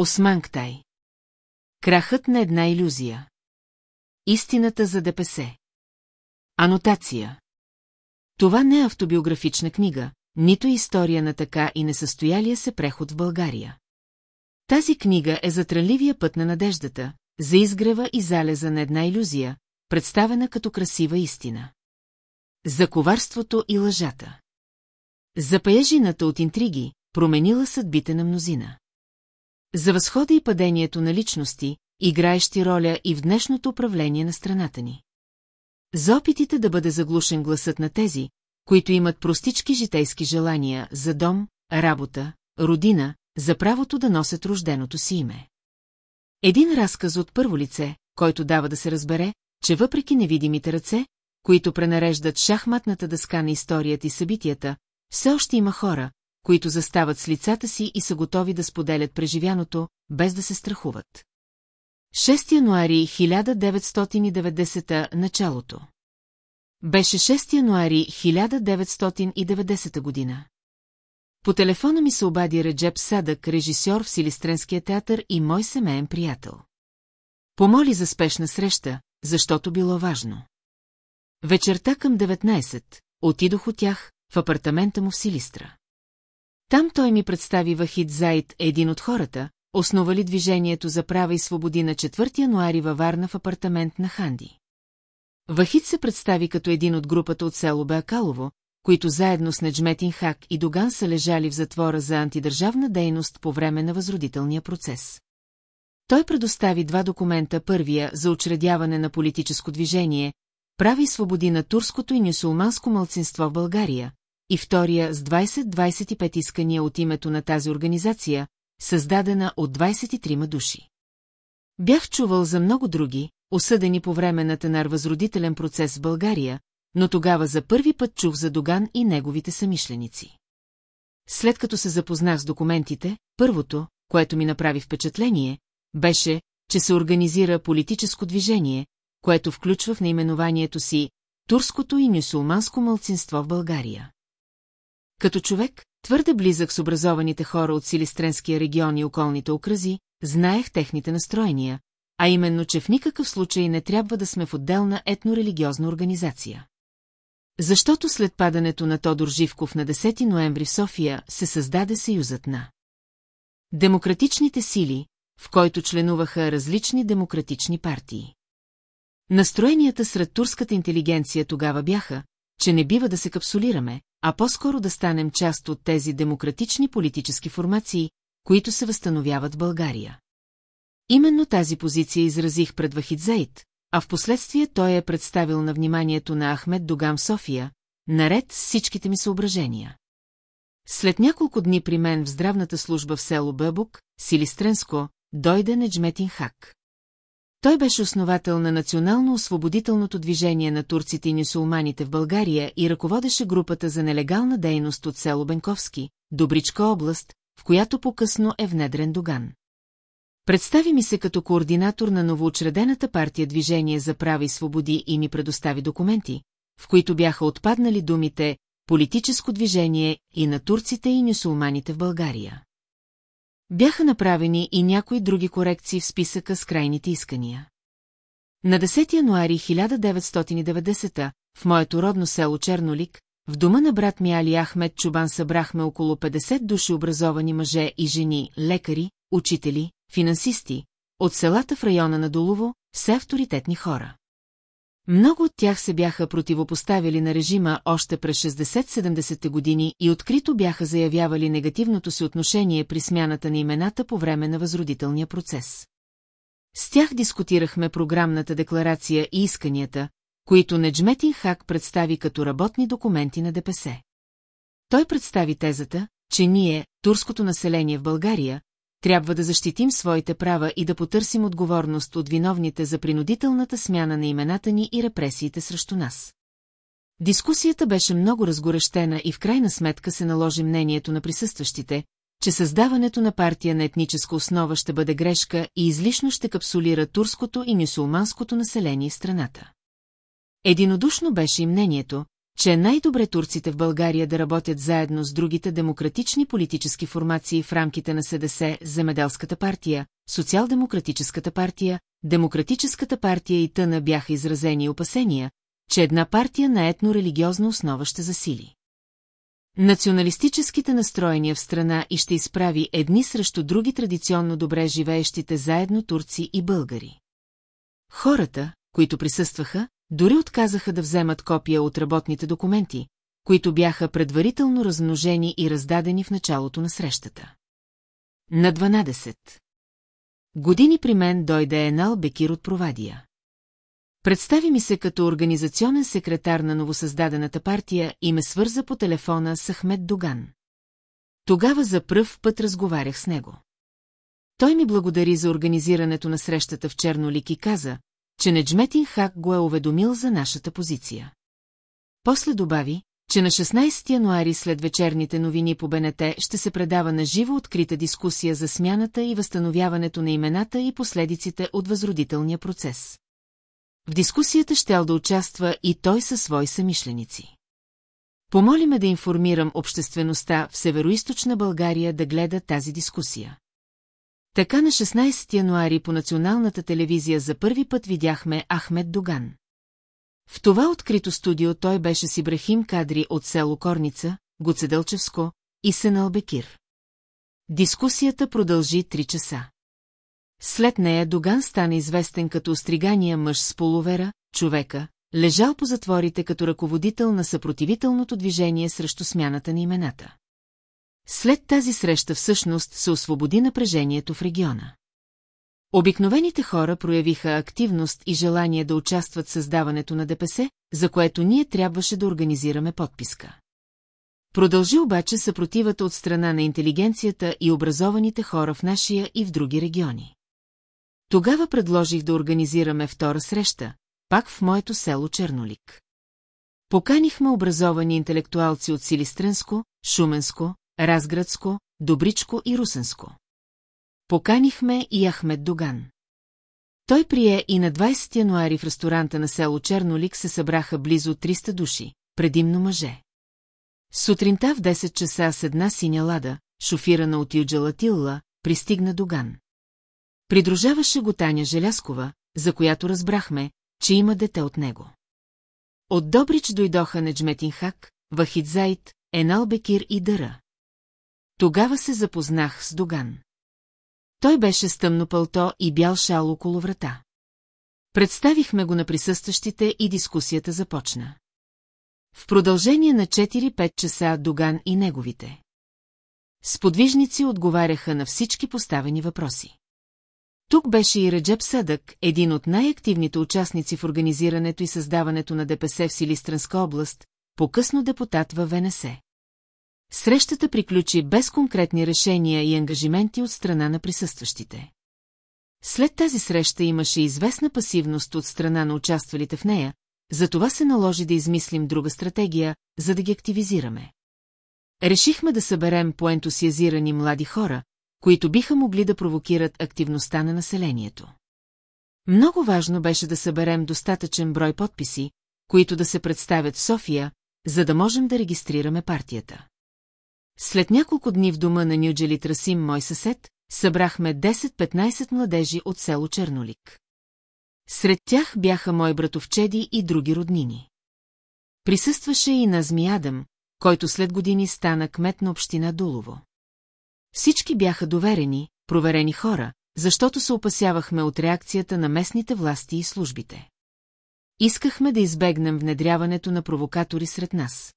Османктай. Крахът на една иллюзия. Истината за ДПС. Анотация. Това не е автобиографична книга, нито история на така и несъстоялия се преход в България. Тази книга е за трънливия път на надеждата, за изгрева и залеза на една иллюзия, представена като красива истина. За коварството и лъжата. За паежината от интриги, променила съдбите на мнозина. За възхода и падението на личности, играещи роля и в днешното управление на страната ни. За опитите да бъде заглушен гласът на тези, които имат простички житейски желания за дом, работа, родина, за правото да носят рожденото си име. Един разказ от първо лице, който дава да се разбере, че въпреки невидимите ръце, които пренареждат шахматната дъска на историята и събитията, все още има хора, които застават с лицата си и са готови да споделят преживяното, без да се страхуват. 6 януари 1990 началото. Беше 6 януари 1990 година. По телефона ми се обади Реджеп Садък, режисьор в Силистренския театър и мой семейен приятел. Помоли за спешна среща, защото било важно. Вечерта към 19, отидох от тях в апартамента му в Силистра. Там той ми представи Вахид Зайд, един от хората, основали движението за права и свободи на 4 януари във Варна в апартамент на Ханди. Вахид се представи като един от групата от село Беакалово, които заедно с Неджметин Хак и Доган са лежали в затвора за антидържавна дейност по време на възродителния процес. Той предостави два документа, първия за учредяване на политическо движение, прави свободи на турското и нюсулманско мълцинство в България, и втория с 20-25 искания от името на тази организация, създадена от 23 души. Бях чувал за много други, осъдени по време на тенар възродителен процес в България, но тогава за първи път чух за Доган и неговите самишленици. След като се запознах с документите, първото, което ми направи впечатление, беше, че се организира политическо движение, което включва в наименованието си турското и нюсулманско мълцинство в България. Като човек, твърде близък с образованите хора от Силистренския регион и околните окръзи, знаех техните настроения, а именно, че в никакъв случай не трябва да сме в отделна етнорелигиозна организация. Защото след падането на Тодор Живков на 10 ноември в София се създаде съюзът на демократичните сили, в който членуваха различни демократични партии. Настроенията сред турската интелигенция тогава бяха, че не бива да се капсулираме, а по-скоро да станем част от тези демократични политически формации, които се възстановяват в България. Именно тази позиция изразих пред Вахид Заид, а в последствие той е представил на вниманието на Ахмед Догам София, наред с всичките ми съображения. След няколко дни при мен в здравната служба в село Бъбук, Силистренско, дойде Неджметин Хак. Той беше основател на национално-освободителното движение на турците и нюсулманите в България и ръководеше групата за нелегална дейност от село Бенковски, Добричка област, в която по-късно е внедрен Доган. Представи ми се като координатор на новоочредената партия Движение за права и свободи и ми предостави документи, в които бяха отпаднали думите «политическо движение» и на турците и нюсулманите в България. Бяха направени и някои други корекции в списъка с крайните искания. На 10 януари 1990 в моето родно село Чернолик, в дома на брат ми Али Ахмед Чубан събрахме около 50 души образовани мъже и жени, лекари, учители, финансисти, от селата в района на Долово, все авторитетни хора. Много от тях се бяха противопоставили на режима още през 60-70-те години и открито бяха заявявали негативното си отношение при смяната на имената по време на възродителния процес. С тях дискутирахме програмната декларация и исканията, които Неджметин Хак представи като работни документи на ДПС. Той представи тезата, че ние, турското население в България, трябва да защитим своите права и да потърсим отговорност от виновните за принудителната смяна на имената ни и репресиите срещу нас. Дискусията беше много разгорещена и в крайна сметка се наложи мнението на присъстващите, че създаването на партия на етническа основа ще бъде грешка и излишно ще капсулира турското и нюсулманското население в страната. Единодушно беше и мнението, че е най-добре турците в България да работят заедно с другите демократични политически формации в рамките на СДС, Земеделската партия, Социал-демократическата партия, Демократическата партия и тъна бяха изразени опасения, че една партия на етно-религиозна основа ще засили. Националистическите настроения в страна и ще изправи едни срещу други традиционно добре живеещите заедно турци и българи. Хората, които присъстваха, дори отказаха да вземат копия от работните документи, които бяха предварително размножени и раздадени в началото на срещата. На 12. Години при мен дойде Енал Бекир от Провадия. Представи ми се като организационен секретар на новосъздадената партия и ме свърза по телефона с Ахмед Доган. Тогава за пръв път разговарях с него. Той ми благодари за организирането на срещата в Чернолик и каза, че Неджметин Хак го е уведомил за нашата позиция. После добави, че на 16 януари след вечерните новини по БНТ ще се предава на живо открита дискусия за смяната и възстановяването на имената и последиците от възродителния процес. В дискусията щял да участва и той със свои самишленици. Помоли ме да информирам обществеността в Североизточна България да гледа тази дискусия. Така на 16 януари по националната телевизия за първи път видяхме Ахмед Доган. В това открито студио той беше с Ибрахим Кадри от село Корница, Гоцедълчевско и Сенал Бекир. Дискусията продължи три часа. След нея Доган стана известен като остригания мъж с полувера, човека, лежал по затворите като ръководител на съпротивителното движение срещу смяната на имената. След тази среща всъщност се освободи напрежението в региона. Обикновените хора проявиха активност и желание да участват в създаването на ДПС, за което ние трябваше да организираме подписка. Продължи обаче съпротивата от страна на интелигенцията и образованите хора в нашия и в други региони. Тогава предложих да организираме втора среща, пак в моето село Чернолик. Поканихме образовани интелектуалци от Силистренско, Шуменско, Разградско, Добричко и Русенско. Поканихме и Ахмед Доган. Той прие и на 20 януари в ресторанта на село Чернолик се събраха близо 300 души, предимно мъже. Сутринта в 10 часа с една синя лада, шофирана от Юджала Тилла, пристигна Доган. Придружаваше го Таня Желяскова, за която разбрахме, че има дете от него. От Добрич дойдоха Неджметин Хак, Вахид Зайд, Енал Бекир и Дъра. Тогава се запознах с Доган. Той беше с тъмно пълто и бял шал около врата. Представихме го на присъстващите и дискусията започна. В продължение на 4-5 часа Доган и неговите. Сподвижници отговаряха на всички поставени въпроси. Тук беше и Реджеп Съдък, един от най-активните участници в организирането и създаването на ДПС в Силистранска област, по-късно депутат във ВНС. Срещата приключи без конкретни решения и ангажименти от страна на присъстващите. След тази среща имаше известна пасивност от страна на участвалите в нея, затова се наложи да измислим друга стратегия, за да ги активизираме. Решихме да съберем поентусиазирани млади хора, които биха могли да провокират активността на населението. Много важно беше да съберем достатъчен брой подписи, които да се представят в София, за да можем да регистрираме партията. След няколко дни в дома на Нюджели Трасим, мой съсед, събрахме 10-15 младежи от село Чернолик. Сред тях бяха мой братовчеди и други роднини. Присъстваше и Назми Адам, който след години стана кмет на община Дулово. Всички бяха доверени, проверени хора, защото се опасявахме от реакцията на местните власти и службите. Искахме да избегнем внедряването на провокатори сред нас.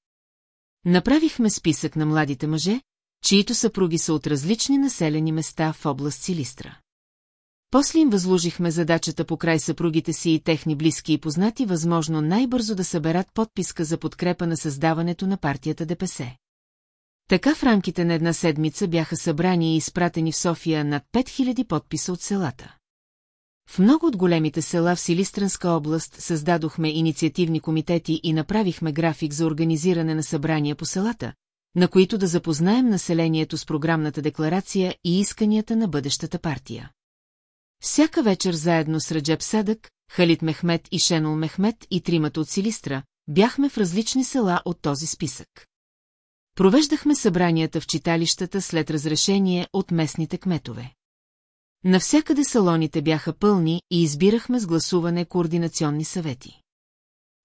Направихме списък на младите мъже, чието съпруги са от различни населени места в област Силистра. После им възложихме задачата по край съпругите си и техни близки и познати възможно най-бързо да съберат подписка за подкрепа на създаването на партията ДПС. Така в рамките на една седмица бяха събрани и изпратени в София над 5000 подписа от селата. В много от големите села в Силистранска област създадохме инициативни комитети и направихме график за организиране на събрания по селата, на които да запознаем населението с програмната декларация и исканията на бъдещата партия. Всяка вечер заедно с Раджеп Садък, Халит Мехмет и Шенол Мехмет и тримата от Силистра, бяхме в различни села от този списък. Провеждахме събранията в читалищата след разрешение от местните кметове. Навсякъде салоните бяха пълни и избирахме с гласуване координационни съвети.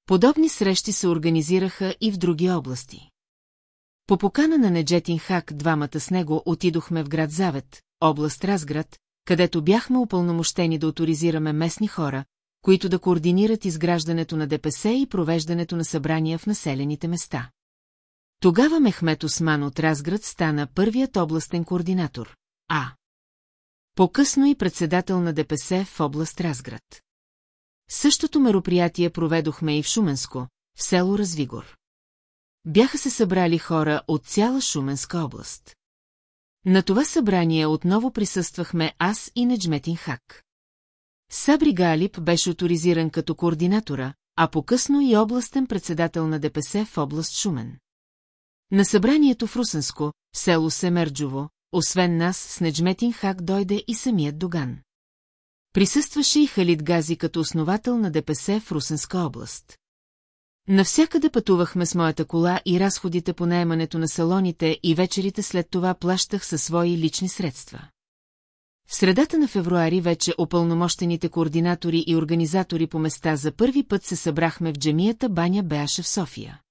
Подобни срещи се организираха и в други области. По покана на Неджетин Хак, двамата с него отидохме в град Завет, област Разград, където бяхме упълномощени да авторизираме местни хора, които да координират изграждането на ДПС и провеждането на събрания в населените места. Тогава Мехмет Осман от Разград стана първият областен координатор, а по-късно и председател на ДПС в област Разград. Същото мероприятие проведохме и в Шуменско, в село Развигор. Бяха се събрали хора от цяла Шуменска област. На това събрание отново присъствахме аз и Неджметин Хак. Сабри Галип беше авторизиран като координатора, а по-късно и областен председател на ДПС в област Шумен. На събранието в Русенско, в село Семерджово, освен нас с Неджметин Хак дойде и самият Доган. Присъстваше и Халид Гази като основател на ДПС в Русенска област. Навсякъде пътувахме с моята кола и разходите по наемането на салоните и вечерите след това плащах със свои лични средства. В средата на февруари вече опълномощените координатори и организатори по места за първи път се събрахме в джемията Баня Беаше в София.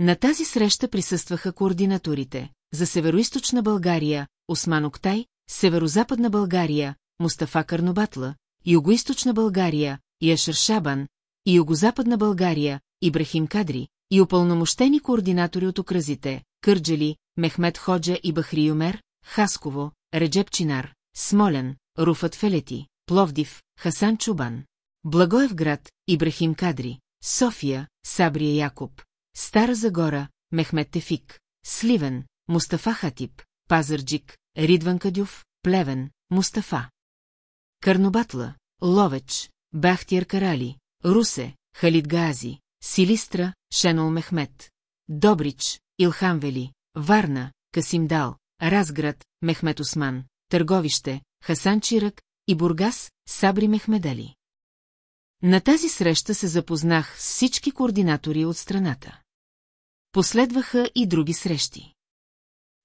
На тази среща присъстваха координаторите за Североизточна България, Осман Октай, Северозападна България, Мустафа Карнобатла, Югоизточна България, Яшър Шабан, и Югозападна България, Ибрахим Кадри, и упълномощени координатори от окръзите, Кърджали, Мехмед Ходжа и Бахри Юмер, Хасково, Реджеп Чинар, Смолен, Руфът Фелети, Пловдив, Хасан Чубан, Благоевград, Ибрахим Кадри, София, Сабрия Якоб, Стара Загора, Мехмед Тефик, Сливен, Мустафа Хатип, Пазарджик, Ридван Кадюв, Плевен, Мустафа. Карнобатла, Ловеч, Бахтир Карали, Русе, Халид Гази, Силистра, Шенол Мехмет, Добрич, Илхам Вели, Варна, Касимдал, Разград, Мехмет Осман, Търговище, Хасан Чирък и Бургас, Сабри Мехмедали. На тази среща се запознах с всички координатори от страната. Последваха и други срещи.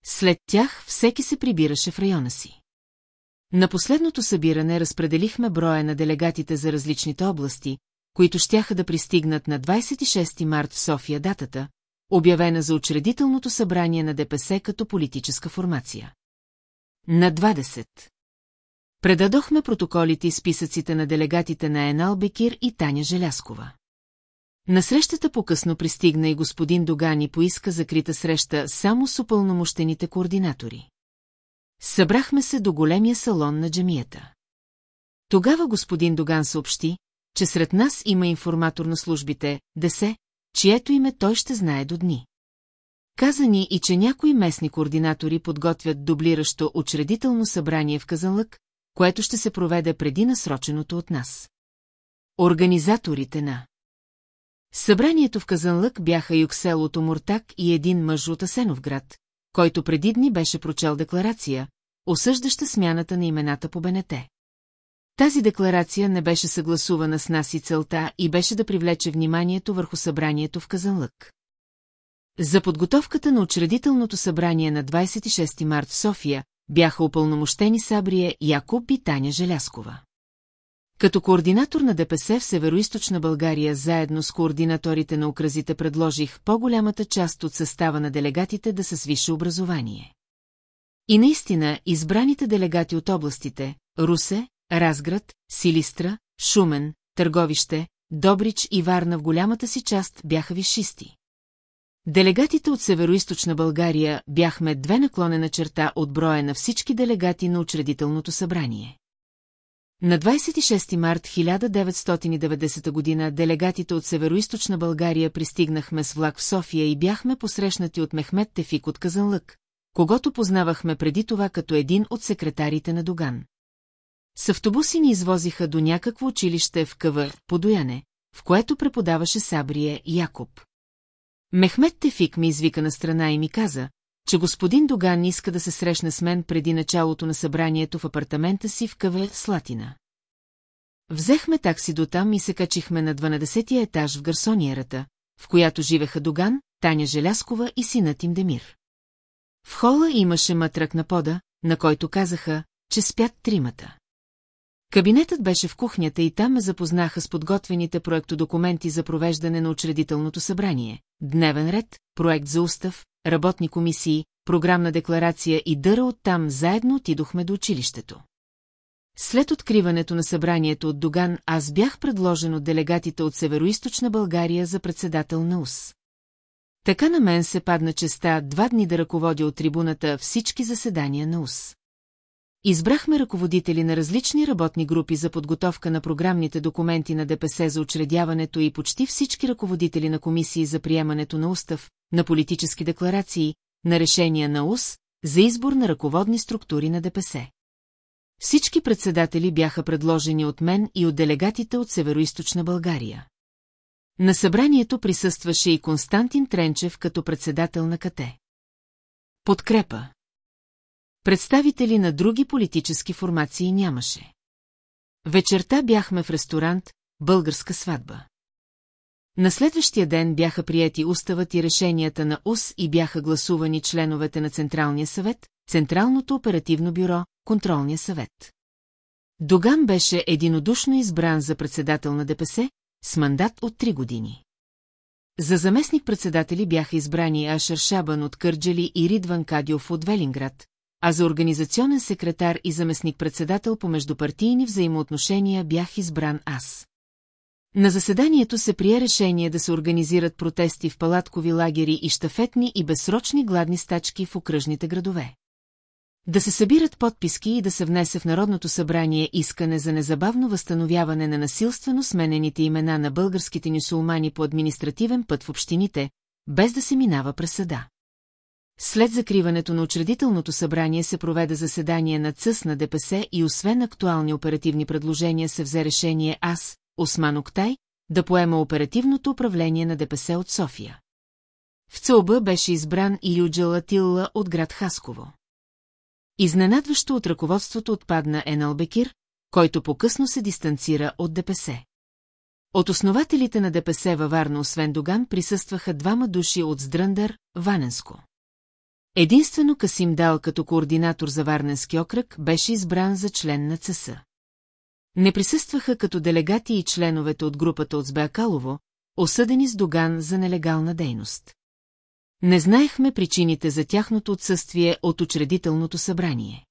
След тях всеки се прибираше в района си. На последното събиране разпределихме броя на делегатите за различните области, които щяха да пристигнат на 26 март в София датата, обявена за учредителното събрание на ДПС като политическа формация. На 20. Предадохме протоколите и списъците на делегатите на Енал Бекир и Таня Желяскова. На срещата по-късно пристигна и господин Доган и поиска закрита среща само с упълномощените координатори. Събрахме се до големия салон на джамията. Тогава господин Доган съобщи, че сред нас има информатор на службите, Десе, чието име той ще знае до дни. Каза ни и, че някои местни координатори подготвят дублиращо учредително събрание в Казанлък, което ще се проведе преди насроченото от нас. Организаторите на Събранието в Казанлък бяха Юксел от Омуртак и един мъж от Асеновград, който преди дни беше прочел декларация, осъждаща смяната на имената по БНТ. Тази декларация не беше съгласувана с нас и целта и беше да привлече вниманието върху събранието в Казанлък. За подготовката на учредителното събрание на 26 март в София бяха упълномощени Сабрия Якоб и Таня Желяскова. Като координатор на ДПС в Североизточна България заедно с координаторите на окразите предложих по-голямата част от състава на делегатите да са с висше образование. И наистина избраните делегати от областите – Русе, Разград, Силистра, Шумен, Търговище, Добрич и Варна в голямата си част бяха висшисти. Делегатите от Североизточна България бяхме две наклонена черта от броя на всички делегати на учредителното събрание. На 26 март 1990 година делегатите от Североизточна България пристигнахме с влак в София и бяхме посрещнати от Мехмет Тефик от Казанлък, когато познавахме преди това като един от секретарите на Доган. С автобуси ни извозиха до някакво училище в Къва, Подояне, в което преподаваше Сабрие Якоб. Мехмет Тефик ми извика на страна и ми каза, че господин Доган иска да се срещне с мен преди началото на събранието в апартамента си в Къве, Слатина. Взехме такси до там и се качихме на 12-тия етаж в гарсониерата, в която живеха Доган, Таня Желяскова и синът им Демир. В хола имаше матрак на пода, на който казаха, че спят тримата. Кабинетът беше в кухнята и там ме запознаха с подготвените проектодокументи за провеждане на учредителното събрание, дневен ред, проект за устав, работни комисии, програмна декларация и дъра оттам заедно отидохме до училището. След откриването на събранието от Доган аз бях предложен от делегатите от Североизточна България за председател на УС. Така на мен се падна честа два дни да ръководя от трибуната всички заседания на УС. Избрахме ръководители на различни работни групи за подготовка на програмните документи на ДПС за учредяването и почти всички ръководители на комисии за приемането на устав, на политически декларации, на решения на УС, за избор на ръководни структури на ДПС. Всички председатели бяха предложени от мен и от делегатите от Североизточна България. На събранието присъстваше и Константин Тренчев като председател на КАТЕ. Подкрепа Представители на други политически формации нямаше. Вечерта бяхме в ресторант «Българска сватба». На следващия ден бяха прияти уставът и решенията на УС и бяха гласувани членовете на Централния съвет, Централното оперативно бюро, Контролния съвет. Доган беше единодушно избран за председател на ДПС с мандат от три години. За заместник-председатели бяха избрани Ашер Шабан от Кърджали и Ридван Кадиов от Велинград, а за организационен секретар и заместник-председател по междупартийни взаимоотношения бях избран аз. На заседанието се прие решение да се организират протести в палаткови лагери и штафетни и безсрочни гладни стачки в окръжните градове. Да се събират подписки и да се внесе в Народното събрание искане за незабавно възстановяване на насилствено сменените имена на българските нюсулмани по административен път в общините, без да се минава през съда. След закриването на учредителното събрание се проведе заседание на ЦъС на ДПС и освен актуални оперативни предложения се взе решение аз, Осман Октай, да поема оперативното управление на ДПС от София. В ЦОБ беше избран и Юджа Тилла от град Хасково. Изненадващо от ръководството отпадна Енал Бекир, който по-късно се дистанцира от ДПС. От основателите на ДПС във Варна, освен Доган, присъстваха двама души от Здръндър, Ваненско. Единствено Касим Дал като координатор за Варненски окръг беше избран за член на ЦС. Не присъстваха като делегати и членовете от групата от Сбеакалово, осъдени с Доган за нелегална дейност. Не знаехме причините за тяхното отсъствие от учредителното събрание.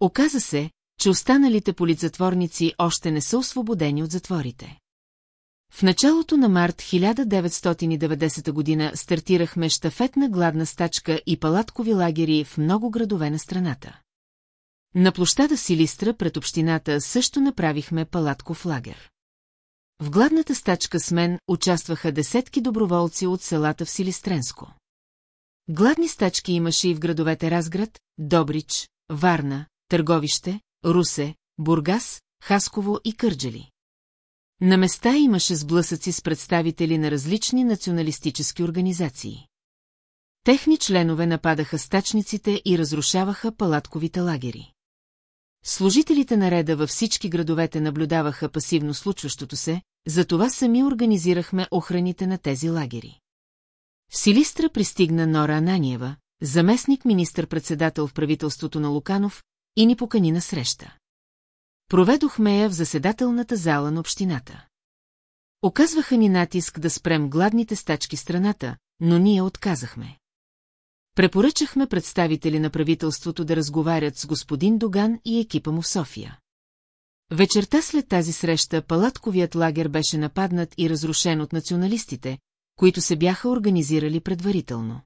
Оказа се, че останалите полицатворници още не са освободени от затворите. В началото на март 1990 година стартирахме штафетна гладна стачка и палаткови лагери в много градове на страната. На площада Силистра пред общината също направихме палатков лагер. В гладната стачка с мен участваха десетки доброволци от селата в Силистренско. Гладни стачки имаше и в градовете Разград, Добрич, Варна, Търговище, Русе, Бургас, Хасково и Кърджали. На места имаше сблъсъци с представители на различни националистически организации. Техни членове нападаха стачниците и разрушаваха палатковите лагери. Служителите на реда във всички градовете наблюдаваха пасивно случващото се, затова сами организирахме охраните на тези лагери. В Силистра пристигна Нора Ананиева, заместник министър-председател в правителството на Луканов, и ни покани на среща. Проведохме я в заседателната зала на общината. Оказваха ни натиск да спрем гладните стачки страната, но ние отказахме. Препоръчахме представители на правителството да разговарят с господин Доган и екипа му в София. Вечерта след тази среща палатковият лагер беше нападнат и разрушен от националистите, които се бяха организирали предварително.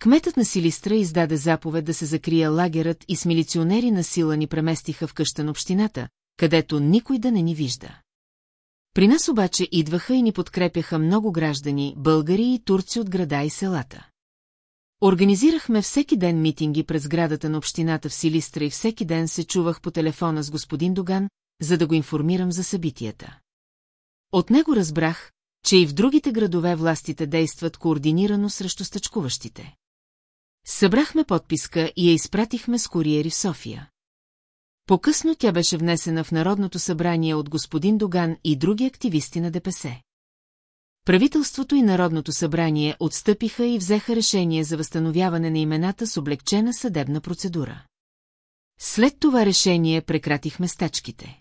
Кметът на Силистра издаде заповед да се закрие лагерът и с милиционери на сила ни преместиха в къща на общината, където никой да не ни вижда. При нас обаче идваха и ни подкрепяха много граждани, българи и турци от града и селата. Организирахме всеки ден митинги през градата на общината в Силистра и всеки ден се чувах по телефона с господин Доган, за да го информирам за събитията. От него разбрах, че и в другите градове властите действат координирано срещу стъчкуващите. Събрахме подписка и я изпратихме с куриери в София. По-късно тя беше внесена в Народното събрание от господин Доган и други активисти на ДПС. Правителството и Народното събрание отстъпиха и взеха решение за възстановяване на имената с облегчена съдебна процедура. След това решение прекратихме стачките.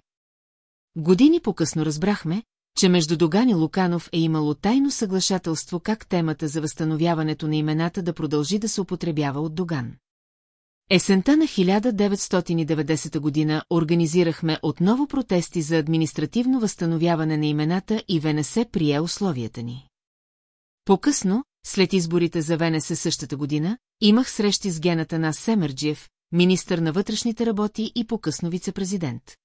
Години по-късно разбрахме, че между Доган и Луканов е имало тайно съглашателство как темата за възстановяването на имената да продължи да се употребява от Доган. Есента на 1990 година организирахме отново протести за административно възстановяване на имената и ВНС прие условията ни. По-късно, след изборите за ВНС същата година, имах срещи с Гената на Семерджиев, министър на вътрешните работи и по-късно вице-президент.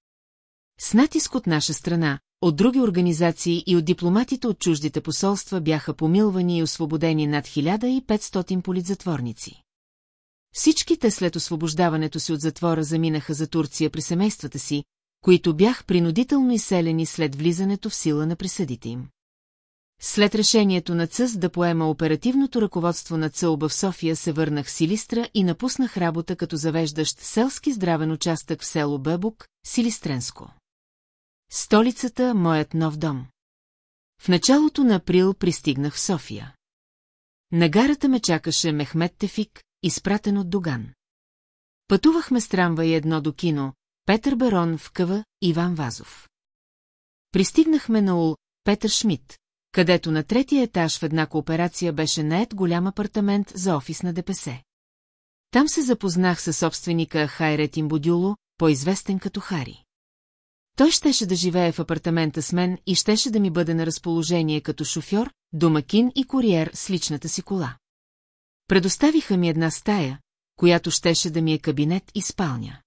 С натиск от наша страна, от други организации и от дипломатите от чуждите посолства бяха помилвани и освободени над 1500 политзатворници. Всички те след освобождаването си от затвора заминаха за Турция при семействата си, които бях принудително изселени след влизането в сила на присъдите им. След решението на ЦъС да поема оперативното ръководство на ЦълБа в София се върнах в Силистра и напуснах работа като завеждащ селски здравен участък в село Бебук, Силистренско. Столицата – моят нов дом. В началото на април пристигнах в София. На гарата ме чакаше Мехмет Тефик, изпратен от Доган. Пътувахме с трамвай едно до кино, Петър Барон в Къва, Иван Вазов. Пристигнахме на ул Петър Шмидт, където на третия етаж в една кооперация беше наед голям апартамент за офис на ДПС. Там се запознах със собственика Хайрет Имбодюло, по-известен като Хари. Той щеше да живее в апартамента с мен и щеше да ми бъде на разположение като шофьор, домакин и куриер с личната си кола. Предоставиха ми една стая, която щеше да ми е кабинет и спалня.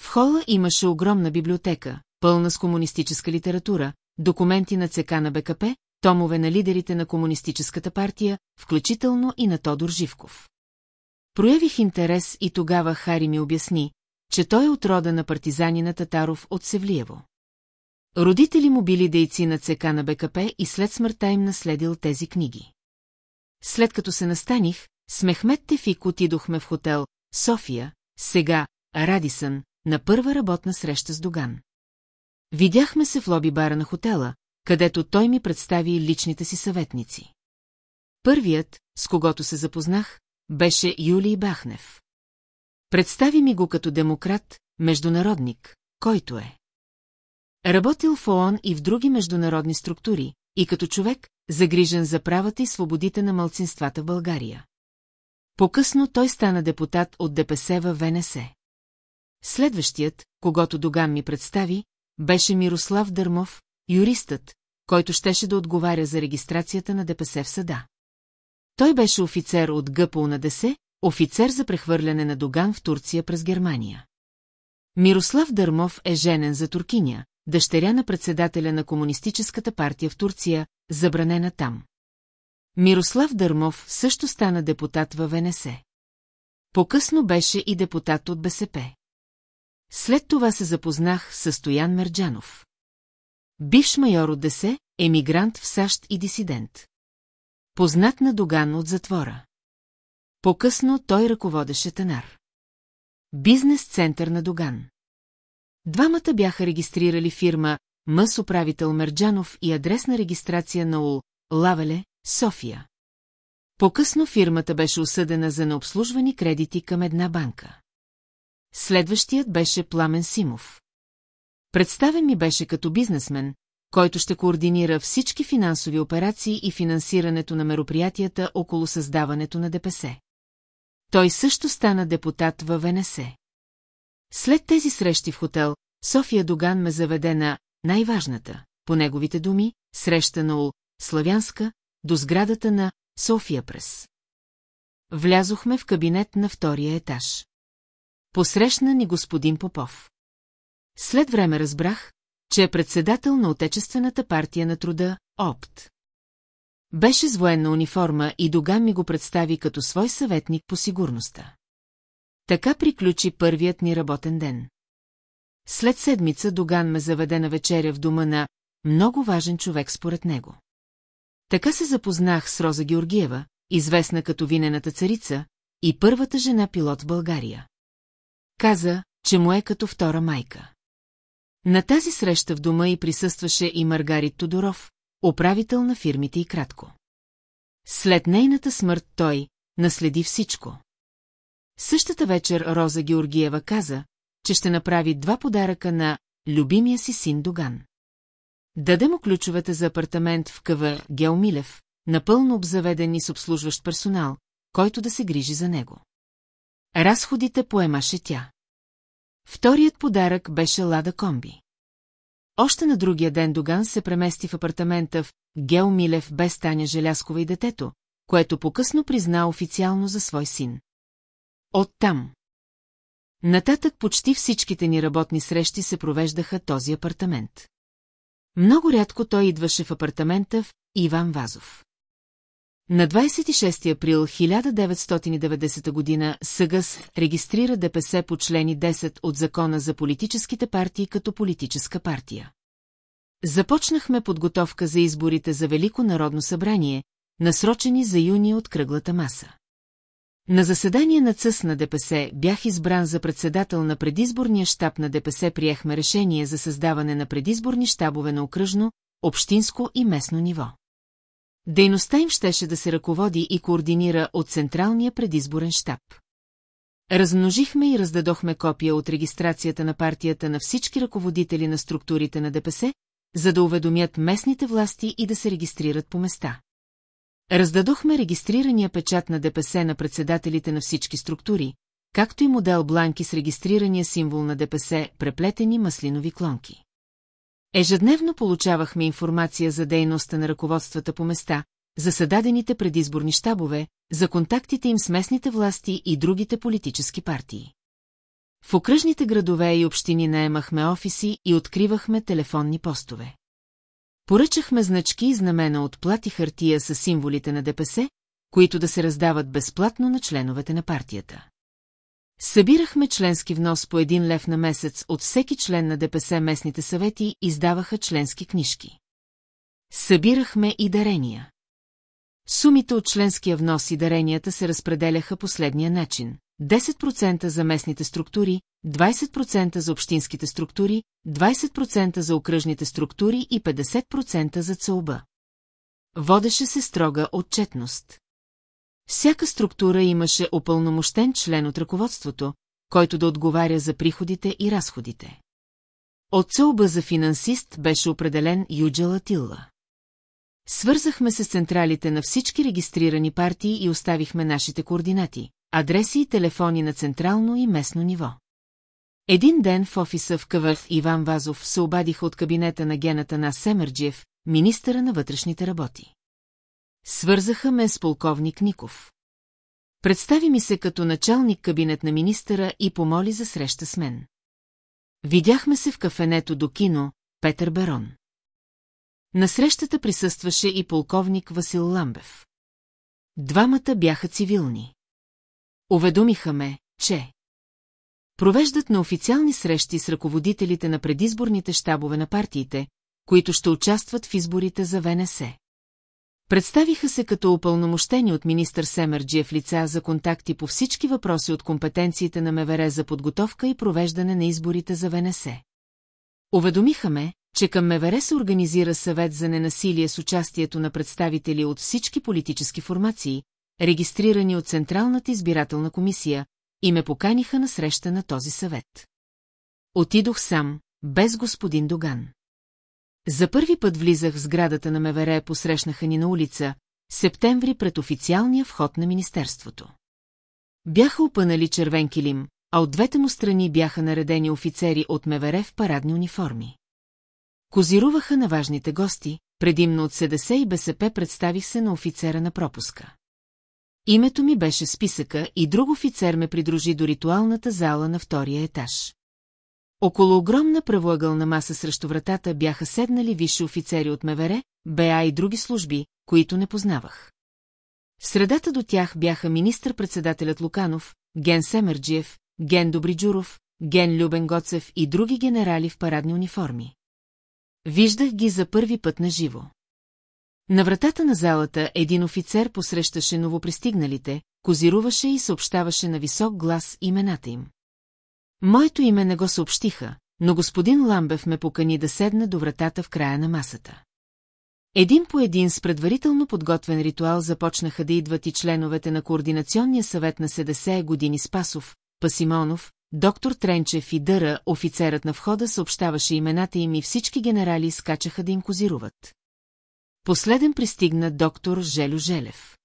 В хола имаше огромна библиотека, пълна с комунистическа литература, документи на ЦК на БКП, томове на лидерите на Комунистическата партия, включително и на Тодор Живков. Проявих интерес и тогава Хари ми обясни, че той е от рода на партизани на Татаров от Севлиево. Родители му били дейци на ЦК на БКП и след смъртта им наследил тези книги. След като се настаних, с Мехмет Тефик отидохме в хотел София, сега Радисън, на първа работна среща с Доган. Видяхме се в лоби бара на хотела, където той ми представи личните си съветници. Първият, с когото се запознах, беше Юлий Бахнев. Представи ми го като демократ, международник, който е. Работил в ООН и в други международни структури, и като човек, загрижен за правата и свободите на мълцинствата в България. По-късно той стана депутат от ДПС във ВНС. Следващият, когато Доган ми представи, беше Мирослав Дърмов, юристът, който щеше да отговаря за регистрацията на ДПС в съда. Той беше офицер от ГПУ на ДС, офицер за прехвърляне на Доган в Турция през Германия. Мирослав Дърмов е женен за туркиня, дъщеря на председателя на Комунистическата партия в Турция, забранена там. Мирослав Дърмов също стана депутат във ВНС. По-късно беше и депутат от БСП. След това се запознах с Стоян Мерджанов. Бивш майор от ДС, емигрант в САЩ и дисидент. Познат на Доган от затвора. По-късно той ръководеше Танар. Бизнес-център на Доган. Двамата бяха регистрирали фирма Мъс управител Мерджанов и адресна регистрация на УЛ Лавеле, София. По-късно фирмата беше осъдена за необслужвани кредити към една банка. Следващият беше Пламен Симов. Представен ми беше като бизнесмен, който ще координира всички финансови операции и финансирането на мероприятията около създаването на ДПС. Той също стана депутат във ВНС. След тези срещи в хотел, София Доган ме заведе на най-важната, по неговите думи, среща на Ул, Славянска, до сградата на София Прес. Влязохме в кабинет на втория етаж. Посрещна ни господин Попов. След време разбрах, че е председател на Отечествената партия на труда, ОПТ. Беше с военна униформа и Доган ми го представи като свой съветник по сигурността. Така приключи първият ни работен ден. След седмица Доган ме заведе на вечеря в дома на много важен човек според него. Така се запознах с Роза Георгиева, известна като винената царица, и първата жена пилот в България. Каза, че му е като втора майка. На тази среща в дома и присъстваше и Маргарит Тодоров, управител на фирмите и кратко. След нейната смърт той наследи всичко. Същата вечер Роза Георгиева каза, че ще направи два подаръка на любимия си син Доган. Даде му ключовете за апартамент в КВ Геомилев, напълно обзаведен и с обслужващ персонал, който да се грижи за него. Разходите поемаше тя. Вторият подарък беше Лада Комби. Още на другия ден Доган се премести в апартамента в Гео Милев без Таня Желяскова и детето, което покъсно призна официално за свой син. Оттам. Нататък почти всичките ни работни срещи се провеждаха този апартамент. Много рядко той идваше в апартамента в Иван Вазов. На 26 април 1990 година СъГъс регистрира ДПС по члени 10 от Закона за политическите партии като политическа партия. Започнахме подготовка за изборите за Велико народно събрание, насрочени за юни от кръглата маса. На заседание на ЦъС на ДПС бях избран за председател на предизборния щаб на ДПС приехме решение за създаване на предизборни щабове на окръжно, общинско и местно ниво. Дейността им щеше да се ръководи и координира от Централния предизборен щаб. Размножихме и раздадохме копия от регистрацията на партията на всички ръководители на структурите на ДПС, за да уведомят местните власти и да се регистрират по места. Раздадохме регистрирания печат на ДПС на председателите на всички структури, както и модел бланки с регистрирания символ на ДПС, преплетени маслинови клонки. Ежедневно получавахме информация за дейността на ръководствата по места, за съдадените предизборни щабове, за контактите им с местните власти и другите политически партии. В окръжните градове и общини наемахме офиси и откривахме телефонни постове. Поръчахме значки и знамена от плат и хартия с символите на ДПС, които да се раздават безплатно на членовете на партията. Събирахме членски внос по един лев на месец от всеки член на ДПС местните съвети издаваха членски книжки. Събирахме и дарения. Сумите от членския внос и даренията се разпределяха последния начин. 10% за местните структури, 20% за общинските структури, 20% за окръжните структури и 50% за ЦОБ. Водеше се строга отчетност. Всяка структура имаше опълномощен член от ръководството, който да отговаря за приходите и разходите. От ЦОБ за финансист беше определен Юджела Тилла. Свързахме се с централите на всички регистрирани партии и оставихме нашите координати, адреси и телефони на централно и местно ниво. Един ден в офиса в Къвърх Иван Вазов се обадиха от кабинета на гената на Семерджиев, министъра на вътрешните работи. Свързаха ме с полковник Ников. Представи ми се като началник кабинет на министъра и помоли за среща с мен. Видяхме се в кафенето до кино Петър Берон. На срещата присъстваше и полковник Васил Ламбев. Двамата бяха цивилни. Уведомиха ме, че провеждат на официални срещи с ръководителите на предизборните щабове на партиите, които ще участват в изборите за ВНС. Представиха се като упълномощени от министър Семерджиев лица за контакти по всички въпроси от компетенциите на МВР за подготовка и провеждане на изборите за ВНС. Уведомиха ме, че към МВР се организира съвет за ненасилие с участието на представители от всички политически формации, регистрирани от Централната избирателна комисия, и ме поканиха на среща на този съвет. Отидох сам, без господин Доган. За първи път влизах в сградата на МВР, посрещнаха ни на улица, септември пред официалния вход на Министерството. Бяха опънали червен килим, а от двете му страни бяха наредени офицери от МВР в парадни униформи. Козируваха на важните гости, предимно от СДС и БСП представих се на офицера на пропуска. Името ми беше списъка и друг офицер ме придружи до ритуалната зала на втория етаж. Около огромна правоъгълна маса срещу вратата бяха седнали висши офицери от МВР, БА и други служби, които не познавах. В средата до тях бяха министър-председателят Луканов, Ген Семерджиев, Ген Добриджуров, Ген Любен Гоцев и други генерали в парадни униформи. Виждах ги за първи път на живо. На вратата на залата един офицер посрещаше новопристигналите, козируваше и съобщаваше на висок глас имената им. Моето име не го съобщиха, но господин Ламбев ме покани да седна до вратата в края на масата. Един по един с предварително подготвен ритуал започнаха да идват и членовете на Координационния съвет на СДС години Спасов, Пасимонов, доктор Тренчев и Дъра, офицерът на входа съобщаваше имената им и всички генерали скачаха да им козируват. Последен пристигна доктор Желю Желев.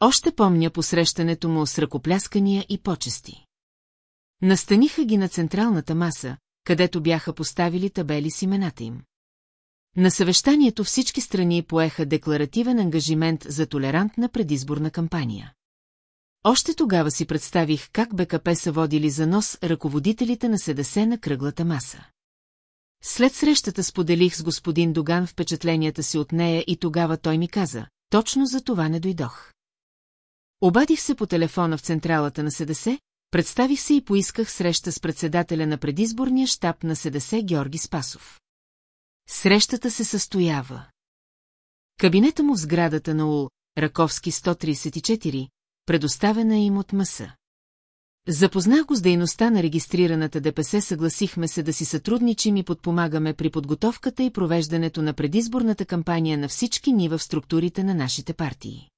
Още помня посрещането му с ръкопляскания и почести. Настаниха ги на централната маса, където бяха поставили табели с имената им. На съвещанието всички страни поеха декларативен ангажимент за толерантна предизборна кампания. Още тогава си представих как БКП са водили за нос ръководителите на СДС на кръглата маса. След срещата споделих с господин Доган впечатленията си от нея и тогава той ми каза, точно за това не дойдох. Обадих се по телефона в централата на СДС, представих се и поисках среща с председателя на предизборния щаб на СДС Георги Спасов. Срещата се състоява. Кабинета му в сградата на УЛ, Раковски 134, предоставена им от МС. Запознах го с дейността на регистрираната ДПС, съгласихме се да си сътрудничим и подпомагаме при подготовката и провеждането на предизборната кампания на всички нива в структурите на нашите партии.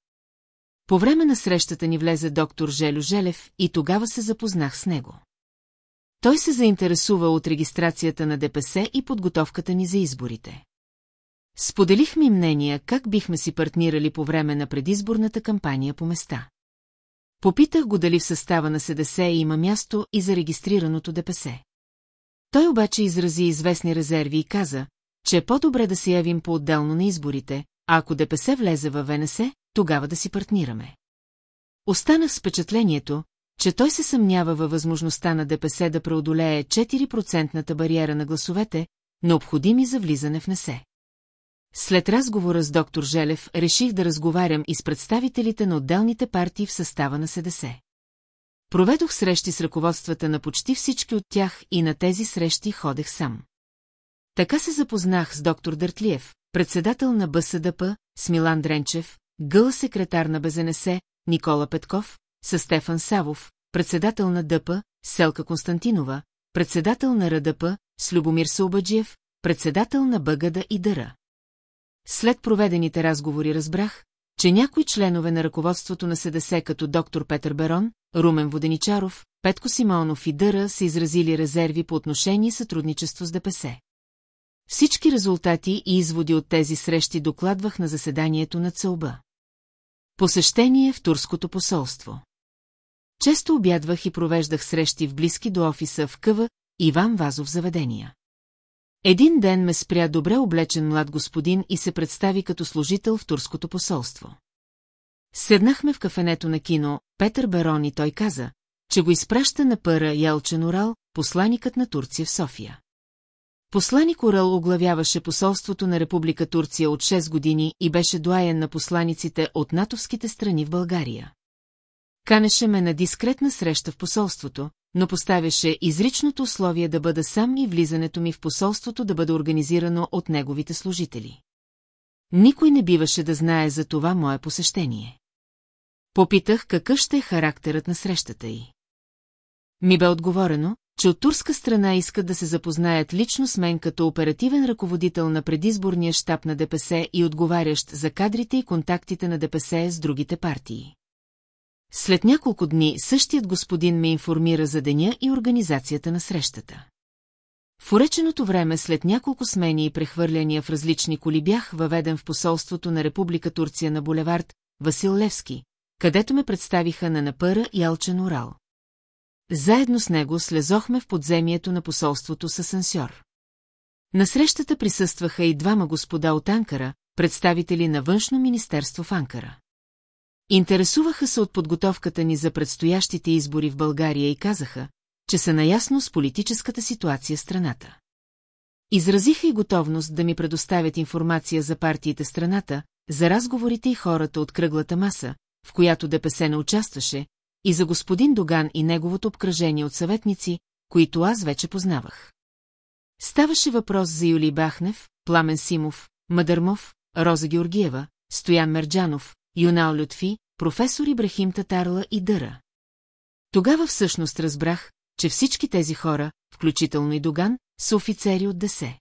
По време на срещата ни влезе доктор Желю Желев и тогава се запознах с него. Той се заинтересува от регистрацията на ДПС и подготовката ни за изборите. Споделихме мнения как бихме си партнирали по време на предизборната кампания по места. Попитах го дали в състава на СДС има място и за регистрираното ДПС. Той обаче изрази известни резерви и каза, че е по-добре да се явим по-отделно на изборите, а ако ДПС влезе във ВНС, тогава да си партнираме. Останах с впечатлението, че той се съмнява във възможността на ДПС да преодолее 4 бариера на гласовете, необходими за влизане в НСЕ. След разговора с доктор Желев реших да разговарям и с представителите на отделните партии в състава на СДС. Проведох срещи с ръководствата на почти всички от тях и на тези срещи ходех сам. Така се запознах с доктор Дъртлиев, председател на БСДП, с Милан Дренчев, гъл секретар на БЗНС, Никола Петков, с Стефан Савов, председател на ДП, Селка Константинова, председател на РДП, с Любомир Саубаджиев, председател на БГД и ДРА. След проведените разговори разбрах, че някои членове на ръководството на СДС като доктор Петър Берон, Румен Воденичаров, Петко Симонов и Дъра са изразили резерви по отношение сътрудничество с ДПС. Всички резултати и изводи от тези срещи докладвах на заседанието на ЦОБА. Посещение в Турското посолство. Често обядвах и провеждах срещи в близки до офиса в Къва Иван Вазов заведения. Един ден ме спря добре облечен млад господин и се представи като служител в турското посолство. Седнахме в кафенето на кино, Петър Берон и той каза, че го изпраща на пъра Ялчен Урал, посланикът на Турция в София. Посланик Урал оглавяваше посолството на Република Турция от 6 години и беше доаен на посланиците от натовските страни в България. Канеше ме на дискретна среща в посолството, но поставяше изричното условие да бъда сам и влизането ми в посолството да бъде организирано от неговите служители. Никой не биваше да знае за това мое посещение. Попитах какъв ще е характерът на срещата й. Ми бе отговорено, че от турска страна искат да се запознаят лично с мен като оперативен ръководител на предизборния щаб на ДПС и отговарящ за кадрите и контактите на ДПС с другите партии. След няколко дни същият господин ме информира за деня и организацията на срещата. В уреченото време след няколко смени и прехвърляния в различни коли бях въведен в посолството на Република Турция на булевард Васил Левски, където ме представиха на Напъра и Алчен Урал. Заедно с него слезохме в подземието на посолството с асансьор. На срещата присъстваха и двама господа от Анкара, представители на външно министерство в Анкара. Интересуваха се от подготовката ни за предстоящите избори в България и казаха, че са наясно с политическата ситуация страната. Изразиха и готовност да ми предоставят информация за партиите страната, за разговорите и хората от кръглата маса, в която ДПС не участваше, и за господин Доган и неговото обкръжение от съветници, които аз вече познавах. Ставаше въпрос за Юли Бахнев, Пламен Симов, Мадърмов, Роза Георгиева, Стоян Мерджанов, Юнал Лютфи, професор Ибрахим Татарла и Дъра. Тогава всъщност разбрах, че всички тези хора, включително и Доган, са офицери от ДСЕ.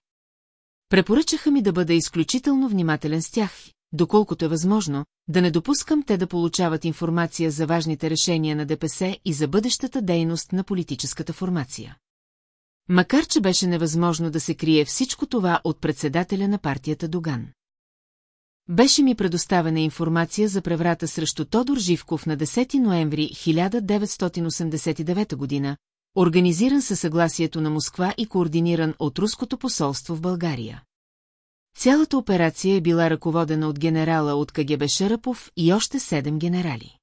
Препоръчаха ми да бъда изключително внимателен с тях, доколкото е възможно, да не допускам те да получават информация за важните решения на ДПС и за бъдещата дейност на политическата формация. Макар, че беше невъзможно да се крие всичко това от председателя на партията Доган. Беше ми предоставена информация за преврата срещу Тодор Живков на 10 ноември 1989 година, организиран със съгласието на Москва и координиран от Руското посолство в България. Цялата операция е била ръководена от генерала от КГБ Шарапов и още седем генерали.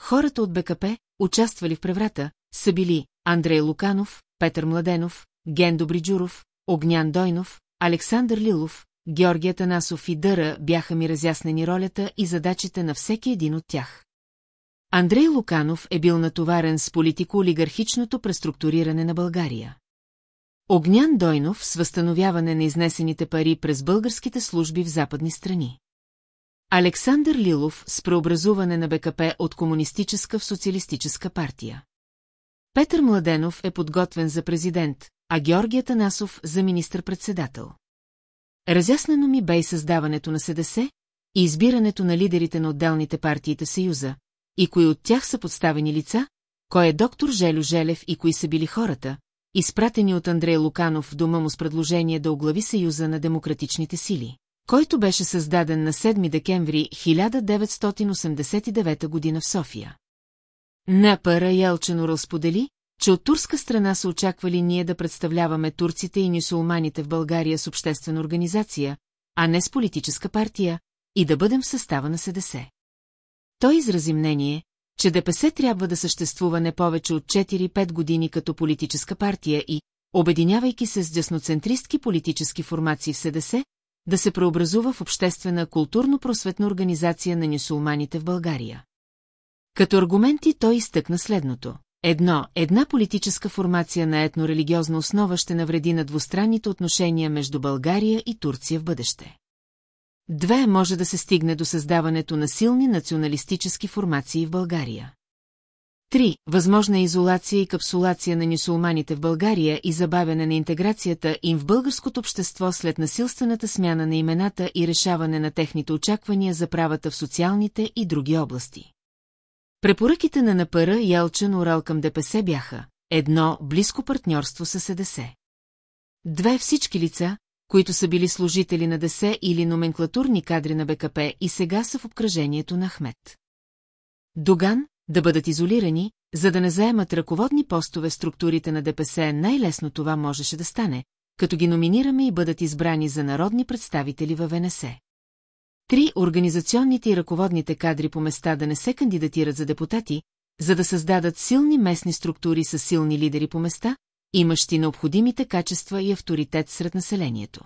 Хората от БКП, участвали в преврата, са били Андрей Луканов, Петър Младенов, Ген Добриджуров, Огнян Дойнов, Александър Лилов, Георгия Танасов и Дъра бяха ми разяснени ролята и задачите на всеки един от тях. Андрей Луканов е бил натоварен с политико-олигархичното преструктуриране на България. Огнян Дойнов с възстановяване на изнесените пари през българските служби в западни страни. Александър Лилов с преобразуване на БКП от комунистическа в социалистическа партия. Петър Младенов е подготвен за президент, а Георгия Танасов за министр-председател. Разяснено ми бе и създаването на СДС и избирането на лидерите на отделните партиите Съюза, и кои от тях са подставени лица, кой е доктор Желю Желев и кои са били хората, изпратени от Андрей Луканов в дома му с предложение да оглави Съюза на демократичните сили, който беше създаден на 7 декември 1989 година в София. Напара Елчено разподели, че от турска страна са очаквали ние да представляваме турците и нюсулманите в България с обществена организация, а не с политическа партия, и да бъдем в състава на СДС. Той изрази мнение, че ДПС трябва да съществува не повече от 4-5 години като политическа партия и, обединявайки се с десноцентристки политически формации в СДС, да се преобразува в обществена културно-просветна организация на нюсулманите в България. Като аргументи той изтъкна следното. Едно, една политическа формация на етнорелигиозна основа ще навреди на двустранните отношения между България и Турция в бъдеще. Две може да се стигне до създаването на силни националистически формации в България. Три, възможна изолация и капсулация на нюсулманите в България и забавяне на интеграцията им в българското общество след насилствената смяна на имената и решаване на техните очаквания за правата в социалните и други области. Препоръките на НПР и Елчен Орал към ДПС бяха едно близко партньорство с СДС. Две всички лица, които са били служители на ДС или номенклатурни кадри на БКП и сега са в обкръжението на Ахмет. Доган, да бъдат изолирани, за да не заемат ръководни постове в структурите на ДПС, най-лесно това можеше да стане, като ги номинираме и бъдат избрани за народни представители във ВНС. Три, организационните и ръководните кадри по места да не се кандидатират за депутати, за да създадат силни местни структури с силни лидери по места, имащи необходимите качества и авторитет сред населението.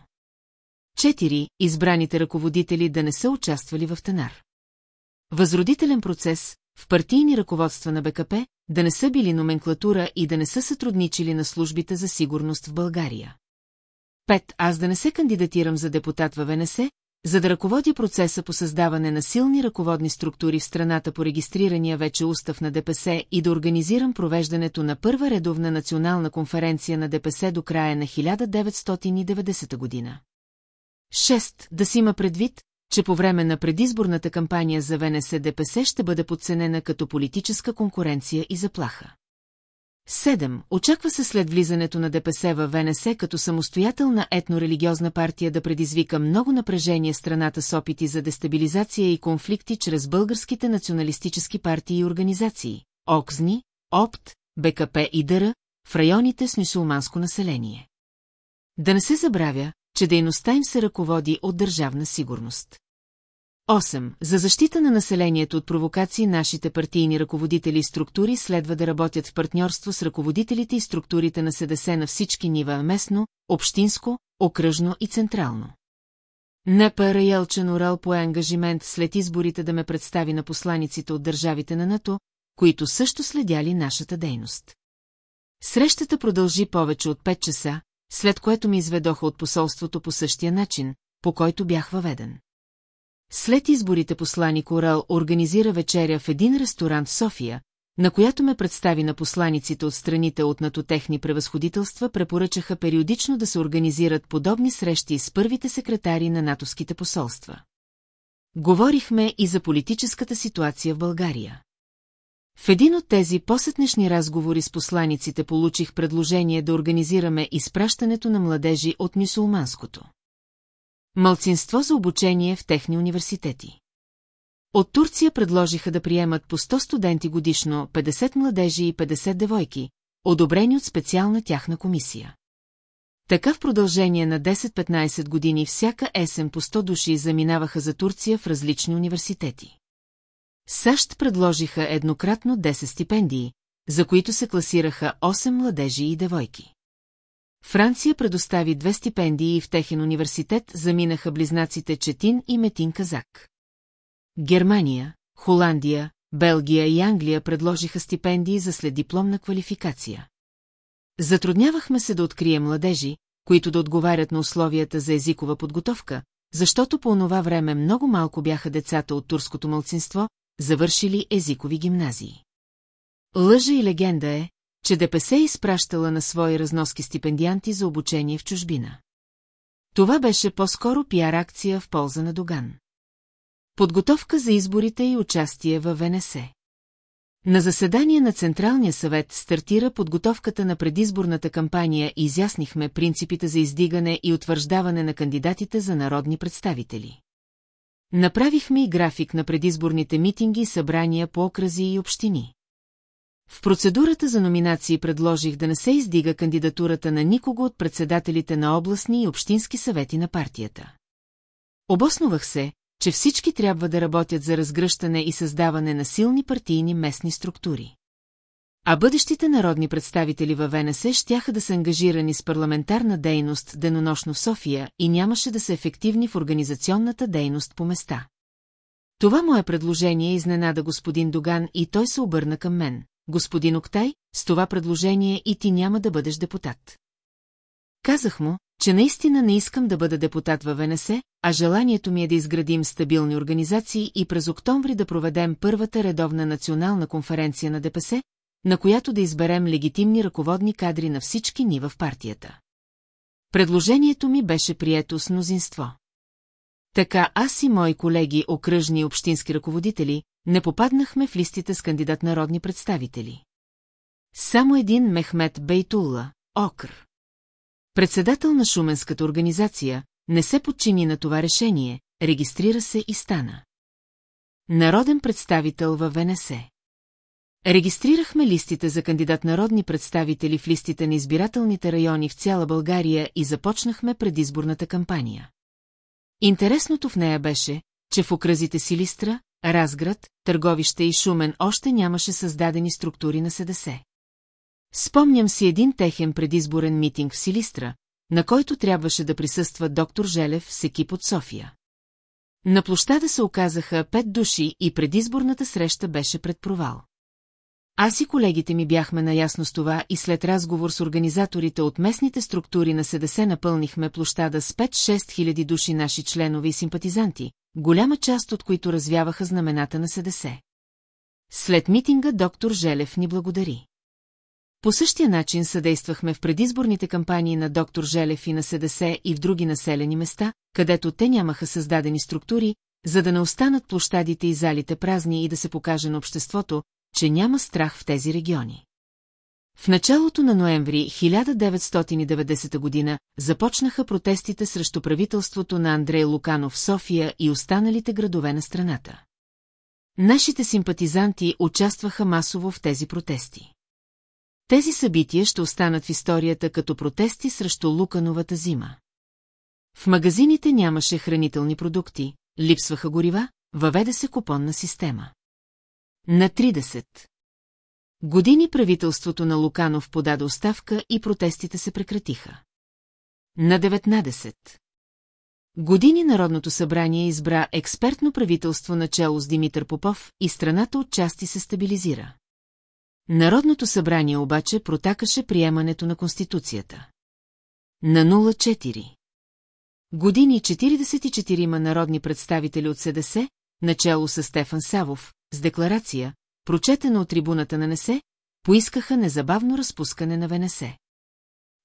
Четири, избраните ръководители да не са участвали в тенар. Възродителен процес, в партийни ръководства на БКП, да не са били номенклатура и да не са сътрудничили на службите за сигурност в България. Пет, аз да не се кандидатирам за депутат във ВНС, за да ръководя процеса по създаване на силни ръководни структури в страната по регистрирания вече устав на ДПС и да организирам провеждането на първа редовна национална конференция на ДПС до края на 1990 година. 6. Да си има предвид, че по време на предизборната кампания за ВНС ДПС ще бъде подценена като политическа конкуренция и заплаха. 7. Очаква се след влизането на ДПС във ВНС като самостоятелна етнорелигиозна партия да предизвика много напрежение в страната с опити за дестабилизация и конфликти чрез българските националистически партии и организации – ОКЗНИ, ОПТ, БКП и ДР, в районите с мусулманско население. Да не се забравя, че дейността им се ръководи от държавна сигурност. 8. За защита на населението от провокации нашите партийни ръководители и структури следва да работят в партньорство с ръководителите и структурите на СДС на всички нива местно, общинско, окръжно и централно. НПР Елчен Орал пое ангажимент след изборите да ме представи на посланиците от държавите на НАТО, които също следяли нашата дейност. Срещата продължи повече от 5 часа, след което ми изведоха от посолството по същия начин, по който бях въведен. След изборите посланик Орал организира вечеря в един ресторант в София, на която ме представи на посланиците от страните от НАТО техни превъзходителства, препоръчаха периодично да се организират подобни срещи с първите секретари на натовските посолства. Говорихме и за политическата ситуация в България. В един от тези посетнешни разговори с посланиците получих предложение да организираме изпращането на младежи от мюсулманското. Малцинство за обучение в техни университети. От Турция предложиха да приемат по 100 студенти годишно, 50 младежи и 50 девойки, одобрени от специална тяхна комисия. Така в продължение на 10-15 години всяка есен по 100 души заминаваха за Турция в различни университети. САЩ предложиха еднократно 10 стипендии, за които се класираха 8 младежи и девойки. Франция предостави две стипендии и в техен университет заминаха близнаците Четин и Метин Казак. Германия, Холандия, Белгия и Англия предложиха стипендии за следдипломна квалификация. Затруднявахме се да открием младежи, които да отговарят на условията за езикова подготовка, защото по онова време много малко бяха децата от турското мълцинство, завършили езикови гимназии. Лъжа и легенда е, че ДПС е изпращала на свои разноски стипендианти за обучение в чужбина. Това беше по-скоро пиар-акция в полза на Доган. Подготовка за изборите и участие в ВНС. На заседание на Централния съвет стартира подготовката на предизборната кампания и изяснихме принципите за издигане и утвърждаване на кандидатите за народни представители. Направихме и график на предизборните митинги и събрания по окрази и общини. В процедурата за номинации предложих да не се издига кандидатурата на никого от председателите на областни и общински съвети на партията. Обосновах се, че всички трябва да работят за разгръщане и създаване на силни партийни местни структури. А бъдещите народни представители във ВНС щяха да са ангажирани с парламентарна дейност денонощно в София и нямаше да са ефективни в организационната дейност по места. Това мое предложение изненада господин Доган и той се обърна към мен. Господин Октай, с това предложение и ти няма да бъдеш депутат. Казах му, че наистина не искам да бъда депутат във ВНС, а желанието ми е да изградим стабилни организации и през октомври да проведем първата редовна национална конференция на ДПС, на която да изберем легитимни ръководни кадри на всички нива в партията. Предложението ми беше прието с мнозинство. Така аз и мои колеги, окръжни и общински ръководители, не попаднахме в листите с кандидат народни представители. Само един Мехмет Бейтулла, Окр. Председател на Шуменската организация, не се подчини на това решение, регистрира се и стана. Народен представител във ВНС. Регистрирахме листите за кандидат народни представители в листите на избирателните райони в цяла България и започнахме предизборната кампания. Интересното в нея беше, че в окръзите Силистра, Разград, Търговище и Шумен още нямаше създадени структури на СДС. Спомням си един техен предизборен митинг в Силистра, на който трябваше да присъства доктор Желев с екип от София. На площада се оказаха пет души и предизборната среща беше пред провал. Аз и колегите ми бяхме наясно с това и след разговор с организаторите от местните структури на СДС напълнихме площада с 5-6 хиляди души наши членове и симпатизанти, голяма част от които развяваха знамената на СДС. След митинга доктор Желев ни благодари. По същия начин съдействахме в предизборните кампании на доктор Желев и на СДС и в други населени места, където те нямаха създадени структури, за да не останат площадите и залите празни и да се покаже на обществото, че няма страх в тези региони. В началото на ноември 1990 година започнаха протестите срещу правителството на Андрей Луканов в София и останалите градове на страната. Нашите симпатизанти участваха масово в тези протести. Тези събития ще останат в историята като протести срещу Лукановата зима. В магазините нямаше хранителни продукти, липсваха горива, въведе се купонна система. На 30. Години правителството на Луканов подаде оставка и протестите се прекратиха. На 19. Години Народното събрание избра експертно правителство начало с Димитър Попов и страната отчасти се стабилизира. Народното събрание обаче протакаше приемането на Конституцията. На 04. Години 44 народни представители от СДС, начало с Стефан Савов, с декларация, прочетена от трибуната на НСЕ, поискаха незабавно разпускане на ВНС.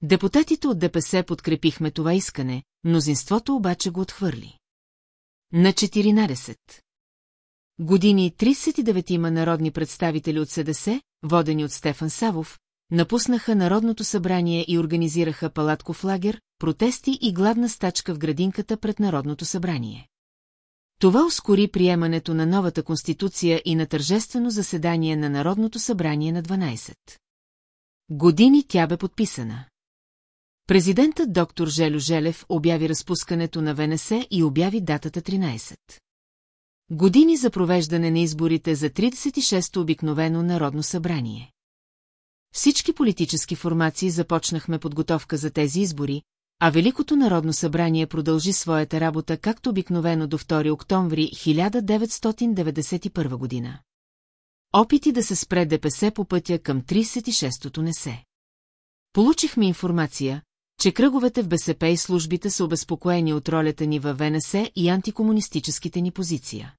Депутатите от ДПС подкрепихме това искане, мнозинството обаче го отхвърли. На 14 години 39-ма народни представители от СДС, водени от Стефан Савов, напуснаха Народното събрание и организираха палатков лагер, протести и гладна стачка в градинката пред Народното събрание. Това ускори приемането на новата конституция и на тържествено заседание на Народното събрание на 12. Години тя бе подписана. Президентът доктор Желю Желев обяви разпускането на ВНС и обяви датата 13. Години за провеждане на изборите за 36-то обикновено Народно събрание. Всички политически формации започнахме подготовка за тези избори, а Великото народно събрание продължи своята работа както обикновено до 2 октомври 1991 година. Опити да се спре ДПС по пътя към 36-тото не се. Получихме информация, че кръговете в БСП и службите са обезпокоени от ролята ни във ВНС и антикомунистическите ни позиция.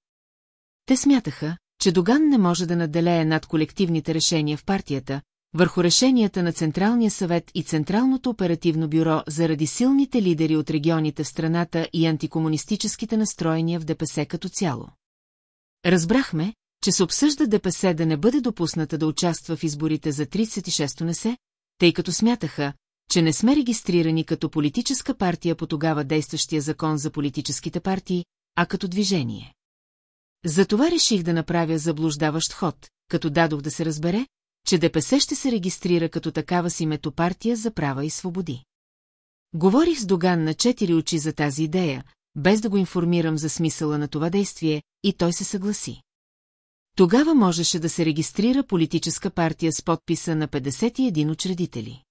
Те смятаха, че Доган не може да наделее над колективните решения в партията, върху решенията на Централния съвет и Централното оперативно бюро заради силните лидери от регионите в страната и антикомунистическите настроения в ДПС като цяло. Разбрахме, че се обсъжда ДПС да не бъде допусната да участва в изборите за 36-то не се, тъй като смятаха, че не сме регистрирани като политическа партия по тогава действащия закон за политическите партии, а като движение. Затова реших да направя заблуждаващ ход, като дадох да се разбере, че ДПС ще се регистрира като такава си метопартия за права и свободи. Говорих с Доган на четири очи за тази идея, без да го информирам за смисъла на това действие, и той се съгласи. Тогава можеше да се регистрира политическа партия с подписа на 51 учредители.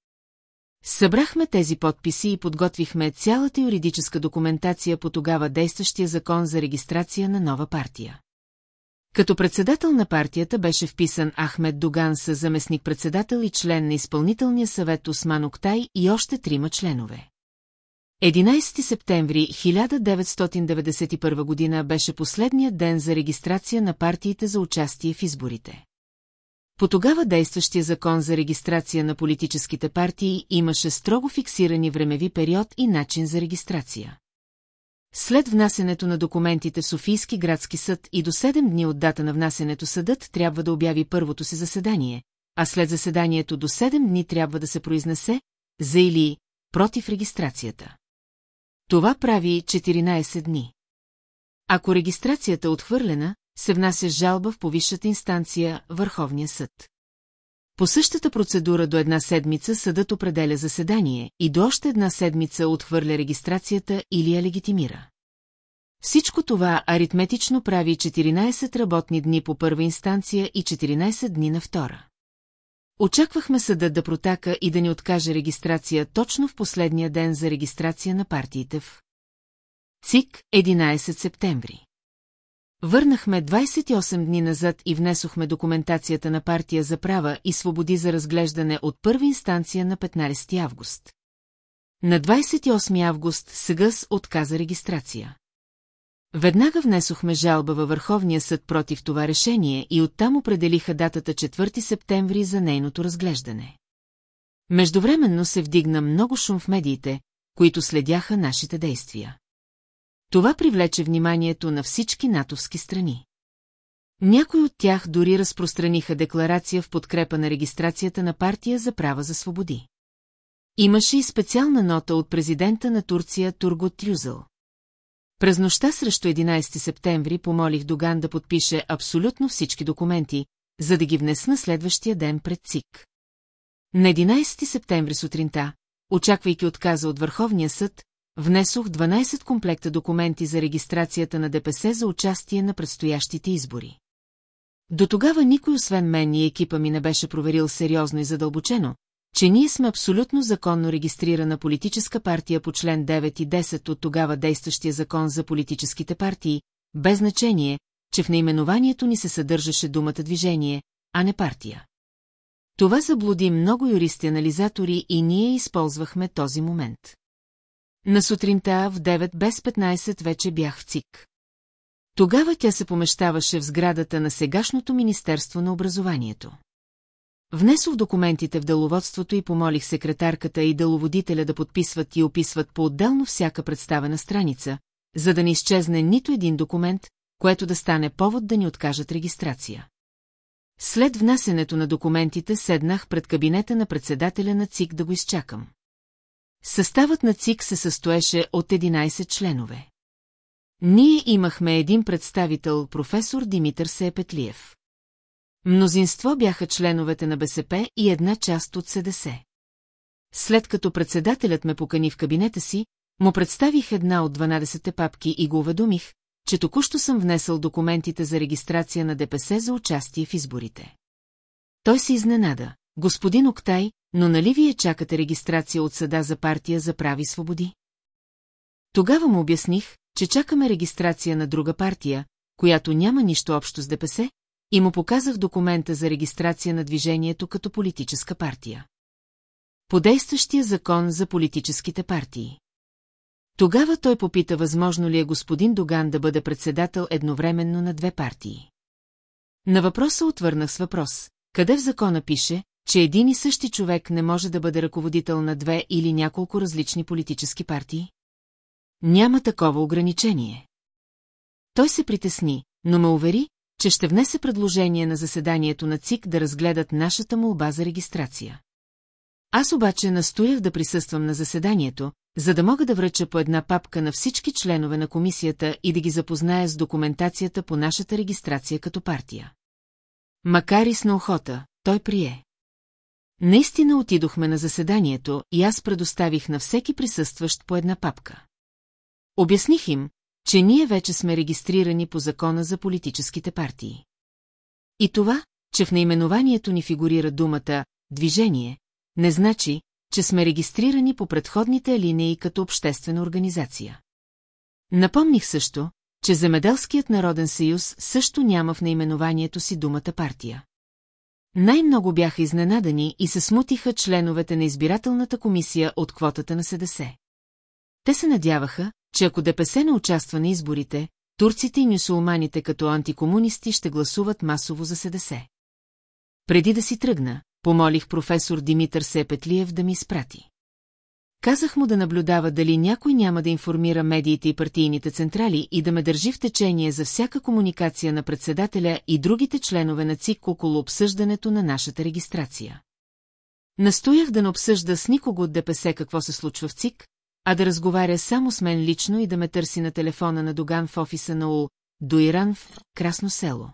Събрахме тези подписи и подготвихме цялата юридическа документация по тогава действащия закон за регистрация на нова партия. Като председател на партията беше вписан Ахмед Доган с заместник-председател и член на изпълнителния съвет Осман Октай и още трима членове. 11 септември 1991 година беше последният ден за регистрация на партиите за участие в изборите. По тогава действащия закон за регистрация на политическите партии имаше строго фиксирани времеви период и начин за регистрация. След внасенето на документите в Софийски градски съд и до 7 дни от дата на внасенето съдът трябва да обяви първото си заседание, а след заседанието до 7 дни трябва да се произнесе за или против регистрацията. Това прави 14 дни. Ако регистрацията е отхвърлена, се внася жалба в повисшата инстанция Върховния съд. По същата процедура до една седмица съдът определя заседание и до още една седмица отхвърля регистрацията или я легитимира. Всичко това аритметично прави 14 работни дни по първа инстанция и 14 дни на втора. Очаквахме съдът да протака и да ни откаже регистрация точно в последния ден за регистрация на партиите в ЦИК 11 септември. Върнахме 28 дни назад и внесохме документацията на партия за права и свободи за разглеждане от първа инстанция на 15 август. На 28 август СГС отказа регистрация. Веднага внесохме жалба във Върховния съд против това решение и оттам определиха датата 4 септември за нейното разглеждане. Междувременно се вдигна много шум в медиите, които следяха нашите действия. Това привлече вниманието на всички натовски страни. Някои от тях дори разпространиха декларация в подкрепа на регистрацията на партия за права за свободи. Имаше и специална нота от президента на Турция Тургот Трюзъл. През нощта срещу 11 септември помолих Доган да подпише абсолютно всички документи, за да ги внесна следващия ден пред ЦИК. На 11 септември сутринта, очаквайки отказа от Върховния съд, внесох 12 комплекта документи за регистрацията на ДПС за участие на предстоящите избори. До тогава никой освен мен и екипа ми не беше проверил сериозно и задълбочено, че ние сме абсолютно законно регистрирана политическа партия по член 9 и 10 от тогава действащия закон за политическите партии, без значение, че в наименованието ни се съдържаше думата движение, а не партия. Това заблуди много юристи-анализатори и ние използвахме този момент. На сутринта в 9 без 15 вече бях в ЦИК. Тогава тя се помещаваше в сградата на сегашното Министерство на образованието. Внесох документите в деловодството и помолих секретарката и деловодителя да подписват и описват по-отделно всяка представена страница, за да не изчезне нито един документ, което да стане повод да ни откажат регистрация. След внасенето на документите седнах пред кабинета на председателя на ЦИК да го изчакам. Съставът на ЦИК се състоеше от 11 членове. Ние имахме един представител, професор Димитър Сепетлиев. Мнозинство бяха членовете на БСП и една част от СДС. След като председателят ме покани в кабинета си, му представих една от 12 папки и го уведомих, че току-що съм внесъл документите за регистрация на ДПС за участие в изборите. Той се изненада. Господин Октай, но нали вие чакате регистрация от съда за партия за прави свободи? Тогава му обясних, че чакаме регистрация на друга партия, която няма нищо общо с ДПС, и му показах документа за регистрация на движението като политическа партия. По действащия закон за политическите партии. Тогава той попита възможно ли е господин Доган да бъде председател едновременно на две партии. На въпроса отвърнах с въпрос. Къде в закона пише, че един и същи човек не може да бъде ръководител на две или няколко различни политически партии? Няма такова ограничение. Той се притесни, но ме увери, че ще внесе предложение на заседанието на ЦИК да разгледат нашата молба за регистрация. Аз обаче настоях да присъствам на заседанието, за да мога да връча по една папка на всички членове на комисията и да ги запозная с документацията по нашата регистрация като партия. Макар и с наохота, той прие. Наистина отидохме на заседанието и аз предоставих на всеки присъстващ по една папка. Обясних им, че ние вече сме регистрирани по закона за политическите партии. И това, че в наименованието ни фигурира думата «движение», не значи, че сме регистрирани по предходните линии като обществена организация. Напомних също, че Земеделският народен съюз също няма в наименованието си думата партия. Най-много бяха изненадани и се смутиха членовете на избирателната комисия от квотата на СДС. Те се надяваха, че ако ДПС не участва на изборите, турците и мюсулманите като антикомунисти ще гласуват масово за СДС. Преди да си тръгна, помолих професор Димитър Сепетлиев да ми изпрати. Казах му да наблюдава дали някой няма да информира медиите и партийните централи и да ме държи в течение за всяка комуникация на председателя и другите членове на ЦИК около обсъждането на нашата регистрация. Настоях да не обсъжда с никого от ДПС какво се случва в ЦИК, а да разговаря само с мен лично и да ме търси на телефона на Доган в офиса на УЛ, до Иран в Красно село.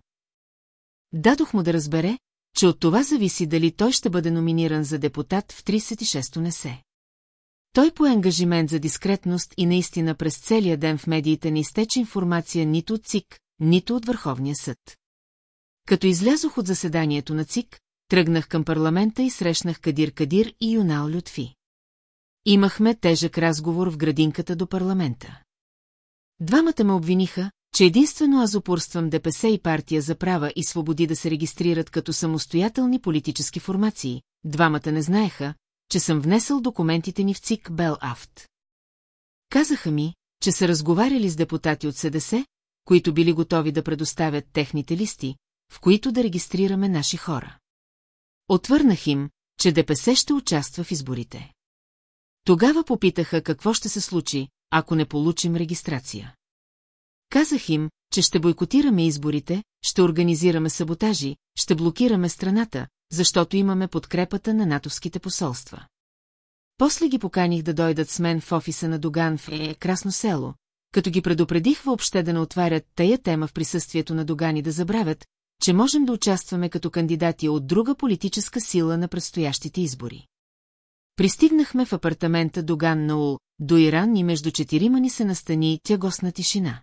Дадох му да разбере, че от това зависи дали той ще бъде номиниран за депутат в 36-то несе. Той по ангажимент за дискретност и наистина през целия ден в медиите не изтече информация нито от ЦИК, нито от Върховния съд. Като излязох от заседанието на ЦИК, тръгнах към парламента и срещнах Кадир Кадир и Юнал Лютфи. Имахме тежък разговор в градинката до парламента. Двамата ме обвиниха, че единствено аз упорствам ДПС и партия за права и свободи да се регистрират като самостоятелни политически формации. Двамата не знаеха, че съм внесъл документите ни в ЦИК Бел Афт. Казаха ми, че са разговаряли с депутати от СДС, които били готови да предоставят техните листи, в които да регистрираме наши хора. Отвърнах им, че ДПС ще участва в изборите. Тогава попитаха какво ще се случи, ако не получим регистрация. Казах им, че ще бойкотираме изборите, ще организираме саботажи, ще блокираме страната, защото имаме подкрепата на натовските посолства. После ги поканих да дойдат с мен в офиса на Доган в е, Красно село, като ги предупредих въобще да не отварят тая тема в присъствието на Доган и да забравят, че можем да участваме като кандидати от друга политическа сила на предстоящите избори. Пристигнахме в апартамента Доган Наул, до Иран и между четирима ни се настани тягостна тишина.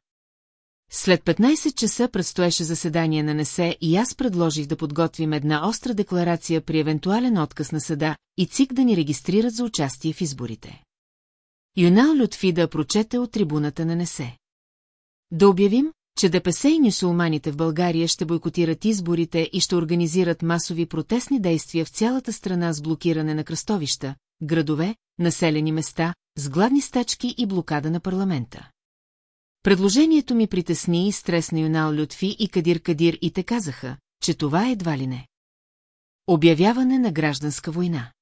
След 15 часа предстоеше заседание на НЕСЕ и аз предложих да подготвим една остра декларация при евентуален отказ на съда и ЦИК да ни регистрират за участие в изборите. Юнал Лютфи да прочете от трибуната на НЕСЕ. Да обявим, че ДПС и нюсулманите в България ще бойкотират изборите и ще организират масови протестни действия в цялата страна с блокиране на кръстовища, градове, населени места, с гладни стачки и блокада на парламента. Предложението ми притесни и стресна Юнал Лютфи и Кадир Кадир и те казаха, че това едва ли не. Обявяване на гражданска война.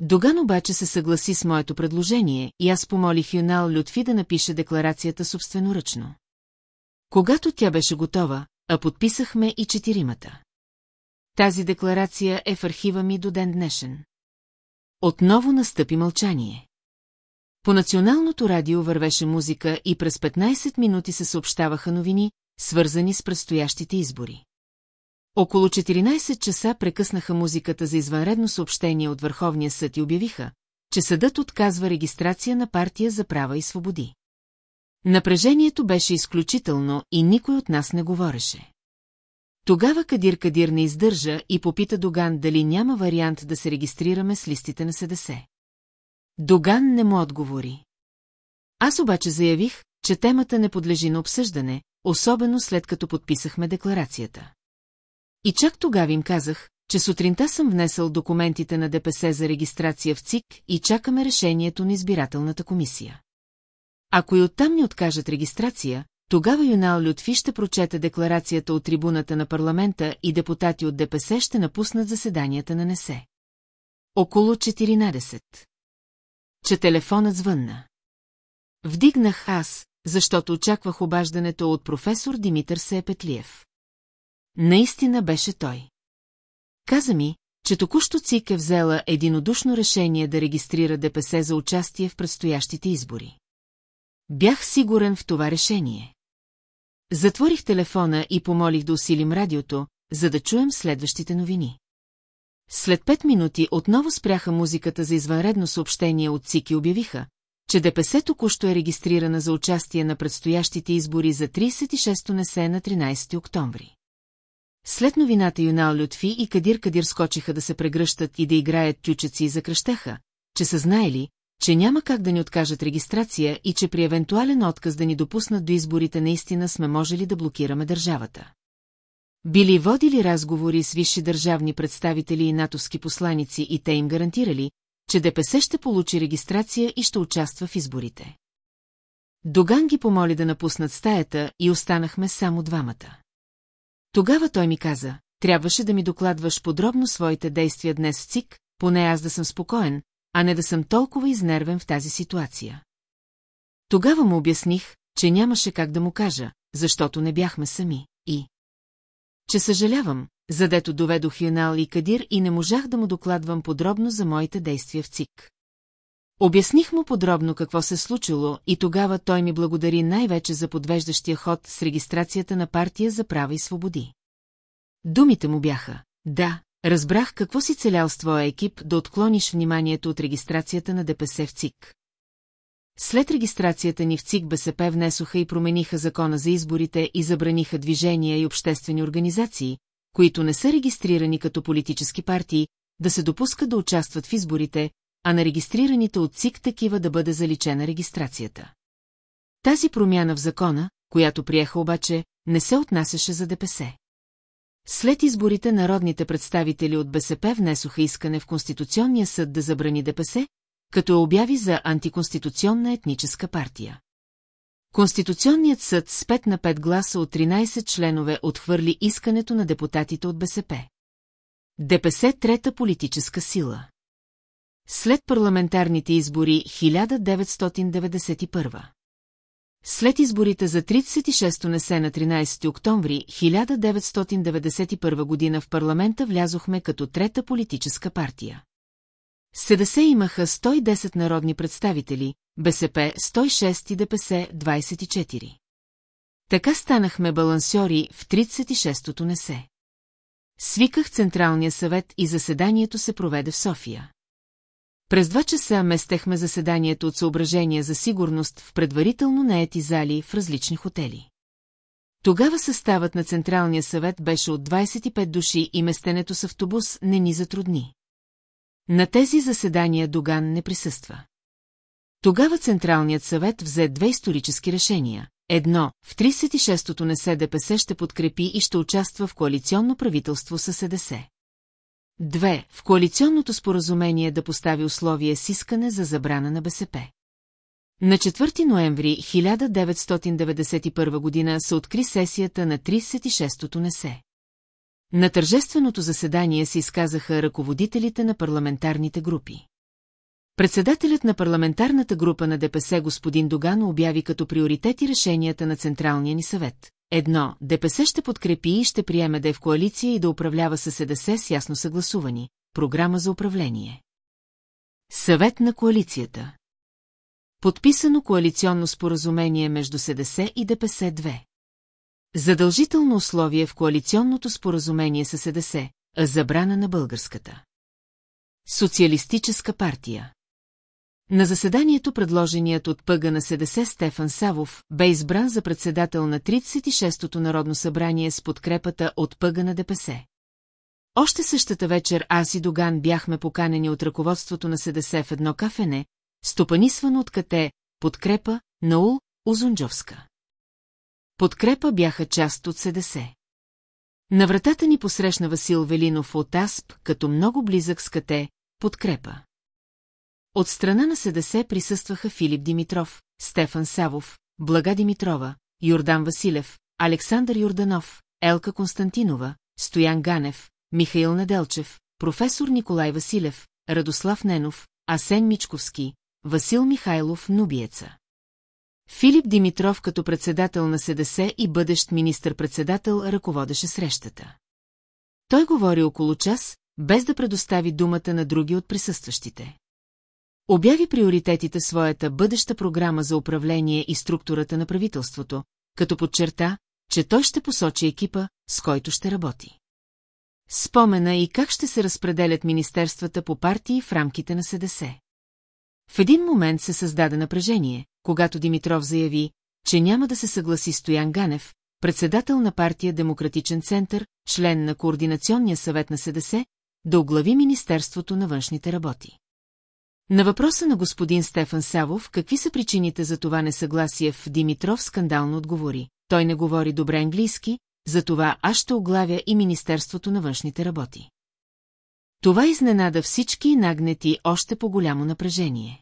Доган обаче се съгласи с моето предложение и аз помолих Юнал Лютфи да напише декларацията собственоръчно. Когато тя беше готова, а подписахме и четиримата. Тази декларация е в архива ми до ден днешен. Отново настъпи мълчание. По националното радио вървеше музика и през 15 минути се съобщаваха новини, свързани с предстоящите избори. Около 14 часа прекъснаха музиката за извънредно съобщение от Върховния съд и обявиха, че съдът отказва регистрация на партия за права и свободи. Напрежението беше изключително и никой от нас не говореше. Тогава Кадир Кадир не издържа и попита Доган дали няма вариант да се регистрираме с листите на СДС. Доган не му отговори. Аз обаче заявих, че темата не подлежи на обсъждане, особено след като подписахме декларацията. И чак тогава им казах, че сутринта съм внесъл документите на ДПС за регистрация в ЦИК и чакаме решението на избирателната комисия. Ако и оттам ни откажат регистрация, тогава Юнал Лютфи ще прочете декларацията от трибуната на парламента и депутати от ДПС ще напуснат заседанията на НЕСЕ. Около 14. Че телефонът звънна. Вдигнах аз, защото очаквах обаждането от професор Димитър Сепетлиев. Наистина беше той. Каза ми, че току-що ЦИК е взела единодушно решение да регистрира ДПС за участие в предстоящите избори. Бях сигурен в това решение. Затворих телефона и помолих да усилим радиото, за да чуем следващите новини. След пет минути отново спряха музиката за извънредно съобщение от ЦИК и обявиха, че ДПС току-що е регистрирана за участие на предстоящите избори за 36-то несе на 13 октомври. След новината Юнал Лютфи и Кадир Кадир скочиха да се прегръщат и да играят тючеци и закръщаха, че са знаели, че няма как да ни откажат регистрация и че при евентуален отказ да ни допуснат до изборите наистина сме можели да блокираме държавата. Били водили разговори с висши държавни представители и натовски посланици и те им гарантирали, че ДПС ще получи регистрация и ще участва в изборите. Доган ги помоли да напуснат стаята и останахме само двамата. Тогава той ми каза, трябваше да ми докладваш подробно своите действия днес в ЦИК, поне аз да съм спокоен, а не да съм толкова изнервен в тази ситуация. Тогава му обясних, че нямаше как да му кажа, защото не бяхме сами, и... Че съжалявам, задето доведох Юнал и Кадир и не можах да му докладвам подробно за моите действия в ЦИК. Обясних му подробно какво се случило и тогава той ми благодари най-вече за подвеждащия ход с регистрацията на партия за права и свободи. Думите му бяха, да, разбрах какво си целял с твоя екип да отклониш вниманието от регистрацията на ДПС в ЦИК. След регистрацията ни в ЦИК БСП внесоха и промениха закона за изборите и забраниха движения и обществени организации, които не са регистрирани като политически партии, да се допускат да участват в изборите, а на регистрираните от ЦИК такива да бъде заличена регистрацията. Тази промяна в закона, която приеха обаче, не се отнасяше за ДПС. След изборите народните представители от БСП внесоха искане в Конституционния съд да забрани ДПС, като обяви за антиконституционна етническа партия. Конституционният съд с 5 на 5 гласа от 13 членове отхвърли искането на депутатите от БСП. ДПС трета политическа сила. След парламентарните избори 1991. След изборите за 36-то несе на 13 октомври 1991 година в парламента влязохме като трета политическа партия. СДС имаха 110 народни представители, БСП 106 и ДПС 24. Така станахме балансьори в 36-то несе. Свиках Централния съвет и заседанието се проведе в София. През два часа местехме заседанието от съображения за сигурност в предварително наети зали в различни хотели. Тогава съставът на Централния съвет беше от 25 души и местенето с автобус не ни затрудни. На тези заседания Доган не присъства. Тогава Централният съвет взе две исторически решения. Едно, в 36-тото не СДПС ще подкрепи и ще участва в коалиционно правителство с СДС. Две, в коалиционното споразумение да постави условие с искане за забрана на БСП. На 4 ноември 1991 година се откри сесията на 36-то НСЕ. На тържественото заседание се изказаха ръководителите на парламентарните групи. Председателят на парламентарната група на ДПС господин Доган обяви като приоритети решенията на Централния ни съвет. Едно, ДПС ще подкрепи и ще приеме да е в коалиция и да управлява със СДС с ясно съгласувани. Програма за управление. Съвет на коалицията. Подписано коалиционно споразумение между СДС и ДПС 2. Задължително условие в коалиционното споразумение с СДС, а забрана на българската. Социалистическа партия. На заседанието предложеният от пъга на СДС Стефан Савов бе избран за председател на 36-то Народно събрание с подкрепата от пъга на ДПС. Още същата вечер аз и Доган бяхме поканени от ръководството на СДС в едно кафене, стопанисвано от кате подкрепа Наул Узунджовска. Подкрепа бяха част от СДС. На вратата ни посрещна Васил Велинов от АСП, като много близък с кате подкрепа. От страна на СДС присъстваха Филип Димитров, Стефан Савов, Блага Димитрова, Йордан Василев, Александър Йорданов, Елка Константинова, Стоян Ганев, Михаил Неделчев, професор Николай Василев, Радослав Ненов, Асен Мичковски, Васил Михайлов Нубиеца. Филип Димитров като председател на СДС и бъдещ министър-председател ръководеше срещата. Той говори около час, без да предостави думата на други от присъстващите. Обяви приоритетите своята бъдеща програма за управление и структурата на правителството, като подчерта, че той ще посочи екипа, с който ще работи. Спомена и как ще се разпределят министерствата по партии в рамките на СДС. В един момент се създаде напрежение, когато Димитров заяви, че няма да се съгласи Стоян Ганев, председател на партия Демократичен център, член на Координационния съвет на СДС, да оглави Министерството на външните работи. На въпроса на господин Стефан Савов, какви са причините за това несъгласие в Димитров скандално отговори. Той не говори добре английски, затова аз ще оглавя и Министерството на външните работи. Това изненада всички и нагнети още по-голямо напрежение.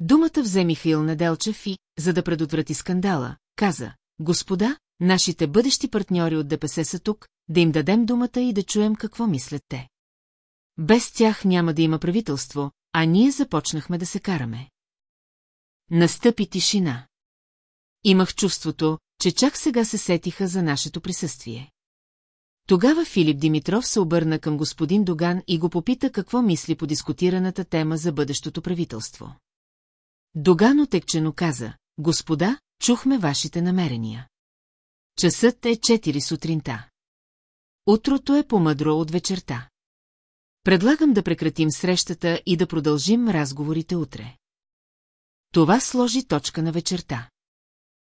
Думата взе Михаил Неделчев и, за да предотврати скандала, каза, господа, нашите бъдещи партньори от ДПС са тук, да им дадем думата и да чуем какво мислят те. Без тях няма да има правителство, а ние започнахме да се караме. Настъпи тишина. Имах чувството, че чак сега се сетиха за нашето присъствие. Тогава Филип Димитров се обърна към господин Доган и го попита какво мисли по дискутираната тема за бъдещото правителство. Доган отекчено каза, господа, чухме вашите намерения. Часът е 4 сутринта. Утрото е по-мъдро от вечерта. Предлагам да прекратим срещата и да продължим разговорите утре. Това сложи точка на вечерта.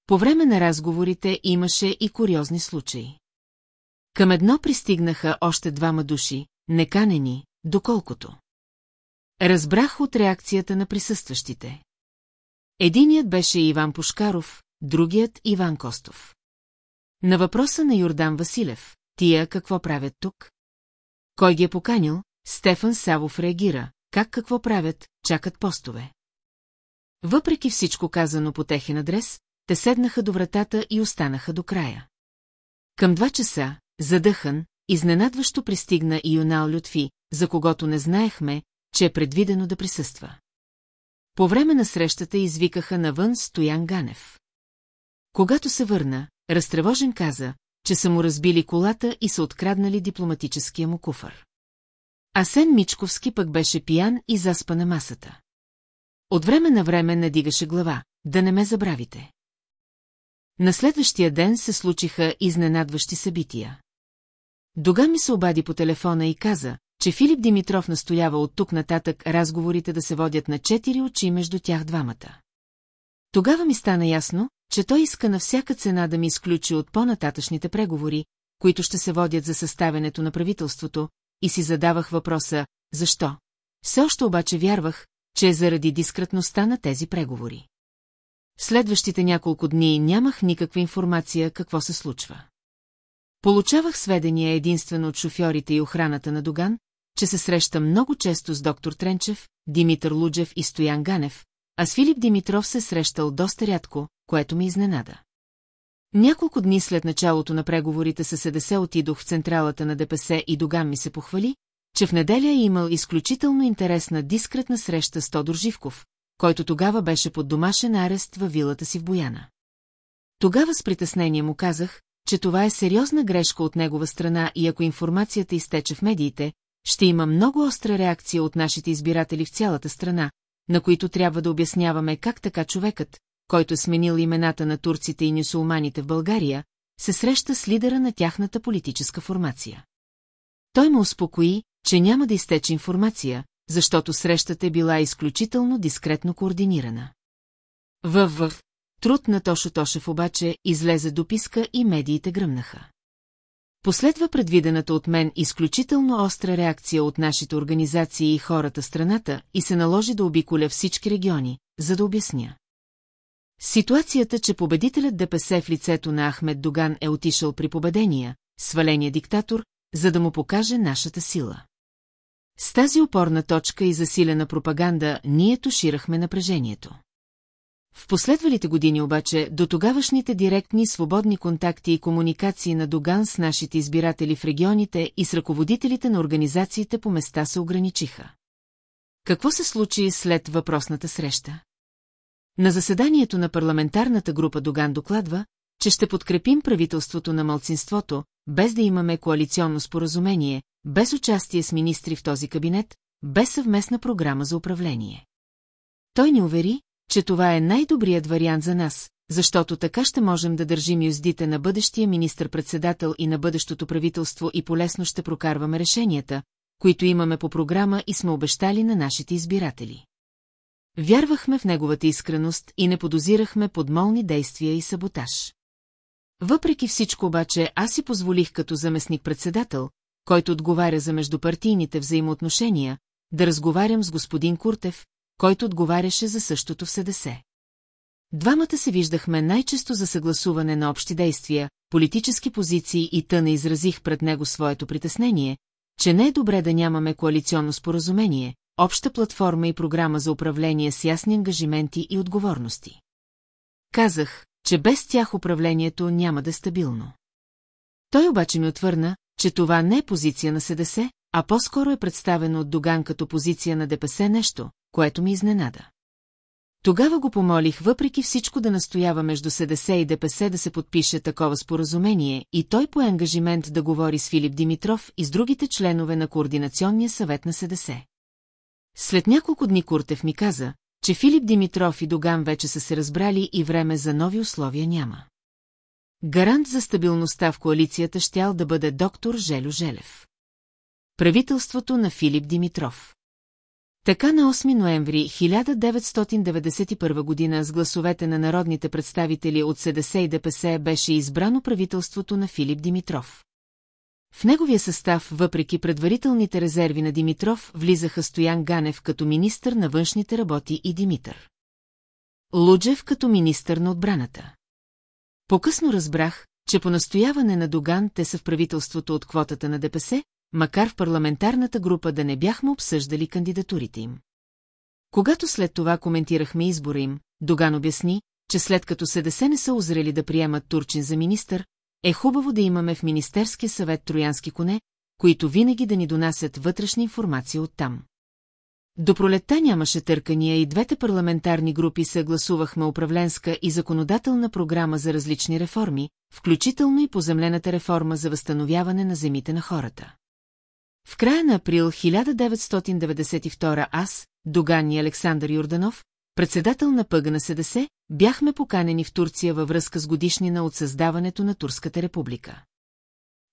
По време на разговорите имаше и куриозни случаи. Към едно пристигнаха още двама души, неканени, доколкото. Разбрах от реакцията на присъстващите. Единият беше Иван Пушкаров, другият Иван Костов. На въпроса на Йордан Василев, тия какво правят тук? Кой ги е поканил, Стефан Савов реагира, как какво правят, чакат постове. Въпреки всичко казано по техен адрес, те седнаха до вратата и останаха до края. Към два часа, задъхан, изненадващо пристигна и Юнал Лютфи, за когото не знаехме, че е предвидено да присъства. По време на срещата извикаха навън Стоян Ганев. Когато се върна, разтревожен каза, че са му разбили колата и са откраднали дипломатическия му куфър. Асен Мичковски пък беше пиян и заспа на масата. От време на време надигаше глава, да не ме забравите. На следващия ден се случиха изненадващи събития. Дога ми се обади по телефона и каза, че Филип Димитров настоява от тук нататък разговорите да се водят на четири очи между тях двамата. Тогава ми стана ясно, че той иска на всяка цена да ми изключи от по-нататъчните преговори, които ще се водят за съставянето на правителството, и си задавах въпроса «Защо?». Все още обаче вярвах, че е заради дискретността на тези преговори. Следващите няколко дни нямах никаква информация какво се случва. Получавах сведения единствено от шофьорите и охраната на Доган, че се среща много често с доктор Тренчев, Димитър Луджев и Стоян Ганев, а с Филип Димитров се срещал доста рядко, което ме изненада. Няколко дни след началото на преговорите с СДС отидох в централата на ДПС и Доган ми се похвали, че в неделя е имал изключително интересна дискретна среща с Тодор Живков, който тогава беше под домашен арест във вилата си в Бояна. Тогава с притеснение му казах, че това е сериозна грешка от негова страна и ако информацията изтече в медиите, ще има много остра реакция от нашите избиратели в цялата страна, на които трябва да обясняваме как така човекът, който е сменил имената на турците и нюсулманите в България, се среща с лидера на тяхната политическа формация. Той му успокои, че няма да изтече информация, защото срещата е била изключително дискретно координирана. В труд на Тошо Тошев обаче излезе дописка и медиите гръмнаха. Последва предвидената от мен изключително остра реакция от нашите организации и хората страната и се наложи да обиколя всички региони, за да обясня. Ситуацията, че победителят ДПС в лицето на Ахмед Доган е отишъл при победения, сваления диктатор, за да му покаже нашата сила. С тази опорна точка и засилена пропаганда ние туширахме напрежението. В последвалите години обаче до тогавашните директни свободни контакти и комуникации на Доган с нашите избиратели в регионите и с ръководителите на организациите по места се ограничиха. Какво се случи след въпросната среща? На заседанието на парламентарната група Доган докладва, че ще подкрепим правителството на мълцинството, без да имаме коалиционно споразумение, без участие с министри в този кабинет, без съвместна програма за управление. Той ни увери, че това е най-добрият вариант за нас, защото така ще можем да държим юздите на бъдещия министр-председател и на бъдещото правителство и полесно ще прокарваме решенията, които имаме по програма и сме обещали на нашите избиратели. Вярвахме в неговата искреност и не подозирахме подмолни действия и саботаж. Въпреки всичко обаче аз си позволих като заместник-председател, който отговаря за междупартийните взаимоотношения, да разговарям с господин Куртев, който отговаряше за същото в СДС. Двамата се виждахме най-често за съгласуване на общи действия, политически позиции и тъна изразих пред него своето притеснение, че не е добре да нямаме коалиционно споразумение, обща платформа и програма за управление с ясни ангажименти и отговорности. Казах, че без тях управлението няма да е стабилно. Той обаче ми отвърна, че това не е позиция на СДС, а по-скоро е представено от Доган като позиция на ДПС нещо, което ми изненада. Тогава го помолих въпреки всичко да настоява между СДС и ДПС да се подпише такова споразумение и той по ангажимент да говори с Филип Димитров и с другите членове на Координационния съвет на СДС. След няколко дни Куртев ми каза, че Филип Димитров и Доган вече са се разбрали и време за нови условия няма. Гарант за стабилността в коалицията щял да бъде доктор Желю Желев. Правителството на Филип Димитров. Така на 8 ноември 1991 година с гласовете на народните представители от СДС и ДПС беше избрано правителството на Филип Димитров. В неговия състав, въпреки предварителните резерви на Димитров, влизаха Стоян Ганев като министър на външните работи и Димитър. Луджев като министър на отбраната. По-късно разбрах, че по настояване на Доган те са в правителството от квотата на ДПС, макар в парламентарната група да не бяхме обсъждали кандидатурите им. Когато след това коментирахме избора им, Доган обясни, че след като СДС не са озрели да приемат Турчин за министър, е хубаво да имаме в Министерския съвет троянски коне, които винаги да ни донасят вътрешна информация оттам. До пролетта нямаше търкания и двете парламентарни групи съгласувахме управленска и законодателна програма за различни реформи, включително и поземлената реформа за възстановяване на земите на хората. В края на април 1992 аз, Доган и Александър Юрданов, председател на пъга на СДС, бяхме поканени в Турция във връзка с годишнина от създаването на Турската република.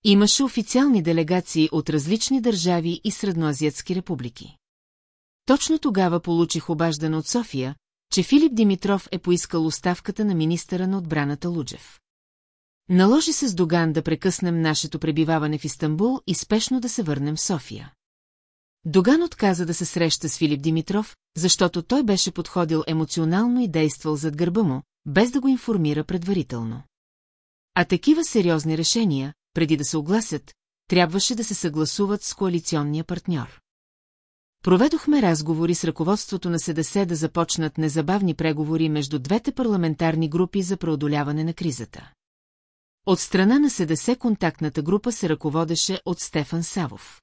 Имаше официални делегации от различни държави и средноазиатски републики. Точно тогава получих обаждане от София, че Филип Димитров е поискал оставката на министъра на отбраната Луджев. Наложи се с Доган да прекъснем нашето пребиваване в Истанбул и спешно да се върнем в София. Доган отказа да се среща с Филип Димитров, защото той беше подходил емоционално и действал зад гърба му, без да го информира предварително. А такива сериозни решения, преди да се огласят, трябваше да се съгласуват с коалиционния партньор. Проведохме разговори с ръководството на СДС да започнат незабавни преговори между двете парламентарни групи за преодоляване на кризата. От страна на СДС контактната група се ръководеше от Стефан Савов.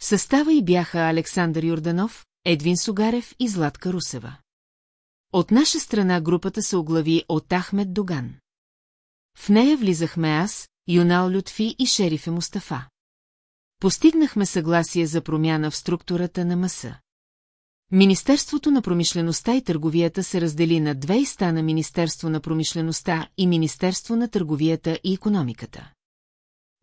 В състава и бяха Александър Юрданов, Едвин Сугарев и Златка Русева. От наша страна групата се оглави от Ахмед Доган. В нея влизахме аз, Юнал Лютфи и шерифе Мустафа. Постигнахме съгласие за промяна в структурата на МАСА. Министерството на промишлеността и търговията се раздели на две и стана Министерство на промишлеността и Министерство на търговията и економиката.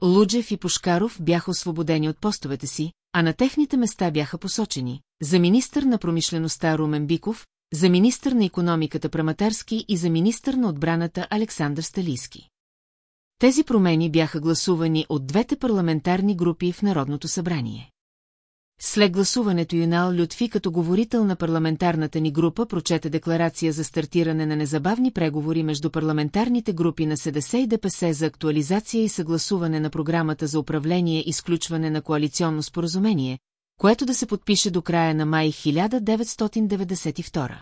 Луджев и Пушкаров бяха освободени от постовете си, а на техните места бяха посочени за министър на промишлеността Румен Биков, за министър на економиката Праматарски и за министър на отбраната Александър Сталийски. Тези промени бяха гласувани от двете парламентарни групи в Народното събрание. След гласуването Юнал Лютфи като говорител на парламентарната ни група прочете декларация за стартиране на незабавни преговори между парламентарните групи на СДС и ДПС за актуализация и съгласуване на програмата за управление и изключване на коалиционно споразумение, което да се подпише до края на май 1992.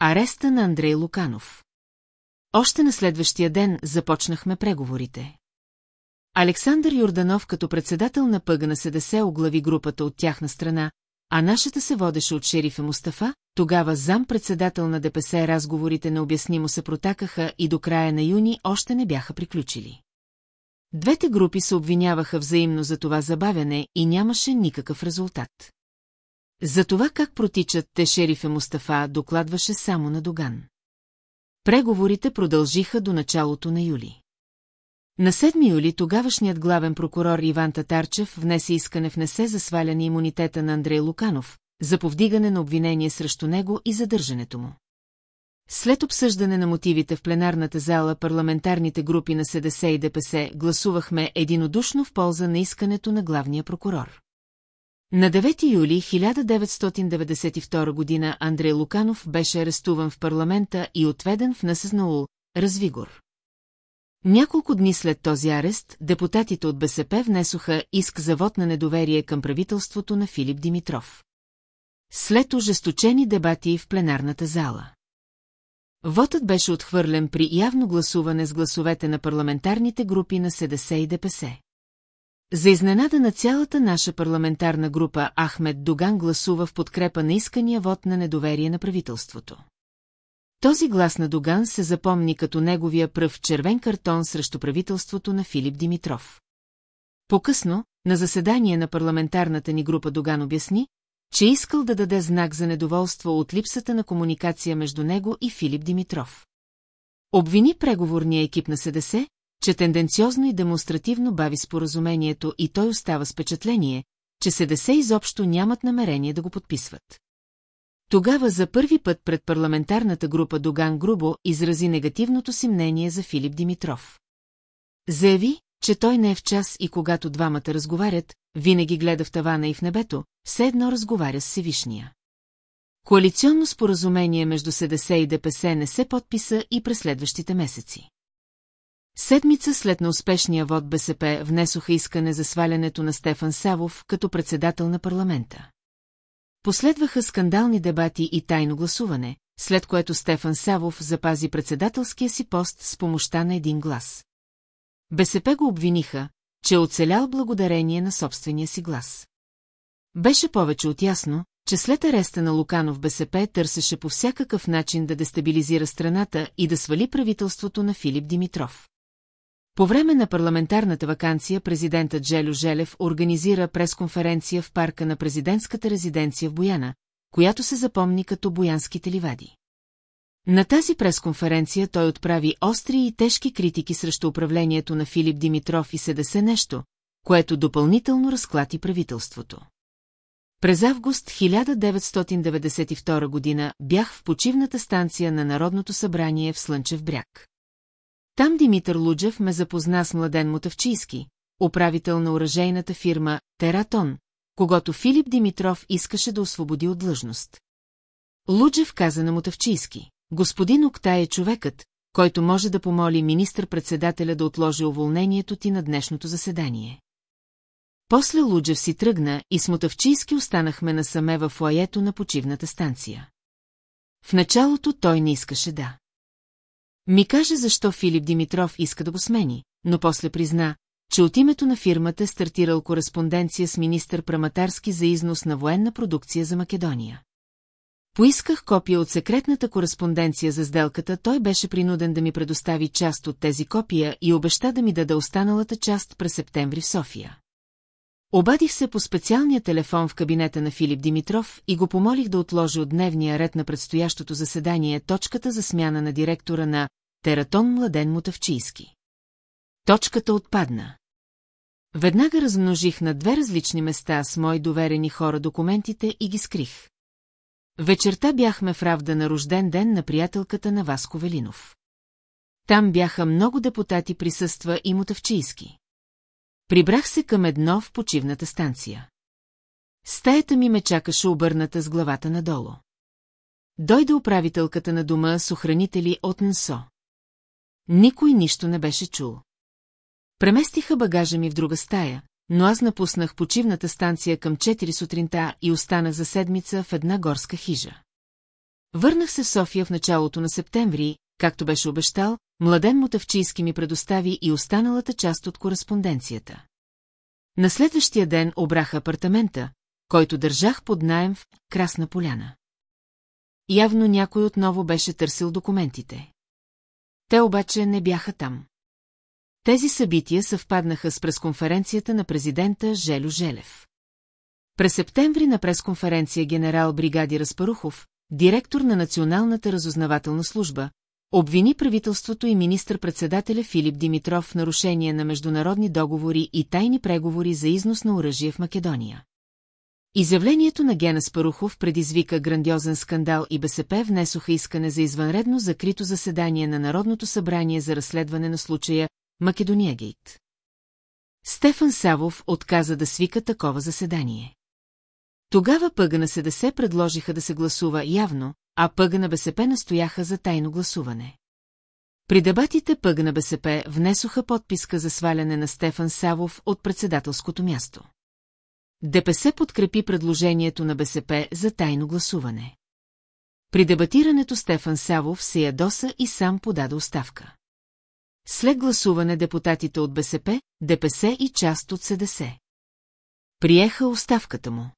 Ареста на Андрей Луканов Още на следващия ден започнахме преговорите. Александър Йорданов като председател на пъга на СДС оглави групата от тяхна страна, а нашата се водеше от шерифа Мустафа, тогава зам-председател на ДПС разговорите необяснимо се протакаха и до края на юни още не бяха приключили. Двете групи се обвиняваха взаимно за това забавяне и нямаше никакъв резултат. За това как протичат те шерифе Мустафа докладваше само на Доган. Преговорите продължиха до началото на юли. На 7 юли тогавашният главен прокурор Иван Татарчев внесе искане в несе за сваляне имунитета на Андрей Луканов, за повдигане на обвинение срещу него и задържането му. След обсъждане на мотивите в пленарната зала парламентарните групи на СДС и ДПС гласувахме единодушно в полза на искането на главния прокурор. На 9 юли 1992 година Андрей Луканов беше арестуван в парламента и отведен в Насъзнаул, Развигор. Няколко дни след този арест, депутатите от БСП внесоха иск за вод на недоверие към правителството на Филип Димитров. След ожесточени дебати в пленарната зала. Вотът беше отхвърлен при явно гласуване с гласовете на парламентарните групи на СДС и ДПС. За изненада на цялата наша парламентарна група Ахмед Доган гласува в подкрепа на искания вод на недоверие на правителството. Този глас на Доган се запомни като неговия пръв червен картон срещу правителството на Филип Димитров. По-късно, на заседание на парламентарната ни група Доган обясни, че искал да даде знак за недоволство от липсата на комуникация между него и Филип Димитров. Обвини преговорния екип на СДС, че тенденциозно и демонстративно бави споразумението и той остава с впечатление, че СДС изобщо нямат намерение да го подписват. Тогава за първи път пред парламентарната група Доган Грубо изрази негативното си мнение за Филип Димитров. Заяви, че той не е в час и когато двамата разговарят, винаги гледа в тавана и в небето, все едно разговаря с Всевишния. Коалиционно споразумение между СДС и ДПС не се подписа и през следващите месеци. Седмица след на успешния вод БСП внесоха искане за свалянето на Стефан Савов като председател на парламента. Последваха скандални дебати и тайно гласуване, след което Стефан Савов запази председателския си пост с помощта на един глас. БСП го обвиниха, че е оцелял благодарение на собствения си глас. Беше повече от ясно, че след ареста на Луканов БСП търсеше по всякакъв начин да дестабилизира страната и да свали правителството на Филип Димитров. По време на парламентарната вакансия президентът Желю Желев организира пресконференция в парка на президентската резиденция в Бояна, която се запомни като Боянските ливади. На тази пресконференция той отправи остри и тежки критики срещу управлението на Филип Димитров и СДС нещо, което допълнително разклати правителството. През август 1992 година бях в почивната станция на Народното събрание в Слънчев бряг. Там Димитър Луджев ме запозна с Младен Мотавчийски, управител на оръжейната фирма Тератон, когато Филип Димитров искаше да освободи от длъжност. Луджев каза на Мотавчийски, господин Октай е човекът, който може да помоли министър-председателя да отложи уволнението ти на днешното заседание. После Луджев си тръгна и с Мотавчийски останахме насаме в лаето на почивната станция. В началото той не искаше да. Ми каже защо Филип Димитров иска да го смени, но после призна, че от името на фирмата стартирал кореспонденция с министър Праматарски за износ на военна продукция за Македония. Поисках копия от секретната кореспонденция за сделката, той беше принуден да ми предостави част от тези копия и обеща да ми даде останалата част през септември в София. Обадих се по специалния телефон в кабинета на Филип Димитров и го помолих да отложи от дневния ред на предстоящото заседание точката за смяна на директора на Тератон Младен Мутавчийски. Точката отпадна. Веднага размножих на две различни места с мои доверени хора документите и ги скрих. Вечерта бяхме в равда на рожден ден на приятелката на Васко Велинов. Там бяха много депутати присъства и Мутавчийски. Прибрах се към едно в почивната станция. Стаята ми ме чакаше обърната с главата надолу. Дойде управителката на дома с охранители от НСО. Никой нищо не беше чул. Преместиха багажа ми в друга стая, но аз напуснах почивната станция към 4 сутринта и останах за седмица в една горска хижа. Върнах се в София в началото на септември, както беше обещал, Младен Мотавчийски ми предостави и останалата част от кореспонденцията. На следващия ден обрах апартамента, който държах под найем в Красна поляна. Явно някой отново беше търсил документите. Те обаче не бяха там. Тези събития съвпаднаха с пресконференцията на президента Желю Желев. През септември на пресконференция генерал бригади Разпарухов, директор на Националната разузнавателна служба, обвини правителството и министър-председателя Филип Димитров в нарушение на международни договори и тайни преговори за износ на оръжие в Македония. Изявлението на Гена Спарухов предизвика грандиозен скандал и БСП внесоха искане за извънредно закрито заседание на Народното събрание за разследване на случая Македония Гейт. Стефан Савов отказа да свика такова заседание. Тогава пъга на СДС предложиха да се гласува явно, а пъга на БСП настояха за тайно гласуване. При дебатите пъга на БСП внесоха подписка за сваляне на Стефан Савов от председателското място. ДПС подкрепи предложението на БСП за тайно гласуване. При дебатирането Стефан Савов се ядоса и сам подаде оставка. След гласуване депутатите от БСП, ДПС и част от СДС. Приеха оставката му.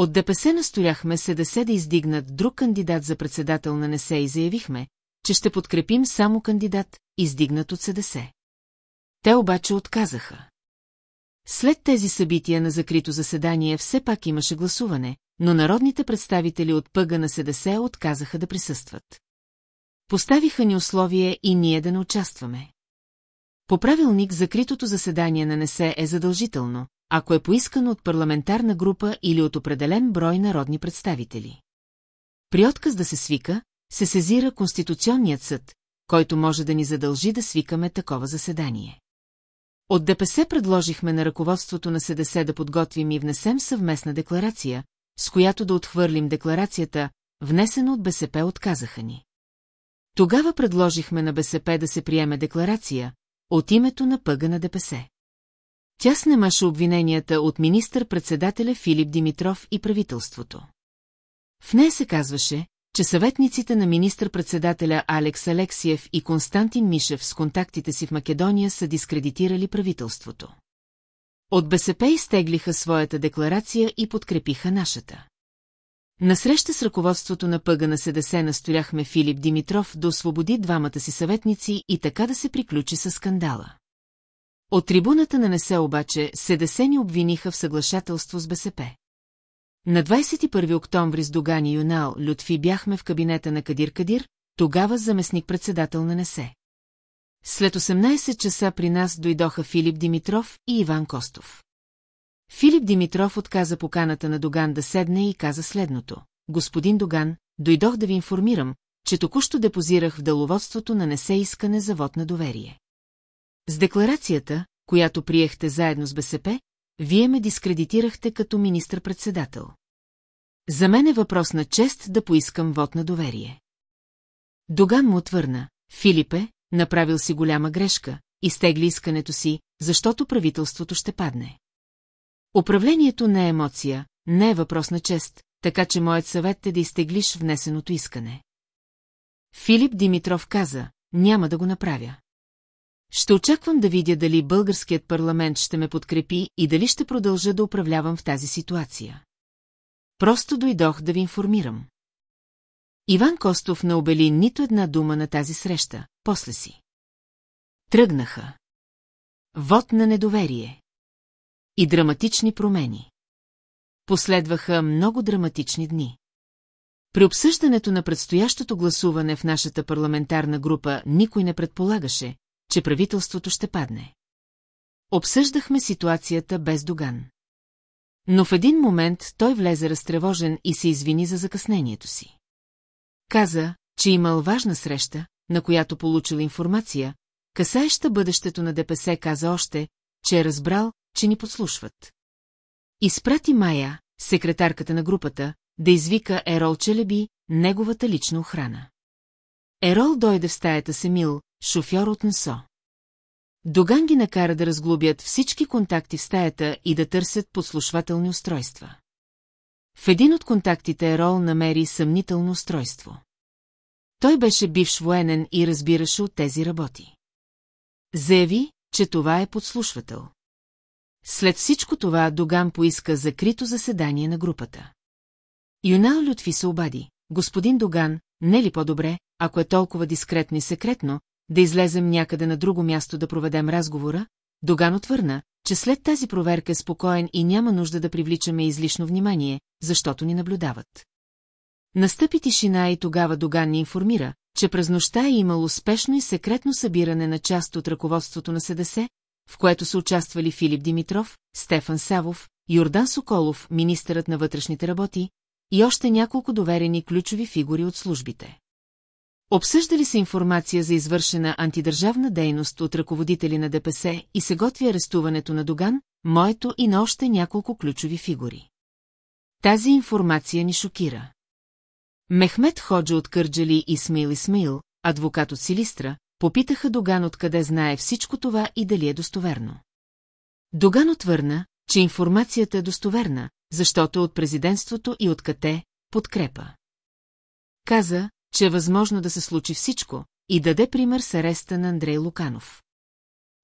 От ДПС настояхме СДС да издигнат друг кандидат за председател на НСЕ и заявихме, че ще подкрепим само кандидат, издигнат от СДС. Те обаче отказаха. След тези събития на закрито заседание все пак имаше гласуване, но народните представители от пъга на СДС отказаха да присъстват. Поставиха ни условие и ние да не участваме. По правилник закритото заседание на НСЕ е задължително, ако е поискано от парламентарна група или от определен брой народни представители. При отказ да се свика, се сезира Конституционният съд, който може да ни задължи да свикаме такова заседание. От ДПС предложихме на ръководството на СДС да подготвим и внесем съвместна декларация, с която да отхвърлим декларацията, внесена от БСП отказаха ни. Тогава предложихме на БСП да се приеме декларация от името на пъга на ДПС. Тя снимаше обвиненията от министър-председателя Филип Димитров и правителството. В нея се казваше, че съветниците на министър-председателя Алекс Алексиев и Константин Мишев с контактите си в Македония са дискредитирали правителството. От БСП изтеглиха своята декларация и подкрепиха нашата. На среща с ръководството на пъга на СДС настояхме Филип Димитров да освободи двамата си съветници и така да се приключи с скандала. От трибуната на НСЕ обаче СДС ни обвиниха в съглашателство с БСП. На 21 октомври с Доган и Юнал Лютфи бяхме в кабинета на Кадир Кадир, тогава заместник-председател на НСЕ. След 18 часа при нас дойдоха Филип Димитров и Иван Костов. Филип Димитров отказа поканата на Доган да седне и каза следното. Господин Доган, дойдох да ви информирам, че току-що депозирах в деловодството на несе искане за вод на доверие. С декларацията, която приехте заедно с БСП, вие ме дискредитирахте като министр-председател. За мен е въпрос на чест да поискам вод на доверие. Доган му отвърна, Филипе, направил си голяма грешка, изтегли искането си, защото правителството ще падне. Управлението не е емоция, не е въпрос на чест, така че моят съвет е да изтеглиш внесеното искане. Филип Димитров каза, няма да го направя. Ще очаквам да видя дали българският парламент ще ме подкрепи и дали ще продължа да управлявам в тази ситуация. Просто дойдох да ви информирам. Иван Костов не обели нито една дума на тази среща, после си. Тръгнаха. Вод на недоверие. И драматични промени. Последваха много драматични дни. При обсъждането на предстоящото гласуване в нашата парламентарна група никой не предполагаше, че правителството ще падне. Обсъждахме ситуацията без Доган. Но в един момент той влезе разтревожен и се извини за закъснението си. Каза, че имал важна среща, на която получил информация, касаеща бъдещето на ДПС каза още, че е разбрал, че ни подслушват. Изпрати Майя, секретарката на групата, да извика Ерол Челеби, неговата лична охрана. Ерол дойде в стаята с Емил, шофьор от Нсо. Доган ги накара да разглобят всички контакти в стаята и да търсят подслушвателни устройства. В един от контактите Ерол намери съмнително устройство. Той беше бивш военен и разбираше от тези работи. Заяви, че това е подслушвател. След всичко това Доган поиска закрито заседание на групата. Юнал Лютви се обади. Господин Доган, не ли по-добре, ако е толкова дискретно и секретно, да излезем някъде на друго място да проведем разговора? Доган отвърна, че след тази проверка е спокоен и няма нужда да привличаме излишно внимание, защото ни наблюдават. Настъпи тишина и тогава Доган ни информира, че през нощта е имал успешно и секретно събиране на част от ръководството на СДС, в което са участвали Филип Димитров, Стефан Савов, Йордан Соколов, министърът на вътрешните работи, и още няколко доверени ключови фигури от службите. Обсъждали се информация за извършена антидържавна дейност от ръководители на ДПС и се готви арестуването на Доган, моето и на още няколко ключови фигури. Тази информация ни шокира. Мехмед Ходжа от Кърджали и Смил Исмаил, адвокат от Силистра, попитаха Доган откъде знае всичко това и дали е достоверно. Доган отвърна, че информацията е достоверна, защото от президентството и от КТ подкрепа. Каза, че е възможно да се случи всичко и даде пример с ареста на Андрей Луканов.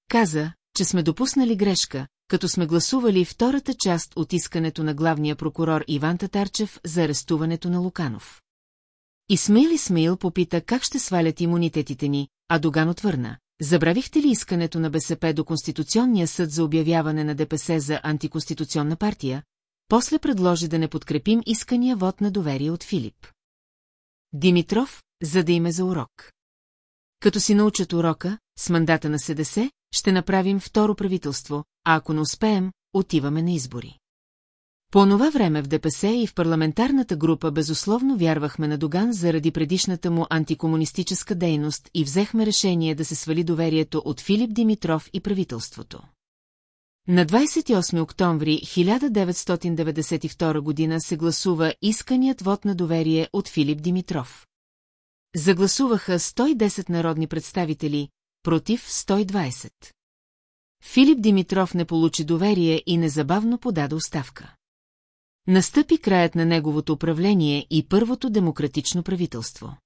Каза, че сме допуснали грешка, като сме гласували втората част от искането на главния прокурор Иван Татарчев за арестуването на Луканов. Исмаил Исмаил попита как ще свалят имунитетите ни, а Доган отвърна. Забравихте ли искането на БСП до Конституционния съд за обявяване на ДПС за антиконституционна партия? После предложи да не подкрепим искания вод на доверие от Филип. Димитров, за да име за урок. Като си научат урока, с мандата на СДС, ще направим второ правителство, а ако не успеем, отиваме на избори. По това време в ДПС и в парламентарната група безусловно вярвахме на Доган заради предишната му антикомунистическа дейност и взехме решение да се свали доверието от Филип Димитров и правителството. На 28 октомври 1992 година се гласува исканият вод на доверие от Филип Димитров. Загласуваха 110 народни представители, против 120. Филип Димитров не получи доверие и незабавно подаде оставка. Настъпи краят на неговото управление и първото демократично правителство.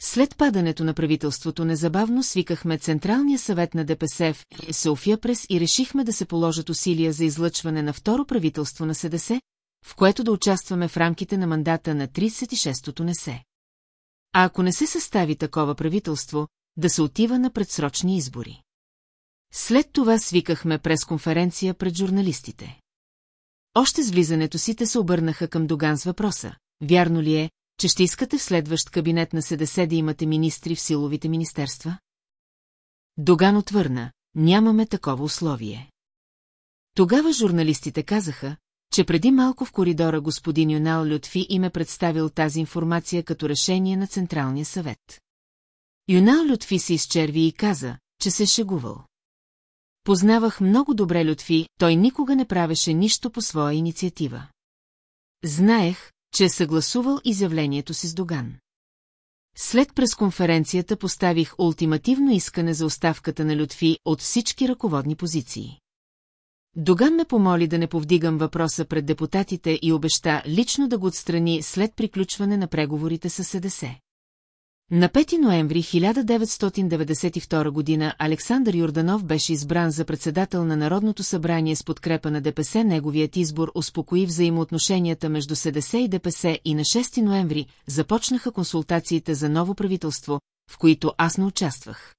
След падането на правителството незабавно свикахме Централния съвет на ДПС в София прес и решихме да се положат усилия за излъчване на второ правителство на СДС, в което да участваме в рамките на мандата на 36-то НЕСЕ. А ако не се състави такова правителство, да се отива на предсрочни избори. След това свикахме пресконференция пред журналистите. Още с влизането си те се обърнаха към Доган с въпроса. Вярно ли е, че ще искате в следващ кабинет на СДС да имате министри в силовите министерства? Доган отвърна, нямаме такова условие. Тогава журналистите казаха, че преди малко в коридора господин Юнал Лютфи им е представил тази информация като решение на Централния съвет. Юнал Лютфи се изчерви и каза, че се шегувал. Познавах много добре Лютфи, той никога не правеше нищо по своя инициатива. Знаех, че е съгласувал изявлението си с Доган. След пресконференцията поставих ултимативно искане за оставката на Лютфи от всички ръководни позиции. Доган ме помоли да не повдигам въпроса пред депутатите и обеща лично да го отстрани след приключване на преговорите с СДС. На 5 ноември 1992 година Александър Юрданов беше избран за председател на Народното събрание с подкрепа на ДПС. Неговият избор успокои взаимоотношенията между СДС и ДПС и на 6 ноември започнаха консултациите за ново правителство, в които аз не участвах.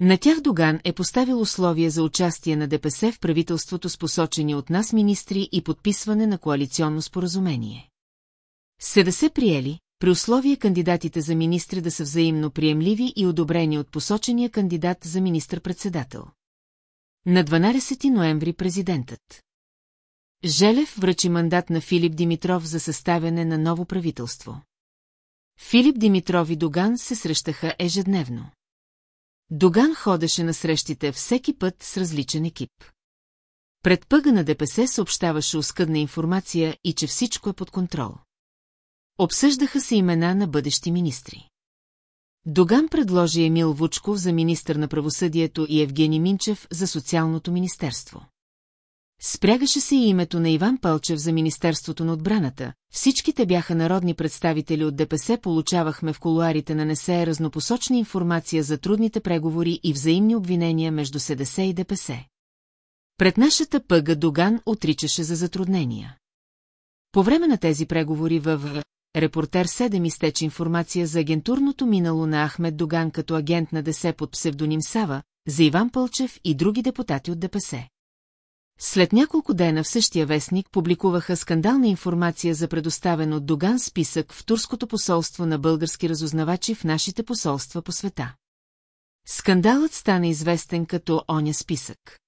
На тях Доган е поставил условия за участие на ДПС в правителството с посочени от нас министри и подписване на коалиционно споразумение. СДС приели, при условие кандидатите за министри да са взаимно приемливи и одобрени от посочения кандидат за министр-председател. На 12 ноември президентът. Желев връчи мандат на Филип Димитров за съставяне на ново правителство. Филип Димитров и Доган се срещаха ежедневно. Доган ходеше на срещите всеки път с различен екип. Пред пъга на ДПС съобщаваше оскъдна информация и че всичко е под контрол. Обсъждаха се имена на бъдещи министри. Доган предложи Емил Вучков за министър на правосъдието и Евгений Минчев за социалното министерство. Спрягаше се и името на Иван Пълчев за Министерството на отбраната. Всичките бяха народни представители от ДПС, получавахме в колуарите на НСЕ разнопосочна информация за трудните преговори и взаимни обвинения между СДС и ДПС. Пред нашата пъга Доган отричаше за затруднения. По време на тези преговори в Репортер 7 изтече информация за агентурното минало на Ахмед Доган като агент на ДС под псевдоним Сава, за Иван Пълчев и други депутати от ДПС. След няколко дена в същия вестник публикуваха скандална информация за предоставен от Доган списък в турското посолство на български разузнавачи в нашите посолства по света. Скандалът стана известен като оня списък.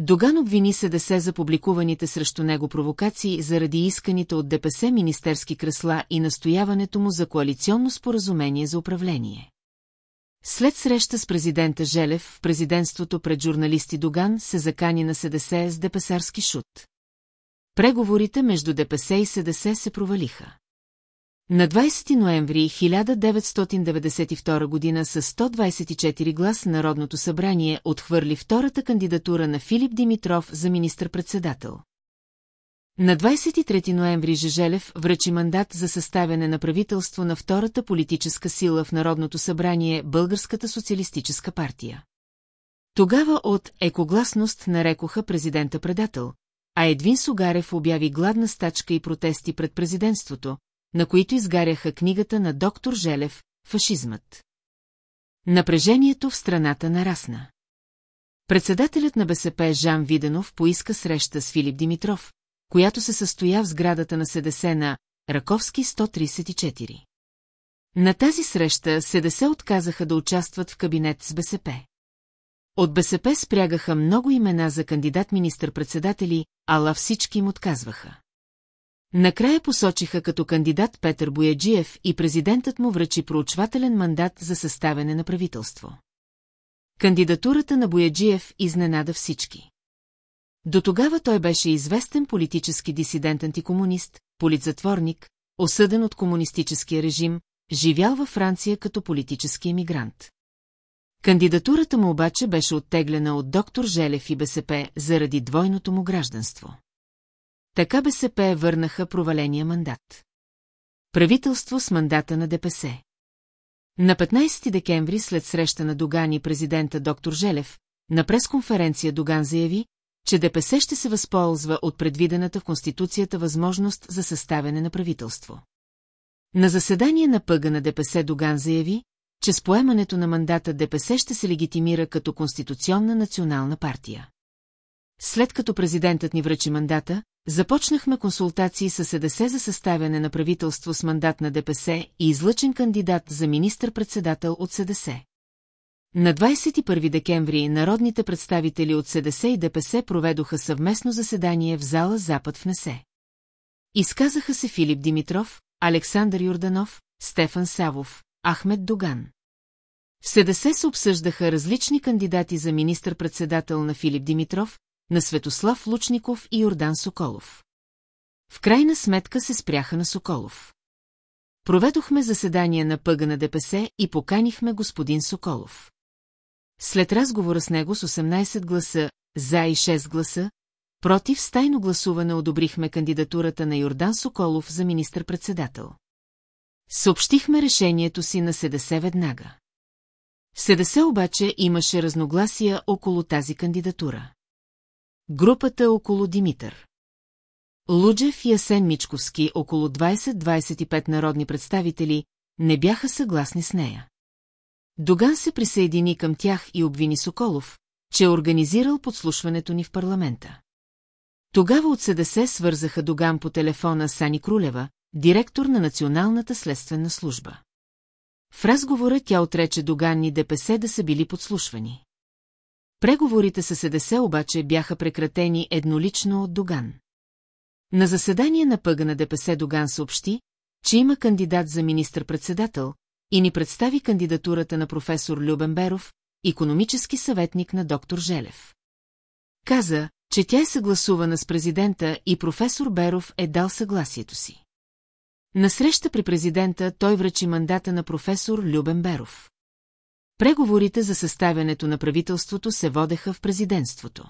Доган обвини СДС за публикуваните срещу него провокации заради исканите от ДПС министерски кресла и настояването му за коалиционно споразумение за управление. След среща с президента Желев в президентството пред журналисти Доган се закани на СДС с депесарски шут. Преговорите между ДПС и СДС се провалиха. На 20 ноември 1992 година с 124 глас Народното събрание отхвърли втората кандидатура на Филип Димитров за министър-председател. На 23 ноември Жежелев връчи мандат за съставяне на правителство на втората политическа сила в Народното събрание Българската социалистическа партия. Тогава от екогласност нарекоха президента предател, а Едвин Сугарев обяви гладна стачка и протести пред президентството, на които изгаряха книгата на доктор Желев «Фашизмът». Напрежението в страната нарасна. Председателят на БСП Жан Виденов поиска среща с Филип Димитров, която се състоя в сградата на СДС на Раковски 134. На тази среща СДС отказаха да участват в кабинет с БСП. От БСП спрягаха много имена за кандидат министър-председатели, ала всички им отказваха. Накрая посочиха като кандидат Петър Бояджиев и президентът му връчи проучвателен мандат за съставяне на правителство. Кандидатурата на Бояджиев изненада всички. До тогава той беше известен политически дисидент антикомунист, политзатворник, осъден от комунистическия режим, живял във Франция като политически емигрант. Кандидатурата му обаче беше оттеглена от доктор Желев и БСП заради двойното му гражданство. Така БСП върнаха проваления мандат. Правителство с мандата на ДПС. На 15 декември след среща на Доган и президента доктор Желев, на пресконференция Доган заяви, че ДПС ще се възползва от предвидената в Конституцията възможност за съставяне на правителство. На заседание на пъга на ДПС Доган заяви, че с поемането на мандата ДПС ще се легитимира като конституционна национална партия. След като президентът ни връчи мандата, започнахме консултации с СДС за съставяне на правителство с мандат на ДПС и излъчен кандидат за министър-председател от СДС. На 21 декември народните представители от СДС и ДПС проведоха съвместно заседание в зала Запад в Несе. Изказаха се Филип Димитров, Александър Юрданов, Стефан Савов, Ахмед Доган. В СДС се обсъждаха различни кандидати за министър-председател на Филип Димитров, на Светослав Лучников и Йордан Соколов. В крайна сметка се спряха на Соколов. Проведохме заседание на пъга на ДПС и поканихме господин Соколов. След разговора с него с 18 гласа за и 6 гласа, против с тайно гласуване одобрихме кандидатурата на Йордан Соколов за министър-председател. Съобщихме решението си на СДС веднага. В СДС обаче имаше разногласия около тази кандидатура. Групата около Димитър. Луджев и Асен Мичковски, около 20-25 народни представители, не бяха съгласни с нея. Доган се присъедини към тях и обвини Соколов, че е организирал подслушването ни в парламента. Тогава от СДС свързаха Доган по телефона Сани Крулева, директор на Националната следствена служба. В разговора тя отрече Доган и ДПС да са били подслушвани. Преговорите с СДС обаче бяха прекратени еднолично от Доган. На заседание на пъга на ДПС Доган съобщи, че има кандидат за министър-председател и ни представи кандидатурата на професор Любен Беров, економически съветник на доктор Желев. Каза, че тя е съгласувана с президента и професор Беров е дал съгласието си. На среща при президента той връчи мандата на професор Любен Беров. Преговорите за съставянето на правителството се водеха в президентството.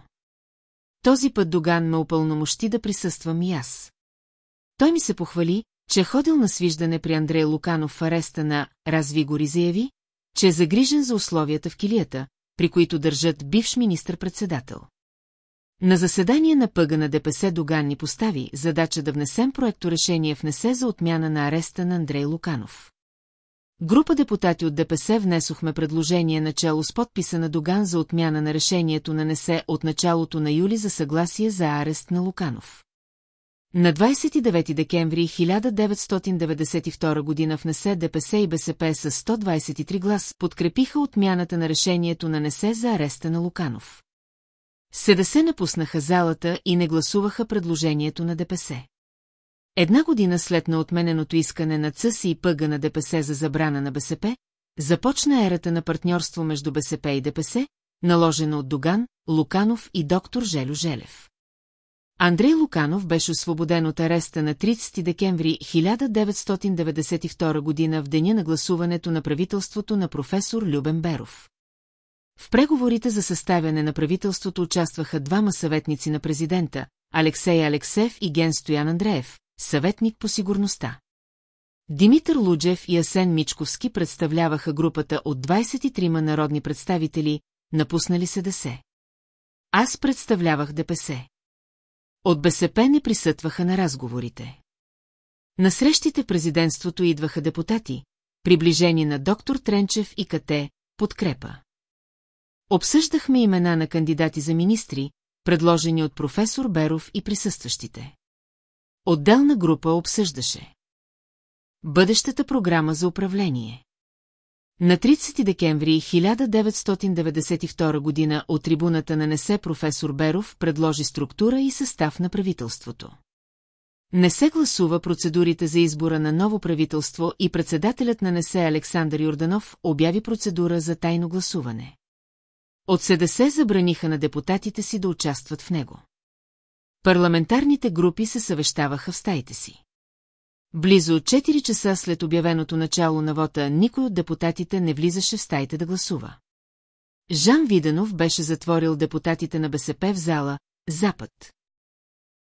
Този път Доган ме опълномощи да присъствам и аз. Той ми се похвали, че е ходил на свиждане при Андрей Луканов в ареста на Развигори заяви, че е загрижен за условията в килията, при които държат бивш министр-председател. На заседание на пъга на ДПС Доган ни постави задача да внесем проекто решение внесе за отмяна на ареста на Андрей Луканов. Група депутати от ДПС внесохме предложение начало с подписа на Доган за отмяна на решението на НЕСЕ от началото на юли за съгласие за арест на Луканов. На 29 декември 1992 година в НЕСЕ ДПС и БСП с 123 глас подкрепиха отмяната на решението на НЕСЕ за ареста на Луканов. СДС напуснаха залата и не гласуваха предложението на ДПС. Една година след наотмененото искане на ЦС и ПГ на ДПС за забрана на БСП, започна ерата на партньорство между БСП и ДПС, наложена от Доган, Луканов и доктор Желю Желев. Андрей Луканов беше освободен от ареста на 30 декември 1992 година в деня на гласуването на правителството на професор Любен Беров. В преговорите за съставяне на правителството участваха двама съветници на президента, Алексей Алексев и Ген Стоян Андреев, съветник по сигурността. Димитър Луджев и Асен Мичковски представляваха групата от 23 народни представители, напуснали се ДС. Аз представлявах ДПС. От БСП не присътваха на разговорите. На срещите президентството идваха депутати, приближени на доктор Тренчев и Кате, подкрепа. Обсъждахме имена на кандидати за министри, предложени от професор Беров и присъстващите. Отделна група обсъждаше. Бъдещата програма за управление. На 30 декември 1992 година от трибуната на НЕСЕ професор Беров предложи структура и състав на правителството. Не се гласува процедурите за избора на ново правителство и председателят на НЕСЕ Александър Йорданов обяви процедура за тайно гласуване. От СДС забраниха на депутатите си да участват в него. Парламентарните групи се съвещаваха в стаите си. Близо 4 часа след обявеното начало на вота никой от депутатите не влизаше в стаите да гласува. Жан Виденов беше затворил депутатите на БСП в зала «Запад».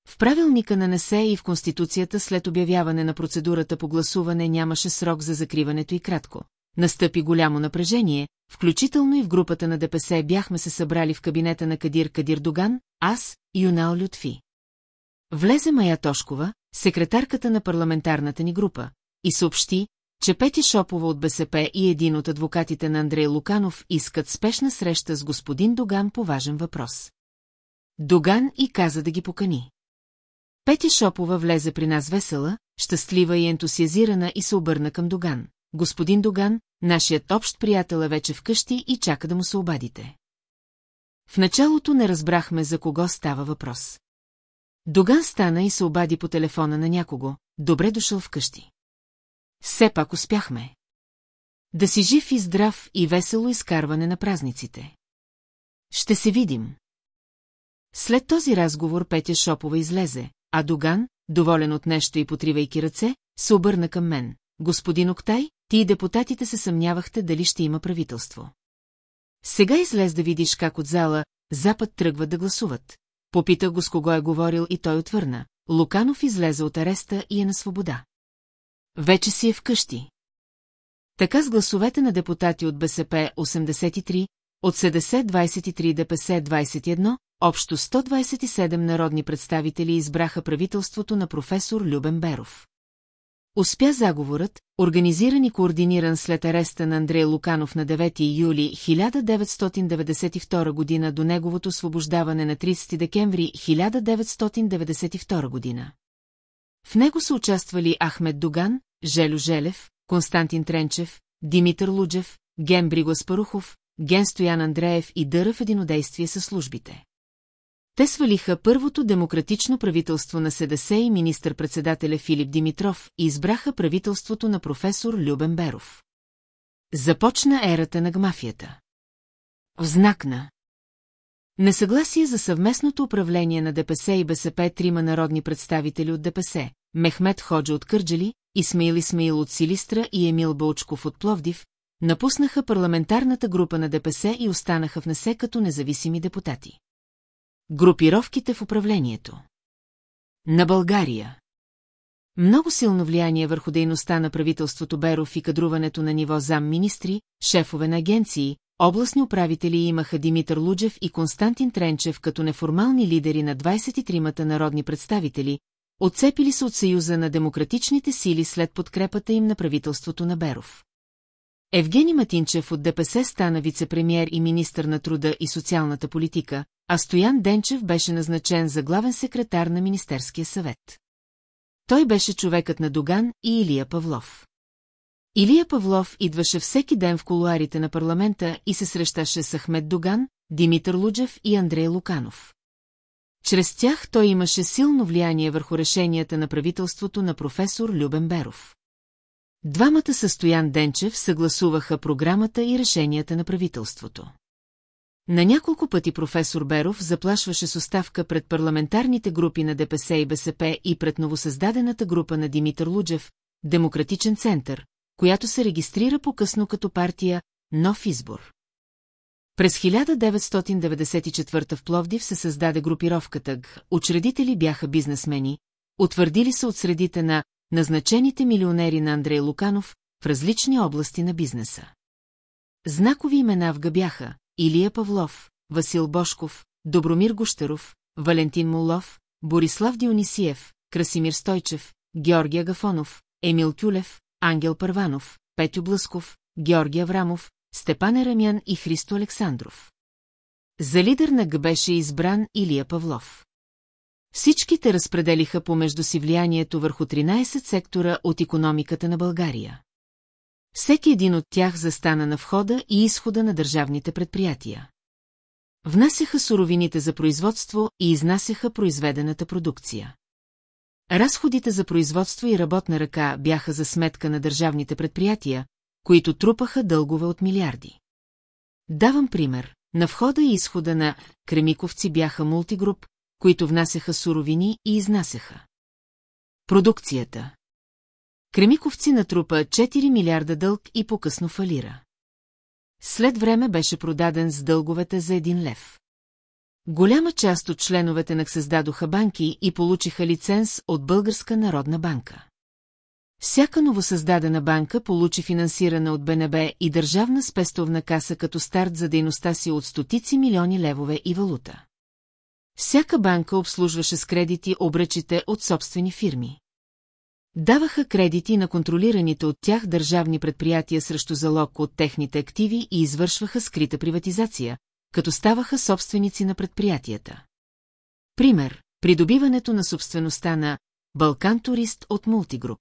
В правилника на НСЕ и в Конституцията след обявяване на процедурата по гласуване нямаше срок за закриването и кратко. Настъпи голямо напрежение, включително и в групата на ДПС бяхме се събрали в кабинета на Кадир Кадир Доган, аз и Юнал Лютфи. Влезе Мая Тошкова, секретарката на парламентарната ни група, и съобщи, че Пети Шопова от БСП и един от адвокатите на Андрей Луканов искат спешна среща с господин Доган по важен въпрос. Доган и каза да ги покани. Пети Шопова влезе при нас весела, щастлива и ентусиазирана и се обърна към Доган. Господин Доган, нашият общ приятел е вече вкъщи и чака да му се обадите. В началото не разбрахме за кого става въпрос. Доган стана и се обади по телефона на някого, добре дошъл вкъщи. Все пак успяхме. Да си жив и здрав и весело изкарване на празниците. Ще се видим. След този разговор Петя Шопова излезе, а Доган, доволен от нещо и потривайки ръце, се обърна към мен. Господин Октай, ти и депутатите се съмнявахте дали ще има правителство. Сега излез да видиш как от зала Запад тръгват да гласуват. Попитах го с кого е говорил и той отвърна. Луканов излезе от ареста и е на свобода. Вече си е вкъщи. Така с гласовете на депутати от БСП 83, от СДС 23 ДПС 21, общо 127 народни представители избраха правителството на професор Любен Беров. Успя заговорът, организиран и координиран след ареста на Андрей Луканов на 9 юли 1992 година до неговото освобождаване на 30 декември 1992 година. В него са участвали Ахмед Доган, Желю Желев, Константин Тренчев, Димитър Луджев, Ген Бригоспарухов, Ген Стоян Андреев и Дъра в единодействие с службите. Те свалиха първото демократично правителство на СДС и министър-председателя Филип Димитров и избраха правителството на професор Любен Беров. Започна ерата на гмафията. В знак на Несъгласие за съвместното управление на ДПС и БСП трима народни представители от ДПС, Мехмет Ходжа от Кърджали, Исмаил Исмаил от Силистра и Емил Бълчков от Пловдив, напуснаха парламентарната група на ДПС и останаха в НЕСЕ като независими депутати. Групировките в управлението На България Много силно влияние върху дейността на правителството Беров и кадруването на ниво зам-министри, шефове на агенции, областни управители имаха Димитър Луджев и Константин Тренчев като неформални лидери на 23-мата народни представители, отцепили се от Съюза на демократичните сили след подкрепата им на правителството на Беров. Евгений Матинчев от ДПС стана вице-премьер и министър на труда и социалната политика, а Стоян Денчев беше назначен за главен секретар на Министерския съвет. Той беше човекът на Доган и Илия Павлов. Илия Павлов идваше всеки ден в колуарите на парламента и се срещаше с Ахмед Доган, Димитър Луджев и Андрей Луканов. Чрез тях той имаше силно влияние върху решенията на правителството на професор Любен Беров. Двамата състоян Денчев съгласуваха програмата и решенията на правителството. На няколко пъти професор Беров заплашваше с оставка пред парламентарните групи на ДПС и БСП и пред новосъздадената група на Димитър Луджев, Демократичен център, която се регистрира по-късно като партия «Нов избор». През 1994 в Пловдив се създаде групировката Г, учредители бяха бизнесмени, утвърдили се от средите на назначените милионери на Андрей Луканов в различни области на бизнеса. Знакови имена в ГА бяха Илия Павлов, Васил Бошков, Добромир Гущеров, Валентин Молов, Борислав Дионисиев, Красимир Стойчев, Георгия Гафонов, Емил Кюлев, Ангел Първанов, Петю Блъсков, Георгия Врамов, Степан Ерамян и Христо Александров. За лидер на Г беше избран Илия Павлов. Всичките разпределиха помежду си влиянието върху 13 сектора от економиката на България. Всеки един от тях застана на входа и изхода на държавните предприятия. Внасяха суровините за производство и изнасяха произведената продукция. Разходите за производство и работна ръка бяха за сметка на държавните предприятия, които трупаха дългове от милиарди. Давам пример. На входа и изхода на Кремиковци бяха мултигруп, които внасяха суровини и изнасяха. Продукцията Кремиковци натрупа 4 милиарда дълг и по-късно фалира. След време беше продаден с дълговете за един лев. Голяма част от членовете на създадоха банки и получиха лиценз от Българска народна банка. Всяка новосъздадена банка получи финансиране от БНБ и държавна спестовна каса като старт за дейността си от стотици милиони левове и валута. Всяка банка обслужваше с кредити обръчите от собствени фирми. Даваха кредити на контролираните от тях държавни предприятия срещу залог от техните активи и извършваха скрита приватизация, като ставаха собственици на предприятията. Пример – придобиването на собствеността на Балкан Турист от Мултигруп.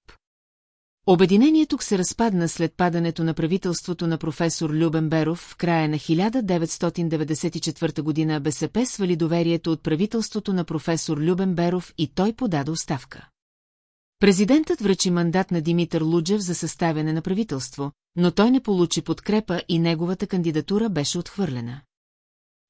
Обединението се разпадна след падането на правителството на професор Любен Беров в края на 1994 година БСП свали доверието от правителството на професор Любен Беров и той подаде оставка. Президентът връчи мандат на Димитър Луджев за съставяне на правителство, но той не получи подкрепа и неговата кандидатура беше отхвърлена.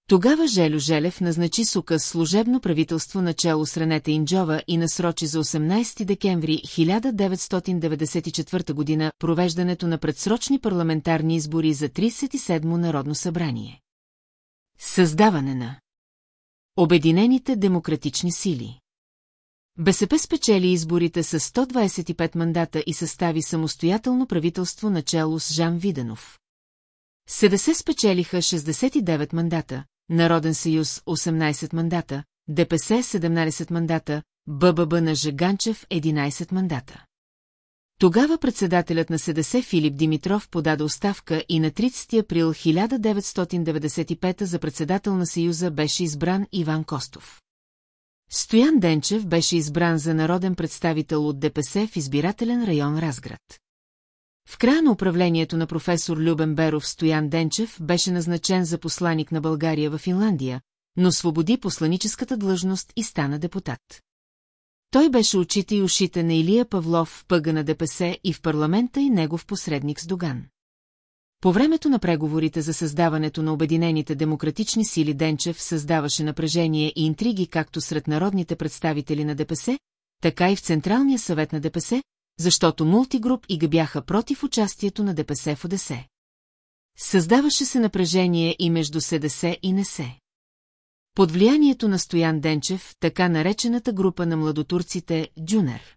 Тогава Желю Желев назначи с служебно правителство начало с Ренета Инджова и насрочи за 18 декември 1994 година провеждането на предсрочни парламентарни избори за 37-мо Народно събрание. Създаване на Обединените демократични сили БСП спечели изборите с 125 мандата и състави самостоятелно правителство начало с Жан Виденов. СДС спечелиха 69 мандата, Народен съюз 18 мандата, ДПС 17 мандата, БББ на Жаганчев 11 мандата. Тогава председателят на СДС Филип Димитров подаде оставка и на 30 април 1995 за председател на Съюза беше избран Иван Костов. Стоян Денчев беше избран за народен представител от ДПС в избирателен район Разград. В края на управлението на професор Любен Беров Стоян Денчев беше назначен за посланик на България в Финландия, но свободи посланическата длъжност и стана депутат. Той беше очите и ушите на Илия Павлов в пъга на ДПС и в парламента и негов посредник с Доган. По времето на преговорите за създаването на Обединените демократични сили Денчев създаваше напрежение и интриги както сред народните представители на ДПС, така и в Централния съвет на ДПС, защото мултигруп и га бяха против участието на ДПС в ОДСЕ. Създаваше се напрежение и между СДС и НСЕ. Под влиянието на Стоян Денчев, така наречената група на младотурците Джунер.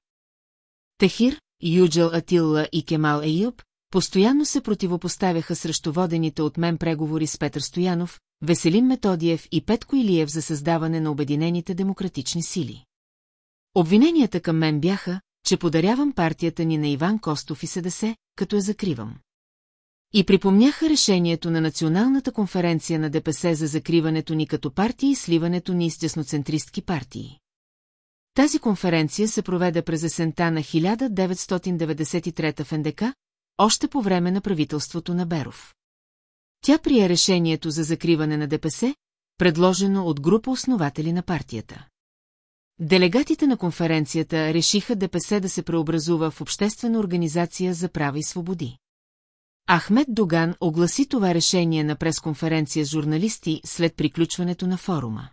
Техир, Юджел Атилла и Кемал Еюб постоянно се противопоставяха срещу водените от мен преговори с Петър Стоянов, Веселин Методиев и Петко Илиев за създаване на Обединените демократични сили. Обвиненията към мен бяха, че подарявам партията ни на Иван Костов и СДС, като я закривам. И припомняха решението на Националната конференция на ДПС за закриването ни като партии и сливането ни с тесноцентристки партии. Тази конференция се проведе през есента на 1993 в НДК, още по време на правителството на Беров. Тя прие решението за закриване на ДПС, предложено от група основатели на партията. Делегатите на конференцията решиха ДПС да се преобразува в Обществена организация за права и свободи. Ахмед Доган огласи това решение на пресконференция с журналисти след приключването на форума.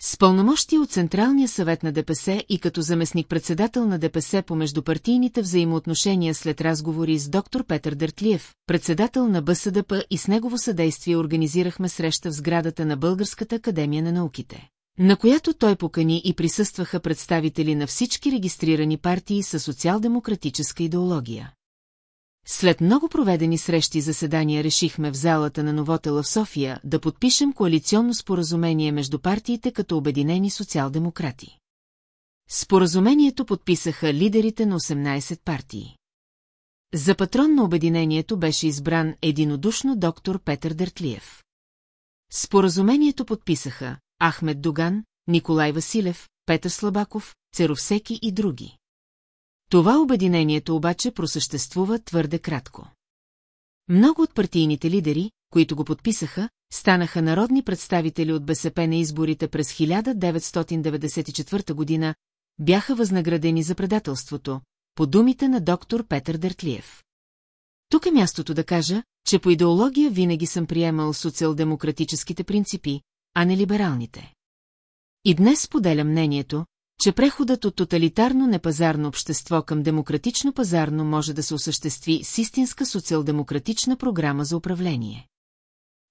С пълномощи от Централния съвет на ДПС и като заместник-председател на ДПС по междупартийните взаимоотношения след разговори с доктор Петър Дъртлиев, председател на БСДП и с негово съдействие организирахме среща в сградата на Българската академия на науките, на която той покани и присъстваха представители на всички регистрирани партии със социал-демократическа идеология. След много проведени срещи и заседания решихме в залата на Новотела в София да подпишем коалиционно споразумение между партиите като обединени социал-демократи. Споразумението подписаха лидерите на 18 партии. За патрон на обединението беше избран единодушно доктор Петър Дертлиев. Споразумението подписаха Ахмед Доган, Николай Василев, Петър Слабаков, Церовсеки и други. Това обединението обаче просъществува твърде кратко. Много от партийните лидери, които го подписаха, станаха народни представители от БСП на изборите през 1994 година, бяха възнаградени за предателството, по думите на доктор Петър Дертлиев. Тук е мястото да кажа, че по идеология винаги съм приемал социал-демократическите принципи, а не либералните. И днес споделя мнението, че преходът от тоталитарно непазарно общество към демократично пазарно може да се осъществи с истинска социал-демократична програма за управление.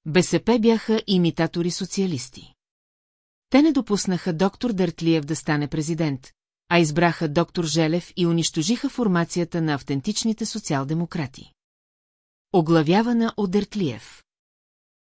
БСП бяха имитатори-социалисти. Те не допуснаха доктор Дъртлиев да стане президент, а избраха доктор Желев и унищожиха формацията на автентичните социал-демократи. Оглавявана от Дъртлиев.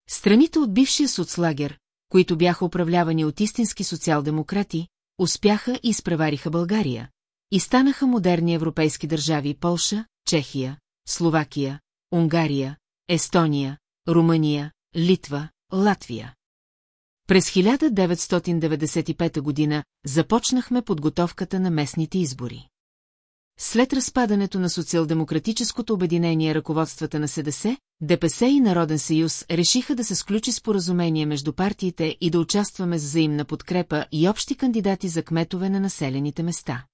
Страните от бившия соцлагер, които бяха управлявани от истински социал-демократи, успяха и изпревариха България и станаха модерни европейски държави Полша, Чехия, Словакия, Унгария, Естония, Румъния, Литва, Латвия. През 1995 година започнахме подготовката на местните избори. След разпадането на социал-демократическото обединение ръководствата на СДС, ДПС и Народен съюз решиха да се сключи споразумение между партиите и да участваме с взаимна подкрепа и общи кандидати за кметове на населените места.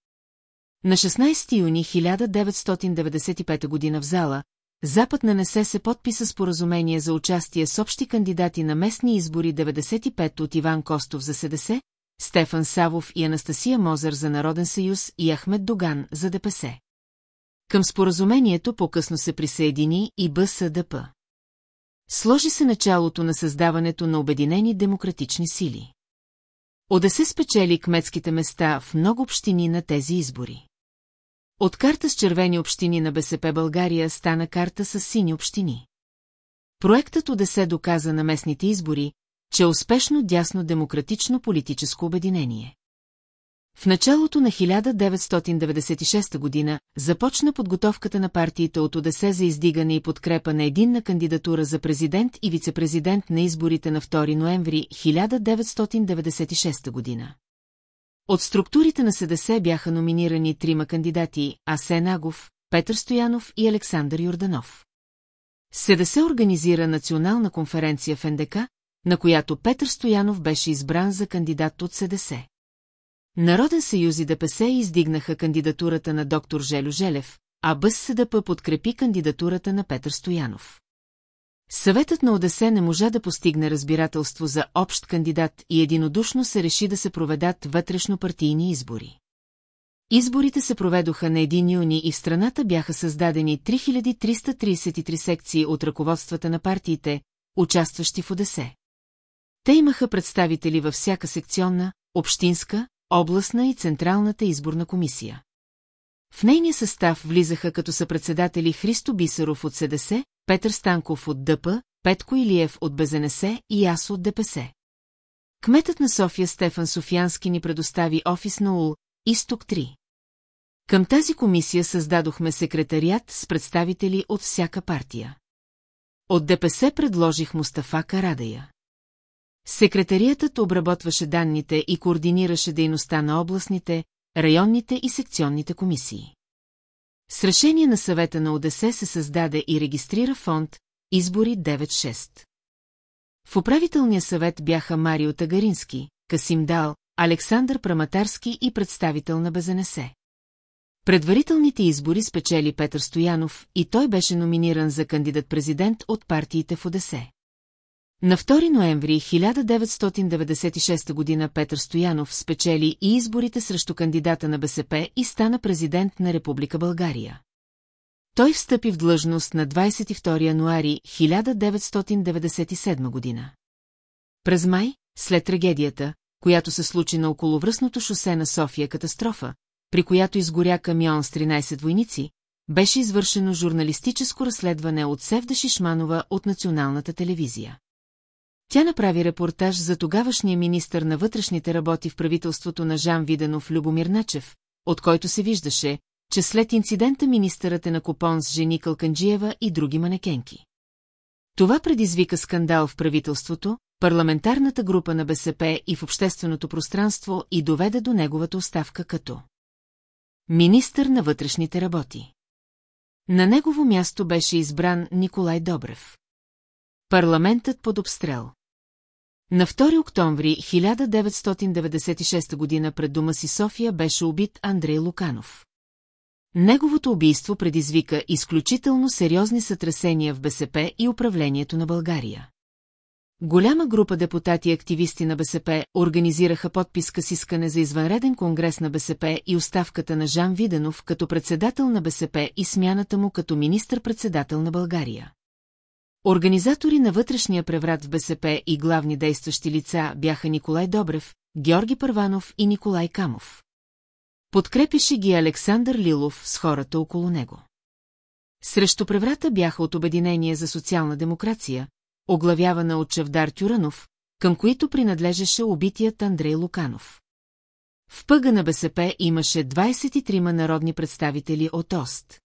На 16 юни 1995 година в зала, Запад нанесе се подписа споразумение за участие с общи кандидати на местни избори 95 от Иван Костов за СДС, Стефан Савов и Анастасия Мозър за Народен съюз и Ахмед Доган за ДПС. Към споразумението по-късно се присъедини и БСДП. Сложи се началото на създаването на Обединени демократични сили. Одесе спечели кметските места в много общини на тези избори. От карта с червени общини на БСП България стана карта с сини общини. Проектът Одесе доказа на местните избори, че е успешно дясно демократично политическо обединение. В началото на 1996 година започна подготовката на партиите от ОДС за издигане и подкрепа на единна кандидатура за президент и вицепрезидент на изборите на 2 ноември 1996 година. От структурите на СДС бяха номинирани трима кандидати – Асен Агов, Петър Стоянов и Александър Йорданов. СДС организира национална конференция в НДК, на която Петър Стоянов беше избран за кандидат от СДС. Народен съюз и ДПС издигнаха кандидатурата на доктор Желю Желев, а БСДП подкрепи кандидатурата на Петър Стоянов. Съветът на ОДС не можа да постигне разбирателство за общ кандидат и единодушно се реши да се проведат вътрешно-партийни избори. Изборите се проведоха на 1 юни и в страната бяха създадени 3333 секции от ръководствата на партиите, участващи в ОДСЕ. Те имаха представители във всяка секционна, общинска, областна и централната изборна комисия. В нейния състав влизаха като съпредседатели Христо Бисеров от СДС, Петър Станков от ДП, Петко Илиев от БЗНС и аз от ДПС. Кметът на София Стефан Софиянски ни предостави офис на УЛ, Исток 3. Към тази комисия създадохме секретариат с представители от всяка партия. От ДПС предложих Мустафа Карадая. Секретариатът обработваше данните и координираше дейността на областните, районните и секционните комисии. С решение на съвета на ОДС се създаде и регистрира фонд Избори 96. В управителния съвет бяха Марио Тагарински, Касим Дал, Александър Праматарски и представител на БЗНС. Предварителните избори спечели Петър Стоянов и той беше номиниран за кандидат-президент от партиите в ОДСЕ. На 2 ноември 1996 година Петър Стоянов спечели и изборите срещу кандидата на БСП и стана президент на Република България. Той встъпи в длъжност на 22 януари 1997 година. През май, след трагедията, която се случи на околовръстното шосе на София катастрофа, при която изгоря камион с 13 войници, беше извършено журналистическо разследване от Севда Шишманова от Националната телевизия. Тя направи репортаж за тогавашния министър на вътрешните работи в правителството на Жан Виденов Любомир Начев, от който се виждаше, че след инцидента министърът е на купон с жени Калканджиева и други манекенки. Това предизвика скандал в правителството, парламентарната група на БСП и в общественото пространство и доведе до неговата оставка като министър на вътрешните работи. На негово място беше избран Николай Добрев. Парламентът под обстрел. На 2 октомври 1996 година пред дома си София беше убит Андрей Луканов. Неговото убийство предизвика изключително сериозни сътресения в БСП и управлението на България. Голяма група депутати и активисти на БСП организираха подписка с искане за извънреден конгрес на БСП и оставката на Жан Виденов като председател на БСП и смяната му като министър-председател на България. Организатори на вътрешния преврат в БСП и главни действащи лица бяха Николай Добрев, Георги Първанов и Николай Камов. Подкрепише ги Александър Лилов с хората около него. Срещу преврата бяха от Обединение за социална демокрация, оглавявана от Чавдар Тюранов, към които принадлежеше убитият Андрей Луканов. В пъга на БСП имаше 23 народни представители от ОСТ.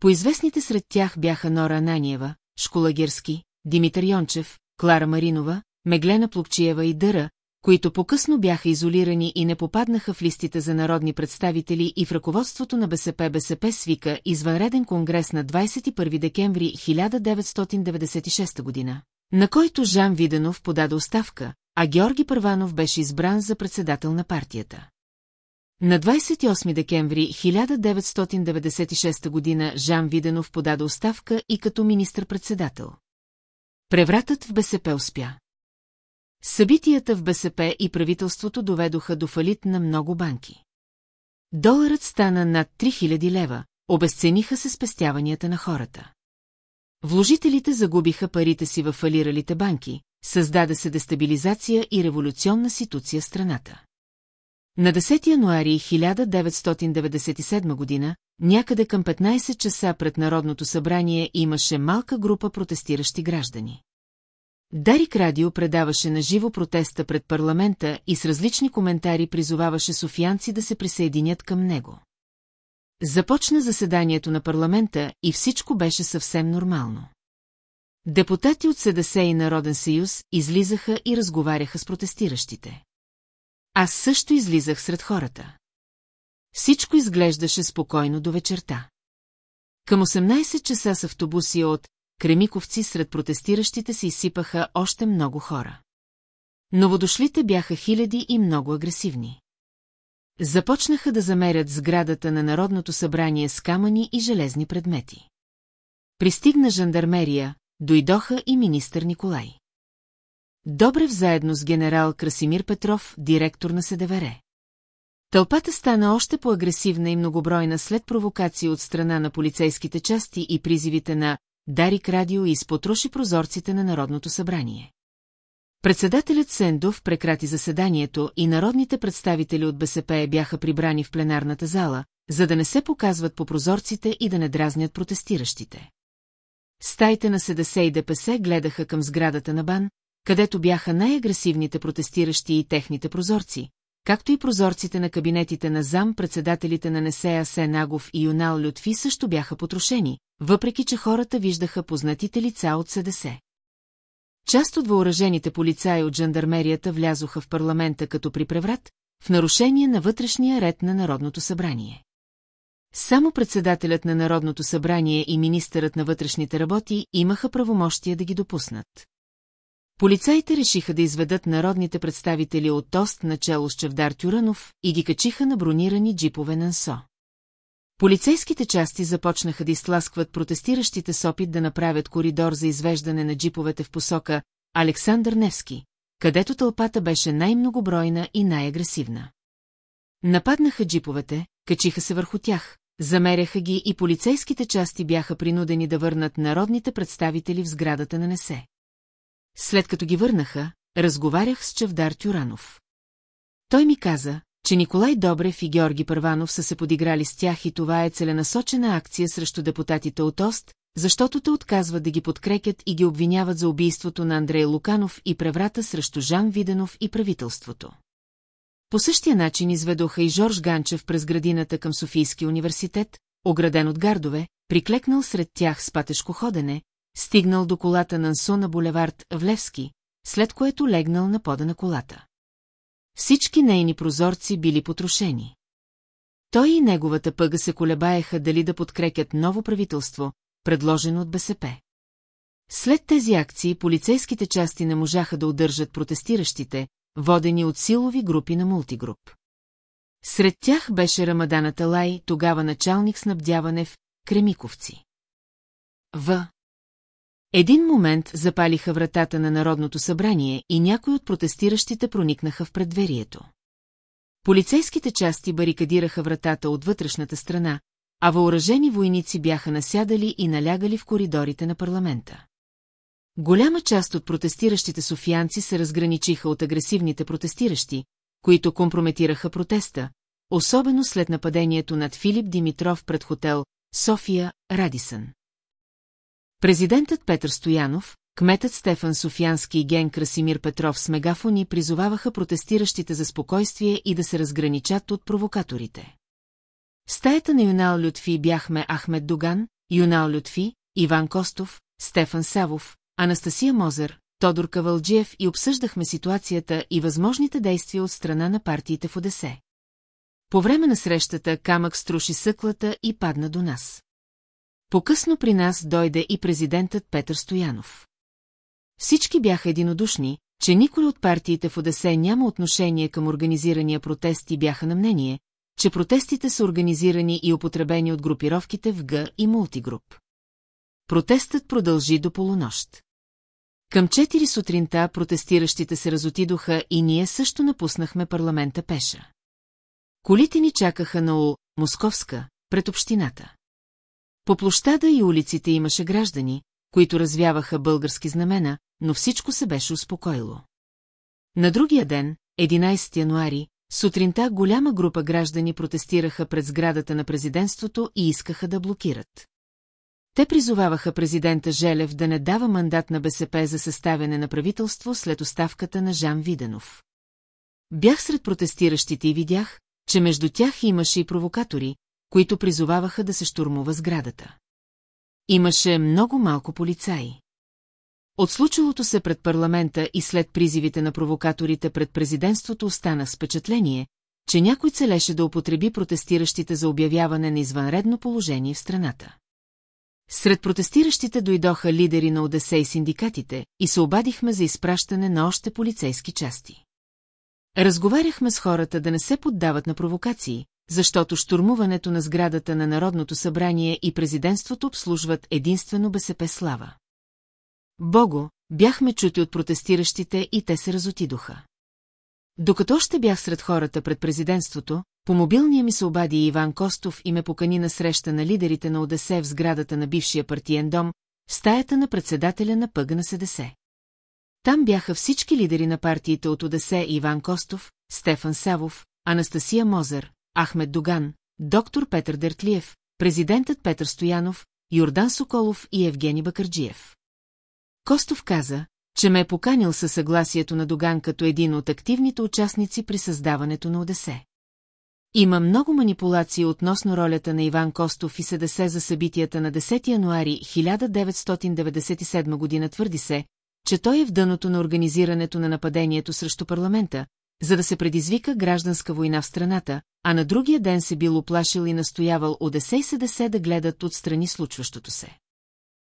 Поизвестните сред тях бяха Нора Ананиева, Школагерски, Димитър Йончев, Клара Маринова, Меглена Плукчиева и Дъра, които по-късно бяха изолирани и не попаднаха в листите за народни представители и в ръководството на БСП БСП свика извънреден конгрес на 21 декември 1996 година, на който Жан Виденов подаде оставка, а Георги Първанов беше избран за председател на партията. На 28 декември 1996 година Жан Виденов подаде оставка и като министр-председател. Превратът в БСП успя. Събитията в БСП и правителството доведоха до фалит на много банки. Доларът стана над 3000 лева, обесцениха се спестяванията на хората. Вложителите загубиха парите си в фалиралите банки, създаде се дестабилизация и революционна ситуация в страната. На 10 януари 1997 година, някъде към 15 часа пред Народното събрание имаше малка група протестиращи граждани. Дарик Радио предаваше на живо протеста пред парламента и с различни коментари призоваваше софиянци да се присъединят към него. Започна заседанието на парламента и всичко беше съвсем нормално. Депутати от СДС и Народен съюз излизаха и разговаряха с протестиращите. Аз също излизах сред хората. Всичко изглеждаше спокойно до вечерта. Към 18 часа с автобуси от Кремиковци сред протестиращите се изсипаха още много хора. Новодошлите бяха хиляди и много агресивни. Започнаха да замерят сградата на Народното събрание с камъни и железни предмети. Пристигна жандармерия, дойдоха и министър Николай. Добрев заедно с генерал Красимир Петров, директор на СДВР. Тълпата стана още по-агресивна и многобройна след провокации от страна на полицейските части и призивите на Дарик Радио и изпотроши прозорците на Народното събрание. Председателят Сендов прекрати заседанието и народните представители от БСП бяха прибрани в пленарната зала, за да не се показват по прозорците и да не дразнят протестиращите. Стаите на СДС и ДПС гледаха към сградата на БАН, където бяха най-агресивните протестиращи и техните прозорци, както и прозорците на кабинетите на зам, председателите на Несея Сенагов и Юнал Лютви също бяха потрошени, въпреки че хората виждаха познатите лица от СДС. Част от въоръжените полицаи от жандармерията влязоха в парламента като при преврат, в нарушение на вътрешния ред на Народното събрание. Само председателят на Народното събрание и министърът на вътрешните работи имаха правомощия да ги допуснат. Полицаите решиха да изведат народните представители от Тост начало с Чевдар Тюранов и ги качиха на бронирани джипове на НСО. Полицейските части започнаха да изтласкват протестиращите с опит да направят коридор за извеждане на джиповете в посока Александър Невски, където тълпата беше най-многобройна и най-агресивна. Нападнаха джиповете, качиха се върху тях, замеряха ги и полицейските части бяха принудени да върнат народните представители в сградата на Несе. След като ги върнаха, разговарях с Чавдар Тюранов. Той ми каза, че Николай Добрев и Георги Първанов са се подиграли с тях и това е целенасочена акция срещу депутатите от ОСТ, защото те отказват да ги подкрепят и ги обвиняват за убийството на Андрей Луканов и преврата срещу Жан Виденов и правителството. По същия начин изведоха и Жорж Ганчев през градината към Софийски университет, ограден от гардове, приклекнал сред тях с патешко ходене, стигнал до колата на Ансо на булевард Влевски, след което легнал на пода на колата. Всички нейни прозорци били потрошени. Той и неговата пъга се колебаеха дали да подкрепят ново правителство, предложено от БСП. След тези акции полицейските части не можаха да удържат протестиращите, водени от силови групи на мултигруп. Сред тях беше Рамадана Талай, тогава началник снабдяване в Кремиковци. В. Един момент запалиха вратата на Народното събрание и някои от протестиращите проникнаха в предверието. Полицейските части барикадираха вратата от вътрешната страна, а въоръжени войници бяха насядали и налягали в коридорите на парламента. Голяма част от протестиращите софиянци се разграничиха от агресивните протестиращи, които компрометираха протеста, особено след нападението над Филип Димитров пред хотел София Радисън. Президентът Петър Стоянов, кметът Стефан Софиянски и ген Красимир Петров с мегафони призоваваха протестиращите за спокойствие и да се разграничат от провокаторите. В стаята на Юнал Лютфи бяхме Ахмед Доган, Юнал Лютфи, Иван Костов, Стефан Савов, Анастасия Мозер, Тодор Кавалджиев и обсъждахме ситуацията и възможните действия от страна на партиите в Одесе. По време на срещата камък струши съклата и падна до нас. По-късно при нас дойде и президентът Петър Стоянов. Всички бяха единодушни, че никой от партиите в Одесе няма отношение към организирания протест и бяха на мнение, че протестите са организирани и употребени от групировките в Г и мултигруп. Протестът продължи до полунощ. Към 4 сутринта протестиращите се разотидоха и ние също напуснахме парламента пеша. Колите ни чакаха на Ул, Московска, пред общината. По площада и улиците имаше граждани, които развяваха български знамена, но всичко се беше успокоило. На другия ден, 11 януари, сутринта голяма група граждани протестираха пред сградата на президентството и искаха да блокират. Те призоваваха президента Желев да не дава мандат на БСП за съставяне на правителство след оставката на Жан Виденов. Бях сред протестиращите и видях, че между тях имаше и провокатори, които призоваваха да се штурмува сградата. Имаше много малко полицаи. От случилото се пред парламента и след призивите на провокаторите пред президентството остана впечатление, че някой целеше да употреби протестиращите за обявяване на извънредно положение в страната. Сред протестиращите дойдоха лидери на ОДС и синдикатите и се обадихме за изпращане на още полицейски части. Разговаряхме с хората да не се поддават на провокации, защото штурмуването на сградата на Народното събрание и президентството обслужват единствено БСП слава. Бого, бяхме чути от протестиращите и те се разотидоха. Докато още бях сред хората пред президентството, по мобилния ми се обади Иван Костов и ме покани на среща на лидерите на ОДС в сградата на бившия партиен дом, в стаята на председателя на пъга на СДС. Там бяха всички лидери на партиите от ОДС Иван Костов, Стефан Савов, Анастасия Мозър, Ахмед Доган, доктор Петър Дертлиев, президентът Петър Стоянов, Йордан Соколов и Евгений Бакърджиев. Костов каза, че ме е поканил със съгласието на Доган като един от активните участници при създаването на ОДСЕ. Има много манипулации относно ролята на Иван Костов и СДС за събитията на 10 януари 1997 година твърди се, че той е в дъното на организирането на нападението срещу парламента, за да се предизвика гражданска война в страната, а на другия ден се бил оплашил и настоявал Одесе и СДС да гледат отстрани случващото се.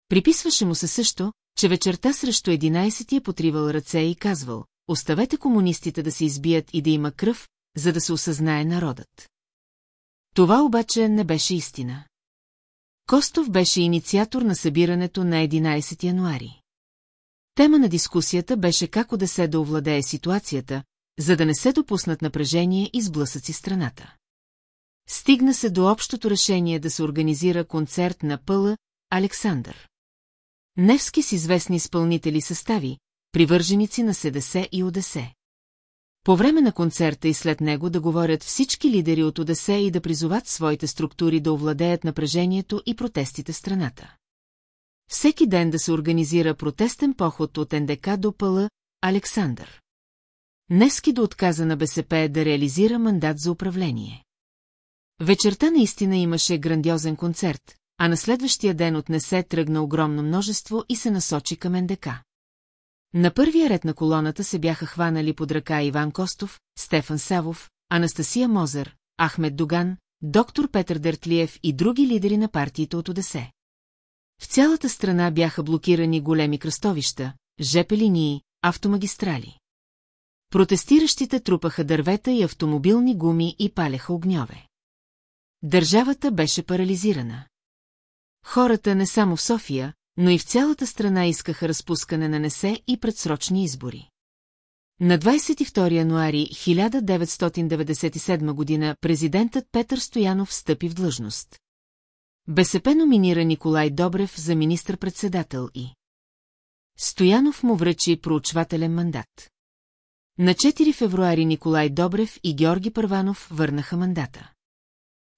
Приписваше му се също, че вечерта срещу 11 е потривал ръце и казвал, оставете комунистите да се избият и да има кръв, за да се осъзнае народът. Това обаче не беше истина. Костов беше инициатор на събирането на 11 януари. Тема на дискусията беше как да се да овладее ситуацията, за да не се допуснат напрежение и сблъсъци страната. Стигна се до общото решение да се организира концерт на Пъла Александър. Невски с известни изпълнители състави, привърженици на СДС и ОДС. По време на концерта и след него да говорят всички лидери от ОДС и да призоват своите структури да овладеят напрежението и протестите в страната. Всеки ден да се организира протестен поход от НДК до Пъла Александър. Нески до отказа на БСП да реализира мандат за управление. Вечерта наистина имаше грандиозен концерт, а на следващия ден отнесе тръгна огромно множество и се насочи към НДК. На първия ред на колоната се бяха хванали под ръка Иван Костов, Стефан Савов, Анастасия Мозър, Ахмед Доган, доктор Петър Дертлиев и други лидери на партиите от ОДСЕ. В цялата страна бяха блокирани големи кръстовища, жепе линии, автомагистрали. Протестиращите трупаха дървета и автомобилни гуми и палеха огньове. Държавата беше парализирана. Хората не само в София, но и в цялата страна искаха разпускане на НЕСЕ и предсрочни избори. На 22 януари 1997 година президентът Петър Стоянов стъпи в длъжност. БСП номинира Николай Добрев за министр-председател и Стоянов му връчи проучвателен мандат. На 4 февруари Николай Добрев и Георги Първанов върнаха мандата.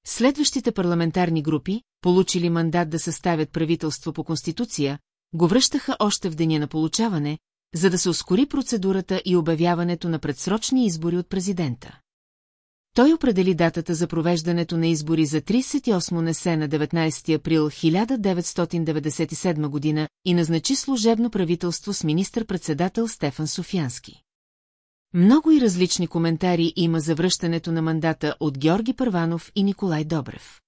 Следващите парламентарни групи, получили мандат да съставят правителство по Конституция, го връщаха още в деня на получаване, за да се ускори процедурата и обявяването на предсрочни избори от президента. Той определи датата за провеждането на избори за 38 несе на 19 април 1997 година и назначи служебно правителство с министър-председател Стефан Софянски. Много и различни коментари има за връщането на мандата от Георги Първанов и Николай Добрев.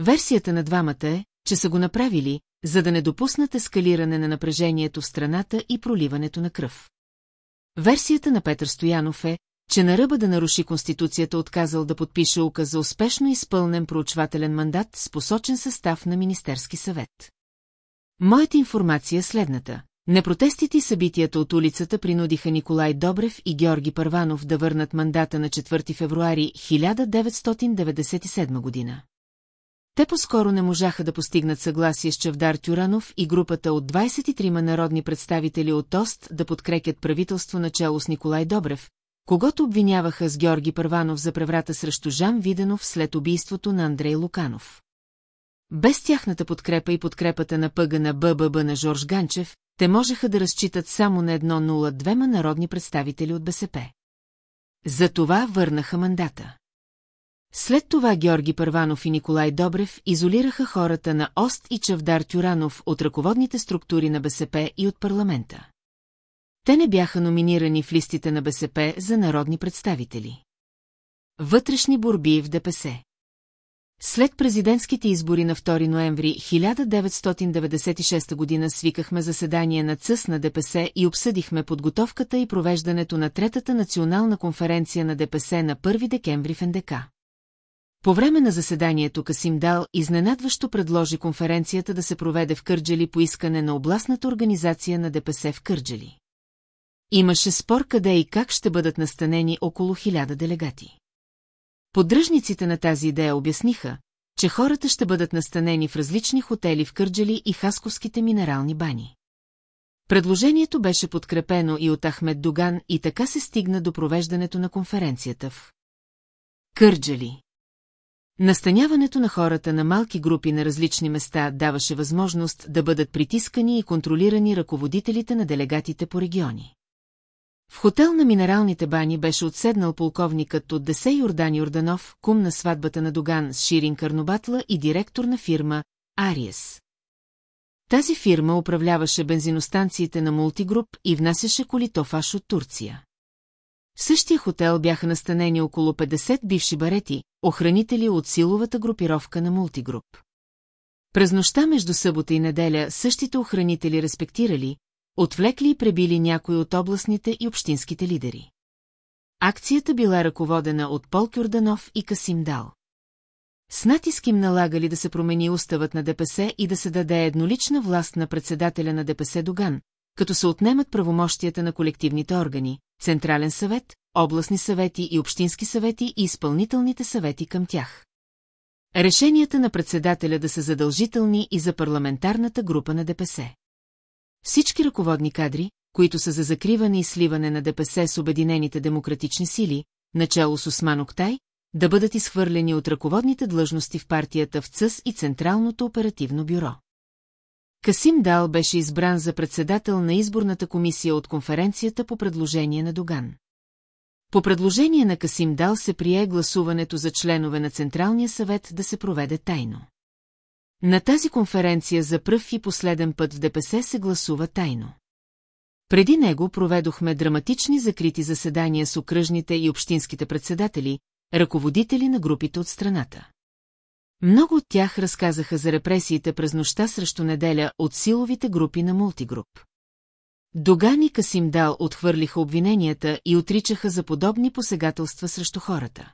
Версията на двамата е, че са го направили, за да не допуснат ескалиране на напрежението в страната и проливането на кръв. Версията на Петър Стоянов е, че на ръба да наруши Конституцията отказал да подпише указ за успешно изпълнен проучвателен мандат с посочен състав на Министерски съвет. Моята информация е следната. Непротестите и събитията от улицата принудиха Николай Добрев и Георги Първанов да върнат мандата на 4 февруари 1997 година. Те по-скоро не можаха да постигнат съгласие с Чавдар Тюранов и групата от 23 народни представители от ОСТ да подкрепят правителство начало с Николай Добрев, когато обвиняваха с Георги Първанов за преврата срещу Жан Виденов след убийството на Андрей Луканов. Без тяхната подкрепа и подкрепата на пъга на БББ на Жорж Ганчев, те можеха да разчитат само на едно 0 ма народни представители от БСП. За това върнаха мандата. След това Георги Първанов и Николай Добрев изолираха хората на Ост и Чавдар Тюранов от ръководните структури на БСП и от парламента. Те не бяха номинирани в листите на БСП за народни представители. Вътрешни борби в ДПС След президентските избори на 2 ноември 1996 година свикахме заседание на ЦъС на ДПС и обсъдихме подготовката и провеждането на Третата национална конференция на ДПС на 1 декември в НДК. По време на заседанието Касим Дал изненадващо предложи конференцията да се проведе в Кърджали по искане на областната организация на ДПС в Кърджали. Имаше спор къде и как ще бъдат настанени около хиляда делегати. Поддръжниците на тази идея обясниха, че хората ще бъдат настанени в различни хотели в Кърджали и Хасковските минерални бани. Предложението беше подкрепено и от Ахмед Доган и така се стигна до провеждането на конференцията в Кърджали. Настаняването на хората на малки групи на различни места даваше възможност да бъдат притискани и контролирани ръководителите на делегатите по региони. В хотел на минералните бани беше отседнал полковникът от Десе Йордан Йорданов, кум на сватбата на Доган с Ширин Карнобатла и директор на фирма Ариес. Тази фирма управляваше бензиностанциите на мултигруп и внасяше колитофаш от Турция. В същия хотел бяха настанени около 50 бивши барети, охранители от силовата групировка на мултигруп. През нощта между събота и неделя същите охранители респектирали, отвлекли и пребили някои от областните и общинските лидери. Акцията била ръководена от Пол Кюрданов и Касим Дал. С натиск им налагали да се промени уставът на ДПС и да се даде еднолична власт на председателя на ДПС Доган, като се отнемат правомощията на колективните органи, Централен съвет, областни съвети и общински съвети и изпълнителните съвети към тях. Решенията на председателя да са задължителни и за парламентарната група на ДПС. Всички ръководни кадри, които са за закриване и сливане на ДПС с Обединените демократични сили, начало с Осман Октай, да бъдат изхвърлени от ръководните длъжности в партията в ЦъС и Централното оперативно бюро. Касим Дал беше избран за председател на изборната комисия от конференцията по предложение на Доган. По предложение на Касим Дал се прие гласуването за членове на Централния съвет да се проведе тайно. На тази конференция за пръв и последен път в ДПС се гласува тайно. Преди него проведохме драматични закрити заседания с окръжните и общинските председатели, ръководители на групите от страната. Много от тях разказаха за репресиите през нощта срещу неделя от силовите групи на мултигруп. Доган и Касим Дал отхвърлиха обвиненията и отричаха за подобни посегателства срещу хората.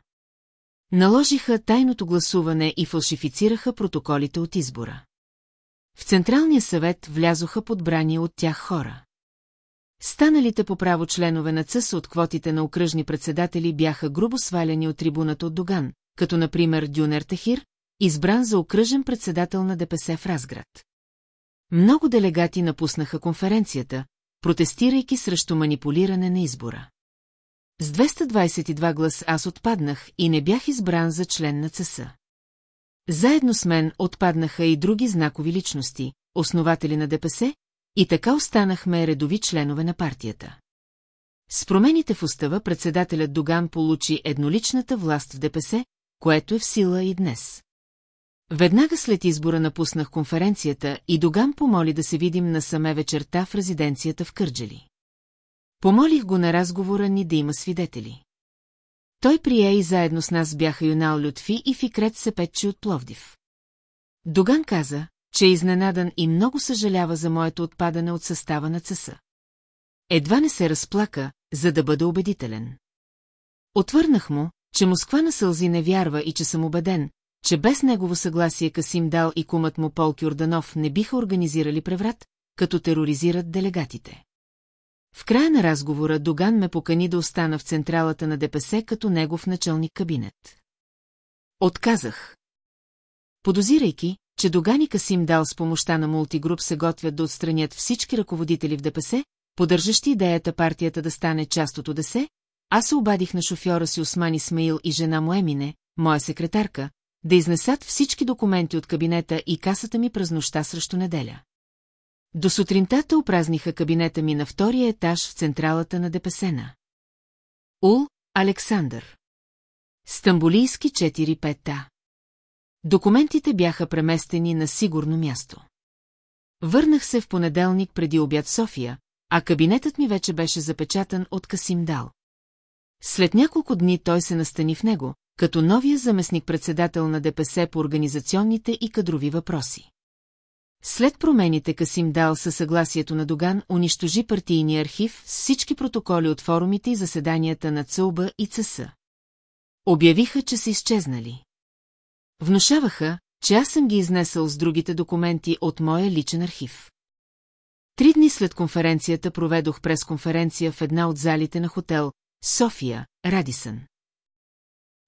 Наложиха тайното гласуване и фалшифицираха протоколите от избора. В Централния съвет влязоха подбрани от тях хора. Станалите по право членове на ЦъС от квотите на окръжни председатели бяха грубо сваляни от трибуната от Доган, като например Дюнер Техир, избран за окръжен председател на ДПС в Разград. Много делегати напуснаха конференцията, протестирайки срещу манипулиране на избора. С 222 глас аз отпаднах и не бях избран за член на ЦС. Заедно с мен отпаднаха и други знакови личности, основатели на ДПС, и така останахме редови членове на партията. С промените в устава председателят Доган получи едноличната власт в ДПС, което е в сила и днес. Веднага след избора напуснах конференцията и Доган помоли да се видим на саме вечерта в резиденцията в Кърджали. Помолих го на разговора ни да има свидетели. Той прие и заедно с нас бяха Юнал Лютфи и Фикрет Сепетчи от Пловдив. Доган каза, че е изненадан и много съжалява за моето отпадане от състава на цеса. Едва не се разплака, за да бъде убедителен. Отвърнах му, че Москва на сълзи не вярва и че съм убеден, че без негово съгласие Касим Дал и кумът му Пол Кюрданов не биха организирали преврат, като тероризират делегатите. В края на разговора Доган ме покани да остана в централата на ДПС като негов началник кабинет. Отказах. подозирайки, че Догани Касим дал с помощта на мултигруп се готвят да отстранят всички ръководители в ДПС, поддържащи идеята партията да стане част от ОДС, аз се обадих на шофьора си Осман Исмаил и жена му Емине, моя секретарка, да изнесат всички документи от кабинета и касата ми през нощта срещу неделя. До сутринта те опразниха кабинета ми на втория етаж в централата на Депесена. Ул, Александър. Стамбулийски 4-5-та. Документите бяха преместени на сигурно място. Върнах се в понеделник преди обяд София, а кабинетът ми вече беше запечатан от Касим Дал. След няколко дни той се настани в него, като новия заместник-председател на ДПС по организационните и кадрови въпроси. След промените Касим Дал със съгласието на Доган унищожи партийния архив с всички протоколи от форумите и заседанията на ЦУБА и ЦС. Обявиха, че са изчезнали. Внушаваха, че аз съм ги изнесъл с другите документи от моя личен архив. Три дни след конференцията проведох пресконференция в една от залите на хотел София, Радисън.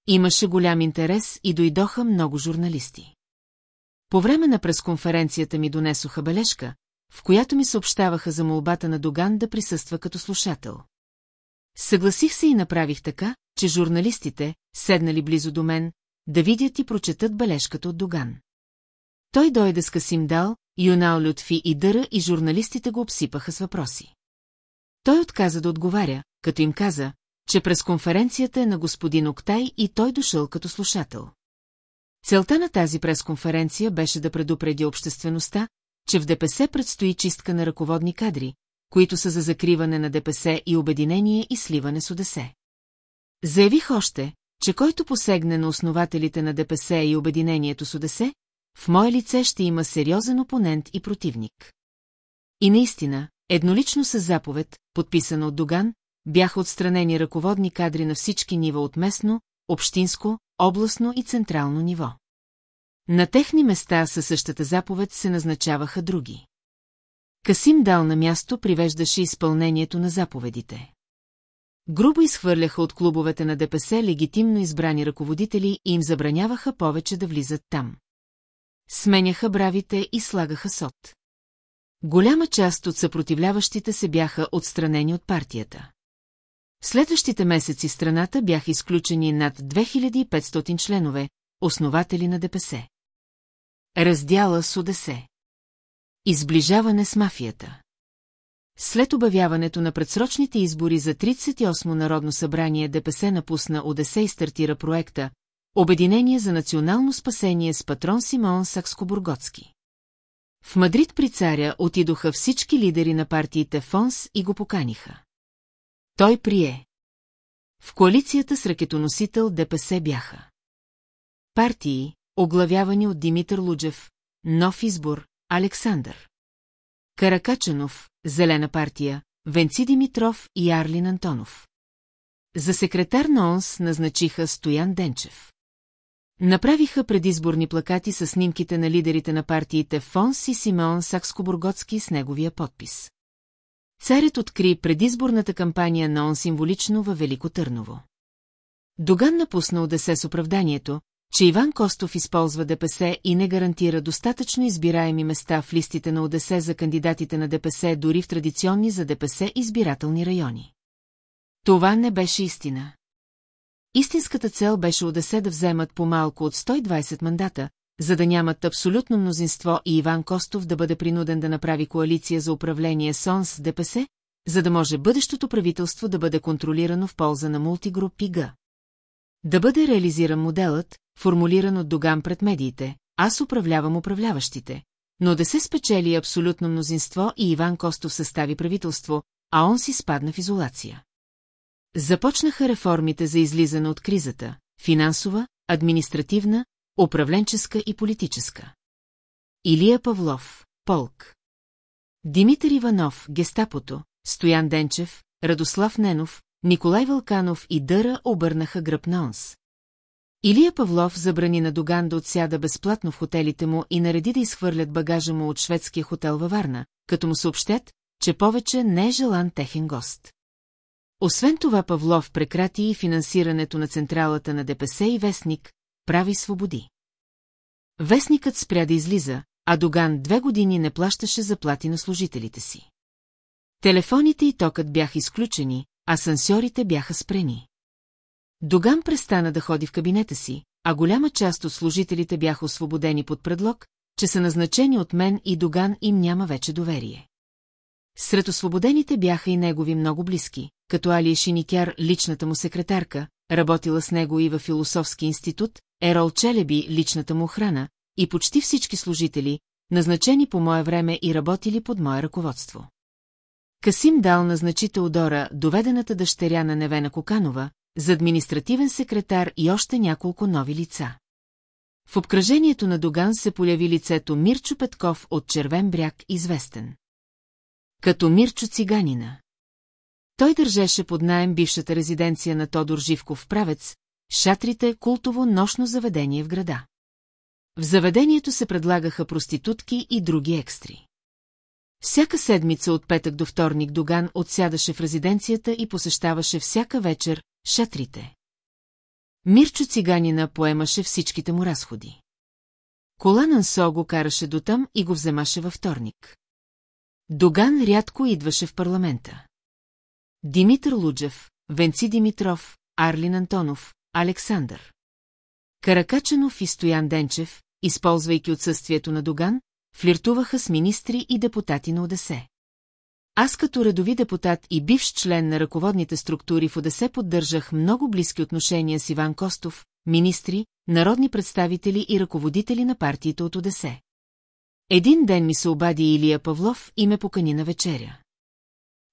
Имаше голям интерес и дойдоха много журналисти. По време на пресконференцията ми донесоха бележка, в която ми съобщаваха за молбата на Доган да присъства като слушател. Съгласих се и направих така, че журналистите, седнали близо до мен, да видят и прочетат бележката от Доган. Той дойде с Касим Дал, Юнал Лютфи и Дъра и журналистите го обсипаха с въпроси. Той отказа да отговаря, като им каза, че през конференцията е на господин Октай и той дошъл като слушател. Целта на тази пресконференция беше да предупреди обществеността, че в ДПС предстои чистка на ръководни кадри, които са за закриване на ДПС и обединение и сливане с ОДСЕ. Заявих още, че който посегне на основателите на ДПС и обединението с ОДСЕ, в мое лице ще има сериозен опонент и противник. И наистина, еднолично с заповед, подписана от Доган, бяха отстранени ръководни кадри на всички нива от местно, общинско, областно и централно ниво. На техни места със същата заповед се назначаваха други. Касим дал на място привеждаше изпълнението на заповедите. Грубо изхвърляха от клубовете на ДПС легитимно избрани ръководители и им забраняваха повече да влизат там. Сменяха бравите и слагаха сот. Голяма част от съпротивляващите се бяха отстранени от партията. Следващите месеци страната бяха изключени над 2500 членове, основатели на ДПС. Раздяла с ОДС. Изближаване с мафията. След обявяването на предсрочните избори за 38-о Народно събрание ДПС напусна ОДС и стартира проекта Обединение за национално спасение с патрон Симон Сакскобургоцки. В Мадрид при царя отидоха всички лидери на партиите Фонс и го поканиха. Той прие. В коалицията с ракетоносител ДПС бяха. Партии, оглавявани от Димитър Луджев, Нов избор, Александър. Каракачанов, Зелена партия, Венци Димитров и Арлин Антонов. За секретар на ОНС назначиха Стоян Денчев. Направиха предизборни плакати с снимките на лидерите на партиите Фонс и Симеон Сакскобургоцки с неговия подпис. Царят откри предизборната кампания на ОН символично във Велико Търново. Доган напусна ОДС с оправданието, че Иван Костов използва ДПС и не гарантира достатъчно избираеми места в листите на ОДС за кандидатите на ДПС дори в традиционни за ДПС избирателни райони. Това не беше истина. Истинската цел беше ОДС да вземат по-малко от 120 мандата, за да нямат абсолютно мнозинство и Иван Костов да бъде принуден да направи коалиция за управление СОНС ДПС, за да може бъдещото правителство да бъде контролирано в полза на мултигруп и Г. Да бъде реализиран моделът, формулиран от Доган пред медиите, аз управлявам управляващите, но да се спечели абсолютно мнозинство и Иван Костов състави правителство, а он си спадна в изолация. Започнаха реформите за излизане от кризата – финансова, административна, управленческа и политическа. Илия Павлов, полк. Димитър Иванов, гестапото, Стоян Денчев, Радослав Ненов, Николай Вълканов и Дъра обърнаха гръб на онс. Илия Павлов забрани на Доган да отсяда безплатно в хотелите му и нареди да изхвърлят багажа му от шведския хотел във Варна, като му съобщят, че повече не е желан техен гост. Освен това Павлов прекрати и финансирането на централата на ДПС и Вестник, прави свободи. Вестникът спря да излиза, а Доган две години не плащаше заплати на служителите си. Телефоните и токът бяха изключени, а сансьорите бяха спрени. Доган престана да ходи в кабинета си, а голяма част от служителите бяха освободени под предлог, че са назначени от мен и Доган им няма вече доверие. Сред освободените бяха и негови много близки, като Алия Шиникяр, личната му секретарка, работила с него и във философски институт, Ерол Челеби, личната му охрана, и почти всички служители, назначени по мое време и работили под мое ръководство. Касим дал назначи Теодора, доведената дъщеря на Невена Коканова, за административен секретар и още няколко нови лица. В обкръжението на Доган се появи лицето Мирчо Петков от Червен бряг, известен. Като Мирчо Циганина. Той държеше под найем бившата резиденция на Тодор Живков правец, шатрите култово нощно заведение в града. В заведението се предлагаха проститутки и други екстри. Всяка седмица от петък до вторник Доган отсядаше в резиденцията и посещаваше всяка вечер шатрите. Мирчо циганина поемаше всичките му разходи. Кола Нансо го караше дотъм и го вземаше във вторник. Доган рядко идваше в парламента. Димитър Луджев, Венци Димитров, Арлин Антонов, Александър. Каракачанов и Стоян Денчев, използвайки отсъствието на Доган, флиртуваха с министри и депутати на ОДСЕ. Аз като редови депутат и бивш член на ръководните структури в ОДСЕ поддържах много близки отношения с Иван Костов, министри, народни представители и ръководители на партиите от ОДСЕ. Един ден ми се обади Илия Павлов и ме покани на вечеря.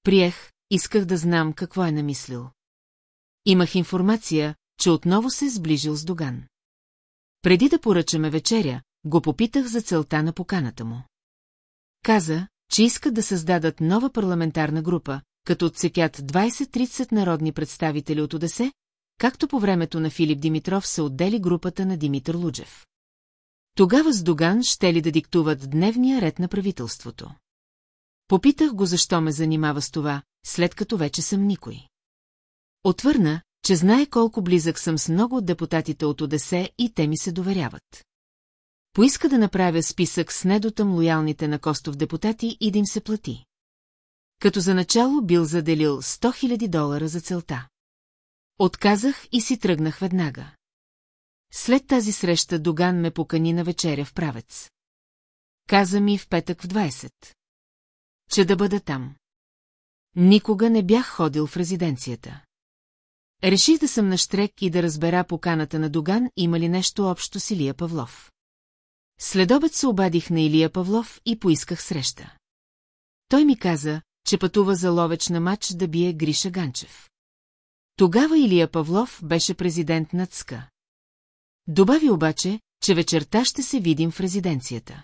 Приех, исках да знам какво е намислил. Имах информация, че отново се е сближил с Доган. Преди да поръчаме вечеря, го попитах за целта на поканата му. Каза, че искат да създадат нова парламентарна група, като отсекят 20-30 народни представители от ОДСЕ, както по времето на Филип Димитров се отдели групата на Димитър Луджев. Тогава с Доган ще ли да диктуват дневния ред на правителството. Попитах го защо ме занимава с това, след като вече съм никой. Отвърна, че знае колко близък съм с много от депутатите от ОДСЕ и те ми се доверяват. Поиска да направя списък с недотъм лоялните на Костов депутати и да им се плати. Като за начало бил заделил 100 000 долара за целта. Отказах и си тръгнах веднага. След тази среща Доган ме покани на вечеря в правец. Каза ми в петък в 20. Че да бъда там. Никога не бях ходил в резиденцията. Реших да съм на штрек и да разбера поканата на Доган има ли нещо общо с Илия Павлов. Следобед се обадих на Илия Павлов и поисках среща. Той ми каза, че пътува за ловеч на матч да бие Гриша Ганчев. Тогава Илия Павлов беше президент на ЦКА. Добави обаче, че вечерта ще се видим в резиденцията.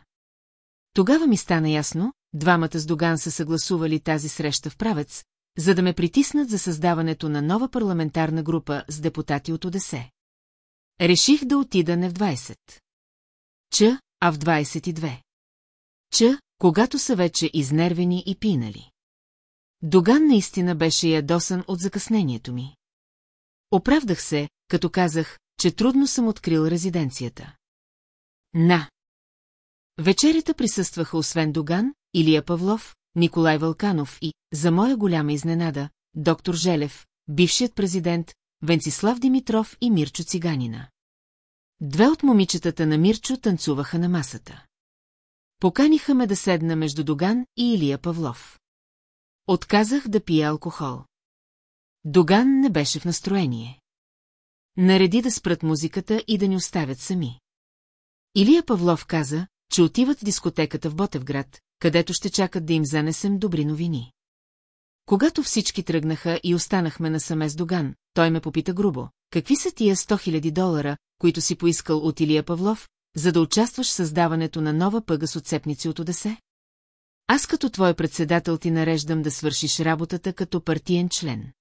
Тогава ми стана ясно, двамата с Доган са съгласували тази среща в правец, за да ме притиснат за създаването на нова парламентарна група с депутати от ОДСЕ. Реших да отида не в 20. Ч, а в 22. Ч, когато са вече изнервени и пинали. Доган наистина беше ядосан от закъснението ми. Оправдах се, като казах, че трудно съм открил резиденцията. На. Вечерята присъстваха освен Доган, Илия Павлов, Николай Вълканов и, за моя голяма изненада, доктор Желев, бившият президент, Венцислав Димитров и Мирчо Циганина. Две от момичетата на Мирчо танцуваха на масата. Поканиха ме да седна между Доган и Илия Павлов. Отказах да пия алкохол. Доган не беше в настроение. Нареди да спрат музиката и да ни оставят сами. Илия Павлов каза, че отиват в дискотеката в Ботевград, където ще чакат да им занесем добри новини. Когато всички тръгнаха и останахме насаме с Доган, той ме попита грубо, какви са тия 100 000 долара, които си поискал от Илия Павлов, за да участваш в създаването на нова пъга с отцепници от Одесе? Аз като твой председател ти нареждам да свършиш работата като партиен член.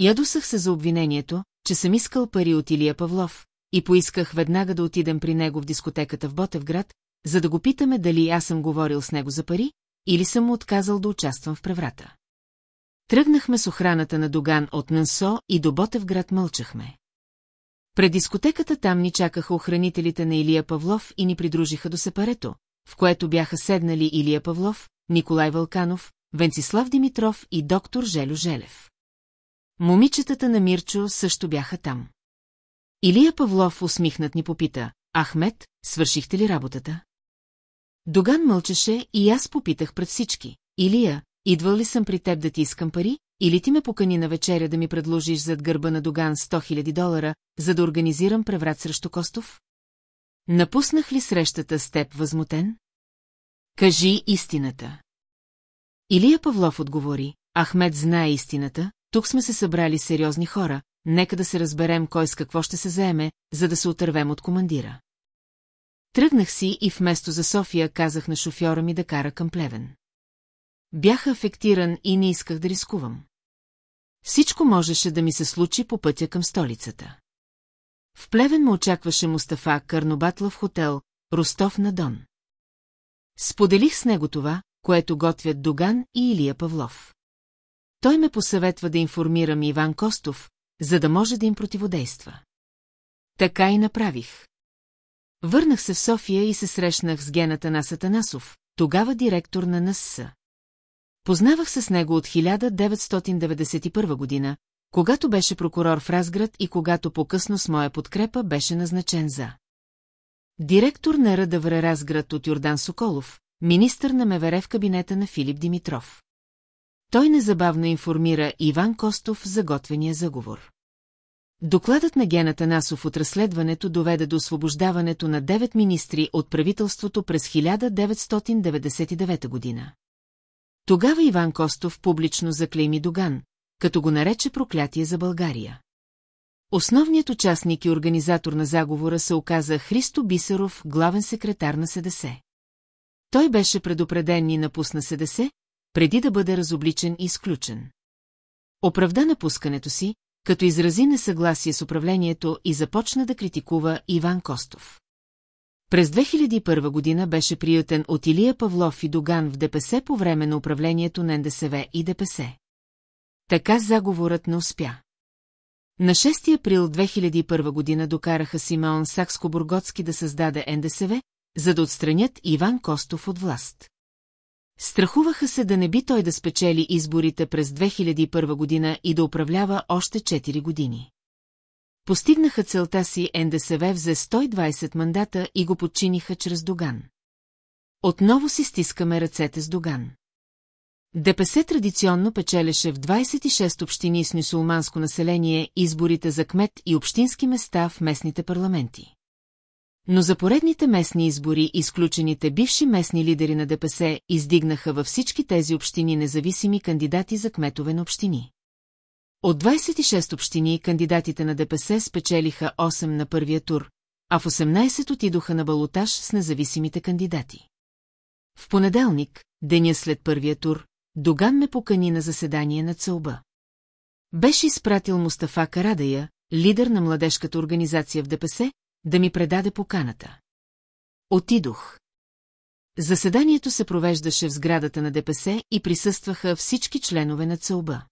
Ядосах се за обвинението, че съм искал пари от Илия Павлов и поисках веднага да отидем при него в дискотеката в Ботевград, за да го питаме дали аз съм говорил с него за пари, или съм му отказал да участвам в преврата. Тръгнахме с охраната на Доган от Нансо и до Ботевград мълчахме. Пред дискотеката там ни чакаха охранителите на Илия Павлов и ни придружиха до сепарето, в което бяха седнали Илия Павлов, Николай Вълканов, Венцислав Димитров и доктор Желю Желев. Момичетата на Мирчо също бяха там. Илия Павлов усмихнат ни попита, Ахмет, свършихте ли работата? Доган мълчеше и аз попитах пред всички. Илия, идвал ли съм при теб да ти искам пари, или ти ме покани на вечеря да ми предложиш зад гърба на Доган 100 000 долара, за да организирам преврат срещу Костов? Напуснах ли срещата с теб възмутен? Кажи истината. Илия Павлов отговори, Ахмед знае истината, тук сме се събрали сериозни хора, нека да се разберем кой с какво ще се заеме, за да се отървем от командира. Тръгнах си и вместо за София казах на шофьора ми да кара към Плевен. Бях афектиран и не исках да рискувам. Всичко можеше да ми се случи по пътя към столицата. В Плевен ме очакваше Мустафа Карнобатлов хотел, Ростов на Дон. Споделих с него това, което готвят Доган и Илия Павлов. Той ме посъветва да информирам Иван Костов, за да може да им противодейства. Така и направих. Върнах се в София и се срещнах с Гената на Сатанасов, тогава директор на НСС. Познавах се с него от 1991 година, когато беше прокурор в Разград и когато по-късно с моя подкрепа беше назначен за. Директор на РДВР Разград от Йордан Соколов, министър на МВР в кабинета на Филип Димитров. Той незабавно информира Иван Костов за готвения заговор. Докладът на Гената Насов от разследването доведе до освобождаването на девет министри от правителството през 1999 година. Тогава Иван Костов публично заклейми Доган, като го нарече проклятие за България. Основният участник и организатор на заговора се оказа Христо Бисеров, главен секретар на СДС. Той беше предупреден и напусна СДС, преди да бъде разобличен и изключен. Оправда напускането си, като изрази несъгласие с управлението и започна да критикува Иван Костов. През 2001 година беше приютен от Илия Павлов и Доган в ДПС по време на управлението на НДСВ и ДПС. Така заговорът не успя. На 6 април 2001 година докараха Симеон Сакско-Бургоцки да създаде НДСВ, за да отстранят Иван Костов от власт. Страхуваха се да не би той да спечели изборите през 2001 година и да управлява още 4 години. Постигнаха целта си НДСВ взе 120 мандата и го подчиниха чрез Доган. Отново си стискаме ръцете с Доган. ДПС традиционно печелеше в 26 общини с мюсулманско население изборите за кмет и общински места в местните парламенти. Но за поредните местни избори изключените бивши местни лидери на ДПС издигнаха във всички тези общини независими кандидати за кметове на общини. От 26 общини кандидатите на ДПС спечелиха 8 на първия тур, а в 18 отидоха на балотаж с независимите кандидати. В понеделник, деня след първия тур, Доган ме покани на заседание на Цълба. Беше изпратил Мустафа Карадая, лидер на младежката организация в ДПС, да ми предаде поканата. Отидох. Заседанието се провеждаше в сградата на ДПС и присъстваха всички членове на Цълба.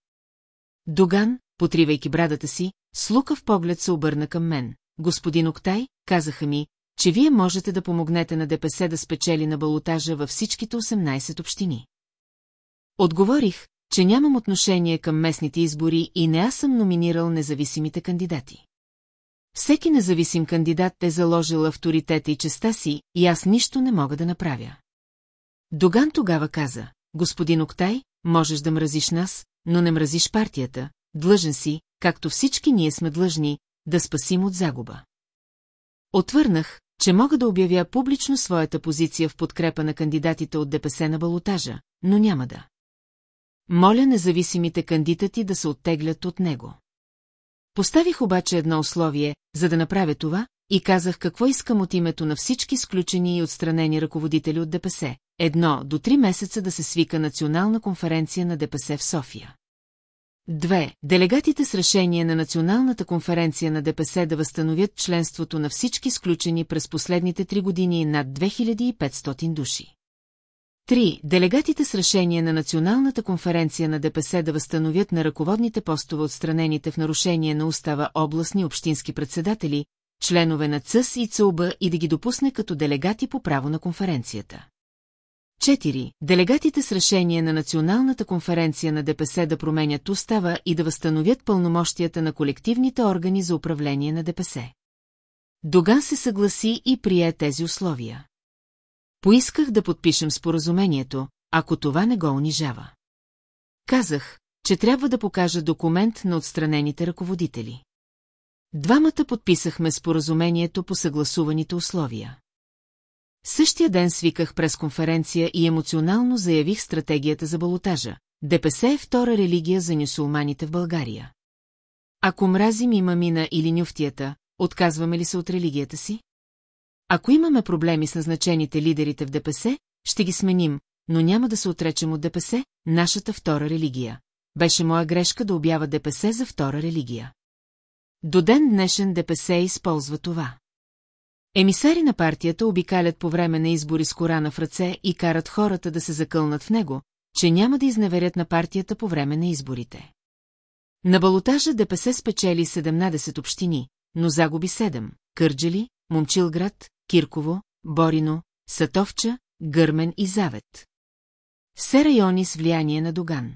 Доган, потривайки брадата си, с лукав поглед се обърна към мен. Господин Октай, казаха ми, че вие можете да помогнете на ДПС да спечели на балотажа във всичките 18 общини. Отговорих, че нямам отношение към местните избори и не аз съм номинирал независимите кандидати. Всеки независим кандидат е заложил авторитета и честа си, и аз нищо не мога да направя. Доган тогава каза, господин Октай, можеш да мразиш нас, но не мразиш партията, длъжен си, както всички ние сме длъжни, да спасим от загуба. Отвърнах, че мога да обявя публично своята позиция в подкрепа на кандидатите от ДПС на балотажа, но няма да. Моля независимите кандидати да се оттеглят от него. Поставих обаче едно условие, за да направя това, и казах какво искам от името на всички сключени и отстранени ръководители от ДПС. Едно до три месеца да се свика национална конференция на ДПС в София. Две. Делегатите с решение на Националната конференция на ДПС да възстановят членството на всички сключени през последните три години над 2500 души. Три, делегатите с решение на Националната конференция на ДПС да възстановят на ръководните постове отстранените в нарушение на устава областни общински председатели, членове на ЦъС и ЦУБ и да ги допусне като делегати по право на конференцията. 4. Делегатите с решение на Националната конференция на ДПС да променят устава и да възстановят пълномощията на колективните органи за управление на ДПС. Доган се съгласи и прие тези условия. Поисках да подпишем споразумението, ако това не го унижава. Казах, че трябва да покажа документ на отстранените ръководители. Двамата подписахме споразумението по съгласуваните условия. Същия ден свиках пресконференция и емоционално заявих стратегията за балотажа. ДПС е втора религия за нюсулманите в България. Ако мразим имамина или нюфтията, отказваме ли се от религията си? Ако имаме проблеми с назначените лидерите в ДПС, ще ги сменим, но няма да се отречем от ДПС, нашата втора религия. Беше моя грешка да обява ДПС за втора религия. До ден днешен ДПС използва това. Емисари на партията обикалят по време на избори с Корана в ръце и карат хората да се закълнат в него, че няма да изневерят на партията по време на изборите. На балотажа ДПС спечели 17 общини, но загуби 7 – Кърджали, Момчилград, Кирково, Борино, Сатовча, Гърмен и Завет. Все райони с влияние на Доган.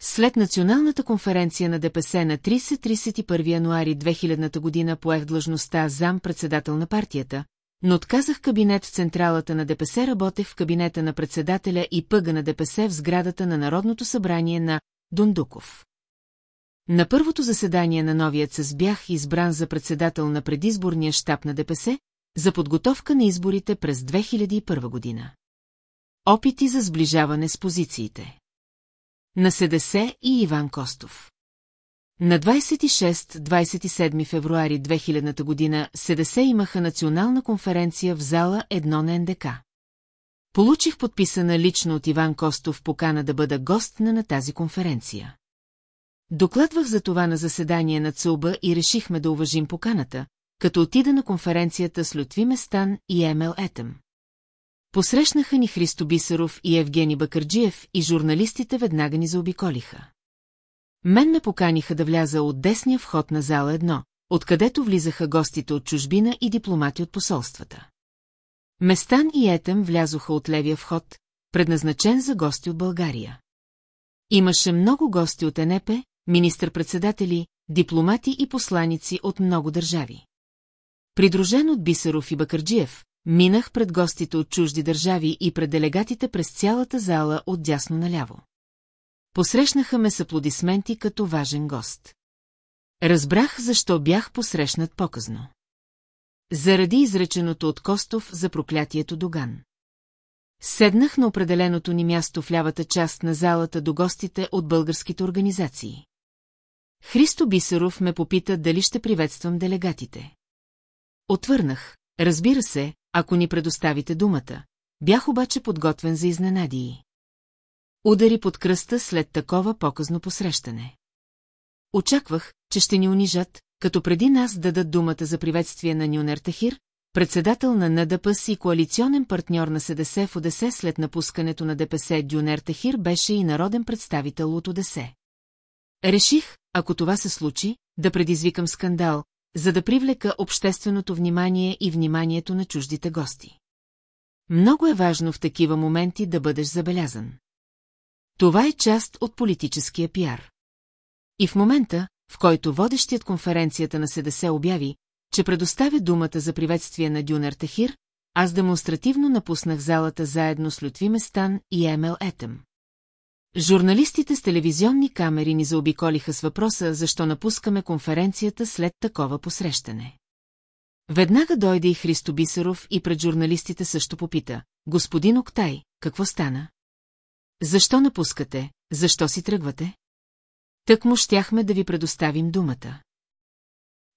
След националната конференция на ДПС на 30-31 януари 2000 година поех длъжността зам-председател на партията, но отказах кабинет в централата на ДПС, работех в кабинета на председателя и пъга на ДПС в сградата на Народното събрание на Дундуков. На първото заседание на новият със бях избран за председател на предизборния щаб на ДПС за подготовка на изборите през 2001 година. Опити за сближаване с позициите на СДС и Иван Костов. На 26-27 февруари 2000 година СДС имаха национална конференция в зала 1 на НДК. Получих подписана лично от Иван Костов покана да бъда гост на, тази конференция. Докладвах за това на заседание на ЦУБА и решихме да уважим поканата, като отида на конференцията с Лютви Местан и Емел Етем. Посрещнаха ни Христо Бисаров и Евгений Бакърджиев и журналистите веднага ни заобиколиха. Мен ме поканиха да вляза от десния вход на зала едно, откъдето влизаха гостите от чужбина и дипломати от посолствата. Местан и Етем влязоха от левия вход, предназначен за гости от България. Имаше много гости от ЕНЕПЕ, министър-председатели, дипломати и посланици от много държави. Придружен от Бисаров и Бакърджиев, Минах пред гостите от чужди държави и пред делегатите през цялата зала от дясно наляво. Посрещнаха ме с аплодисменти като важен гост. Разбрах, защо бях посрещнат показно. Заради изреченото от Костов за проклятието Доган. Седнах на определеното ни място в лявата част на залата до гостите от българските организации. Христо Бисеров ме попита дали ще приветствам делегатите. Отвърнах, разбира се, ако ни предоставите думата. Бях обаче подготвен за изненадии. Удари под кръста след такова показно посрещане. Очаквах, че ще ни унижат, като преди нас дадат думата за приветствие на Нюнер Тахир, председател на НДПС и коалиционен партньор на СДС в ОДС след напускането на ДПС Дюнер Тахир беше и народен представител от ОДС. Реших, ако това се случи, да предизвикам скандал, за да привлека общественото внимание и вниманието на чуждите гости. Много е важно в такива моменти да бъдеш забелязан. Това е част от политическия пиар. И в момента, в който водещият конференцията на СДС обяви, че предоставя думата за приветствие на Дюнер Тахир, аз демонстративно напуснах залата заедно с Лютви Местан и Емел Етем. Журналистите с телевизионни камери ни заобиколиха с въпроса, защо напускаме конференцията след такова посрещане. Веднага дойде и Христо Бисеров и пред журналистите също попита. Господин Октай, какво стана? Защо напускате? Защо си тръгвате? Тък му щяхме да ви предоставим думата.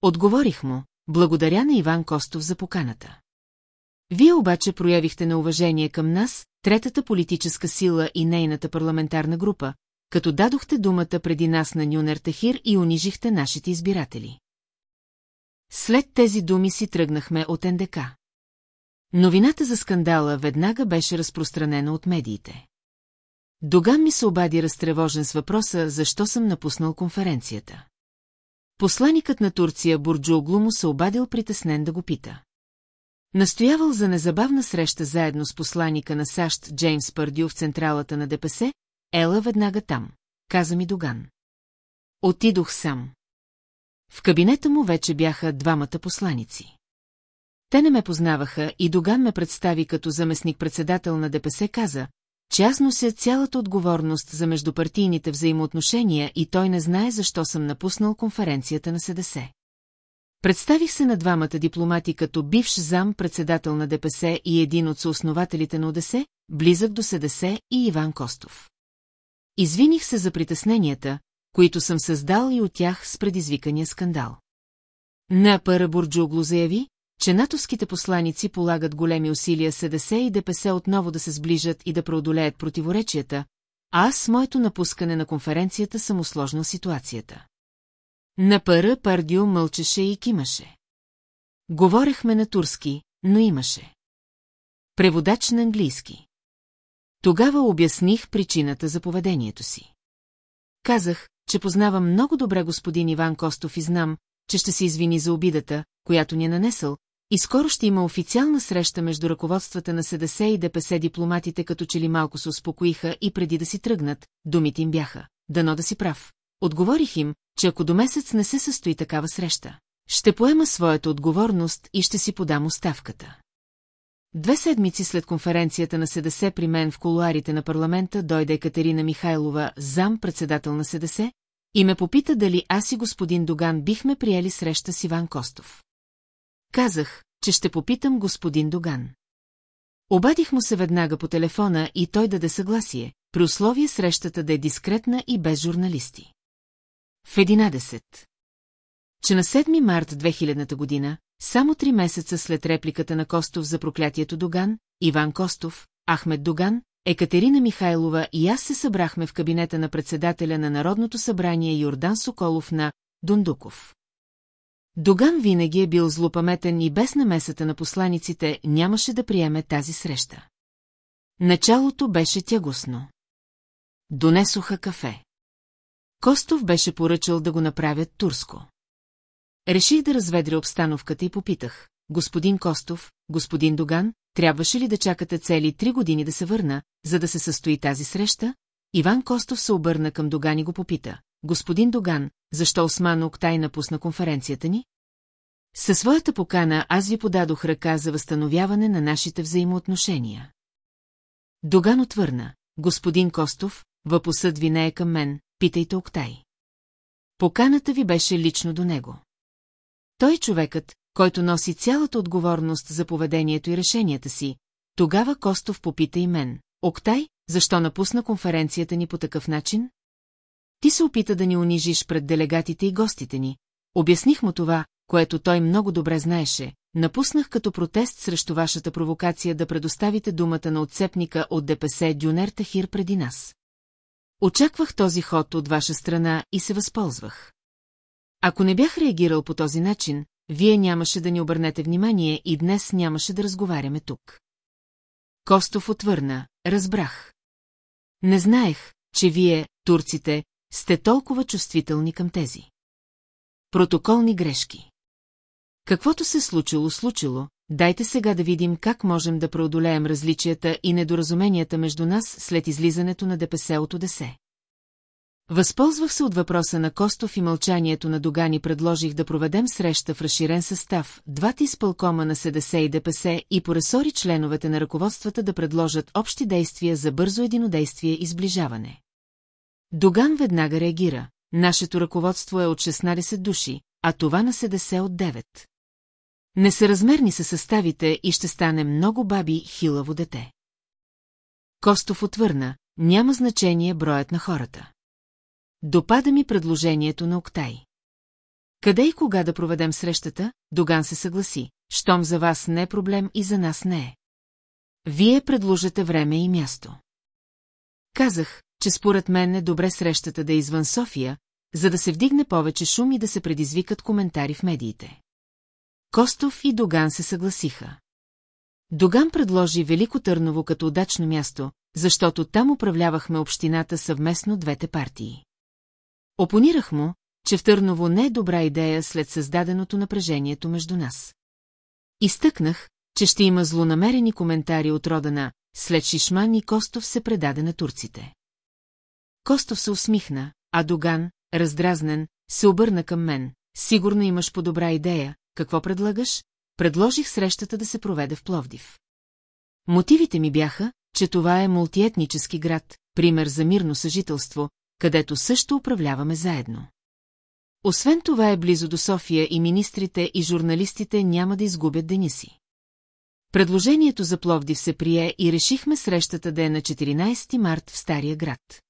Отговорих му, благодаря на Иван Костов за поканата. Вие обаче проявихте неуважение към нас, третата политическа сила и нейната парламентарна група, като дадохте думата преди нас на Нюнер Тахир и унижихте нашите избиратели. След тези думи си тръгнахме от НДК. Новината за скандала веднага беше разпространена от медиите. Доган ми се обади разтревожен с въпроса, защо съм напуснал конференцията. Посланикът на Турция Бурджуоглу му се обадил притеснен да го пита. Настоявал за незабавна среща заедно с посланика на САЩ Джеймс Пардю в централата на ДПС, ела веднага там, каза ми Доган. Отидох сам. В кабинета му вече бяха двамата посланици. Те не ме познаваха и Доган ме представи като заместник-председател на ДПС каза, че аз нося цялата отговорност за междупартийните взаимоотношения и той не знае защо съм напуснал конференцията на СДС. Представих се на двамата дипломати като бивш зам председател на ДПС и един от съоснователите на ОДС, близък до СДС и Иван Костов. Извиних се за притесненията, които съм създал и от тях с предизвикания скандал. На Пара Бурджугло заяви, че натовските посланици полагат големи усилия СДС и ДПС отново да се сближат и да преодолеят противоречията, а аз с моето напускане на конференцията съм усложнил ситуацията. На пара Пардио мълчеше и кимаше. Говорехме на турски, но имаше. Преводач на английски. Тогава обясних причината за поведението си. Казах, че познавам много добре господин Иван Костов и знам, че ще се извини за обидата, която ни е нанесъл, и скоро ще има официална среща между ръководствата на СДС и ДПС дипломатите като че ли малко се успокоиха и преди да си тръгнат, думите им бяха. Дано да си прав. Отговорих им, че ако до месец не се състои такава среща, ще поема своята отговорност и ще си подам оставката. Две седмици след конференцията на СДС при мен в колуарите на парламента дойде Екатерина Михайлова, зам председател на СДС, и ме попита дали аз и господин Доган бихме приели среща с Иван Костов. Казах, че ще попитам господин Доган. Обадих му се веднага по телефона и той даде съгласие, при условие срещата да е дискретна и без журналисти. В 11. Че на 7 март 2000 година, само три месеца след репликата на Костов за проклятието Доган, Иван Костов, Ахмед Доган, Екатерина Михайлова и аз се събрахме в кабинета на председателя на Народното събрание Йордан Соколов на Дундуков. Доган винаги е бил злопаметен и без намесата на посланиците нямаше да приеме тази среща. Началото беше тягостно. Донесоха кафе. Костов беше поръчал да го направят турско. Реших да разведря обстановката и попитах. Господин Костов, господин Доган, трябваше ли да чакате цели три години да се върна, за да се състои тази среща? Иван Костов се обърна към Доган и го попита. Господин Доган, защо Осман Октай напусна конференцията ни? Със своята покана аз ви подадох ръка за възстановяване на нашите взаимоотношения. Доган отвърна. Господин Костов, въпосът ви не е към мен, питайте Октай. Поканата ви беше лично до него. Той е човекът, който носи цялата отговорност за поведението и решенията си. Тогава Костов попита и мен. Октай, защо напусна конференцията ни по такъв начин? Ти се опита да ни унижиш пред делегатите и гостите ни. Обясних му това, което той много добре знаеше. Напуснах като протест срещу вашата провокация да предоставите думата на отцепника от ДПС Дюнер Тахир преди нас. Очаквах този ход от ваша страна и се възползвах. Ако не бях реагирал по този начин, вие нямаше да ни обърнете внимание и днес нямаше да разговаряме тук. Костов отвърна, разбрах. Не знаех, че вие, турците, сте толкова чувствителни към тези. Протоколни грешки. Каквото се случило, случило, дайте сега да видим как можем да преодолеем различията и недоразуменията между нас след излизането на ДПС от ОДСЕ. Възползвах се от въпроса на Костов и мълчанието на Догани предложих да проведем среща в разширен състав, двата изпълкома на СДС и ДПС и по ресори членовете на ръководствата да предложат общи действия за бързо единодействие и сближаване. Доган веднага реагира. Нашето ръководство е от 16 души, а това на СДС от 9. Несъразмерни са съставите и ще стане много баби хилаво дете. Костов отвърна, няма значение броят на хората. Допада ми предложението на Октай. Къде и кога да проведем срещата, Доган се съгласи. Щом за вас не е проблем и за нас не е. Вие предложате време и място. Казах, че според мен е добре срещата да е извън София, за да се вдигне повече шум и да се предизвикат коментари в медиите. Костов и Доган се съгласиха. Доган предложи Велико Търново като удачно място, защото там управлявахме общината съвместно двете партии. Опонирах му, че в Търново не е добра идея след създаденото напрежението между нас. Изтъкнах, че ще има злонамерени коментари от рода на «След Шишман и Костов се предаде на турците». Костов се усмихна, а Доган, раздразнен, се обърна към мен. Сигурно имаш по-добра идея. Какво предлагаш? Предложих срещата да се проведе в Пловдив. Мотивите ми бяха, че това е мултиетнически град, пример за мирно съжителство, където също управляваме заедно. Освен това е близо до София и министрите и журналистите няма да изгубят деня си. Предложението за Пловдив се прие и решихме срещата да е на 14 март в Стария град.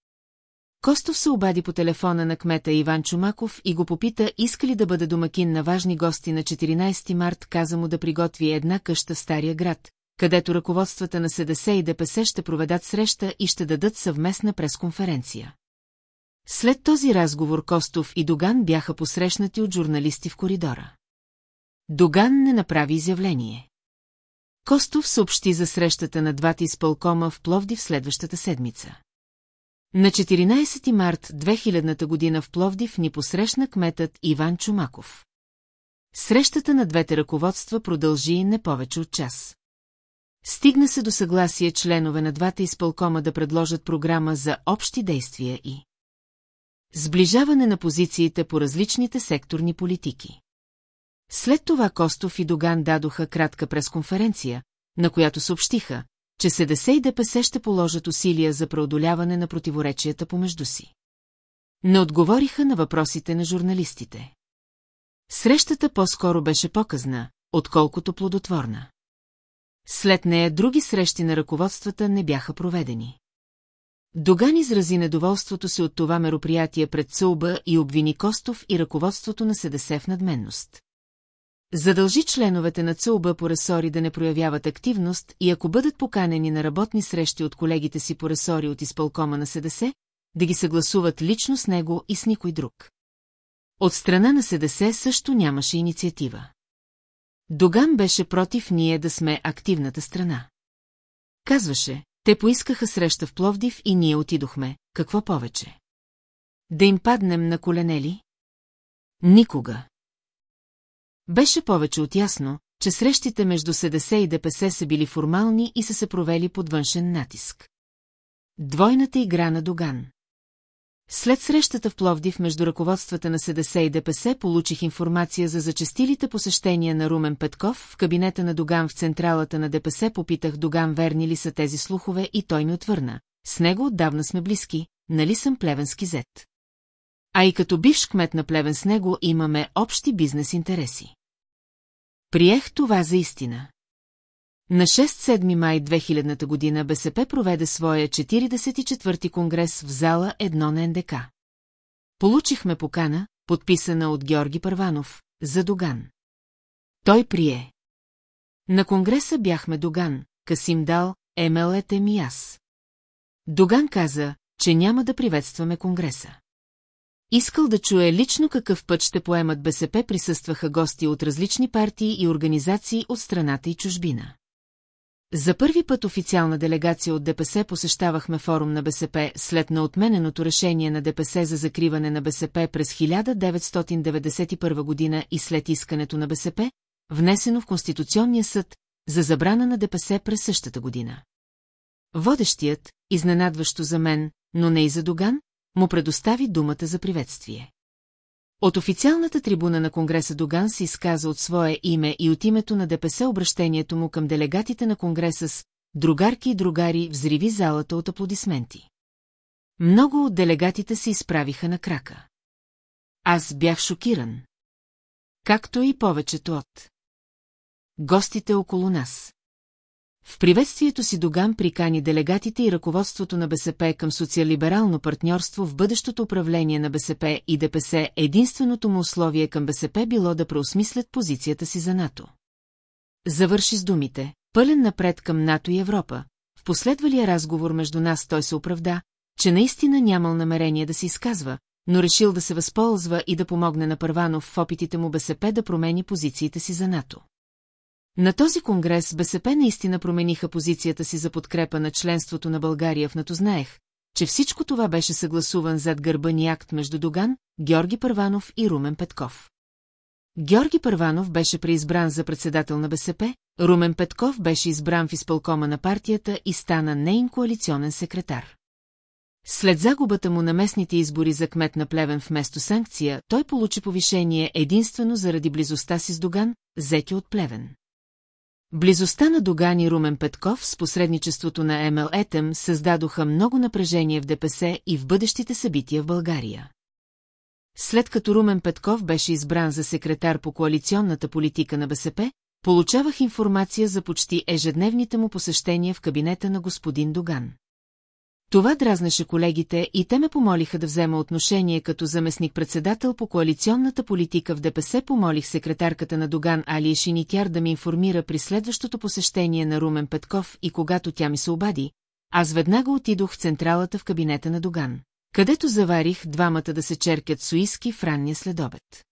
Костов се обади по телефона на кмета Иван Чумаков и го попита иска ли да бъде домакин на важни гости на 14 март, каза му да приготви една къща в Стария град, където ръководствата на СДС и ДПС ще проведат среща и ще дадат съвместна пресконференция. След този разговор Костов и Доган бяха посрещнати от журналисти в коридора. Доган не направи изявление. Костов съобщи за срещата на двата изпълкома в Пловдив следващата седмица. На 14 март 2000 година в Пловдив ни посрещна кметът Иван Чумаков. Срещата на двете ръководства продължи не повече от час. Стигна се до съгласие членове на двата изпълкома да предложат програма за общи действия и сближаване на позициите по различните секторни политики. След това Костов и Доган дадоха кратка пресконференция, на която съобщиха, че СДС и ДПС ще положат усилия за преодоляване на противоречията помежду си. Не отговориха на въпросите на журналистите. Срещата по-скоро беше показна, отколкото плодотворна. След нея други срещи на ръководствата не бяха проведени. Доган изрази недоволството си от това мероприятие пред Цълба и обвини Костов и ръководството на СДС в надменност. Задължи членовете на ЦУБ по ресори да не проявяват активност и ако бъдат поканени на работни срещи от колегите си по ресори от изпълкома на СДС, да ги съгласуват лично с него и с никой друг. От страна на СДС също нямаше инициатива. Доган беше против ние да сме активната страна. Казваше, те поискаха среща в Пловдив и ние отидохме, какво повече? Да им паднем на коленели? Никога. Беше повече от ясно, че срещите между СДС и ДПС са били формални и са се провели под външен натиск. Двойната игра на Доган След срещата в Пловдив между ръководствата на СДС и ДПС получих информация за зачастилите посещения на Румен Петков в кабинета на Доган в централата на ДПС попитах Доган верни ли са тези слухове и той ми отвърна. С него отдавна сме близки, нали съм плевенски зет. А и като бивш кмет на Плевен с него имаме общи бизнес интереси. Приех това за истина. На 6-7 май 2000 година БСП проведе своя 44-ти конгрес в зала 1 на НДК. Получихме покана, подписана от Георги Първанов, за Доган. Той прие. На конгреса бяхме Доган, Касим Дал, Етем и аз. Доган каза, че няма да приветстваме конгреса. Искал да чуе лично какъв път ще поемат БСП присъстваха гости от различни партии и организации от страната и чужбина. За първи път официална делегация от ДПС посещавахме форум на БСП след наотмененото решение на ДПС за закриване на БСП през 1991 година и след искането на БСП, внесено в Конституционния съд за забрана на ДПС през същата година. Водещият, изненадващо за мен, но не и за Доган, му предостави думата за приветствие. От официалната трибуна на Конгреса Доган се изказа от свое име и от името на ДПС обращението му към делегатите на Конгреса с «Другарки и другари» взриви залата от аплодисменти. Много от делегатите се изправиха на крака. Аз бях шокиран. Както и повечето от гостите около нас. В приветствието си Доган прикани делегатите и ръководството на БСП към социалиберално партньорство в бъдещото управление на БСП и ДПС. Единственото му условие към БСП било да преосмислят позицията си за НАТО. Завърши с думите, пълен напред към НАТО и Европа. В последвалия разговор между нас той се оправда, че наистина нямал намерение да се изказва, но решил да се възползва и да помогне на Първанов в опитите му БСП да промени позициите си за НАТО. На този конгрес БСП наистина промениха позицията си за подкрепа на членството на България в НАТО знаех, че всичко това беше съгласуван зад гърба ни акт между Доган, Георги Първанов и Румен Петков. Георги Първанов беше преизбран за председател на БСП, Румен Петков беше избран в изпълкома на партията и стана нейн коалиционен секретар. След загубата му на местните избори за кмет на Плевен вместо санкция, той получи повишение единствено заради близостта си с Доган, зети от Плевен. Близостта на Доган и Румен Петков с посредничеството на Емел Етем създадоха много напрежение в ДПС и в бъдещите събития в България. След като Румен Петков беше избран за секретар по коалиционната политика на БСП, получавах информация за почти ежедневните му посещения в кабинета на господин Доган. Това дразнеше колегите и те ме помолиха да взема отношение като заместник-председател по коалиционната политика в ДПС помолих секретарката на Доган Али Шинитяр да ми информира при следващото посещение на Румен Петков и когато тя ми се обади, аз веднага отидох в централата в кабинета на Доган, където заварих двамата да се черкят суиски в ранния следобед.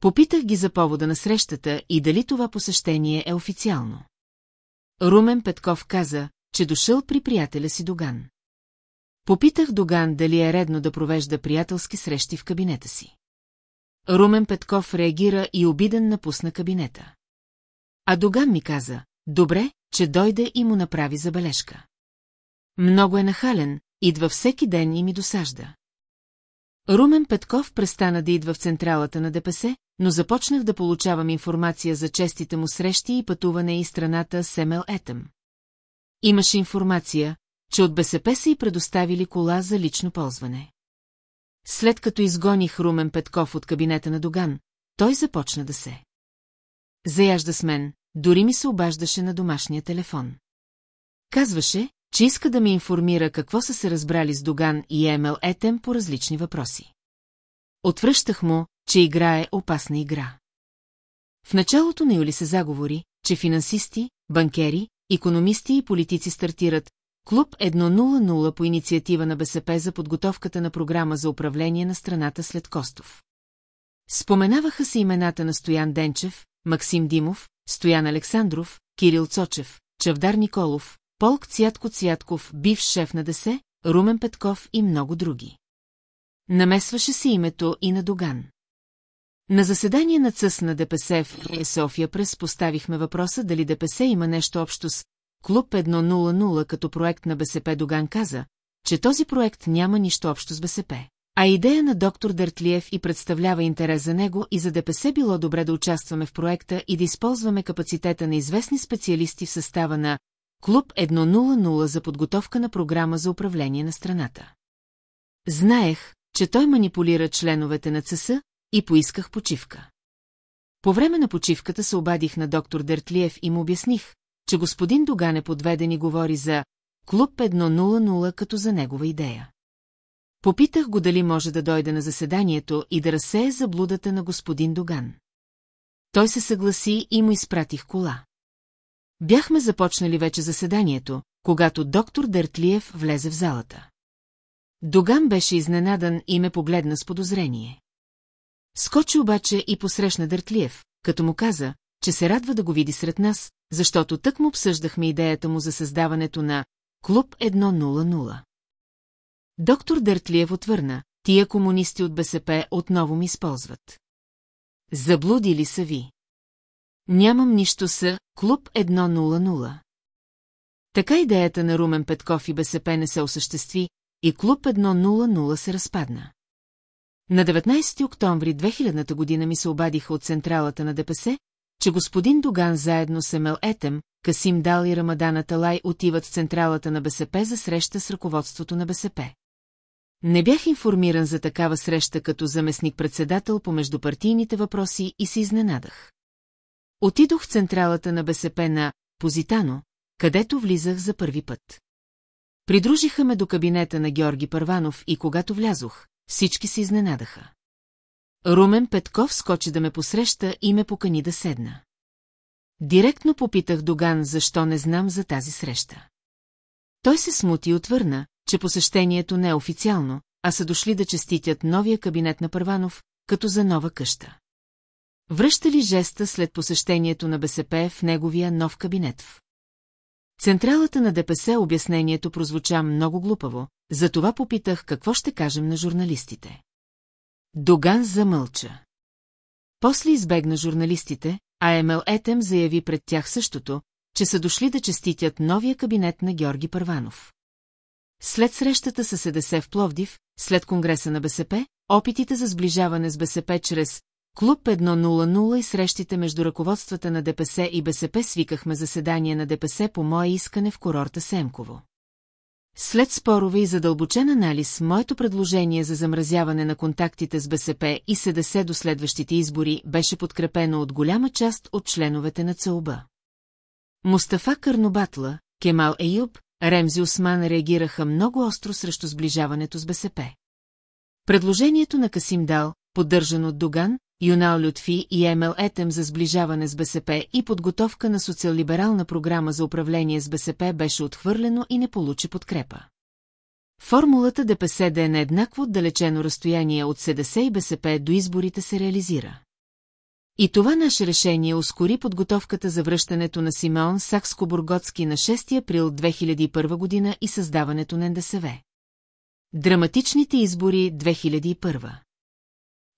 Попитах ги за повода на срещата и дали това посещение е официално. Румен Петков каза, че дошъл при приятеля си Доган. Попитах Доган дали е редно да провежда приятелски срещи в кабинета си. Румен Петков реагира и обиден напусна кабинета. А Доган ми каза, добре, че дойде и му направи забележка. Много е нахален, идва всеки ден и ми досажда. Румен Петков престана да идва в централата на ДПС, но започнах да получавам информация за честите му срещи и пътуване и страната Семел Етъм. Имаше информация, че от БСП са и предоставили кола за лично ползване. След като изгоних Румен Петков от кабинета на Доган, той започна да се. Заяжда с мен, дори ми се обаждаше на домашния телефон. Казваше, че иска да ме информира какво са се разбрали с Доган и Емел Етем по различни въпроси. Отвръщах му, че играе опасна игра. В началото на юли се заговори, че финансисти, банкери, економисти и политици стартират Клуб 100 по инициатива на БСП за подготовката на програма за управление на страната след Костов. Споменаваха се имената на Стоян Денчев, Максим Димов, Стоян Александров, Кирил Цочев, Чавдар Николов, Полк Цятко Цятков, бивш шеф на ДС, Румен Петков и много други. Намесваше се името и на Доган. На заседание на ЦъС на ДПС в София прес поставихме въпроса дали ДПС има нещо общо с Клуб 100 като проект на БСП Доган каза, че този проект няма нищо общо с БСП. А идея на доктор Дъртлиев и представлява интерес за него и за ДПС било добре да участваме в проекта и да използваме капацитета на известни специалисти в състава на Клуб 100 за подготовка на програма за управление на страната. Знаех, че той манипулира членовете на ЦС и поисках почивка. По време на почивката се обадих на доктор Дъртлиев и му обясних, че господин Доган е подведен и говори за Клуб 100 като за негова идея. Попитах го дали може да дойде на заседанието и да разсее заблудата на господин Доган. Той се съгласи и му изпратих кола. Бяхме започнали вече заседанието, когато доктор Дертлиев влезе в залата. Доган беше изненадан и ме погледна с подозрение. Скочи обаче и посрещна Дъртлиев, като му каза, че се радва да го види сред нас, защото тък му обсъждахме идеята му за създаването на Клуб 100. Доктор Дъртлиев отвърна, тия комунисти от БСП отново ми използват. Заблудили са ви. Нямам нищо с Клуб 100. Така идеята на Румен Петков и БСП не се осъществи и Клуб 100 се разпадна. На 19 октомври 2000 година ми се обадиха от централата на ДПС, че господин Доган заедно с Емел Етем, Касим Дал и Рамадана Талай отиват в централата на БСП за среща с ръководството на БСП. Не бях информиран за такава среща като заместник-председател по междупартийните въпроси и се изненадах. Отидох в централата на БСП на Позитано, където влизах за първи път. Придружиха ме до кабинета на Георги Първанов и когато влязох, всички се изненадаха. Румен Петков скочи да ме посреща и ме покани да седна. Директно попитах Доган, защо не знам за тази среща. Той се смути и отвърна, че посещението не е официално, а са дошли да честитят новия кабинет на Първанов, като за нова къща. Връща ли жеста след посещението на БСП в неговия нов кабинет Централата на ДПС обяснението прозвуча много глупаво, затова попитах какво ще кажем на журналистите. Доган замълча. После избегна журналистите, а Емел Етем заяви пред тях същото, че са дошли да честитят новия кабинет на Георги Първанов. След срещата с СДС в Пловдив, след Конгреса на БСП, опитите за сближаване с БСП чрез Клуб 100 и срещите между ръководствата на ДПС и БСП свикахме заседание на ДПС по мое искане в курорта Семково. След спорове и задълбочен анализ, моето предложение за замразяване на контактите с БСП и СДС до следващите избори беше подкрепено от голяма част от членовете на ЦОБ. Мустафа Карнобатла, Кемал Еюб, Ремзи Осман реагираха много остро срещу сближаването с БСП. Предложението на Касим Дал, поддържано от Доган, Юнал Лютфи и Емел Етем за сближаване с БСП и подготовка на социал-либерална програма за управление с БСП беше отхвърлено и не получи подкрепа. Формулата ДПС да е на еднакво отдалечено разстояние от СДС и БСП до изборите се реализира. И това наше решение ускори подготовката за връщането на Симеон Сакско-Бурготски на 6 април 2001 година и създаването на НДСВ. Драматичните избори 2001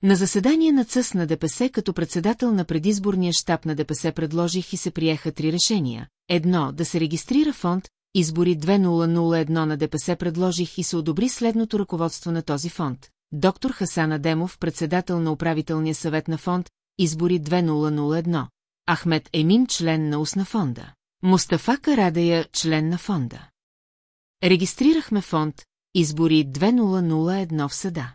на заседание на ЦъС на ДПС като председател на предизборния щаб на ДПС предложих и се приеха три решения. Едно, да се регистрира фонд, избори 2001 на ДПС предложих и се одобри следното ръководство на този фонд. Доктор Хасан Адемов, председател на управителния съвет на фонд, избори 2001. Ахмед Емин, член на УС на фонда. Мустафа Карадая, член на фонда. Регистрирахме фонд, избори 2001 в съда.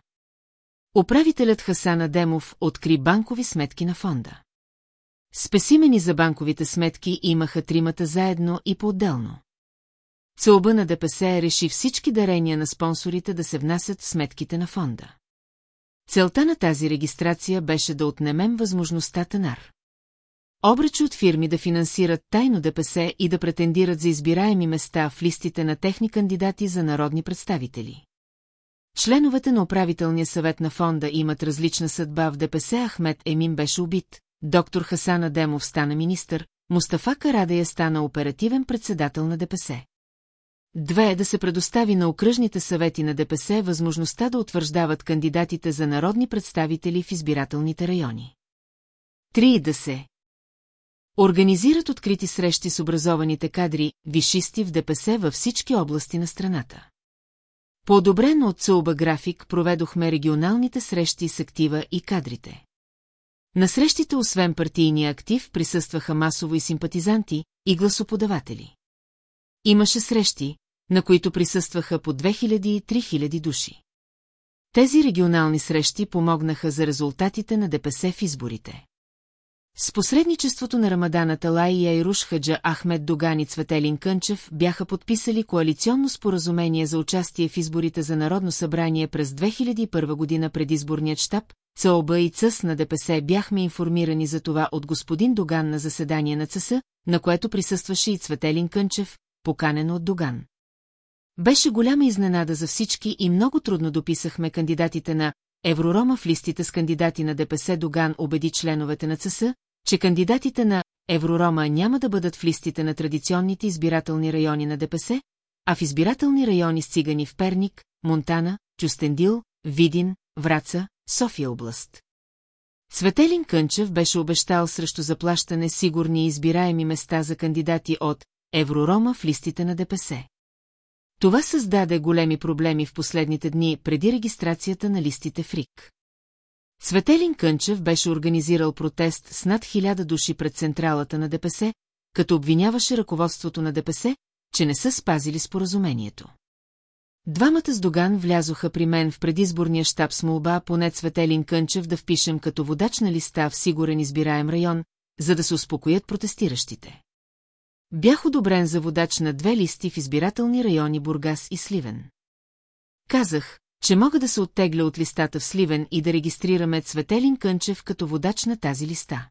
Управителят Хасан Адемов откри банкови сметки на фонда. Спесимени за банковите сметки имаха тримата заедно и по-отделно. Целба на ДПС реши всички дарения на спонсорите да се внасят в сметките на фонда. Целта на тази регистрация беше да отнемем възможността Танар. Обрече от фирми да финансират тайно ДПС и да претендират за избираеми места в листите на техни кандидати за народни представители. Членовете на управителния съвет на фонда имат различна съдба в ДПС. Ахмед Емин беше убит, доктор Хасан Адемов стана министър, Мустафа Карадая стана оперативен председател на ДПС. Две е да се предостави на окръжните съвети на ДПС възможността да утвърждават кандидатите за народни представители в избирателните райони. Три да се Организират открити срещи с образованите кадри, вишисти в ДПС във всички области на страната. По от Цулба график проведохме регионалните срещи с актива и кадрите. На срещите, освен партийния актив, присъстваха масово и симпатизанти, и гласоподаватели. Имаше срещи, на които присъстваха по 2000 и 3000 души. Тези регионални срещи помогнаха за резултатите на ДПС в изборите. С посредничеството на Рамадана Талай и Айруш Хаджа Ахмед Доган и Цветелин Кънчев бяха подписали коалиционно споразумение за участие в изборите за Народно събрание през 2001 година предизборният щаб, ЦОБ и ЦъС на ДПС бяхме информирани за това от господин Доган на заседание на ЦъС, на което присъстваше и Цветелин Кънчев, поканено от Доган. Беше голяма изненада за всички и много трудно дописахме кандидатите на Евророма в листите с кандидати на ДПС Доган убеди членовете на ЦС, че кандидатите на Евророма няма да бъдат в листите на традиционните избирателни райони на ДПС, а в избирателни райони с цигани в Перник, Монтана, Чустендил, Видин, Враца, София област. Светелин Кънчев беше обещал срещу заплащане сигурни и избираеми места за кандидати от Евророма в листите на ДПС. Това създаде големи проблеми в последните дни преди регистрацията на листите в РИК. Светелин Кънчев беше организирал протест с над хиляда души пред централата на ДПС, като обвиняваше ръководството на ДПС, че не са спазили споразумението. Двамата с Доган влязоха при мен в предизборния щаб с молба поне Цветелин Кънчев да впишем като водач на листа в сигурен избираем район, за да се успокоят протестиращите. Бях одобрен за водач на две листи в избирателни райони Бургас и Сливен. Казах, че мога да се оттегля от листата в Сливен и да регистрираме Цветелин Кънчев като водач на тази листа.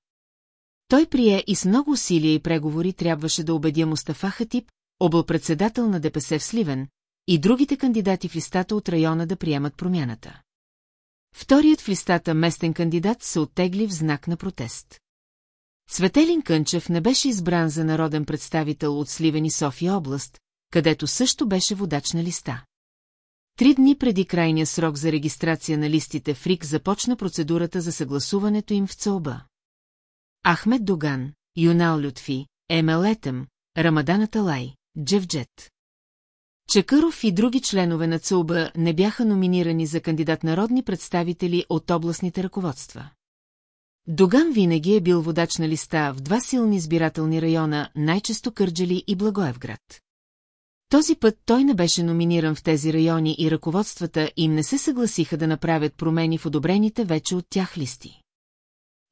Той прие и с много усилия и преговори трябваше да убедя Мустафа Хатип, обл председател на ДПС в Сливен, и другите кандидати в листата от района да приемат промяната. Вторият в листата местен кандидат се оттегли в знак на протест. Цветелин Кънчев не беше избран за народен представител от Сливени София област, където също беше водач на листа. Три дни преди крайния срок за регистрация на листите в РИК започна процедурата за съгласуването им в ЦОБА. Ахмед Доган, Юнал Лютфи, Емел Етем, Рамадан Аталай, Джевджет. Чекъров и други членове на ЦУБА не бяха номинирани за кандидат народни представители от областните ръководства. Доган винаги е бил водач на листа в два силни избирателни района, най-често Кърджали и Благоевград. Този път той не беше номиниран в тези райони и ръководствата им не се съгласиха да направят промени в одобрените вече от тях листи.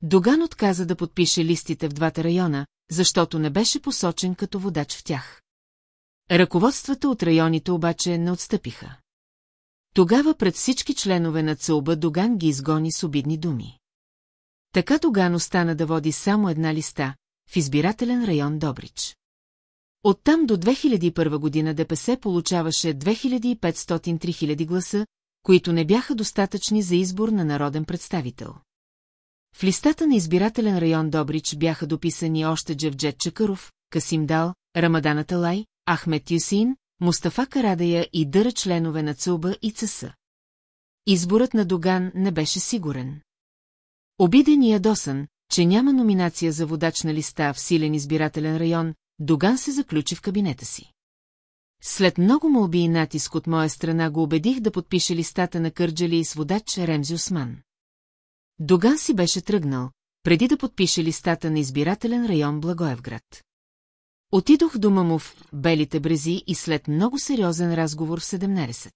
Доган отказа да подпише листите в двата района, защото не беше посочен като водач в тях. Ръководствата от районите обаче не отстъпиха. Тогава пред всички членове на ЦУБА Доган ги изгони с обидни думи. Така Доган остана да води само една листа в избирателен район Добрич. Оттам до 2001 година ДПС получаваше 2500-3000 гласа, които не бяха достатъчни за избор на народен представител. В листата на избирателен район Добрич бяха дописани още Джевджет Чакаров, Касим Дал, Рамадан Аталай, Ахмет Юсин, Мустафа Карадая и дъра членове на ЦУБА и ЦС. Изборът на Доган не беше сигурен. Обиден и ядосан, че няма номинация за водач на листа в силен избирателен район, Доган се заключи в кабинета си. След много молби и натиск от моя страна го убедих да подпише листата на Кърджали с водач Ремзи Осман. Доган си беше тръгнал, преди да подпише листата на избирателен район Благоевград. Отидох дома му в Белите брези и след много сериозен разговор в 17.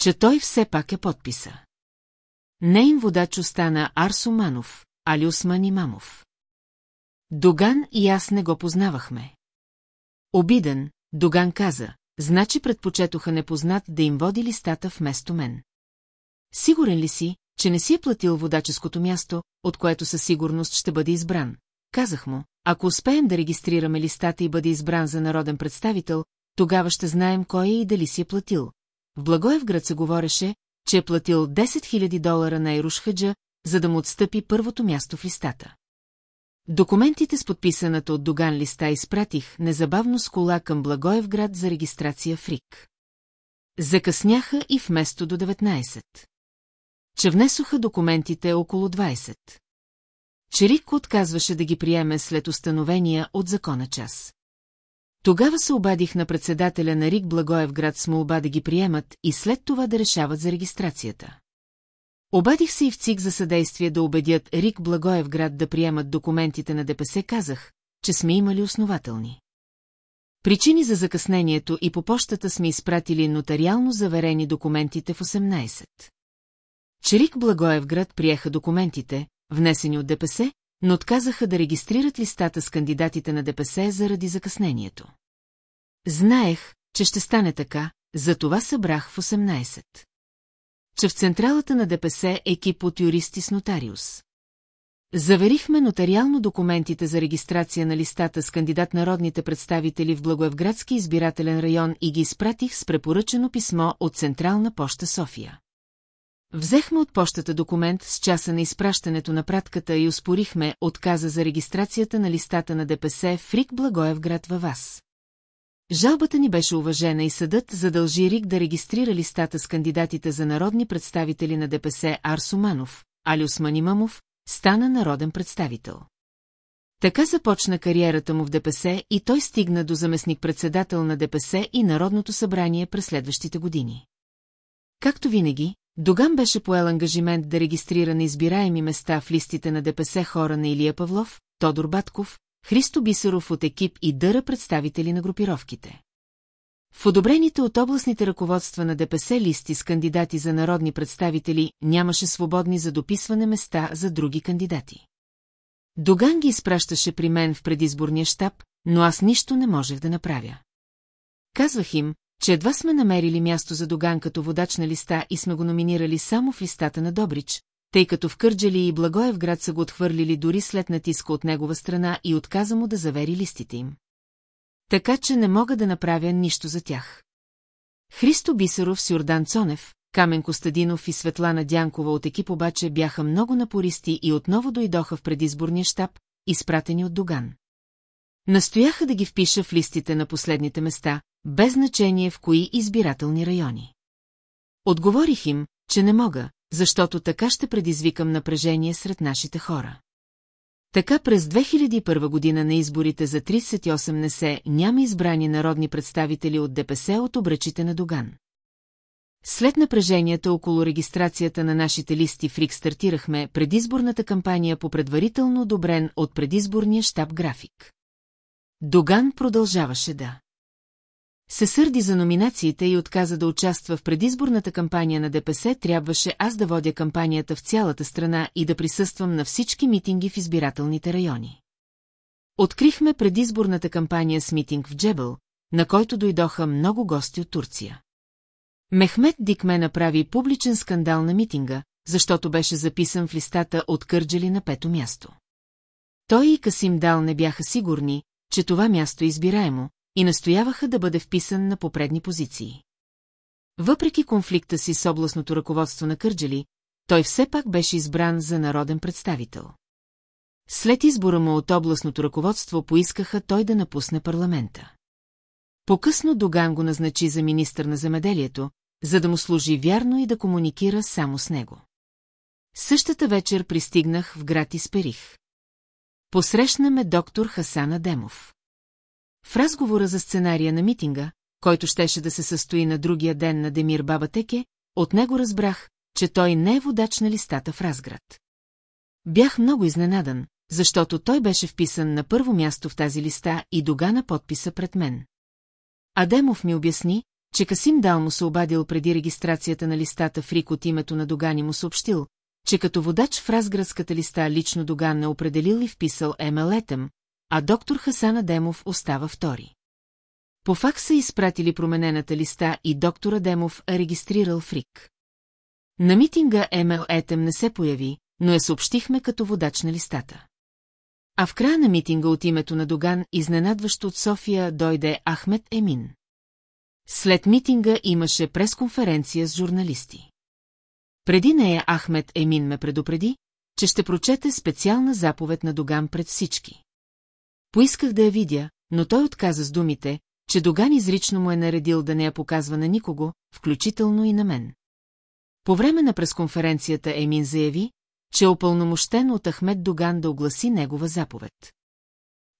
Че той все пак е подписа. Нейн водач остана Арсо Манов, али Осман Имамов. Доган и аз не го познавахме. Обиден, Доган каза, значи предпочетоха непознат да им води листата вместо мен. Сигурен ли си, че не си е платил водаческото място, от което със сигурност ще бъде избран? Казах му, ако успеем да регистрираме листата и бъде избран за народен представител, тогава ще знаем кой е и дали си е платил. В Благоевград се говореше, че е платил 10 000 долара на Ируш Хаджа, за да му отстъпи първото място в листата. Документите с подписаната от Доган листа изпратих незабавно с кола към Благоевград за регистрация в РИК. Закъсняха и вместо до 19. Че внесоха документите около 20. Черик отказваше да ги приеме след установения от закона час. Тогава се обадих на председателя на Рик Благоевград с молба да ги приемат и след това да решават за регистрацията. Обадих се и в ЦИК за съдействие да убедят Рик Благоевград да приемат документите на ДПС, казах, че сме имали основателни. Причини за закъснението и по почтата сме изпратили нотариално заверени документите в 18. Черик Благоевград приеха документите, внесени от ДПС, но отказаха да регистрират листата с кандидатите на ДПС заради закъснението. Знаех, че ще стане така, затова събрах в 18. Че в централата на ДПС екип от юристи с нотариус. Заверихме нотариално документите за регистрация на листата с кандидат народните представители в Благоевградски избирателен район и ги изпратих с препоръчено писмо от Централна поща София. Взехме от почтата документ с часа на изпращането на пратката и успорихме отказа за регистрацията на листата на ДПС в Рик Благоевград във вас. Жалбата ни беше уважена и съдът задължи Рик да регистрира листата с кандидатите за народни представители на ДПС Арсуманов, Али Осман Имамов, стана народен представител. Така започна кариерата му в ДПС и той стигна до заместник-председател на ДПС и Народното събрание през следващите години. Както винаги, Доган беше поел ангажимент да регистрира на избираеми места в листите на ДПС хора на Илия Павлов, Тодор Батков, Христо Бисеров от екип и дъра представители на групировките. В одобрените от областните ръководства на ДПС листи с кандидати за народни представители нямаше свободни за дописване места за други кандидати. Доган ги изпращаше при мен в предизборния щаб, но аз нищо не можех да направя. Казвах им, че едва сме намерили място за Доган като водач на листа и сме го номинирали само в листата на Добрич, тъй като в Кърджали и Благоевград са го отхвърлили дори след натиска от негова страна и отказа му да завери листите им. Така че не мога да направя нищо за тях. Христо Бисеров с Цонев, Камен Костадинов и Светлана Дянкова от екип обаче бяха много напористи и отново дойдоха в предизборния щаб, изпратени от Доган. Настояха да ги впиша в листите на последните места, без значение в кои избирателни райони. Отговорих им, че не мога, защото така ще предизвикам напрежение сред нашите хора. Така през 2001 година на изборите за 38 не няма избрани народни представители от ДПС от обръчите на Доган. След напреженията около регистрацията на нашите листи в РИК стартирахме предизборната кампания по предварително одобрен от предизборния щаб график. Доган продължаваше да. Се сърди за номинациите и отказа да участва в предизборната кампания на ДПС, трябваше аз да водя кампанията в цялата страна и да присъствам на всички митинги в избирателните райони. Открихме предизборната кампания с митинг в Джебел, на който дойдоха много гости от Турция. Мехмет Дикме направи публичен скандал на митинга, защото беше записан в листата от Кърджали на пето място. Той и Касим Дал не бяха сигурни, че това място е избираемо, и настояваха да бъде вписан на попредни позиции. Въпреки конфликта си с областното ръководство на Кърджали, той все пак беше избран за народен представител. След избора му от областното ръководство поискаха той да напусне парламента. По-късно Доган го назначи за министър на земеделието, за да му служи вярно и да комуникира само с него. Същата вечер пристигнах в град Исперих. Посрещна ме доктор Хасан Адемов. В разговора за сценария на митинга, който щеше да се състои на другия ден на Демир Бабатеке, от него разбрах, че той не е водач на листата в Разград. Бях много изненадан, защото той беше вписан на първо място в тази листа и догана подписа пред мен. Адемов ми обясни, че Касим Дал му се обадил преди регистрацията на листата в Рик от името на Догани му съобщил, че като водач в разградската листа лично Доган не определил и вписал Емелетъм, а доктор Хасан Адемов остава втори. По факса изпратили променената листа и доктор Адемов е регистрирал в РИК. На митинга Емел Етем не се появи, но я съобщихме като водач на листата. А в края на митинга от името на Доган изненадващо от София дойде Ахмед Емин. След митинга имаше пресконференция с журналисти. Преди нея Ахмед Емин ме предупреди, че ще прочете специална заповед на Доган пред всички. Поисках да я видя, но той отказа с думите, че Доган изрично му е наредил да не я показва на никого, включително и на мен. По време на пресконференцията Емин заяви, че е опълномощен от Ахмед Доган да огласи негова заповед.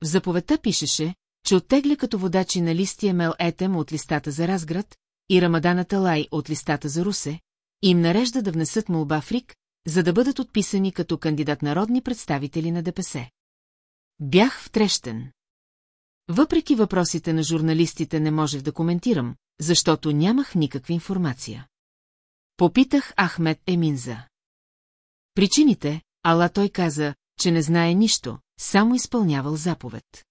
В заповедта пишеше, че оттегля като водачи на листи Емел Етем от листата за Разград и Рамадана Талай от листата за Русе, и им нарежда да внесат молба в РИК, за да бъдат отписани като кандидат народни представители на ДПС. Бях втрещен. Въпреки въпросите на журналистите не можех да коментирам, защото нямах никаква информация. Попитах Ахмед Еминза. Причините, ала той каза, че не знае нищо, само изпълнявал заповед.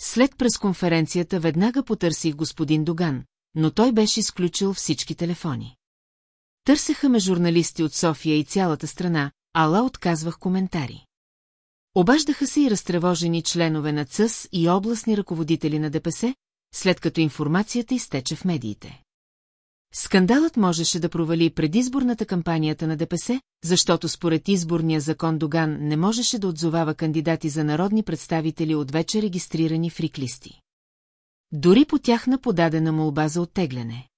След пресконференцията веднага потърсих господин Доган, но той беше изключил всички телефони. Търсеха ме журналисти от София и цялата страна, ала отказвах коментари. Обаждаха се и разтревожени членове на ЦъС и областни ръководители на ДПС, след като информацията изтече в медиите. Скандалът можеше да провали предизборната кампанията на ДПС, защото според изборния закон Доган не можеше да отзовава кандидати за народни представители от вече регистрирани в риклисти. Дори по тяхна подадена молба за оттегляне.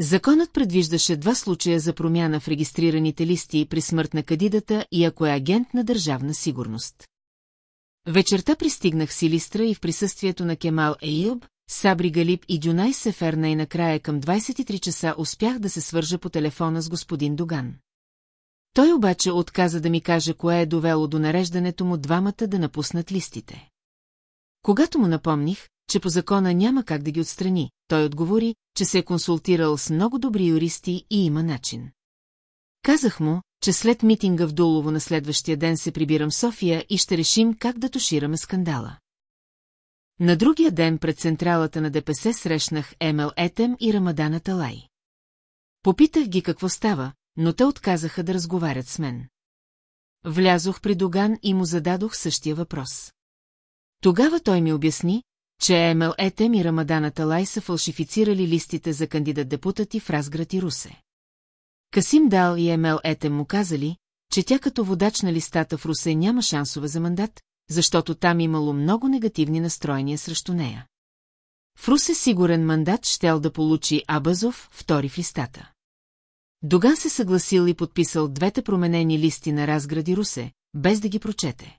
Законът предвиждаше два случая за промяна в регистрираните листи при смърт на кадидата и ако е агент на държавна сигурност. Вечерта пристигнах в Силистра и в присъствието на Кемал Ейюб, Сабри Галип и Дюнай Сеферна и накрая към 23 часа успях да се свържа по телефона с господин Доган. Той обаче отказа да ми каже кое е довело до нареждането му двамата да напуснат листите. Когато му напомних, че по закона няма как да ги отстрани, той отговори, че се е консултирал с много добри юристи и има начин. Казах му, че след митинга в Дулово на следващия ден се прибирам в София и ще решим как да тушираме скандала. На другия ден пред централата на ДПС срещнах Емел Етем и Рамадана Талай. Попитах ги какво става, но те отказаха да разговарят с мен. Влязох при Доган и му зададох същия въпрос. Тогава той ми обясни, че Емел Етем и Рамадана Талай са фалшифицирали листите за кандидат-депутати в Разград и Русе. Касим Дал и Емел Етем му казали, че тя като водач на листата в Русе няма шансове за мандат, защото там имало много негативни настроения срещу нея. В Русе сигурен мандат щел да получи Абазов, втори в листата. Доган се съгласил и подписал двете променени листи на разгради Русе, без да ги прочете.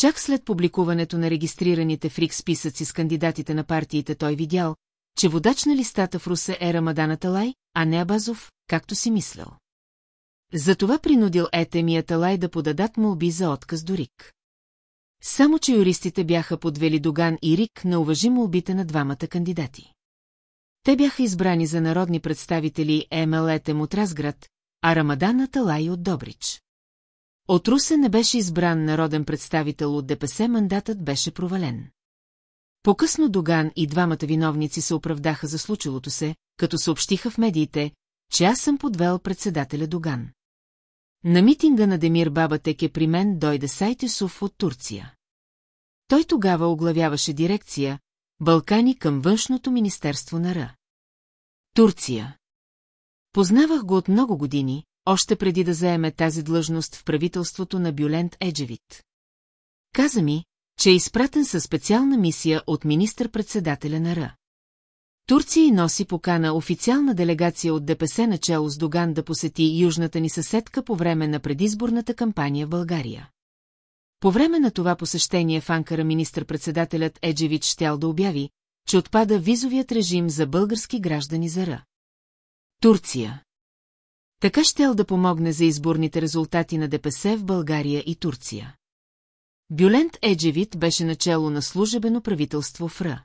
Чак след публикуването на регистрираните в РИК списъци с кандидатите на партиите той видял, че водач на листата в Русе е Рамадан Аталай, а не Абазов, както си мислял. Затова принудил Етем и Аталай да подадат молби за отказ до Рик. Само, че юристите бяха подвели Доган и Рик на уважи молбите на двамата кандидати. Те бяха избрани за народни представители Емел Етем от Разград, а Рамадан Аталай от Добрич. От Русе не беше избран народен представител от ДПС, мандатът беше провален. По-късно Доган и двамата виновници се оправдаха за случилото се, като съобщиха в медиите, че аз съм подвел председателя Доган. На митинга на Демир Баба Теке при мен дойде Сайтесов от Турция. Той тогава оглавяваше дирекция Балкани към външното министерство на Р. Турция. Познавах го от много години, още преди да заеме тази длъжност в правителството на Бюлент Еджевит. Каза ми, че е изпратен със специална мисия от министър-председателя на Р. Турция носи покана официална делегация от ДПС начало с Доган да посети южната ни съседка по време на предизборната кампания в България. По време на това посещение в Анкара министър-председателят Еджевич щял да обяви, че отпада визовият режим за български граждани за Р. Турция. Така щел да помогне за изборните резултати на ДПС в България и Турция. Бюлент Еджевит беше начало на служебено правителство в Р.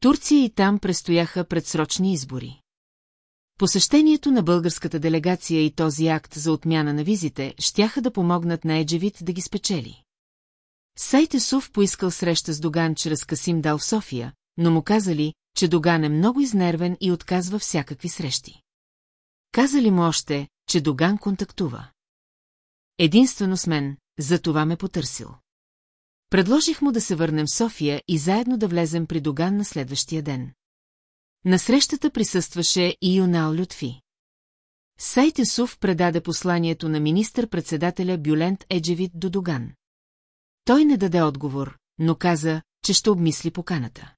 Турция и там престояха предсрочни избори. Посещението на българската делегация и този акт за отмяна на визите щяха да помогнат на Еджевит да ги спечели. Сайтесов поискал среща с Доган чрез Касим Дал в София, но му казали, че Доган е много изнервен и отказва всякакви срещи. Казали му още, че Доган контактува. Единствено с мен, за това ме потърсил. Предложих му да се върнем в София и заедно да влезем при Доган на следващия ден. На срещата присъстваше и Юнал Лютфи. Сайтесов предаде посланието на министър-председателя Бюлент Еджевит до Доган. Той не даде отговор, но каза, че ще обмисли поканата.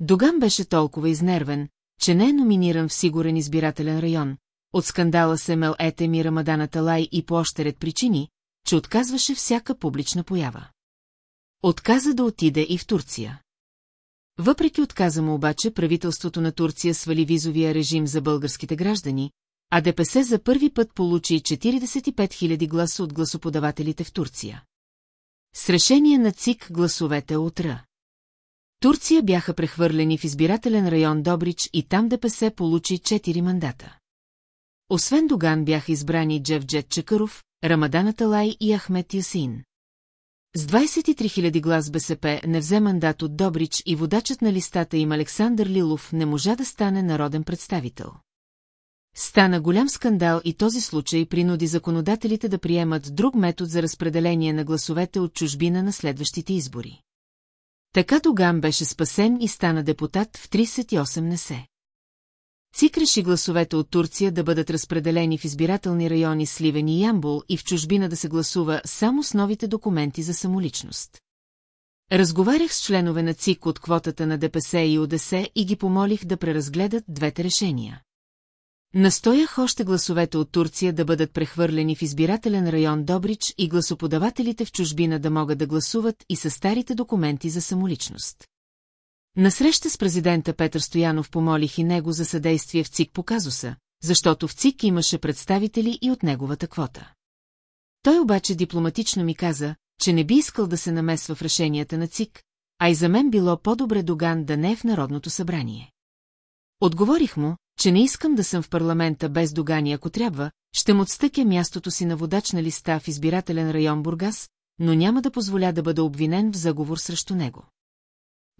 Доган беше толкова изнервен, че не е номиниран в сигурен избирателен район, от скандала с Емел Етем и Рамадана Талай и по още ред причини, че отказваше всяка публична поява. Отказа да отиде и в Турция. Въпреки отказа му обаче, правителството на Турция свали визовия режим за българските граждани, а ДПС за първи път получи 45 000 гласа от гласоподавателите в Турция. С решение на ЦИК гласовете от Р. Турция бяха прехвърлени в избирателен район Добрич и там ДПС получи 4 мандата. Освен Доган бяха избрани Джевджет Чакаров, Рамадан Аталай и Ахмет Ясин. С 23 000 глас БСП не взе мандат от Добрич и водачът на листата им Александър Лилов не можа да стане народен представител. Стана голям скандал и този случай принуди законодателите да приемат друг метод за разпределение на гласовете от чужбина на следващите избори. Така Доган беше спасен и стана депутат в 38 несе. ЦИК реши гласовете от Турция да бъдат разпределени в избирателни райони Сливен и Ямбул и в чужбина да се гласува само с новите документи за самоличност. Разговарях с членове на ЦИК от квотата на ДПС и ОДС и ги помолих да преразгледат двете решения. Настоях още гласовете от Турция да бъдат прехвърлени в избирателен район Добрич и гласоподавателите в чужбина да могат да гласуват и с старите документи за самоличност. На среща с президента Петър Стоянов помолих и него за съдействие в ЦИК по казуса, защото в ЦИК имаше представители и от неговата квота. Той обаче дипломатично ми каза, че не би искал да се намесва в решенията на ЦИК, а и за мен било по-добре Доган да не е в Народното събрание. Отговорих му, че не искам да съм в парламента без Догани, ако трябва, ще му отстъкя мястото си на водач на листа в избирателен район Бургас, но няма да позволя да бъда обвинен в заговор срещу него.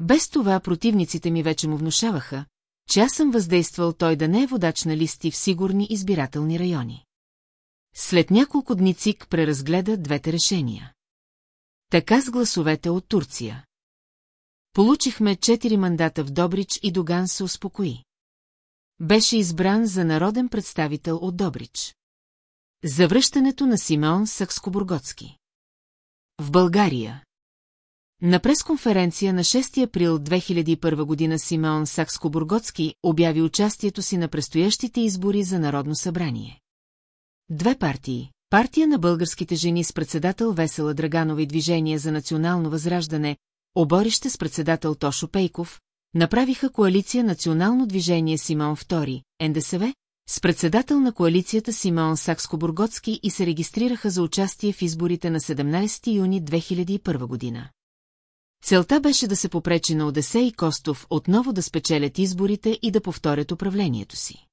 Без това противниците ми вече му внушаваха, че аз съм въздействал той да не е водач на листи в сигурни избирателни райони. След няколко дни ЦИК преразгледа двете решения. Така с гласовете от Турция. Получихме четири мандата в Добрич и Доган се успокои. Беше избран за народен представител от Добрич. Завръщането на Симеон Сакскобургоцки. В България. На пресконференция на 6 април 2001 година Симеон Сакскобургоцки обяви участието си на предстоящите избори за Народно събрание. Две партии – партия на българските жени с председател Весела Драганова и Движение за национално възраждане, оборище с председател Тошо Пейков, направиха коалиция Национално движение Симеон II, НДСВ, с председател на коалицията Симеон Сакско-Бургоцки и се регистрираха за участие в изборите на 17 юни 2001 година. Целта беше да се попречи на Одесе и Костов отново да спечелят изборите и да повторят управлението си.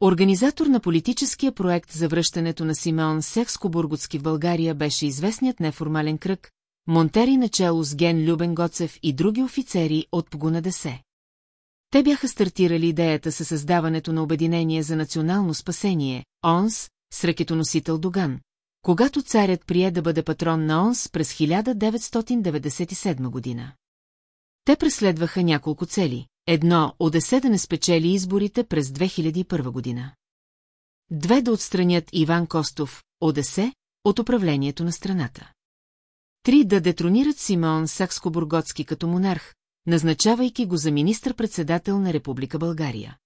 Организатор на политическия проект за връщането на Симеон Секско-Бургоцки в България беше известният неформален кръг, Монтери начало с Ген Любен Гоцев и други офицери от Погуна Десе. Те бяха стартирали идеята със създаването на Обединение за национално спасение, ОНС, с ракетоносител Доган, когато царят прие да бъде патрон на ОНС през 1997 година. Те преследваха няколко цели. Едно, Одесе да не спечели изборите през 2001 година. Две, да отстранят Иван Костов, Одесе, от управлението на страната. Три, да детронират Симеон Сакско-Бургоцки като монарх, назначавайки го за министър-председател на Република България.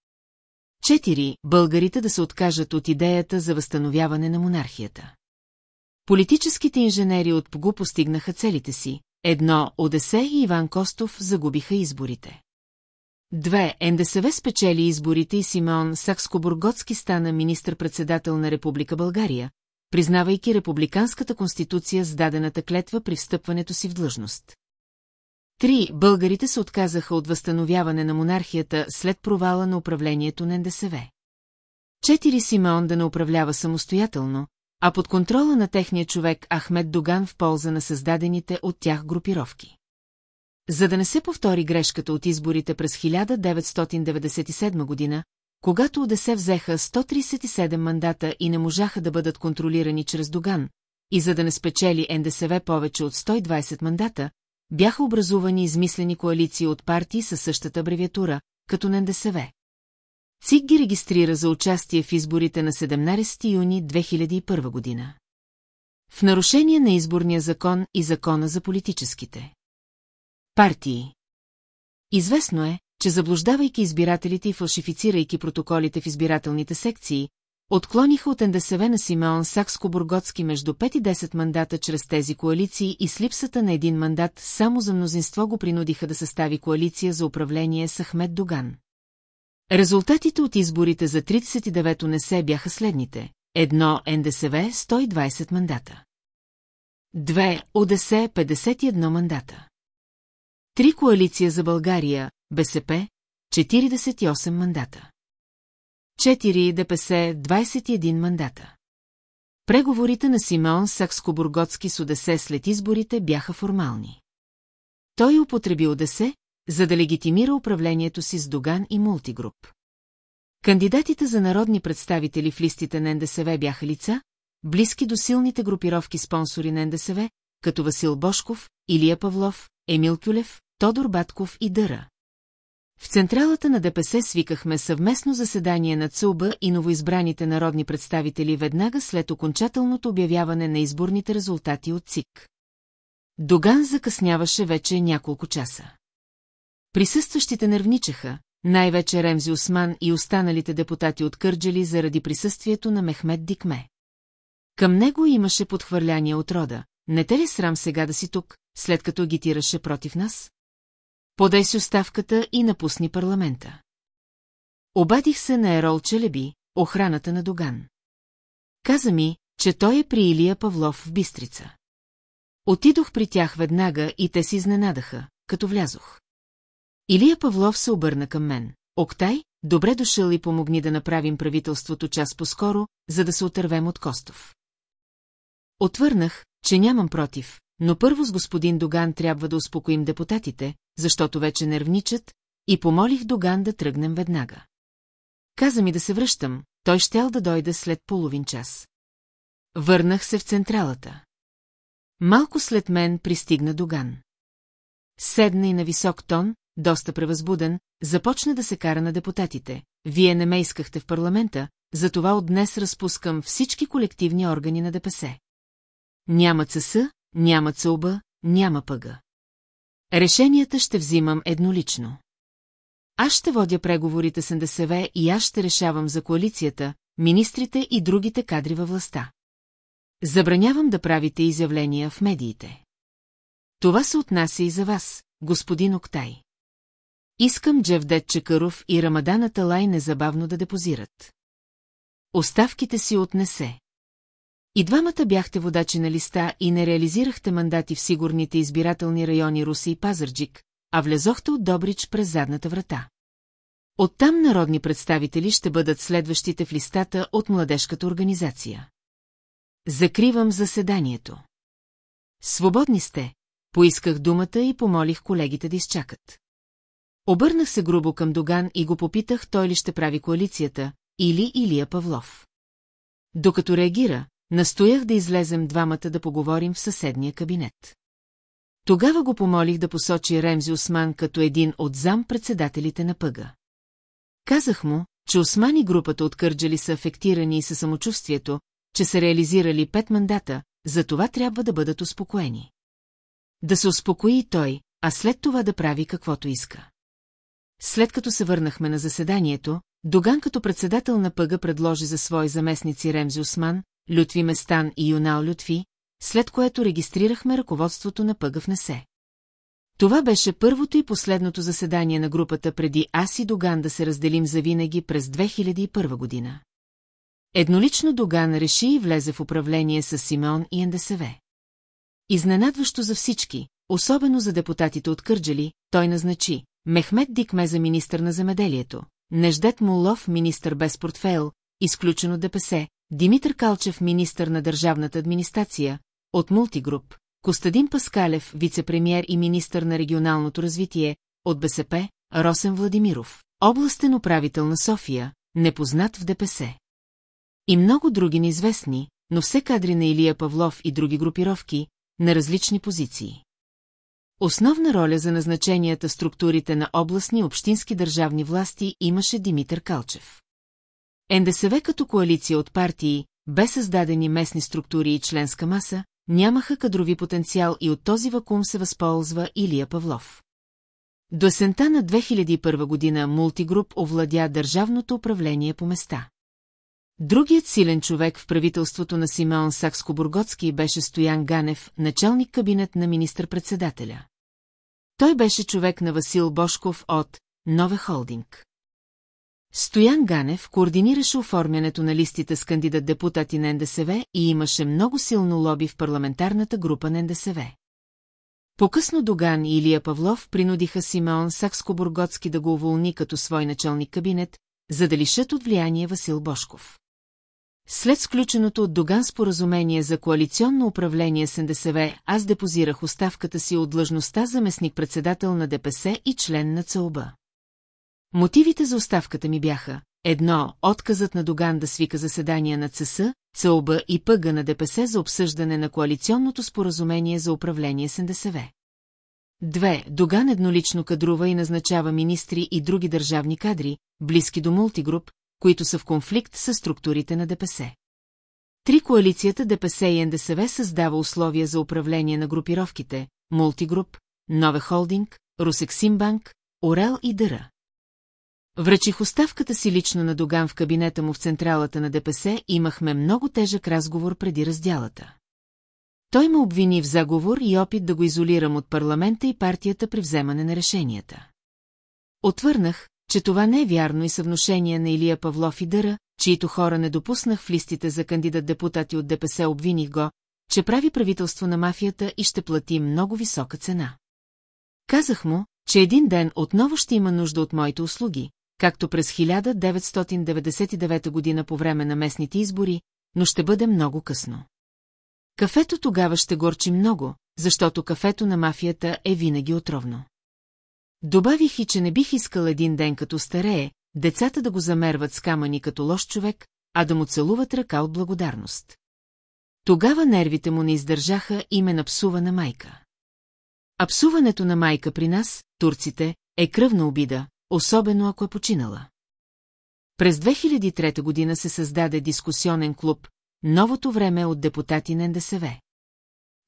Четири, българите да се откажат от идеята за възстановяване на монархията. Политическите инженери от ПГУ постигнаха целите си. Едно, Одесе и Иван Костов загубиха изборите. Две, НДСВ спечели изборите и Симеон Сакскобургоцки стана министър-председател на Република България, признавайки републиканската конституция с дадената клетва при встъпването си в длъжност. Три, българите се отказаха от възстановяване на монархията след провала на управлението на НДСВ. Четири, Симеон да не управлява самостоятелно, а под контрола на техния човек Ахмед Доган в полза на създадените от тях групировки. За да не се повтори грешката от изборите през 1997 година, когато Одесе взеха 137 мандата и не можаха да бъдат контролирани чрез Доган, и за да не спечели НДСВ повече от 120 мандата, бяха образувани измислени коалиции от партии със същата абревиатура, като на НДСВ. ЦИК ги регистрира за участие в изборите на 17 юни 2001 година. В нарушение на изборния закон и закона за политическите партии. Известно е, че заблуждавайки избирателите и фалшифицирайки протоколите в избирателните секции, отклониха от НДСВ на Симеон Сакско-Бургоцки между 5 и 10 мандата чрез тези коалиции и с липсата на един мандат само за мнозинство го принудиха да състави коалиция за управление с Ахмед Доган. Резултатите от изборите за 39-то не бяха следните. Едно НДСВ 120 мандата. Две ОДС 51 мандата. Три коалиция за България, БСП, 48 мандата. 4 ДПС, 21 мандата. Преговорите на Симеон Сакскобургоцки с ОДС след изборите бяха формални. Той употреби ОДС, за да легитимира управлението си с Доган и Мултигруп. Кандидатите за народни представители в листите на НДСВ бяха лица, близки до силните групировки спонсори на НДСВ, като Васил Бошков, Илия Павлов, Емил Кюлев, Тодор Батков и Дъра. В централата на ДПС свикахме съвместно заседание на ЦУБА и новоизбраните народни представители веднага след окончателното обявяване на изборните резултати от ЦИК. Доган закъсняваше вече няколко часа. Присъстващите нервничаха, най-вече Ремзи Осман и останалите депутати от Кърджали заради присъствието на Мехмед Дикме. Към него имаше подхвърляния от рода. Не те ли срам сега да си тук, след като агитираше против нас? Подай си оставката и напусни парламента. Обадих се на Ерол Челеби, охраната на Доган. Каза ми, че той е при Илия Павлов в Бистрица. Отидох при тях веднага и те си изненадаха, като влязох. Илия Павлов се обърна към мен. Октай, добре дошъл и помогни да направим правителството час по-скоро, за да се отървем от Костов. Отвърнах, че нямам против, но първо с господин Доган трябва да успокоим депутатите, защото вече нервничат, и помолих Доган да тръгнем веднага. Каза ми да се връщам, той щял да дойде след половин час. Върнах се в централата. Малко след мен пристигна Доган. Седна и на висок тон, доста превъзбуден, започна да се кара на депутатите. вие не ме искахте в парламента, затова от днес разпускам всички колективни органи на ДПС. Няма ЦС, няма ЦОБ, няма пъга. Решенията ще взимам еднолично. Аз ще водя преговорите с НДСВ и аз ще решавам за коалицията, министрите и другите кадри във властта. Забранявам да правите изявления в медиите. Това се отнася и за вас, господин Октай. Искам Джевдет Чекаров и Рамадан Аталай незабавно да депозират. Оставките си отнесе. И двамата бяхте водачи на листа и не реализирахте мандати в сигурните избирателни райони Руси и Пазарджик, а влезохте от Добрич през задната врата. Оттам народни представители ще бъдат следващите в листата от младежката организация. Закривам заседанието. Свободни сте, поисках думата и помолих колегите да изчакат. Обърнах се грубо към Доган и го попитах той ли ще прави коалицията, или Илия Павлов. Докато реагира, настоях да излезем двамата да поговорим в съседния кабинет. Тогава го помолих да посочи Ремзи Осман като един от зам-председателите на пъга. Казах му, че Осман и групата от Кърджали са афектирани и със самочувствието, че са реализирали пет мандата, за това трябва да бъдат успокоени. Да се успокои той, а след това да прави каквото иска. След като се върнахме на заседанието, Доган като председател на пъга предложи за свои заместници Ремзи Осман, Лютви Местан и Юнал Лютви, след което регистрирахме ръководството на пъга в Несе. Това беше първото и последното заседание на групата преди аз и Доган да се разделим завинаги през 2001 година. Еднолично Доган реши и влезе в управление с Симеон и НДСВ. Изненадващо за всички, особено за депутатите от Кърджали, той назначи Мехмет Дикме за министър на земеделието, Неждет Мулов министър без портфейл, изключено ДПС, Димитър Калчев министър на държавната администрация, от Мултигруп, Костадин Паскалев, вице-премьер и министър на регионалното развитие, от БСП, Росен Владимиров, областен управител на София, непознат в ДПС. И много други неизвестни, но все кадри на Илия Павлов и други групировки, на различни позиции. Основна роля за назначенията в структурите на областни общински държавни власти имаше Димитър Калчев. НДСВ като коалиция от партии, без създадени местни структури и членска маса, нямаха кадрови потенциал и от този вакуум се възползва Илия Павлов. До есента на 2001 година Мултигруп овладя държавното управление по места. Другият силен човек в правителството на Симеон Сакско-Бургоцки беше Стоян Ганев, началник кабинет на министър-председателя. Той беше човек на Васил Бошков от Нове Холдинг. Стоян Ганев координираше оформянето на листите с кандидат-депутати на НДСВ и имаше много силно лоби в парламентарната група на НДСВ. По-късно Доган и Илия Павлов принудиха Симеон Сакско-Бургоцки да го уволни като свой началник кабинет, за да лишат от влияние Васил Бошков. След сключеното от Доган споразумение за коалиционно управление с НДСВ, аз депозирах оставката си от длъжността заместник-председател на ДПС и член на ЦОБ. Мотивите за оставката ми бяха едно, отказът на Доган да свика заседания на ЦС, ЦОБ и ПГ на ДПС за обсъждане на коалиционното споразумение за управление с НДСВ. Две, Доган еднолично кадрува и назначава министри и други държавни кадри, близки до мултигруп, които са в конфликт с структурите на ДПС. Три коалицията ДПС и НДСВ създава условия за управление на групировките, мултигруп, Нове Холдинг, Русексимбанк, Орел и Дъра. Връчих оставката си лично на Доган в кабинета му в централата на ДПС и имахме много тежък разговор преди разделата. Той ме обвини в заговор и опит да го изолирам от парламента и партията при вземане на решенията. Отвърнах, че това не е вярно и съвношение на Илия Павлов и Дъра, чието хора не допуснах в листите за кандидат-депутати от ДПС обвиних го, че прави правителство на мафията и ще плати много висока цена. Казах му, че един ден отново ще има нужда от моите услуги, както през 1999 година по време на местните избори, но ще бъде много късно. Кафето тогава ще горчи много, защото кафето на мафията е винаги отровно. Добавих и, че не бих искал един ден като старее, децата да го замерват с камъни като лош човек, а да му целуват ръка от благодарност. Тогава нервите му не издържаха и ме напсува на майка. Апсуването на майка при нас, турците, е кръвна обида, особено ако е починала. През 2003 година се създаде дискусионен клуб «Новото време от депутати на НДСВ».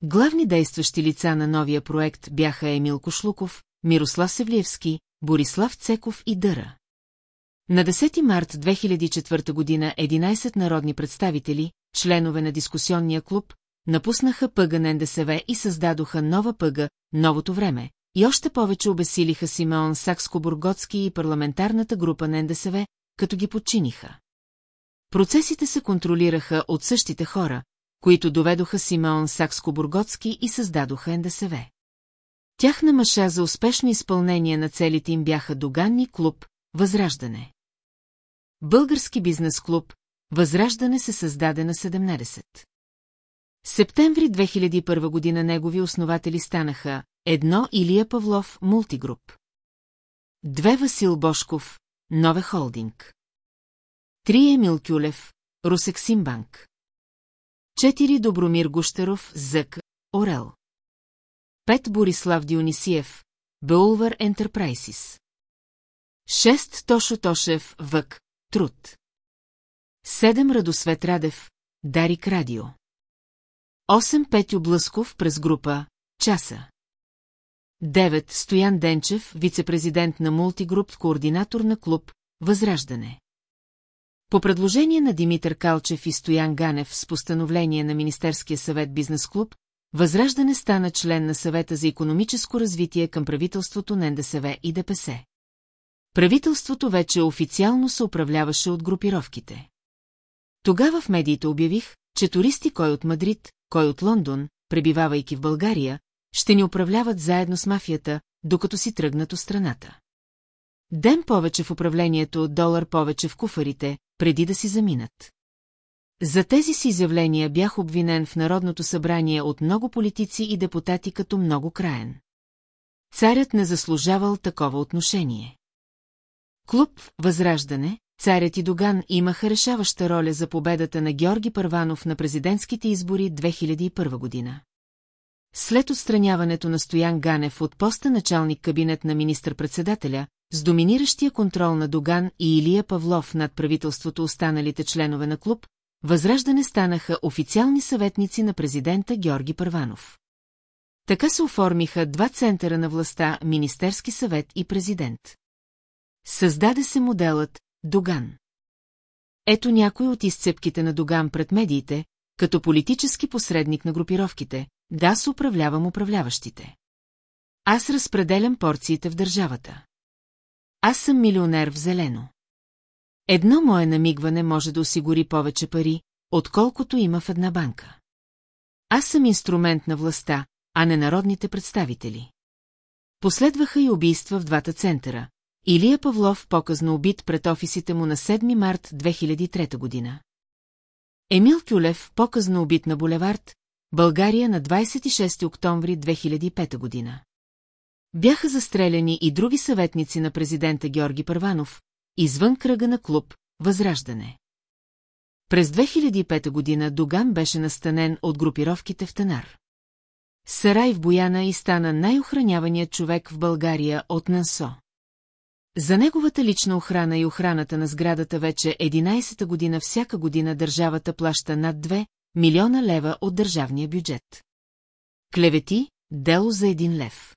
Главни действащи лица на новия проект бяха Емил Кошлуков, Мирослав Севлиевски, Борислав Цеков и Дъра. На 10 март 2004 година 11 народни представители, членове на дискусионния клуб, напуснаха пъга на НДСВ и създадоха нова пъга, новото време, и още повече обесилиха Симеон Сакско-Бурготски и парламентарната група на НДСВ, като ги подчиниха. Процесите се контролираха от същите хора, които доведоха Симеон Сакско-Бурготски и създадоха НДСВ. Тяхна маша за успешно изпълнение на целите им бяха доганни клуб Възраждане. Български бизнес клуб Възраждане се създаде на 17. Септември 2001 година негови основатели станаха едно Илия Павлов Мултигруп. Две Васил Бошков Нове Холдинг. Три Емил Кюлев Русексимбанк. Четири Добромир Гущеров Зък Орел. Пет Борислав Дионисиев Беулвар Ентерпрайсис. Шест Тошо Тошев Вък Труд. Седем Радосвет Радев Дарик Радио. 8 Петю Блъсков през група Часа. 9 Стоян Денчев, вице-президент на Мултигруп, координатор на клуб Възраждане. По предложение на Димитър Калчев и Стоян Ганев с постановление на Министерския съвет Бизнес клуб, Възраждане стана член на съвета за економическо развитие към правителството на НДСВ и ДПС. Правителството вече официално се управляваше от групировките. Тогава в медиите обявих, че туристи кой от Мадрид, кой от Лондон, пребивавайки в България, ще ни управляват заедно с мафията, докато си тръгнат от страната. Ден повече в управлението, долар повече в куфарите, преди да си заминат. За тези си изявления бях обвинен в Народното събрание от много политици и депутати като много краен. Царят не заслужавал такова отношение. Клуб Възраждане, царят и Доган имаха решаваща роля за победата на Георги Първанов на президентските избори 2001 година. След отстраняването на Стоян Ганев от поста началник кабинет на министър-председателя, с доминиращия контрол на Доган и Илия Павлов над правителството останалите членове на клуб, Възраждане станаха официални съветници на президента Георги Първанов. Така се оформиха два центъра на властта – Министерски съвет и президент. Създаде се моделът Доган. Ето някой от изцепките на Доган пред медиите, като политически посредник на групировките, да аз управлявам управляващите. Аз разпределям порциите в държавата. Аз съм милионер в зелено. Едно мое намигване може да осигури повече пари, отколкото има в една банка. Аз съм инструмент на властта, а не народните представители. Последваха и убийства в двата центъра. Илия Павлов показно убит пред офисите му на 7 март 2003 година. Емил Кюлев показно убит на булевард, България на 26 октомври 2005 година. Бяха застреляни и други съветници на президента Георги Първанов, извън кръга на клуб Възраждане. През 2005 година Доган беше настанен от групировките в Танар. Сарай в Бояна и стана най-охраняваният човек в България от Нансо. За неговата лична охрана и охраната на сградата вече 11-та година всяка година държавата плаща над 2 милиона лева от държавния бюджет. Клевети, дело за един лев.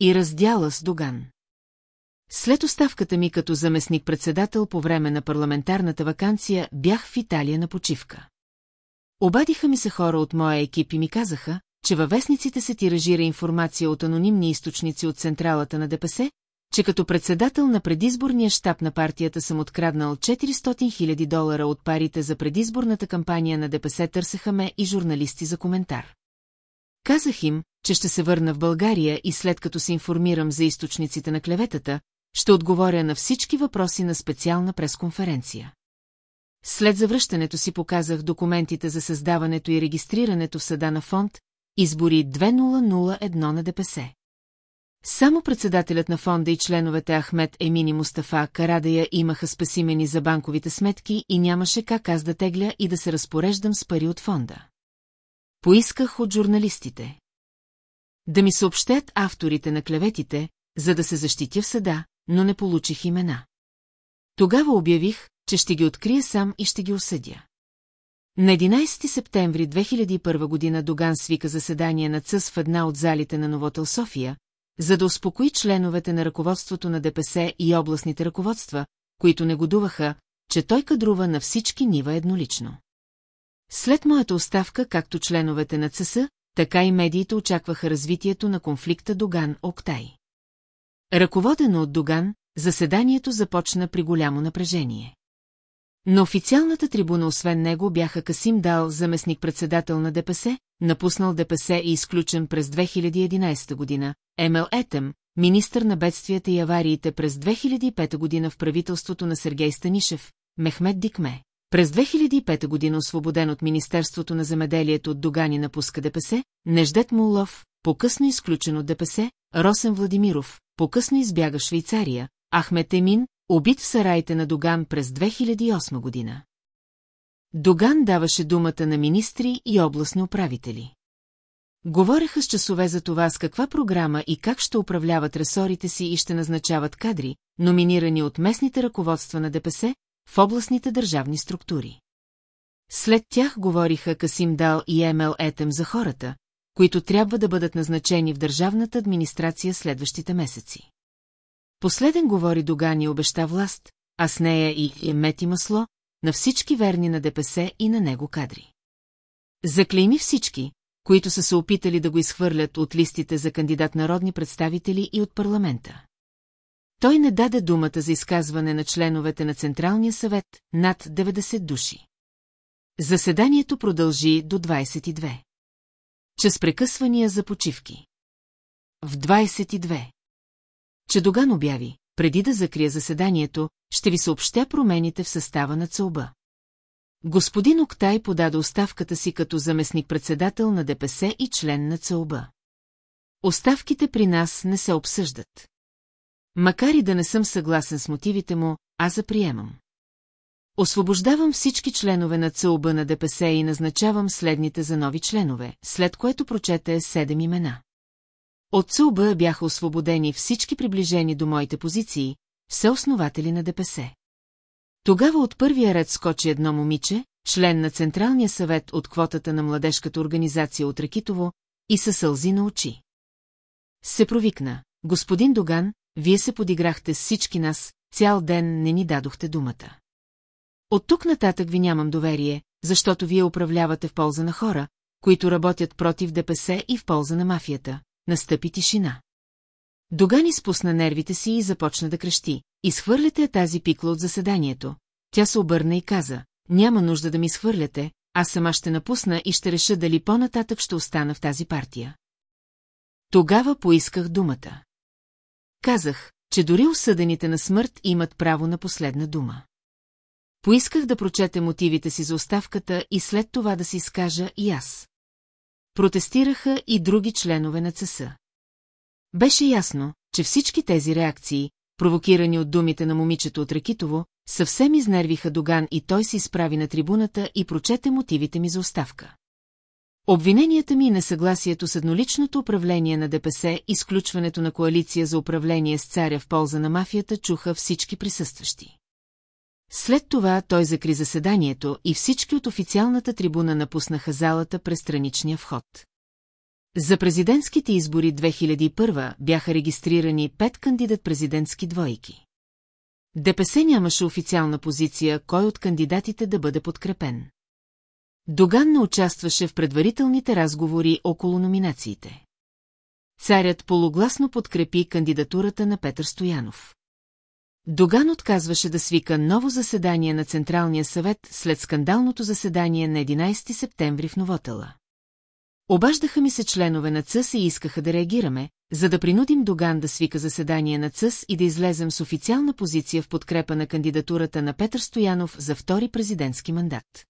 И раздяла с Доган. След оставката ми като заместник-председател по време на парламентарната вакансия бях в Италия на почивка. Обадиха ми се хора от моя екип и ми казаха, че във вестниците се тиражира информация от анонимни източници от централата на ДПС, че като председател на предизборния щаб на партията съм откраднал 400 000 долара от парите за предизборната кампания на ДПС търсеха ме и журналисти за коментар. Казах им, че ще се върна в България и след като се информирам за източниците на клеветата, ще отговоря на всички въпроси на специална пресконференция. След завръщането си показах документите за създаването и регистрирането в съда на фонд Избори 2001 на ДПС. Само председателят на фонда и членовете Ахмед Емини Мустафа Карадая имаха спасимени за банковите сметки и нямаше как аз да тегля и да се разпореждам с пари от фонда. Поисках от журналистите. Да ми съобщят авторите на клеветите, за да се защитя в съда, но не получих имена. Тогава обявих, че ще ги открия сам и ще ги осъдя. На 11 септември 2001 година Доган свика заседание на ЦъС в една от залите на Новотел София, за да успокои членовете на ръководството на ДПС и областните ръководства, които негодуваха, че той кадрува на всички нива еднолично. След моята оставка, както членовете на ЦС, така и медиите очакваха развитието на конфликта Доган-Октай. Ръководено от Доган, заседанието започна при голямо напрежение. На официалната трибуна освен него бяха Касим Дал, заместник-председател на ДПС, напуснал ДПС и изключен през 2011 година, Емел Етем, министър на бедствията и авариите през 2005 година в правителството на Сергей Станишев, Мехмед Дикме. През 2005 година освободен от Министерството на земеделието от Догани напуска ДПС, Неждет Мулов, по-късно изключен от ДПС, Росен Владимиров, по-късно избяга Швейцария, Ахмет Емин, убит в сараите на Доган през 2008 година. Доган даваше думата на министри и областни управители. Говореха с часове за това с каква програма и как ще управляват ресорите си и ще назначават кадри, номинирани от местните ръководства на ДПС, в областните държавни структури. След тях говориха Касим Дал и Емел Етем за хората, които трябва да бъдат назначени в държавната администрация следващите месеци. Последен говори Доган и обеща власт, а с нея и Емет и масло, на всички верни на ДПС и на него кадри. Заклейми всички, които са се опитали да го изхвърлят от листите за кандидат народни представители и от парламента. Той не даде думата за изказване на членовете на Централния съвет, над 90 души. Заседанието продължи до 22. Че с прекъсвания за почивки. В 22. Чедоган обяви, преди да закрия заседанието, ще ви съобщя промените в състава на целба. Господин Октай подаде оставката си като заместник-председател на ДПС и член на ЦОБ. Оставките при нас не се обсъждат. Макар и да не съм съгласен с мотивите му, аз заприемам. Освобождавам всички членове на ЦОБ на ДПС и назначавам следните за нови членове, след което прочете седем имена. От ЦОБ бяха освободени всички приближени до моите позиции, все основатели на ДПС. Тогава от първия ред скочи едно момиче, член на Централния съвет от квотата на младежката организация от Ракитово, и със сълзи на очи. Се провикна. Господин Доган, вие се подиграхте с всички нас, цял ден не ни дадохте думата. От тук нататък ви нямам доверие, защото вие управлявате в полза на хора, които работят против ДПС и в полза на мафията. Настъпи тишина. Доган изпусна нервите си и започна да крещи. Изхвърляте тази пикла от заседанието. Тя се обърна и каза, няма нужда да ми изхвърляте, аз сама ще напусна и ще реша дали по-нататък ще остана в тази партия. Тогава поисках думата. Казах, че дори осъдените на смърт имат право на последна дума. Поисках да прочете мотивите си за оставката и след това да си изкажа и аз. Протестираха и други членове на ЦС. Беше ясно, че всички тези реакции, провокирани от думите на момичето от Ракитово, съвсем изнервиха Доган и той се изправи на трибуната и прочете мотивите ми за оставка. Обвиненията ми и несъгласието с едноличното управление на ДПС и сключването на коалиция за управление с царя в полза на мафията чуха всички присъстващи. След това той закри заседанието и всички от официалната трибуна напуснаха залата през страничния вход. За президентските избори 2001 бяха регистрирани пет кандидат-президентски двойки. ДПС нямаше официална позиция, кой от кандидатите да бъде подкрепен. Доган не участваше в предварителните разговори около номинациите. Царят полугласно подкрепи кандидатурата на Петър Стоянов. Доган отказваше да свика ново заседание на Централния съвет след скандалното заседание на 11 септември в Новотела. Обаждаха ми се членове на ЦъС и искаха да реагираме, за да принудим Доган да свика заседание на ЦъС и да излезем с официална позиция в подкрепа на кандидатурата на Петър Стоянов за втори президентски мандат.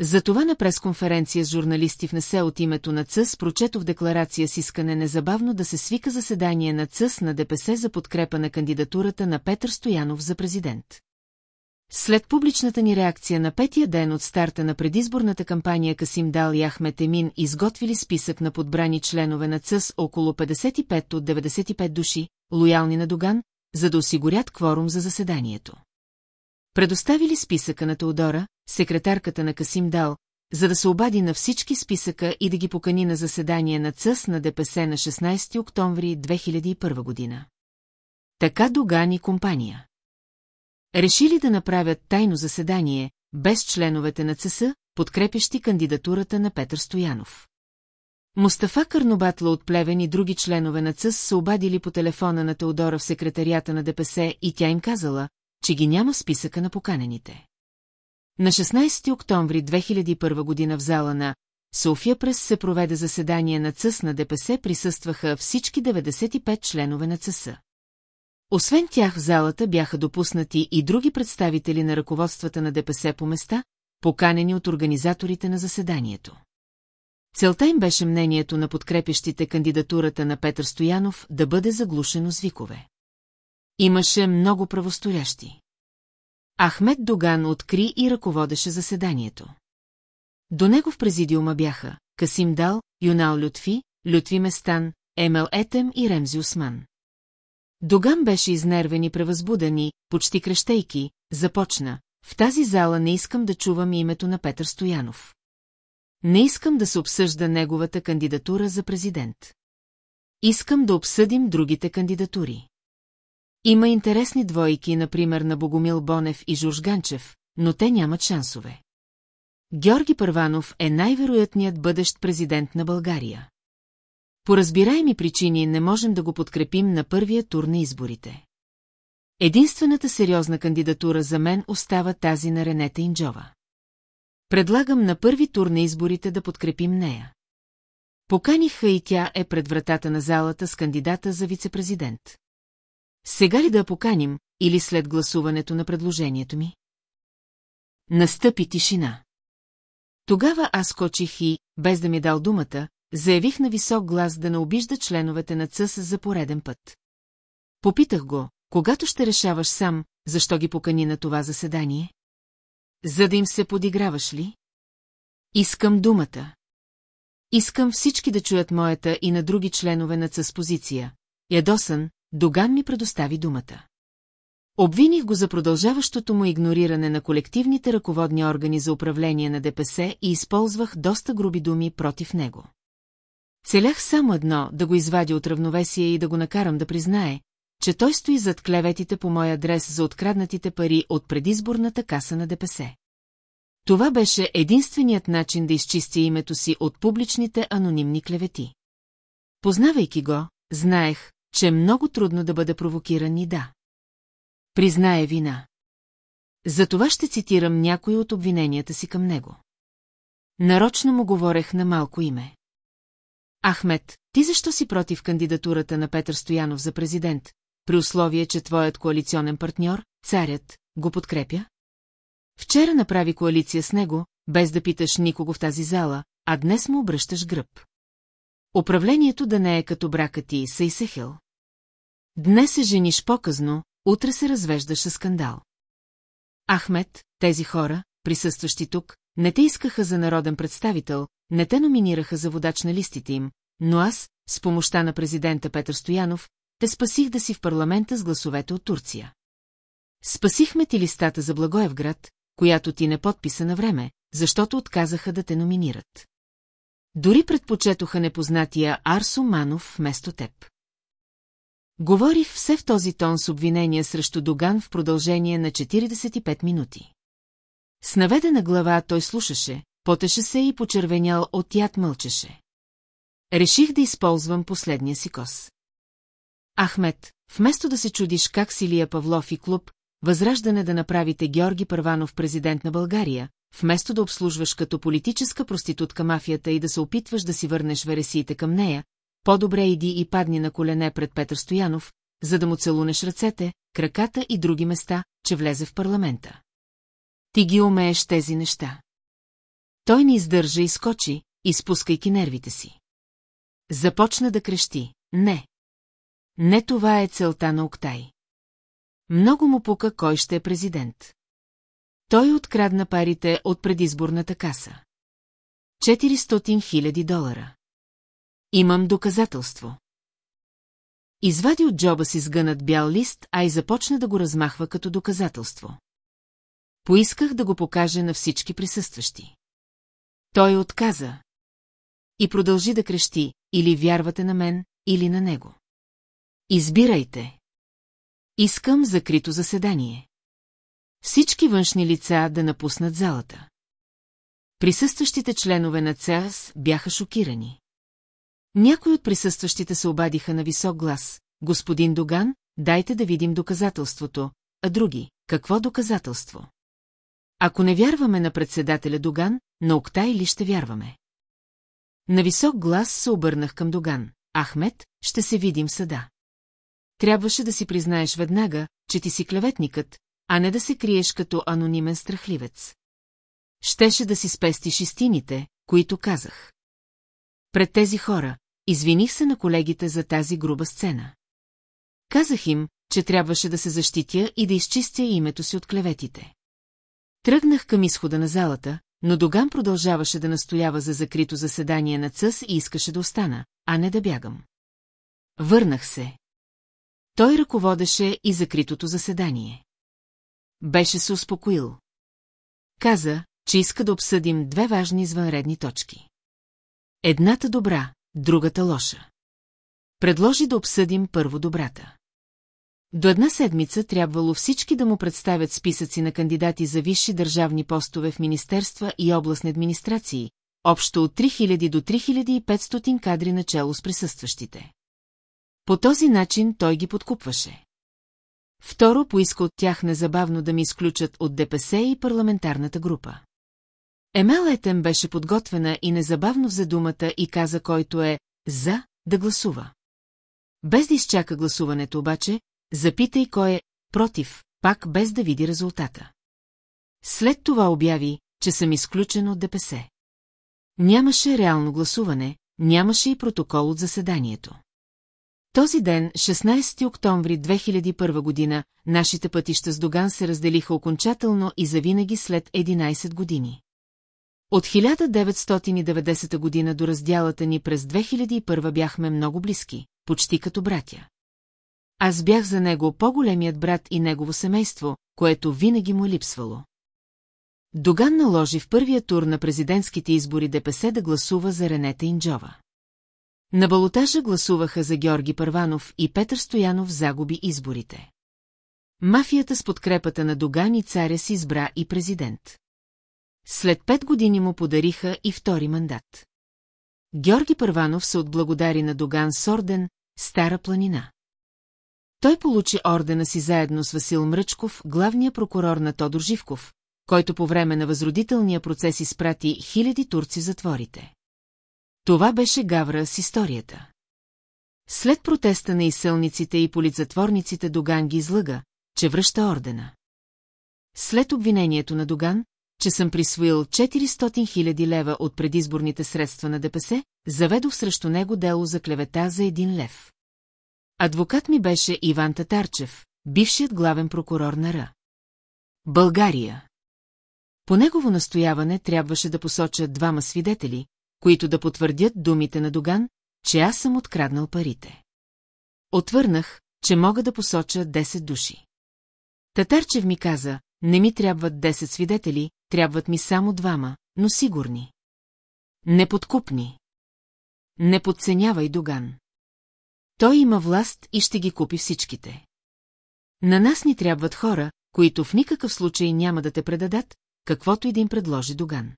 Затова на пресконференция с журналисти в НСЕ от името на ЦъС прочетох декларация с искане незабавно да се свика заседание на ЦъС на ДПС за подкрепа на кандидатурата на Петър Стоянов за президент. След публичната ни реакция на петия ден от старта на предизборната кампания Касим Дал и Ахмет Емин изготвили списък на подбрани членове на ЦъС около 55 от 95 души, лоялни на Доган, за да осигурят кворум за заседанието. Предоставили списъка на Теодора, секретарката на Касим Дал, за да се обади на всички списъка и да ги покани на заседание на ЦъС на ДПС на 16 октомври 2001 година. Така Доган и компания. Решили да направят тайно заседание, без членовете на ЦС, подкрепящи кандидатурата на Петър Стоянов. Мустафа Карнобатла от Плевен и други членове на ЦС се обадили по телефона на Теодора в секретарията на ДПС и тя им казала, че ги няма в списъка на поканените. На 16 октомври 2001 година в зала на София Прес се проведе заседание на ЦС на ДПС, присъстваха всички 95 членове на ЦС. Освен тях в залата бяха допуснати и други представители на ръководствата на ДПС по места, поканени от организаторите на заседанието. Целта им беше мнението на подкрепящите кандидатурата на Петър Стоянов да бъде заглушено с викове. Имаше много правостоящи. Ахмед Доган откри и ръководеше заседанието. До него в президиума бяха Касим Дал, Юнал Лютфи, Лютви Местан, Емел Етем и Ремзи Осман. Доган беше изнервен и превъзбуден и, почти крещейки, започна. В тази зала не искам да чувам името на Петър Стоянов. Не искам да се обсъжда неговата кандидатура за президент. Искам да обсъдим другите кандидатури. Има интересни двойки, например на Богомил Бонев и Журж Ганчев, но те нямат шансове. Георги Първанов е най-вероятният бъдещ президент на България. По разбираеми причини не можем да го подкрепим на първия тур на изборите. Единствената сериозна кандидатура за мен остава тази на Ренета Инджова. Предлагам на първи тур на изборите да подкрепим нея. Поканиха и тя е пред вратата на залата с кандидата за вице-президент. Сега ли да поканим, или след гласуването на предложението ми? Настъпи тишина. Тогава аз скочих и, без да ми дал думата, заявих на висок глас да не обижда членовете на ЦъС за пореден път. Попитах го, когато ще решаваш сам, защо ги покани на това заседание? За да им се подиграваш ли? Искам думата. Искам всички да чуят моята и на други членове на ЦъС позиция. Ядосан, Доган ми предостави думата. Обвиних го за продължаващото му игнориране на колективните ръководни органи за управление на ДПС и използвах доста груби думи против него. Целях само едно да го извадя от равновесие и да го накарам да признае, че той стои зад клеветите по мой адрес за откраднатите пари от предизборната каса на ДПС. Това беше единственият начин да изчисти името си от публичните анонимни клевети. Познавайки го, знаех, че е много трудно да бъде провокиран и да. Признае вина. Затова ще цитирам някои от обвиненията си към него. Нарочно му говорех на малко име. Ахмед, ти защо си против кандидатурата на Петър Стоянов за президент, при условие, че твоят коалиционен партньор, царят, го подкрепя? Вчера направи коалиция с него, без да питаш никого в тази зала, а днес му обръщаш гръб. Управлението да не е като брака ти, Сейсехил. Днес се жениш по-късно, утре се развеждаш със скандал. Ахмед, тези хора, присъстващи тук, не те искаха за народен представител, не те номинираха за водач на листите им, но аз, с помощта на президента Петър Стоянов, те спасих да си в парламента с гласовете от Турция. Спасихме ти листата за Благоевград, която ти не подписа на време, защото отказаха да те номинират. Дори предпочетоха непознатия Арсо Манов вместо теб. Говорих все в този тон с обвинения срещу Доган в продължение на 45 минути. С наведена глава той слушаше, потеше се и почервенял от яд мълчеше. Реших да използвам последния си кос. Ахмед, вместо да се чудиш как Силия Павлов и клуб, възраждане да направите Георги Първанов президент на България, вместо да обслужваш като политическа проститутка мафията и да се опитваш да си върнеш вересиите към нея, по-добре иди и падни на колене пред Петър Стоянов, за да му целунеш ръцете, краката и други места, че влезе в парламента. Ти ги умееш тези неща. Той ни издържа и скочи, изпускайки нервите си. Започна да крещи. Не. Не това е целта на Октай. Много му пука кой ще е президент. Той открадна парите от предизборната каса. 400 хиляди долара. Имам доказателство. Извади от джоба си сгънат бял лист, а и започна да го размахва като доказателство. Поисках да го покаже на всички присъстващи. Той отказа. И продължи да крещи, или вярвате на мен, или на него. Избирайте. Искам закрито заседание. Всички външни лица да напуснат залата. Присъстващите членове на ЦАС бяха шокирани. Някои от присъстващите се обадиха на висок глас. Господин Доган, дайте да видим доказателството, а други, какво доказателство? Ако не вярваме на председателя Доган, на Октай ли ще вярваме? На висок глас се обърнах към Доган. Ахмед, ще се видим съда. Трябваше да си признаеш веднага, че ти си клеветникът, а не да се криеш като анонимен страхливец. Щеше да си спестиш истините, които казах. Пред тези хора, извиних се на колегите за тази груба сцена. Казах им, че трябваше да се защитя и да изчистя името си от клеветите. Тръгнах към изхода на залата, но Доган продължаваше да настоява за закрито заседание на ЦъС и искаше да остана, а не да бягам. Върнах се. Той ръководеше и закритото заседание. Беше се успокоил. Каза, че иска да обсъдим две важни извънредни точки. Едната добра, другата лоша. Предложи да обсъдим първо добрата. До една седмица трябвало всички да му представят списъци на кандидати за висши държавни постове в министерства и областни администрации, общо от 3000 до 3500 кадри начало с присъстващите. По този начин той ги подкупваше. Второ поиска от тях незабавно да ми изключат от ДПС и парламентарната група. Емел Етем беше подготвена и незабавно взе думата и каза който е «за» да гласува. Без да изчака гласуването обаче, запитай кой е «против», пак без да види резултата. След това обяви, че съм изключен от ДПС. Нямаше реално гласуване, нямаше и протокол от заседанието. Този ден, 16 октомври 2001 година, нашите пътища с Доган се разделиха окончателно и завинаги след 11 години. От 1990 година до разделата ни през 2001 бяхме много близки, почти като братя. Аз бях за него по-големият брат и негово семейство, което винаги му е липсвало. Доган наложи в първия тур на президентските избори ДПС да гласува за Ренета Инджова. На балотажа гласуваха за Георги Първанов и Петър Стоянов загуби изборите. Мафията с подкрепата на Доган и царя си избра и президент. След пет години му подариха и втори мандат. Георги Първанов се отблагодари на Доган с орден «Стара планина». Той получи ордена си заедно с Васил Мръчков, главния прокурор на Тодор Живков, който по време на възродителния процес изпрати хиляди турци затворите. Това беше гавра с историята. След протеста на изсълниците и полицатворниците Доган ги излъга, че връща ордена. След обвинението на Доган, че съм присвоил 400 000 лева от предизборните средства на ДПС, заведох срещу него дело за клевета за един лев. Адвокат ми беше Иван Татарчев, бившият главен прокурор на Р. България. По негово настояване трябваше да посоча двама свидетели, които да потвърдят думите на Доган, че аз съм откраднал парите. Отвърнах, че мога да посоча 10 души. Татарчев ми каза, не ми трябват 10 свидетели, трябват ми само двама, но сигурни. Неподкупни. Не подценявай Доган. Той има власт и ще ги купи всичките. На нас ни трябват хора, които в никакъв случай няма да те предадат, каквото и да им предложи Доган.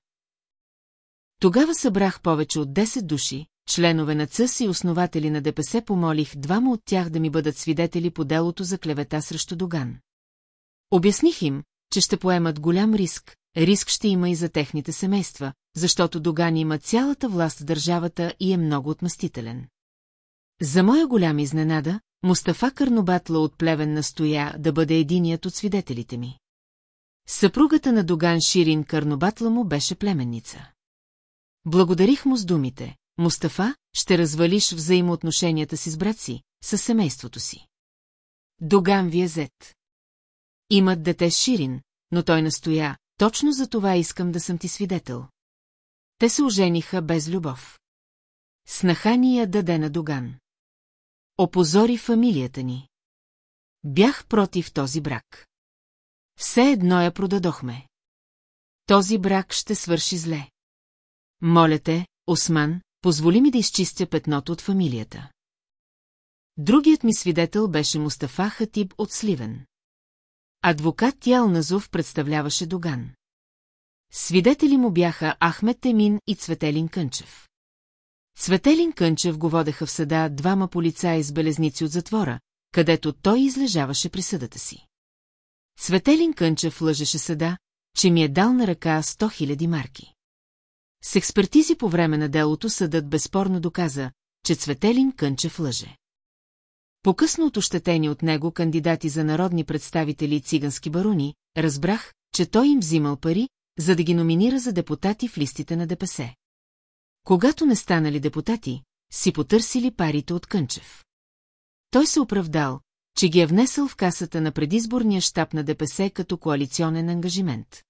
Тогава събрах повече от 10 души, членове на ЦъС и основатели на ДПС помолих двама от тях да ми бъдат свидетели по делото за клевета срещу Доган. Обясних им, че ще поемат голям риск, риск ще има и за техните семейства, защото Доган има цялата власт в държавата и е много отмъстителен. За моя голяма изненада, Мустафа Карнобатла от Плевен настоя да бъде единият от свидетелите ми. Съпругата на Доган Ширин Карнобатла му беше племенница. Благодарих му с думите. Мустафа, ще развалиш взаимоотношенията си с брат си, с семейството си. Доган ви е зет. Имат дете Ширин, но той настоя, точно за това искам да съм ти свидетел. Те се ожениха без любов. Снаха ни я даде на Доган. Опозори фамилията ни. Бях против този брак. Все едно я продадохме. Този брак ще свърши зле. Моля те, Осман, позволи ми да изчистя петното от фамилията. Другият ми свидетел беше Мустафа Хатиб от Сливен. Адвокат Ялназов представляваше Доган. Свидетели му бяха Ахмед Темин и Цветелин Кънчев. Цветелин Кънчев го водеха в съда двама полицаи с белезници от затвора, където той излежаваше присъдата си. Цветелин Кънчев лъжеше съда, че ми е дал на ръка 100 000 марки. С експертизи по време на делото съдът безспорно доказа, че Цветелин Кънчев лъже. По-късно от ощетени от него кандидати за народни представители и цигански барони, разбрах, че той им взимал пари, за да ги номинира за депутати в листите на ДПС. Когато не станали депутати, си потърсили парите от Кънчев. Той се оправдал, че ги е внесъл в касата на предизборния щаб на ДПС като коалиционен ангажимент.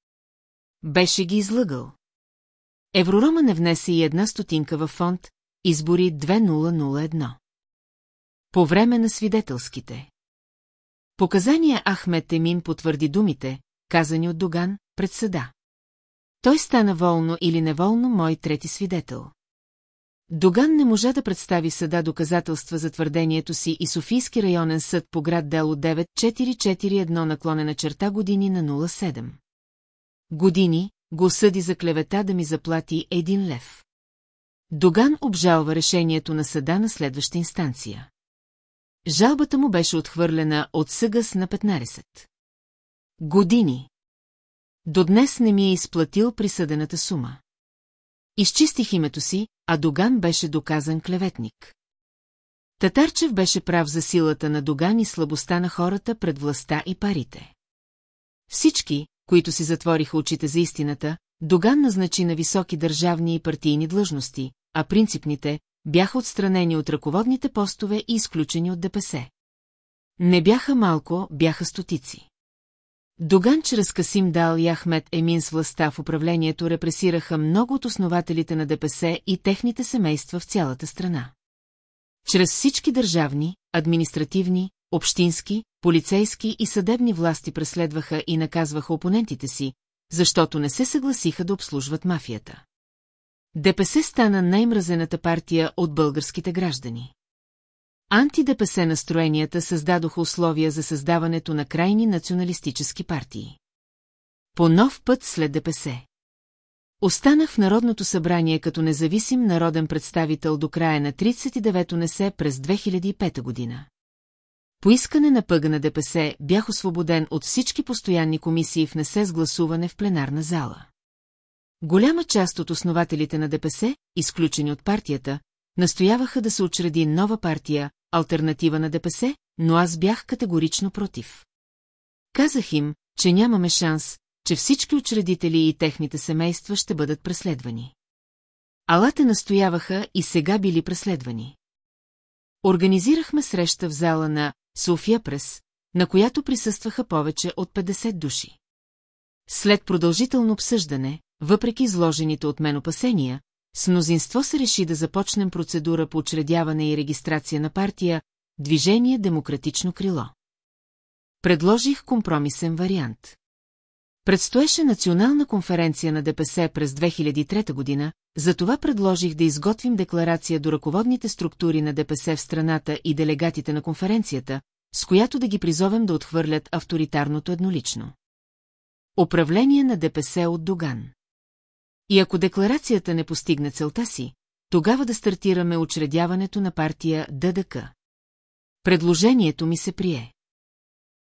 Беше ги излъгал. Евророма не внесе и една стотинка във фонд Избори 2001. По време на свидетелските. Показания Ахмед Емин потвърди думите, казани от Доган, пред съда. Той стана волно или неволно мой трети свидетел. Доган не можа да представи съда доказателства за твърдението си и Софийски районен съд по град дело 9441 наклонена черта години на 07. Години го съди за клевета да ми заплати един лев. Доган обжалва решението на съда на следваща инстанция. Жалбата му беше отхвърлена от съгъс на 15. Години. До днес не ми е изплатил присъдената сума. Изчистих името си, а Доган беше доказан клеветник. Татарчев беше прав за силата на Доган и слабостта на хората пред властта и парите. Всички, които си затвориха очите за истината, Доган назначи на високи държавни и партийни длъжности, а принципните бяха отстранени от ръководните постове и изключени от ДПС. Не бяха малко, бяха стотици. Доган чрез Касим Дал и Ахмед Емин с властта в управлението репресираха много от основателите на ДПС и техните семейства в цялата страна. Чрез всички държавни, административни, общински, полицейски и съдебни власти преследваха и наказваха опонентите си, защото не се съгласиха да обслужват мафията. ДПС стана най-мразената партия от българските граждани. Анти-ДПС настроенията създадоха условия за създаването на крайни националистически партии. По нов път след ДПС. Останах в Народното събрание като независим народен представител до края на 39-то несе през 2005 година. По искане на пъга на ДПС бях освободен от всички постоянни комисии в несе с гласуване в пленарна зала. Голяма част от основателите на ДПС, изключени от партията, настояваха да се учреди нова партия, альтернатива на ДПС, но аз бях категорично против. Казах им, че нямаме шанс, че всички учредители и техните семейства ще бъдат преследвани. Алате настояваха и сега били преследвани. Организирахме среща в зала на София Прес, на която присъстваха повече от 50 души. След продължително обсъждане, въпреки изложените от мен опасения, с мнозинство се реши да започнем процедура по учредяване и регистрация на партия Движение Демократично крило. Предложих компромисен вариант. Предстоеше национална конференция на ДПС през 2003 година, затова предложих да изготвим декларация до ръководните структури на ДПС в страната и делегатите на конференцията, с която да ги призовем да отхвърлят авторитарното еднолично. Управление на ДПС от Доган. И ако декларацията не постигне целта си, тогава да стартираме учредяването на партия ДДК. Предложението ми се прие.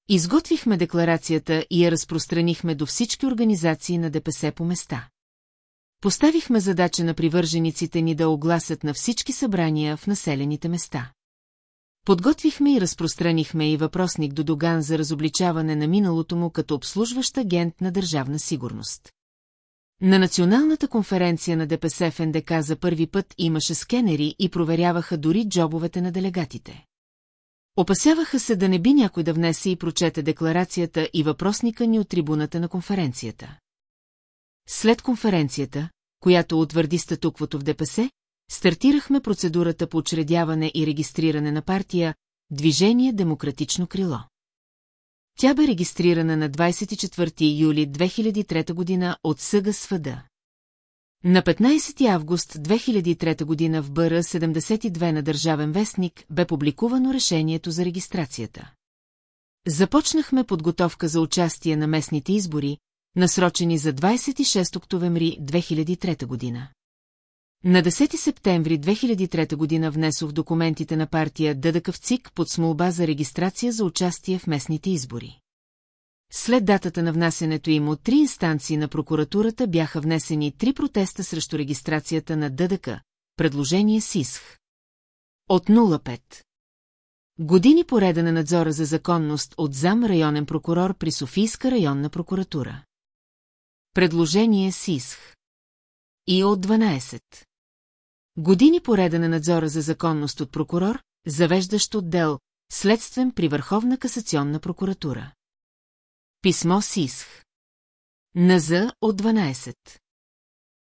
Изготвихме декларацията и я разпространихме до всички организации на ДПС по места. Поставихме задача на привържениците ни да огласят на всички събрания в населените места. Подготвихме и разпространихме и въпросник до Доган за разобличаване на миналото му като обслужващ агент на държавна сигурност. На националната конференция на ДПС в НДК за първи път имаше скенери и проверяваха дори джобовете на делегатите. Опасяваха се да не би някой да внесе и прочете декларацията и въпросника ни от трибуната на конференцията. След конференцията, която утвърди статуквото в ДПС, стартирахме процедурата по учредяване и регистриране на партия Движение Демократично крило. Тя бе регистрирана на 24 юли 2003 година от СГСФД. На 15 август 2003 година в БР 72 на Държавен вестник бе публикувано решението за регистрацията. Започнахме подготовка за участие на местните избори, насрочени за 26 октомври 2003 година. На 10 септември 2003 година внесох документите на партия ДДК в ЦИК под смолба за регистрация за участие в местните избори. След датата на внасенето им от три инстанции на прокуратурата бяха внесени три протеста срещу регистрацията на ДДК, предложение СИСХ. От 05. Години пореда на надзора за законност от зам районен прокурор при Софийска районна прокуратура. Предложение СИСХ. И от 12. Години пореда на надзора за законност от прокурор, завеждащ отдел, следствен при Върховна касационна прокуратура. Писмо СИСХ. НЗ от 12.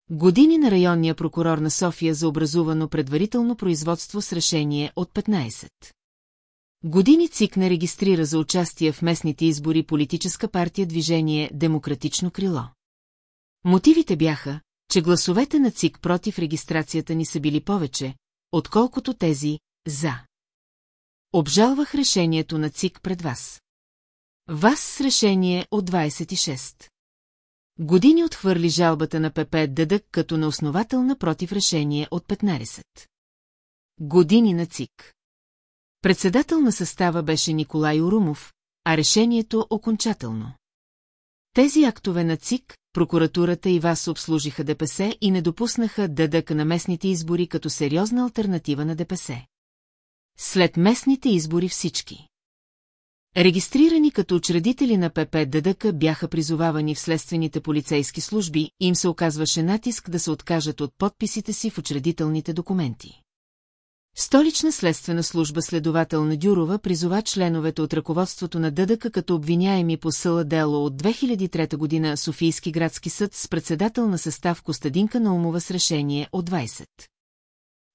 Години на районния прокурор на София за образувано предварително производство с решение от 15. Години ЦИК не регистрира за участие в местните избори политическа партия движение Демократично крило. Мотивите бяха, че гласовете на ЦИК против регистрацията ни са били повече, отколкото тези «за». Обжалвах решението на ЦИК пред вас. Вас с решение от 26. Години отхвърли жалбата на ПП Дъдък като на основателна против решение от 15. Години на ЦИК. Председател на състава беше Николай Орумов, а решението окончателно. Тези актове на ЦИК, прокуратурата и вас обслужиха ДПС и не допуснаха ДДК на местните избори като сериозна альтернатива на ДПС. След местните избори всички. Регистрирани като учредители на ПП ДДК бяха призовавани в следствените полицейски служби и им се оказваше натиск да се откажат от подписите си в учредителните документи. Столична следствена служба следовател на Дюрова призова членовете от ръководството на ДДК като обвиняеми по съла дело от 2003 година Софийски градски съд с председател на състав Костадинка Наумова с решение от 20.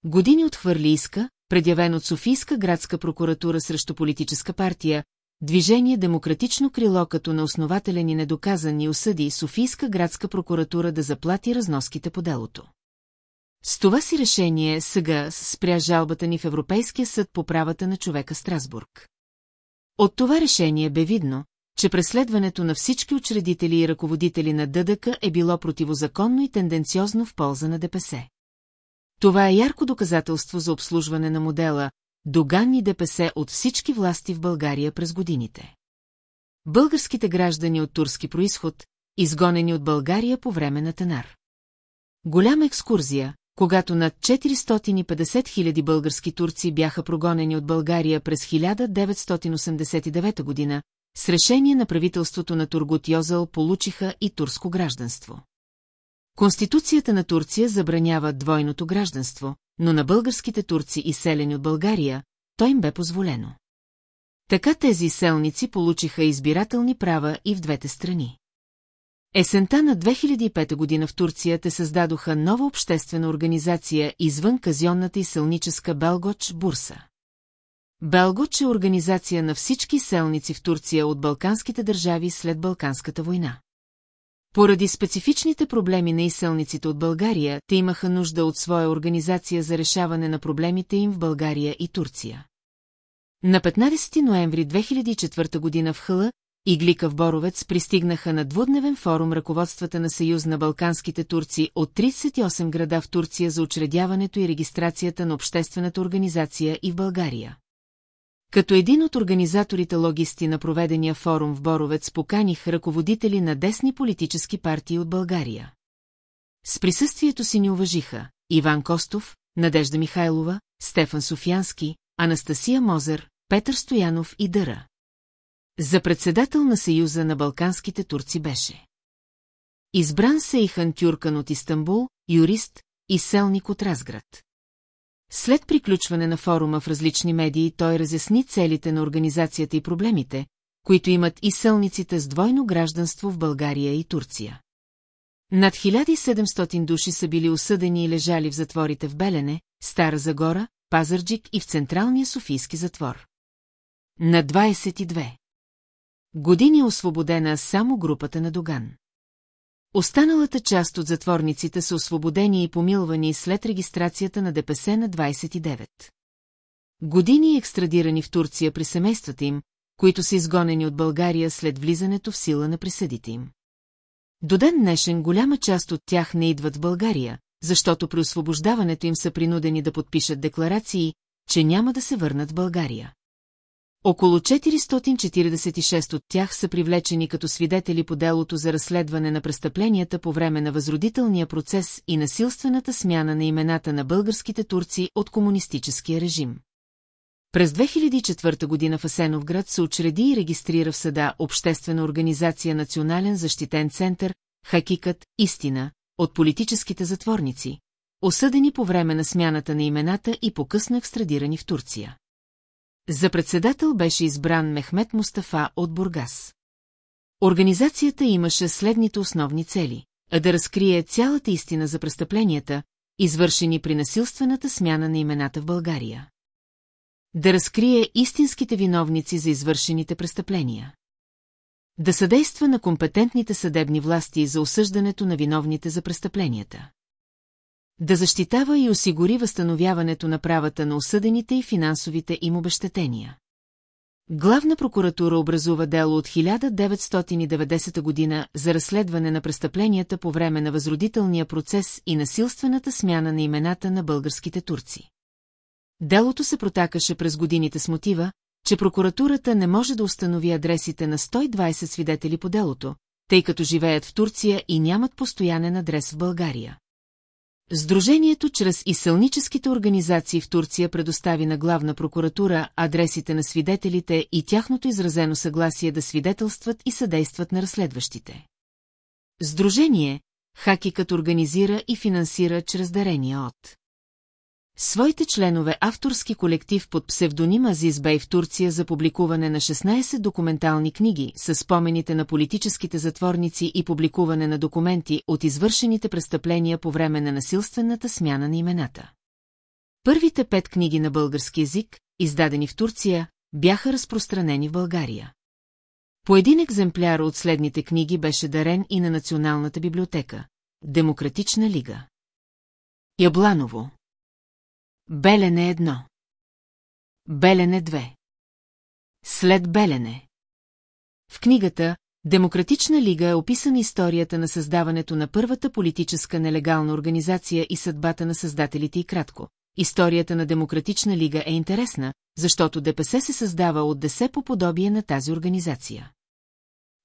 Години отхвърли иска, предявен от Софийска градска прокуратура срещу политическа партия, Движение Демократично крило като на основателен и недоказан и осъди Софийска градска прокуратура да заплати разноските по делото. С това си решение сега спря жалбата ни в Европейския съд по правата на човека Страсбург. От това решение бе видно, че преследването на всички учредители и ръководители на ДДК е било противозаконно и тенденциозно в полза на ДПС. Това е ярко доказателство за обслужване на модела доганни ДПС от всички власти в България през годините. Българските граждани от турски происход, изгонени от България по време на Тенар. Голяма екскурзия, когато над 450 000 български турци бяха прогонени от България през 1989 година, с решение на правителството на Тургут Йозъл получиха и турско гражданство. Конституцията на Турция забранява двойното гражданство, но на българските турци и селени от България, той им бе позволено. Така тези селници получиха избирателни права и в двете страни. Есента на 2005 година в Турция те създадоха нова обществена организация извън казионната и селническа Белгоч Бурса. Белгоч е организация на всички селници в Турция от балканските държави след Балканската война. Поради специфичните проблеми на изселниците от България, те имаха нужда от своя организация за решаване на проблемите им в България и Турция. На 15 ноември 2004 година в Хъла, Иглика в Боровец пристигнаха на двудневен форум ръководствата на Съюз на балканските турци от 38 града в Турция за учредяването и регистрацията на обществената организация и в България. Като един от организаторите логисти на проведения форум в Боровец поканих ръководители на десни политически партии от България. С присъствието си ни уважиха Иван Костов, Надежда Михайлова, Стефан Софиянски, Анастасия Мозер, Петър Стоянов и Дъра. За председател на Съюза на балканските турци беше. Избран Сейхан Тюркан от Истанбул, юрист и селник от Разград. След приключване на форума в различни медии той разясни целите на организацията и проблемите, които имат и селниците с двойно гражданство в България и Турция. Над 1700 души са били осъдени и лежали в затворите в Белене, Стара Загора, Пазарджик и в Централния Софийски затвор. На 22. години освободена само групата на Доган. Останалата част от затворниците са освободени и помилвани след регистрацията на ДПС на 29. Години екстрадирани в Турция при семействата им, които са изгонени от България след влизането в сила на присъдите им. До ден днешен голяма част от тях не идват в България, защото при освобождаването им са принудени да подпишат декларации, че няма да се върнат в България. Около 446 от тях са привлечени като свидетели по делото за разследване на престъпленията по време на възродителния процес и насилствената смяна на имената на българските турци от комунистическия режим. През 2004 година в Асеновград се учреди и регистрира в съда Обществена организация Национален защитен център, Хакикът, Истина, от политическите затворници, осъдени по време на смяната на имената и по-късно екстрадирани в Турция. За председател беше избран Мехмет Мустафа от Бургас. Организацията имаше следните основни цели – а да разкрие цялата истина за престъпленията, извършени при насилствената смяна на имената в България. Да разкрие истинските виновници за извършените престъпления. Да съдейства на компетентните съдебни власти за осъждането на виновните за престъпленията. Да защитава и осигури възстановяването на правата на осъдените и финансовите им обещетения. Главна прокуратура образува дело от 1990 година за разследване на престъпленията по време на възродителния процес и насилствената смяна на имената на българските турци. Делото се протакаше през годините с мотива, че прокуратурата не може да установи адресите на 120 свидетели по делото, тъй като живеят в Турция и нямат постоянен адрес в България. Сдружението чрез изсълническите организации в Турция предостави на главна прокуратура адресите на свидетелите и тяхното изразено съгласие да свидетелстват и съдействат на разследващите. Сдружение, Хакикът организира и финансира чрез дарения от Своите членове авторски колектив под псевдоним Азиз Бей в Турция за публикуване на 16 документални книги с спомените на политическите затворници и публикуване на документи от извършените престъпления по време на насилствената смяна на имената. Първите пет книги на български язик, издадени в Турция, бяха разпространени в България. По един екземпляр от следните книги беше дарен и на Националната библиотека – Демократична лига. Ябланово Белене едно. Белене две. След Белене. В книгата Демократична лига е описана историята на създаването на първата политическа нелегална организация и съдбата на създателите и кратко. Историята на Демократична лига е интересна, защото ДПС се създава от десе по подобие на тази организация.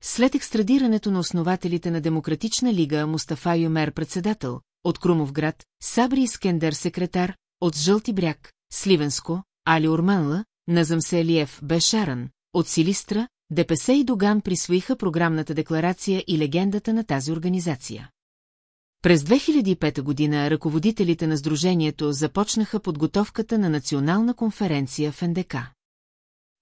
След екстрадирането на основателите на Демократична лига Мустафа Юмер председател, от Крумовград, Сабри Искендер секретар, от Жълти бряг, Сливенско, Али Урманла, Назъм Селиев Бешаран, от Силистра, ДПС и Доган присвоиха програмната декларация и легендата на тази организация. През 2005 година ръководителите на Сдружението започнаха подготовката на национална конференция в НДК.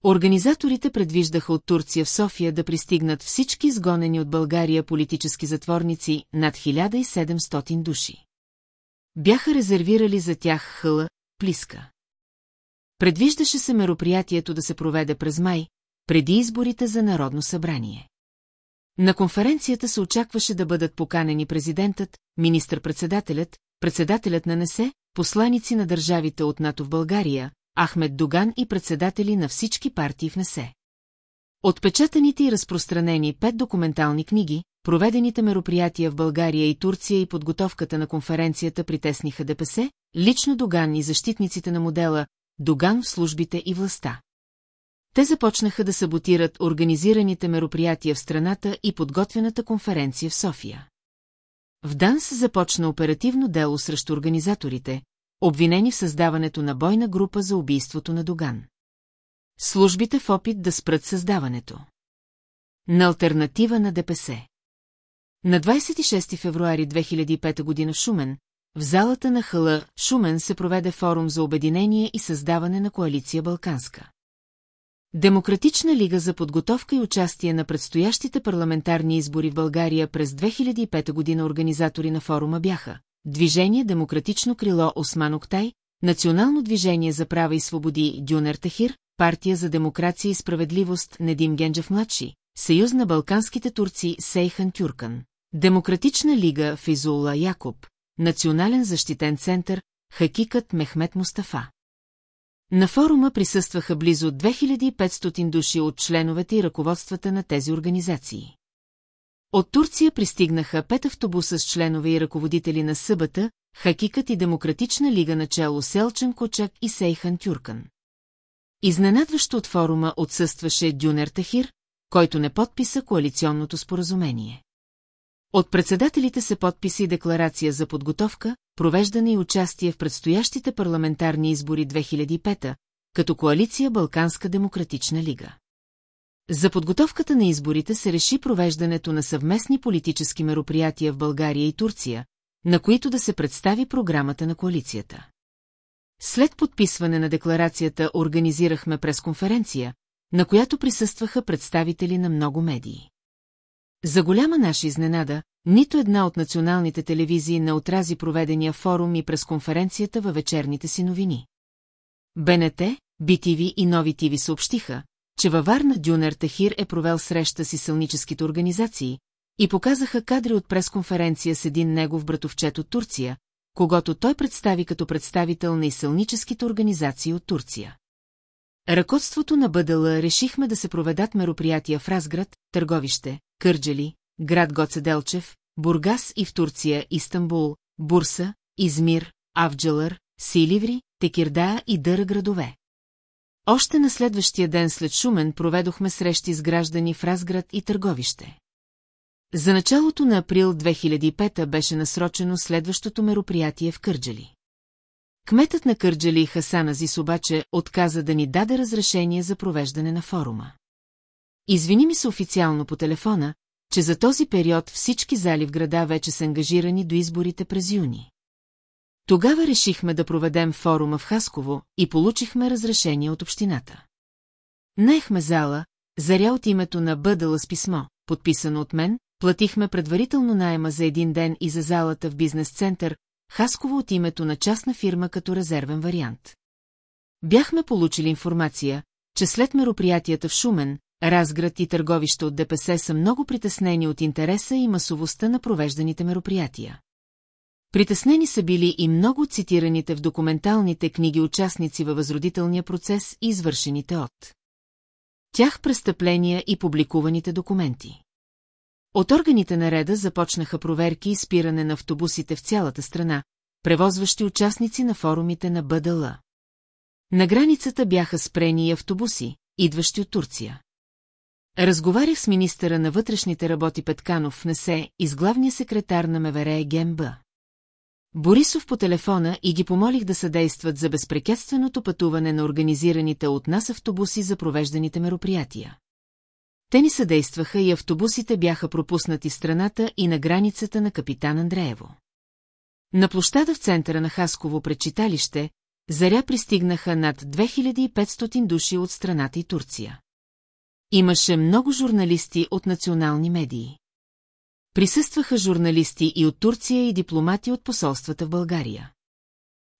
Организаторите предвиждаха от Турция в София да пристигнат всички изгонени от България политически затворници над 1700 души. Бяха резервирали за тях хъла, плиска. Предвиждаше се мероприятието да се проведе през май, преди изборите за Народно събрание. На конференцията се очакваше да бъдат поканени президентът, министър-председателят, председателят на НЕСЕ, посланици на държавите от НАТО в България, Ахмед Доган и председатели на всички партии в НЕСЕ. Отпечатаните и разпространени пет документални книги, проведените мероприятия в България и Турция и подготовката на конференцията притесниха ДПС, лично Доган и защитниците на модела Доган в службите и властта. Те започнаха да саботират организираните мероприятия в страната и подготвената конференция в София. В ДАНС започна оперативно дело срещу организаторите, обвинени в създаването на бойна група за убийството на Доган. Службите в опит да спрат създаването. На альтернатива на ДПС. На 26 февруари 2005 година в Шумен, в залата на Хъла Шумен се проведе форум за обединение и създаване на коалиция Балканска. Демократична лига за подготовка и участие на предстоящите парламентарни избори в България през 2005 година организатори на форума бяха Движение Демократично крило Осман Октай, Национално движение за права и свободи Дюнер Тахир, Партия за демокрация и справедливост Недим Генджев младши, Съюз на балканските турци Сейхан Тюркан, Демократична лига Физула Якоб, Национален защитен център Хакикът Мехмет Мустафа. На форума присъстваха близо 2500 души от членовете и ръководствата на тези организации. От Турция пристигнаха пет автобуса с членове и ръководители на Събата, Хакикът и Демократична лига начало Селчен Кочак и Сейхан Тюркан. Изненадващо от форума отсъстваше Дюнер Тахир, който не подписа коалиционното споразумение. От председателите се подписи декларация за подготовка, провеждане и участие в предстоящите парламентарни избори 2005 като коалиция Балканска демократична лига. За подготовката на изборите се реши провеждането на съвместни политически мероприятия в България и Турция, на които да се представи програмата на коалицията. След подписване на декларацията организирахме пресконференция, на която присъстваха представители на много медии. За голяма наша изненада, нито една от националните телевизии не отрази проведения форум и пресконференцията във вечерните си новини. БНТ, BTV и Нови ТВ съобщиха, че във Варна Дюнер Тахир е провел среща с изсълническите организации и показаха кадри от пресконференция с един негов братовчет от Турция, когато той представи като представител на изсълническите организации от Турция. Ръководството на Бъдала решихме да се проведат мероприятия в Разград, Търговище, Кърджали, град Гоцеделчев, Бургас и в Турция Истанбул, Бурса, Измир, Авджалър, Силиври, Текирдаа и Дъра градове. Още на следващия ден след Шумен проведохме срещи с граждани в Разград и Търговище. За началото на април 2005 беше насрочено следващото мероприятие в Кърджали. Кметът на Кърджали Хасан Азис обаче отказа да ни даде разрешение за провеждане на форума. Извини ми се официално по телефона, че за този период всички зали в града вече са ангажирани до изборите през юни. Тогава решихме да проведем форума в Хасково и получихме разрешение от общината. Наехме зала, заря от името на Бъдала с писмо, подписано от мен, платихме предварително найема за един ден и за залата в бизнес-център, Хасково от името на частна фирма като резервен вариант. Бяхме получили информация, че след мероприятията в Шумен, Разград и търговища от ДПС са много притеснени от интереса и масовостта на провежданите мероприятия. Притеснени са били и много цитираните в документалните книги участници във възродителния процес и извършените от тях престъпления и публикуваните документи. От органите на реда започнаха проверки и спиране на автобусите в цялата страна, превозващи участници на форумите на БДЛ. На границата бяха спрени и автобуси, идващи от Турция. Разговарях с министъра на вътрешните работи Петканов в НЕСЕ и с главния секретар на МВР ГМБ. Борисов по телефона и ги помолих да съдействат за безпрекетственото пътуване на организираните от нас автобуси за провежданите мероприятия. Те ни съдействаха и автобусите бяха пропуснати страната и на границата на капитан Андреево. На площада в центъра на Хасково пред читалище, заря пристигнаха над 2500 души от страната и Турция. Имаше много журналисти от национални медии. Присъстваха журналисти и от Турция и дипломати от посолствата в България.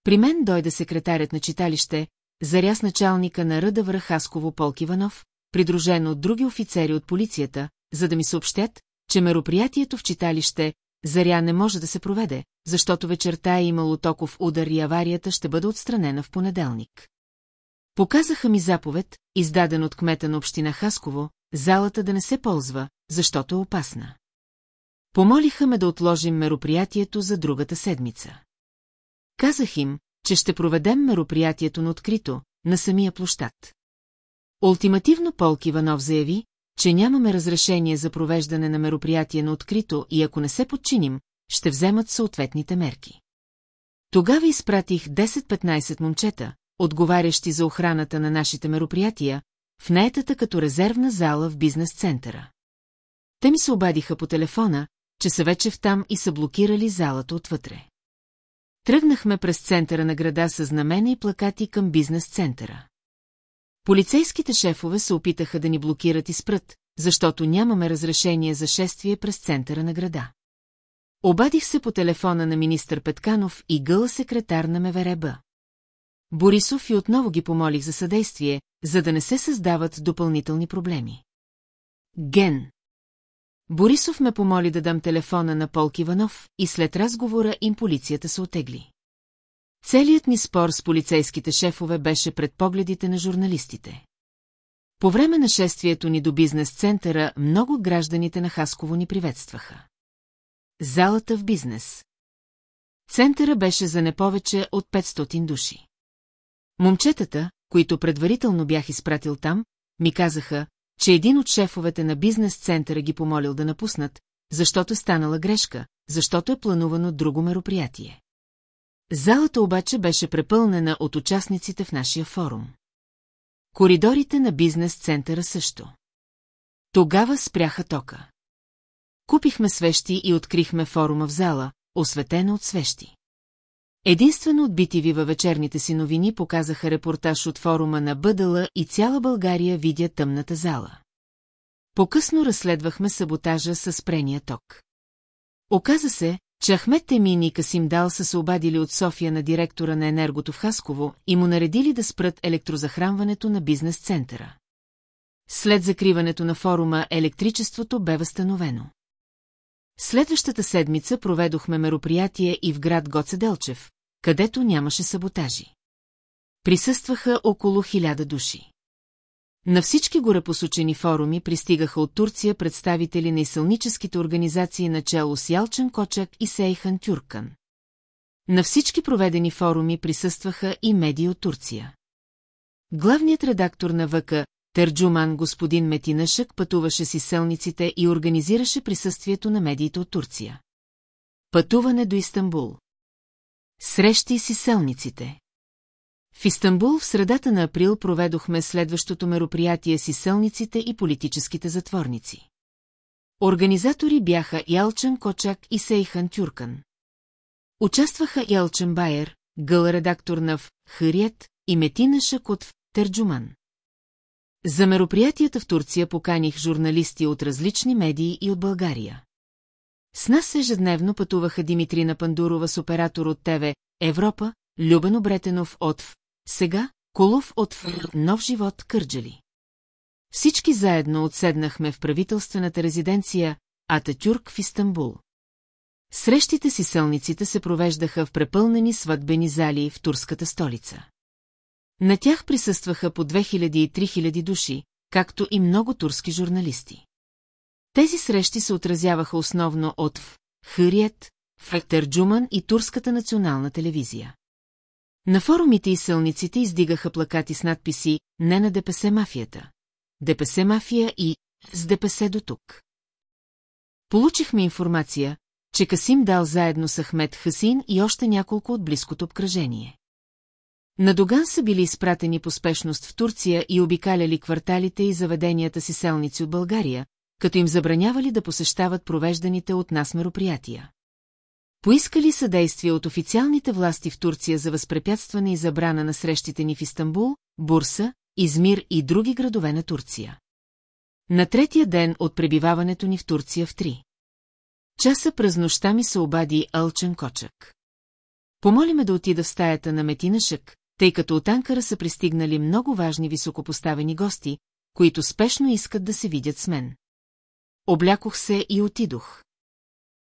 При мен дойде секретарят на читалище, заря с началника на Ръда Врахасково Полк Иванов, придружен от други офицери от полицията, за да ми съобщят, че мероприятието в читалище Заря не може да се проведе, защото вечерта е имало токов удар и аварията ще бъде отстранена в понеделник. Показаха ми заповед, издаден от кмета на община Хасково, залата да не се ползва, защото е опасна. Помолиха ме да отложим мероприятието за другата седмица. Казах им, че ще проведем мероприятието на открито, на самия площад. Ултимативно Полк Иванов заяви, че нямаме разрешение за провеждане на мероприятие на открито и ако не се подчиним, ще вземат съответните мерки. Тогава изпратих 10-15 момчета, отговарящи за охраната на нашите мероприятия, в наетата като резервна зала в бизнес-центъра. Те ми се обадиха по телефона, че са вече в там и са блокирали залата отвътре. Тръгнахме през центъра на града с знамена и плакати към бизнес-центъра. Полицейските шефове се опитаха да ни блокират и спрат, защото нямаме разрешение за шествие през центъра на града. Обадих се по телефона на министър Петканов и гъла секретар на МВРБ. Борисов и отново ги помолих за съдействие, за да не се създават допълнителни проблеми. Ген. Борисов ме помоли да дам телефона на Полк Иванов и след разговора им полицията се отегли. Целият ни спор с полицейските шефове беше пред погледите на журналистите. По време на шествието ни до бизнес-центъра много гражданите на Хасково ни приветстваха. Залата в бизнес. Центъра беше за не повече от 500 души. Момчетата, които предварително бях изпратил там, ми казаха, че един от шефовете на бизнес-центъра ги помолил да напуснат, защото станала грешка, защото е планувано друго мероприятие. Залата обаче беше препълнена от участниците в нашия форум. Коридорите на бизнес-центъра също. Тогава спряха тока. Купихме свещи и открихме форума в зала, осветена от свещи. Единствено от битиви във вечерните си новини показаха репортаж от форума на Бъдала и цяла България видя тъмната зала. По-късно разследвахме саботажа с спрения ток. Оказа се, че Ахмет Темин и Касим Дал са се обадили от София на директора на енергото в Хасково и му наредили да спрат електрозахранването на бизнес-центъра. След закриването на форума електричеството бе възстановено. Следващата седмица проведохме мероприятие и в град Гоцеделчев, където нямаше саботажи. Присъстваха около хиляда души. На всички горепосочени форуми пристигаха от Турция представители на изсълническите организации начало с Ялчен Кочак и Сейхан Тюркан. На всички проведени форуми присъстваха и медии от Турция. Главният редактор на ВК, Терджуман господин Метинашък пътуваше с изселниците и организираше присъствието на медиите от Турция. Пътуване до Истанбул. Срещи с изселниците. В Истанбул в средата на април проведохме следващото мероприятие с изселниците и политическите затворници. Организатори бяха Ялчен Кочак и Сейхан Тюркан. Участваха Ялчен Байер, гъл редактор на В. Хариет и Метина Шакот в Терджуман. За мероприятията в Турция поканих журналисти от различни медии и от България. С нас ежедневно пътуваха Димитрина Пандурова с оператор от ТВ Европа, Любен Обретенов от В. Сега Колов от В. Нов живот Кърджали. Всички заедно отседнахме в правителствената резиденция Ататюрк в Истанбул. Срещите си сълниците се провеждаха в препълнени сватбени зали в турската столица. На тях присъстваха по 2000 и 3000 души, както и много турски журналисти. Тези срещи се отразяваха основно от в Хъриет, Фектерджуман и Турската национална телевизия. На форумите и сълниците издигаха плакати с надписи «Не на ДПС мафията», «ДПС мафия» и «С ДПС до тук». Получихме информация, че Касим дал заедно с Ахмед Хасин и още няколко от близкото обкръжение. На Доган са били изпратени по спешност в Турция и обикаляли кварталите и заведенията си селници от България, като им забранявали да посещават провежданите от нас мероприятия. Поискали съдействие от официалните власти в Турция за възпрепятстване и забрана на срещите ни в Истанбул, Бурса, Измир и други градове на Турция. На третия ден от пребиваването ни в Турция в три. Часа през нощта ми се обади Алчен Кочак. Помоли ме да отида в стаята на Метинашък, тъй като от Анкара са пристигнали много важни високопоставени гости, които спешно искат да се видят с мен. Облякох се и отидох.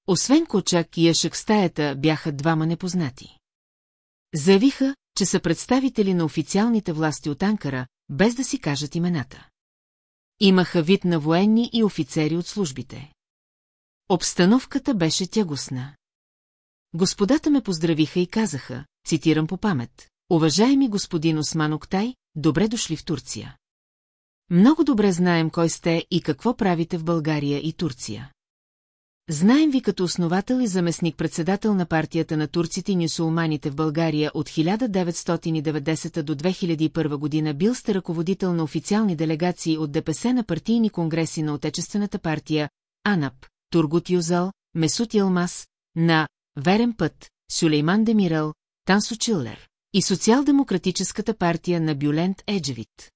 Освен Кочак и Яшък стаята бяха двама непознати. Заявиха, че са представители на официалните власти от Анкара, без да си кажат имената. Имаха вид на военни и офицери от службите. Обстановката беше тягостна. Господата ме поздравиха и казаха, цитирам по памет, Уважаеми господин Осман Октай, добре дошли в Турция. Много добре знаем кой сте и какво правите в България и Турция. Знаем ви като основател и заместник-председател на партията на турците и нюсулманите в България от 1990 до 2001 година бил сте ръководител на официални делегации от ДПС на партийни конгреси на Отечествената партия, АНАП, Тургут Юзал, Месут Ялмас, на Верен път, Сюлейман Демирал, Тансо Чиллер и Социал-демократическата партия на Бюлент Еджевит.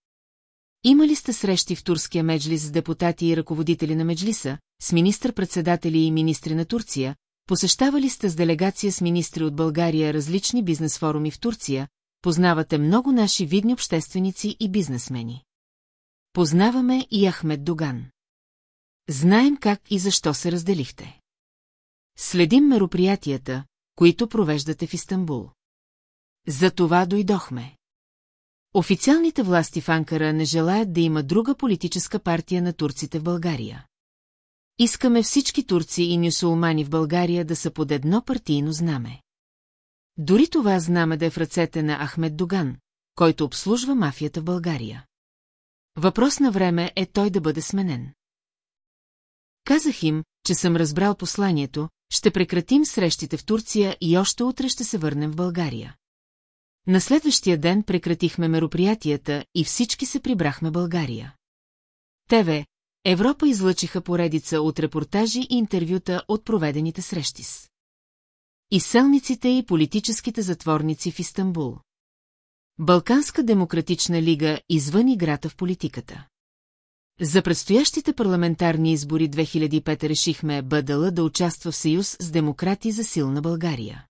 Имали сте срещи в турския меджлис с депутати и ръководители на меджлиса, с министър-председатели и министри на Турция, посещавали сте с делегация с министри от България различни бизнес форуми в Турция, познавате много наши видни общественици и бизнесмени. Познаваме и Ахмед Доган. Знаем как и защо се разделихте. Следим мероприятията, които провеждате в Истанбул. За това дойдохме. Официалните власти в Анкара не желаят да има друга политическа партия на турците в България. Искаме всички турци и нюсулмани в България да са под едно партийно знаме. Дори това знаме да е в ръцете на Ахмед Доган, който обслужва мафията в България. Въпрос на време е той да бъде сменен. Казах им, че съм разбрал посланието, ще прекратим срещите в Турция и още утре ще се върнем в България. На следващия ден прекратихме мероприятията и всички се прибрахме България. ТВ, Европа излъчиха поредица от репортажи и интервюта от проведените срещи с. Изселниците и политическите затворници в Истанбул. Балканска демократична лига извън играта в политиката. За предстоящите парламентарни избори 2005 решихме БДЛ да участва в съюз с демократи за силна България.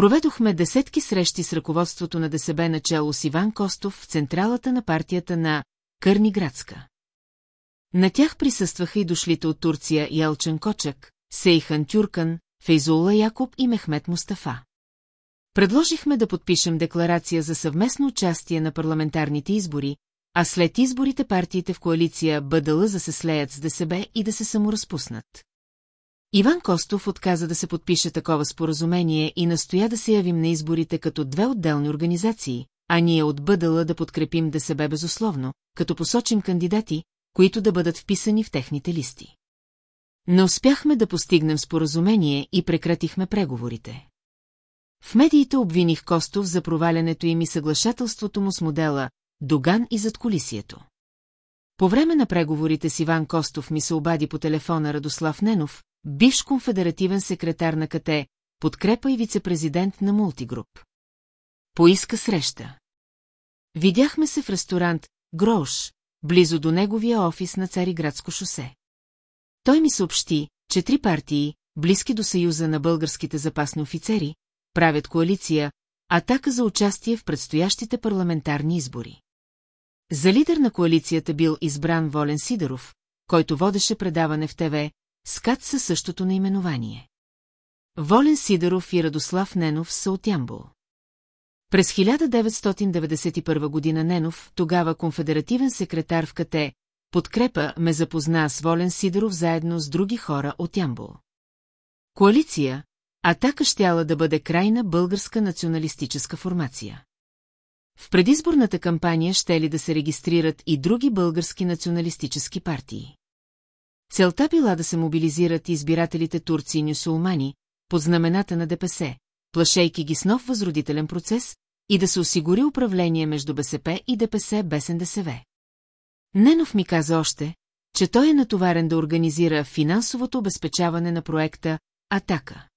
Проведохме десетки срещи с ръководството на ДСБ начало с Иван Костов в централата на партията на Кърниградска. На тях присъстваха и дошлите от Турция Ялчен Кочак, Сейхан Тюркан, Фейзула Якоб и Мехмет Мустафа. Предложихме да подпишем декларация за съвместно участие на парламентарните избори, а след изборите партиите в коалиция БДЛ за се слеят с ДСБ и да се саморазпуснат. Иван Костов отказа да се подпише такова споразумение и настоя да се явим на изборите като две отделни организации, а ние от БДЛ да подкрепим ДСБ безусловно, като посочим кандидати, които да бъдат вписани в техните листи. Не успяхме да постигнем споразумение и прекратихме преговорите. В медиите обвиних Костов за провалянето им и съглашателството му с модела Доган и зад колисието. По време на преговорите с Иван Костов ми се обади по телефона Радослав Ненов, бивш конфедеративен секретар на КТ, подкрепа и вице-президент на Мултигруп. Поиска среща. Видяхме се в ресторант Грош, близо до неговия офис на Цариградско шосе. Той ми съобщи, че три партии, близки до Съюза на българските запасни офицери, правят коалиция, атака за участие в предстоящите парламентарни избори. За лидер на коалицията бил избран Волен Сидоров, който водеше предаване в ТВ, скат със същото наименование. Волен Сидоров и Радослав Ненов са от Ямбол. През 1991 година Ненов, тогава конфедеративен секретар в КТ, подкрепа ме запозна с Волен Сидоров заедно с други хора от Ямбол. Коалиция, атака щяла да бъде крайна българска националистическа формация. В предизборната кампания ще ли да се регистрират и други български националистически партии. Целта била да се мобилизират избирателите турци и нюсулмани под знамената на ДПС, плашейки ги с нов възродителен процес и да се осигури управление между БСП и ДПС без НДСВ. Ненов ми каза още, че той е натоварен да организира финансовото обезпечаване на проекта «Атака».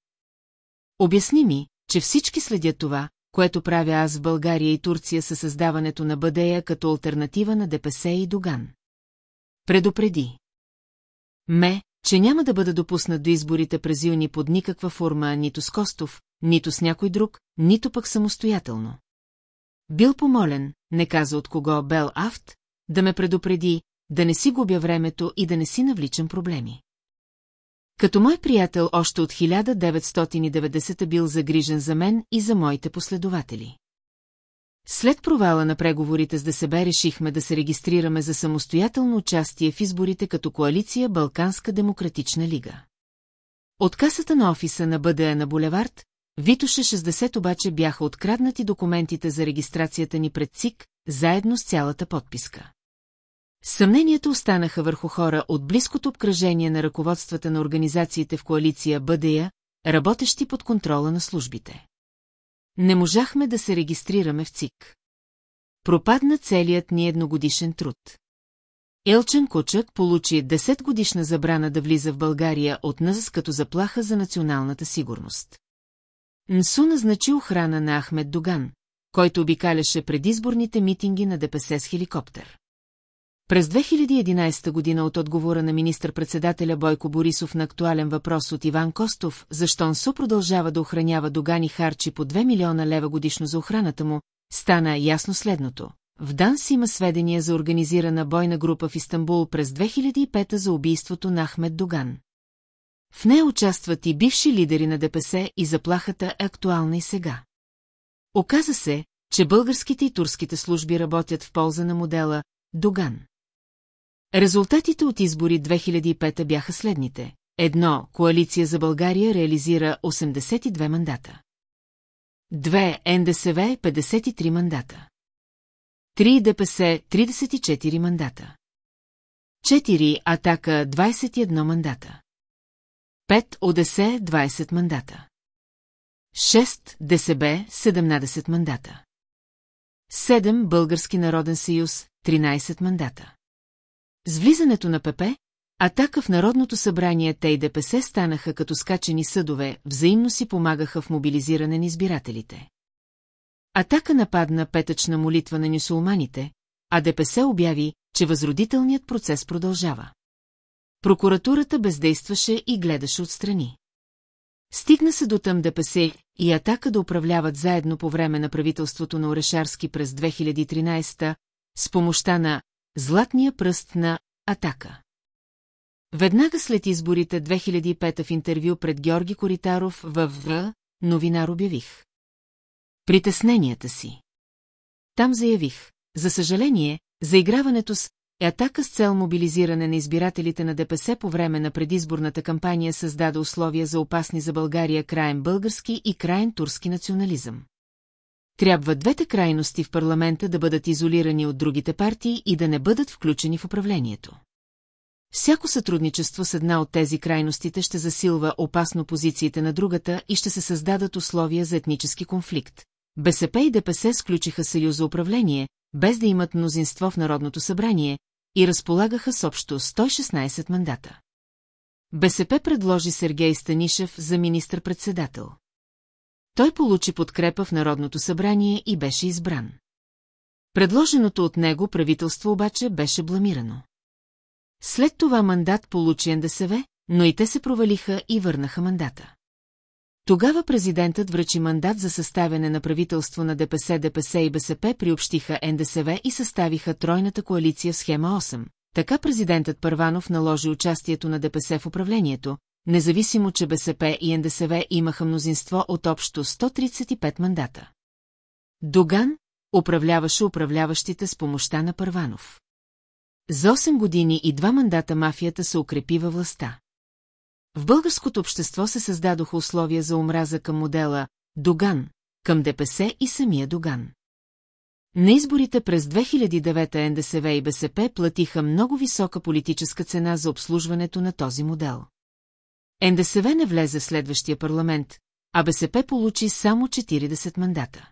Обясни ми, че всички следят това, което правя аз в България и Турция със създаването на Бъдея като альтернатива на ДПС и Доган. Предупреди. Ме, че няма да бъда допуснат до изборите през юни под никаква форма нито с Костов, нито с някой друг, нито пък самостоятелно. Бил помолен, не каза от кого Бел Афт, да ме предупреди, да не си губя времето и да не си навличам проблеми. Като мой приятел още от 1990 бил загрижен за мен и за моите последователи. След провала на преговорите с ДСБ решихме да се регистрираме за самостоятелно участие в изборите като коалиция Балканска демократична лига. От касата на офиса на БДА на булевард, Витоше 60 обаче бяха откраднати документите за регистрацията ни пред ЦИК, заедно с цялата подписка. Съмнението останаха върху хора от близкото обкръжение на ръководствата на организациите в коалиция БДЯ, работещи под контрола на службите. Не можахме да се регистрираме в ЦИК. Пропадна целият ни едногодишен труд. Елчен Кучък получи 10 годишна забрана да влиза в България от НАЗ като заплаха за националната сигурност. Нсу назначи охрана на Ахмед Доган, който обикаляше предизборните митинги на ДПС с хеликоптер. През 2011 година от отговора на министър-председателя Бойко Борисов на актуален въпрос от Иван Костов, защо НСО продължава да охранява Догани харчи по 2 милиона лева годишно за охраната му, стана ясно следното. в Данс има сведения за организирана бойна група в Истанбул през 2005 за убийството на Ахмед Доган. В нея участват и бивши лидери на ДПС и заплахата е актуална и сега. Оказа се, че българските и турските служби работят в полза на модела Доган. Резултатите от избори 2005 бяха следните. Едно, Коалиция за България реализира 82 мандата. Две, НДСВ 53 мандата. Три ДПС 34 мандата. Четири, Атака 21 мандата. Пет, ОДС 20 мандата. Шест, ДСБ 17 мандата. Седем, Български народен съюз 13 мандата. С влизането на ПП, атака в Народното събрание те и ДПС станаха като скачени съдове, взаимно си помагаха в мобилизиране на избирателите. Атака нападна петъчна молитва на нюсулманите, а ДПС обяви, че възродителният процес продължава. Прокуратурата бездействаше и гледаше отстрани. Стигна се до тъм ДПС и атака да управляват заедно по време на правителството на Орешарски през 2013 с помощта на Златния пръст на Атака. Веднага след изборите 2005 в интервю пред Георги Коритаров в В. Новинар обявих. Притесненията си. Там заявих, за съжаление, заиграването с атака с цел мобилизиране на избирателите на ДПС по време на предизборната кампания създаде условия за опасни за България краен български и краен турски национализъм. Трябва двете крайности в парламента да бъдат изолирани от другите партии и да не бъдат включени в управлението. Всяко сътрудничество с една от тези крайностите ще засилва опасно позициите на другата и ще се създадат условия за етнически конфликт. БСП и ДПС сключиха съюз за управление, без да имат мнозинство в Народното събрание, и разполагаха с общо 116 мандата. БСП предложи Сергей Станишев за министр-председател. Той получи подкрепа в Народното събрание и беше избран. Предложеното от него правителство обаче беше бламирано. След това мандат получи НДСВ, но и те се провалиха и върнаха мандата. Тогава президентът връчи мандат за съставяне на правителство на ДПС, ДПС и БСП приобщиха НДСВ и съставиха тройната коалиция в схема 8. Така президентът Първанов наложи участието на ДПС в управлението, независимо, че БСП и НДСВ имаха мнозинство от общо 135 мандата. Доган управляваше управляващите с помощта на Първанов. За 8 години и два мандата мафията се укрепи във властта. В българското общество се създадоха условия за омраза към модела Доган, към ДПС и самия Доган. На изборите през 2009 НДСВ и БСП платиха много висока политическа цена за обслужването на този модел. НДСВ не влезе в следващия парламент, а БСП получи само 40 мандата.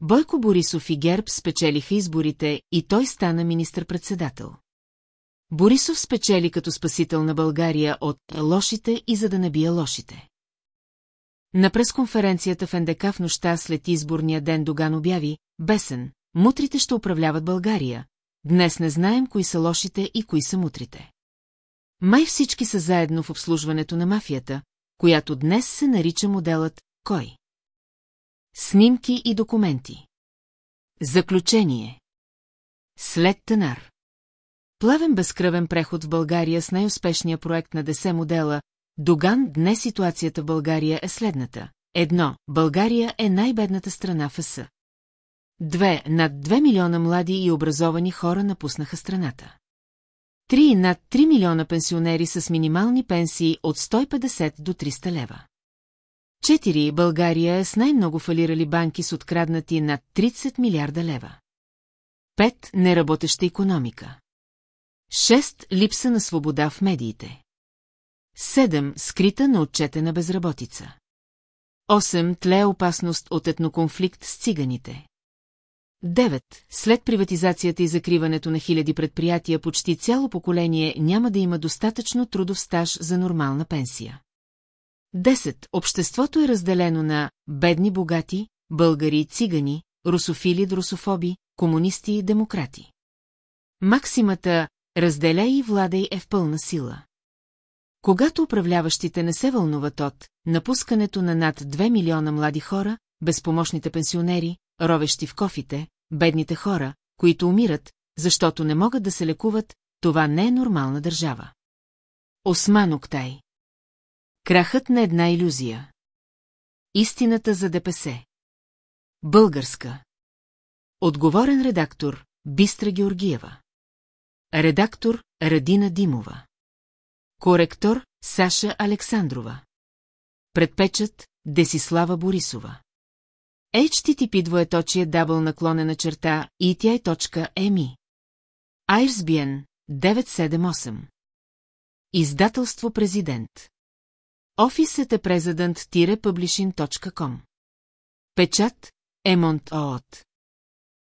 Бойко Борисов и Герб спечелиха изборите и той стана министър-председател. Борисов спечели като спасител на България от лошите и за да набие лошите. На пресконференцията в НДК в нощта след изборния ден Доган обяви, бесен, мутрите ще управляват България. Днес не знаем кои са лошите и кои са мутрите. Май всички са заедно в обслужването на мафията, която днес се нарича моделът «Кой?». Снимки и документи. Заключение. След Танар. Плавен безкръвен преход в България с най-успешния проект на ДС модела, Доган днес ситуацията в България е следната. Едно, България е най-бедната страна в ЕС. Две, над 2 милиона млади и образовани хора напуснаха страната. Три, над 3 милиона пенсионери с минимални пенсии от 150 до 300 лева. Четири, България е с най-много фалирали банки с откраднати над 30 милиарда лева. Пет, неработеща економика. Шест Липса на свобода в медиите. Седем Скрита на отчетена безработица. Осем Тле опасност от етноконфликт с циганите. Девет След приватизацията и закриването на хиляди предприятия почти цяло поколение няма да има достатъчно трудов стаж за нормална пенсия. Десет Обществото е разделено на бедни-богати, българи и цигани, русофили, русофоби, комунисти и демократи. Максимата Разделяй и владей е в пълна сила. Когато управляващите не се вълнуват от напускането на над 2 милиона млади хора, безпомощните пенсионери, ровещи в кофите, бедните хора, които умират, защото не могат да се лекуват, това не е нормална държава. Осман Октай. Крахът на една иллюзия. Истината за ДПС. Българска. Отговорен редактор Бистра Георгиева. Редактор Радина Димова. Коректор Саша Александрова. Предпечат Десислава Борисова HTTP двоеточие дабл наклонена черта ETI.ME ISBN 978 Издателство Президент. Офисът е президент-publishing.com Печат Емонт Оот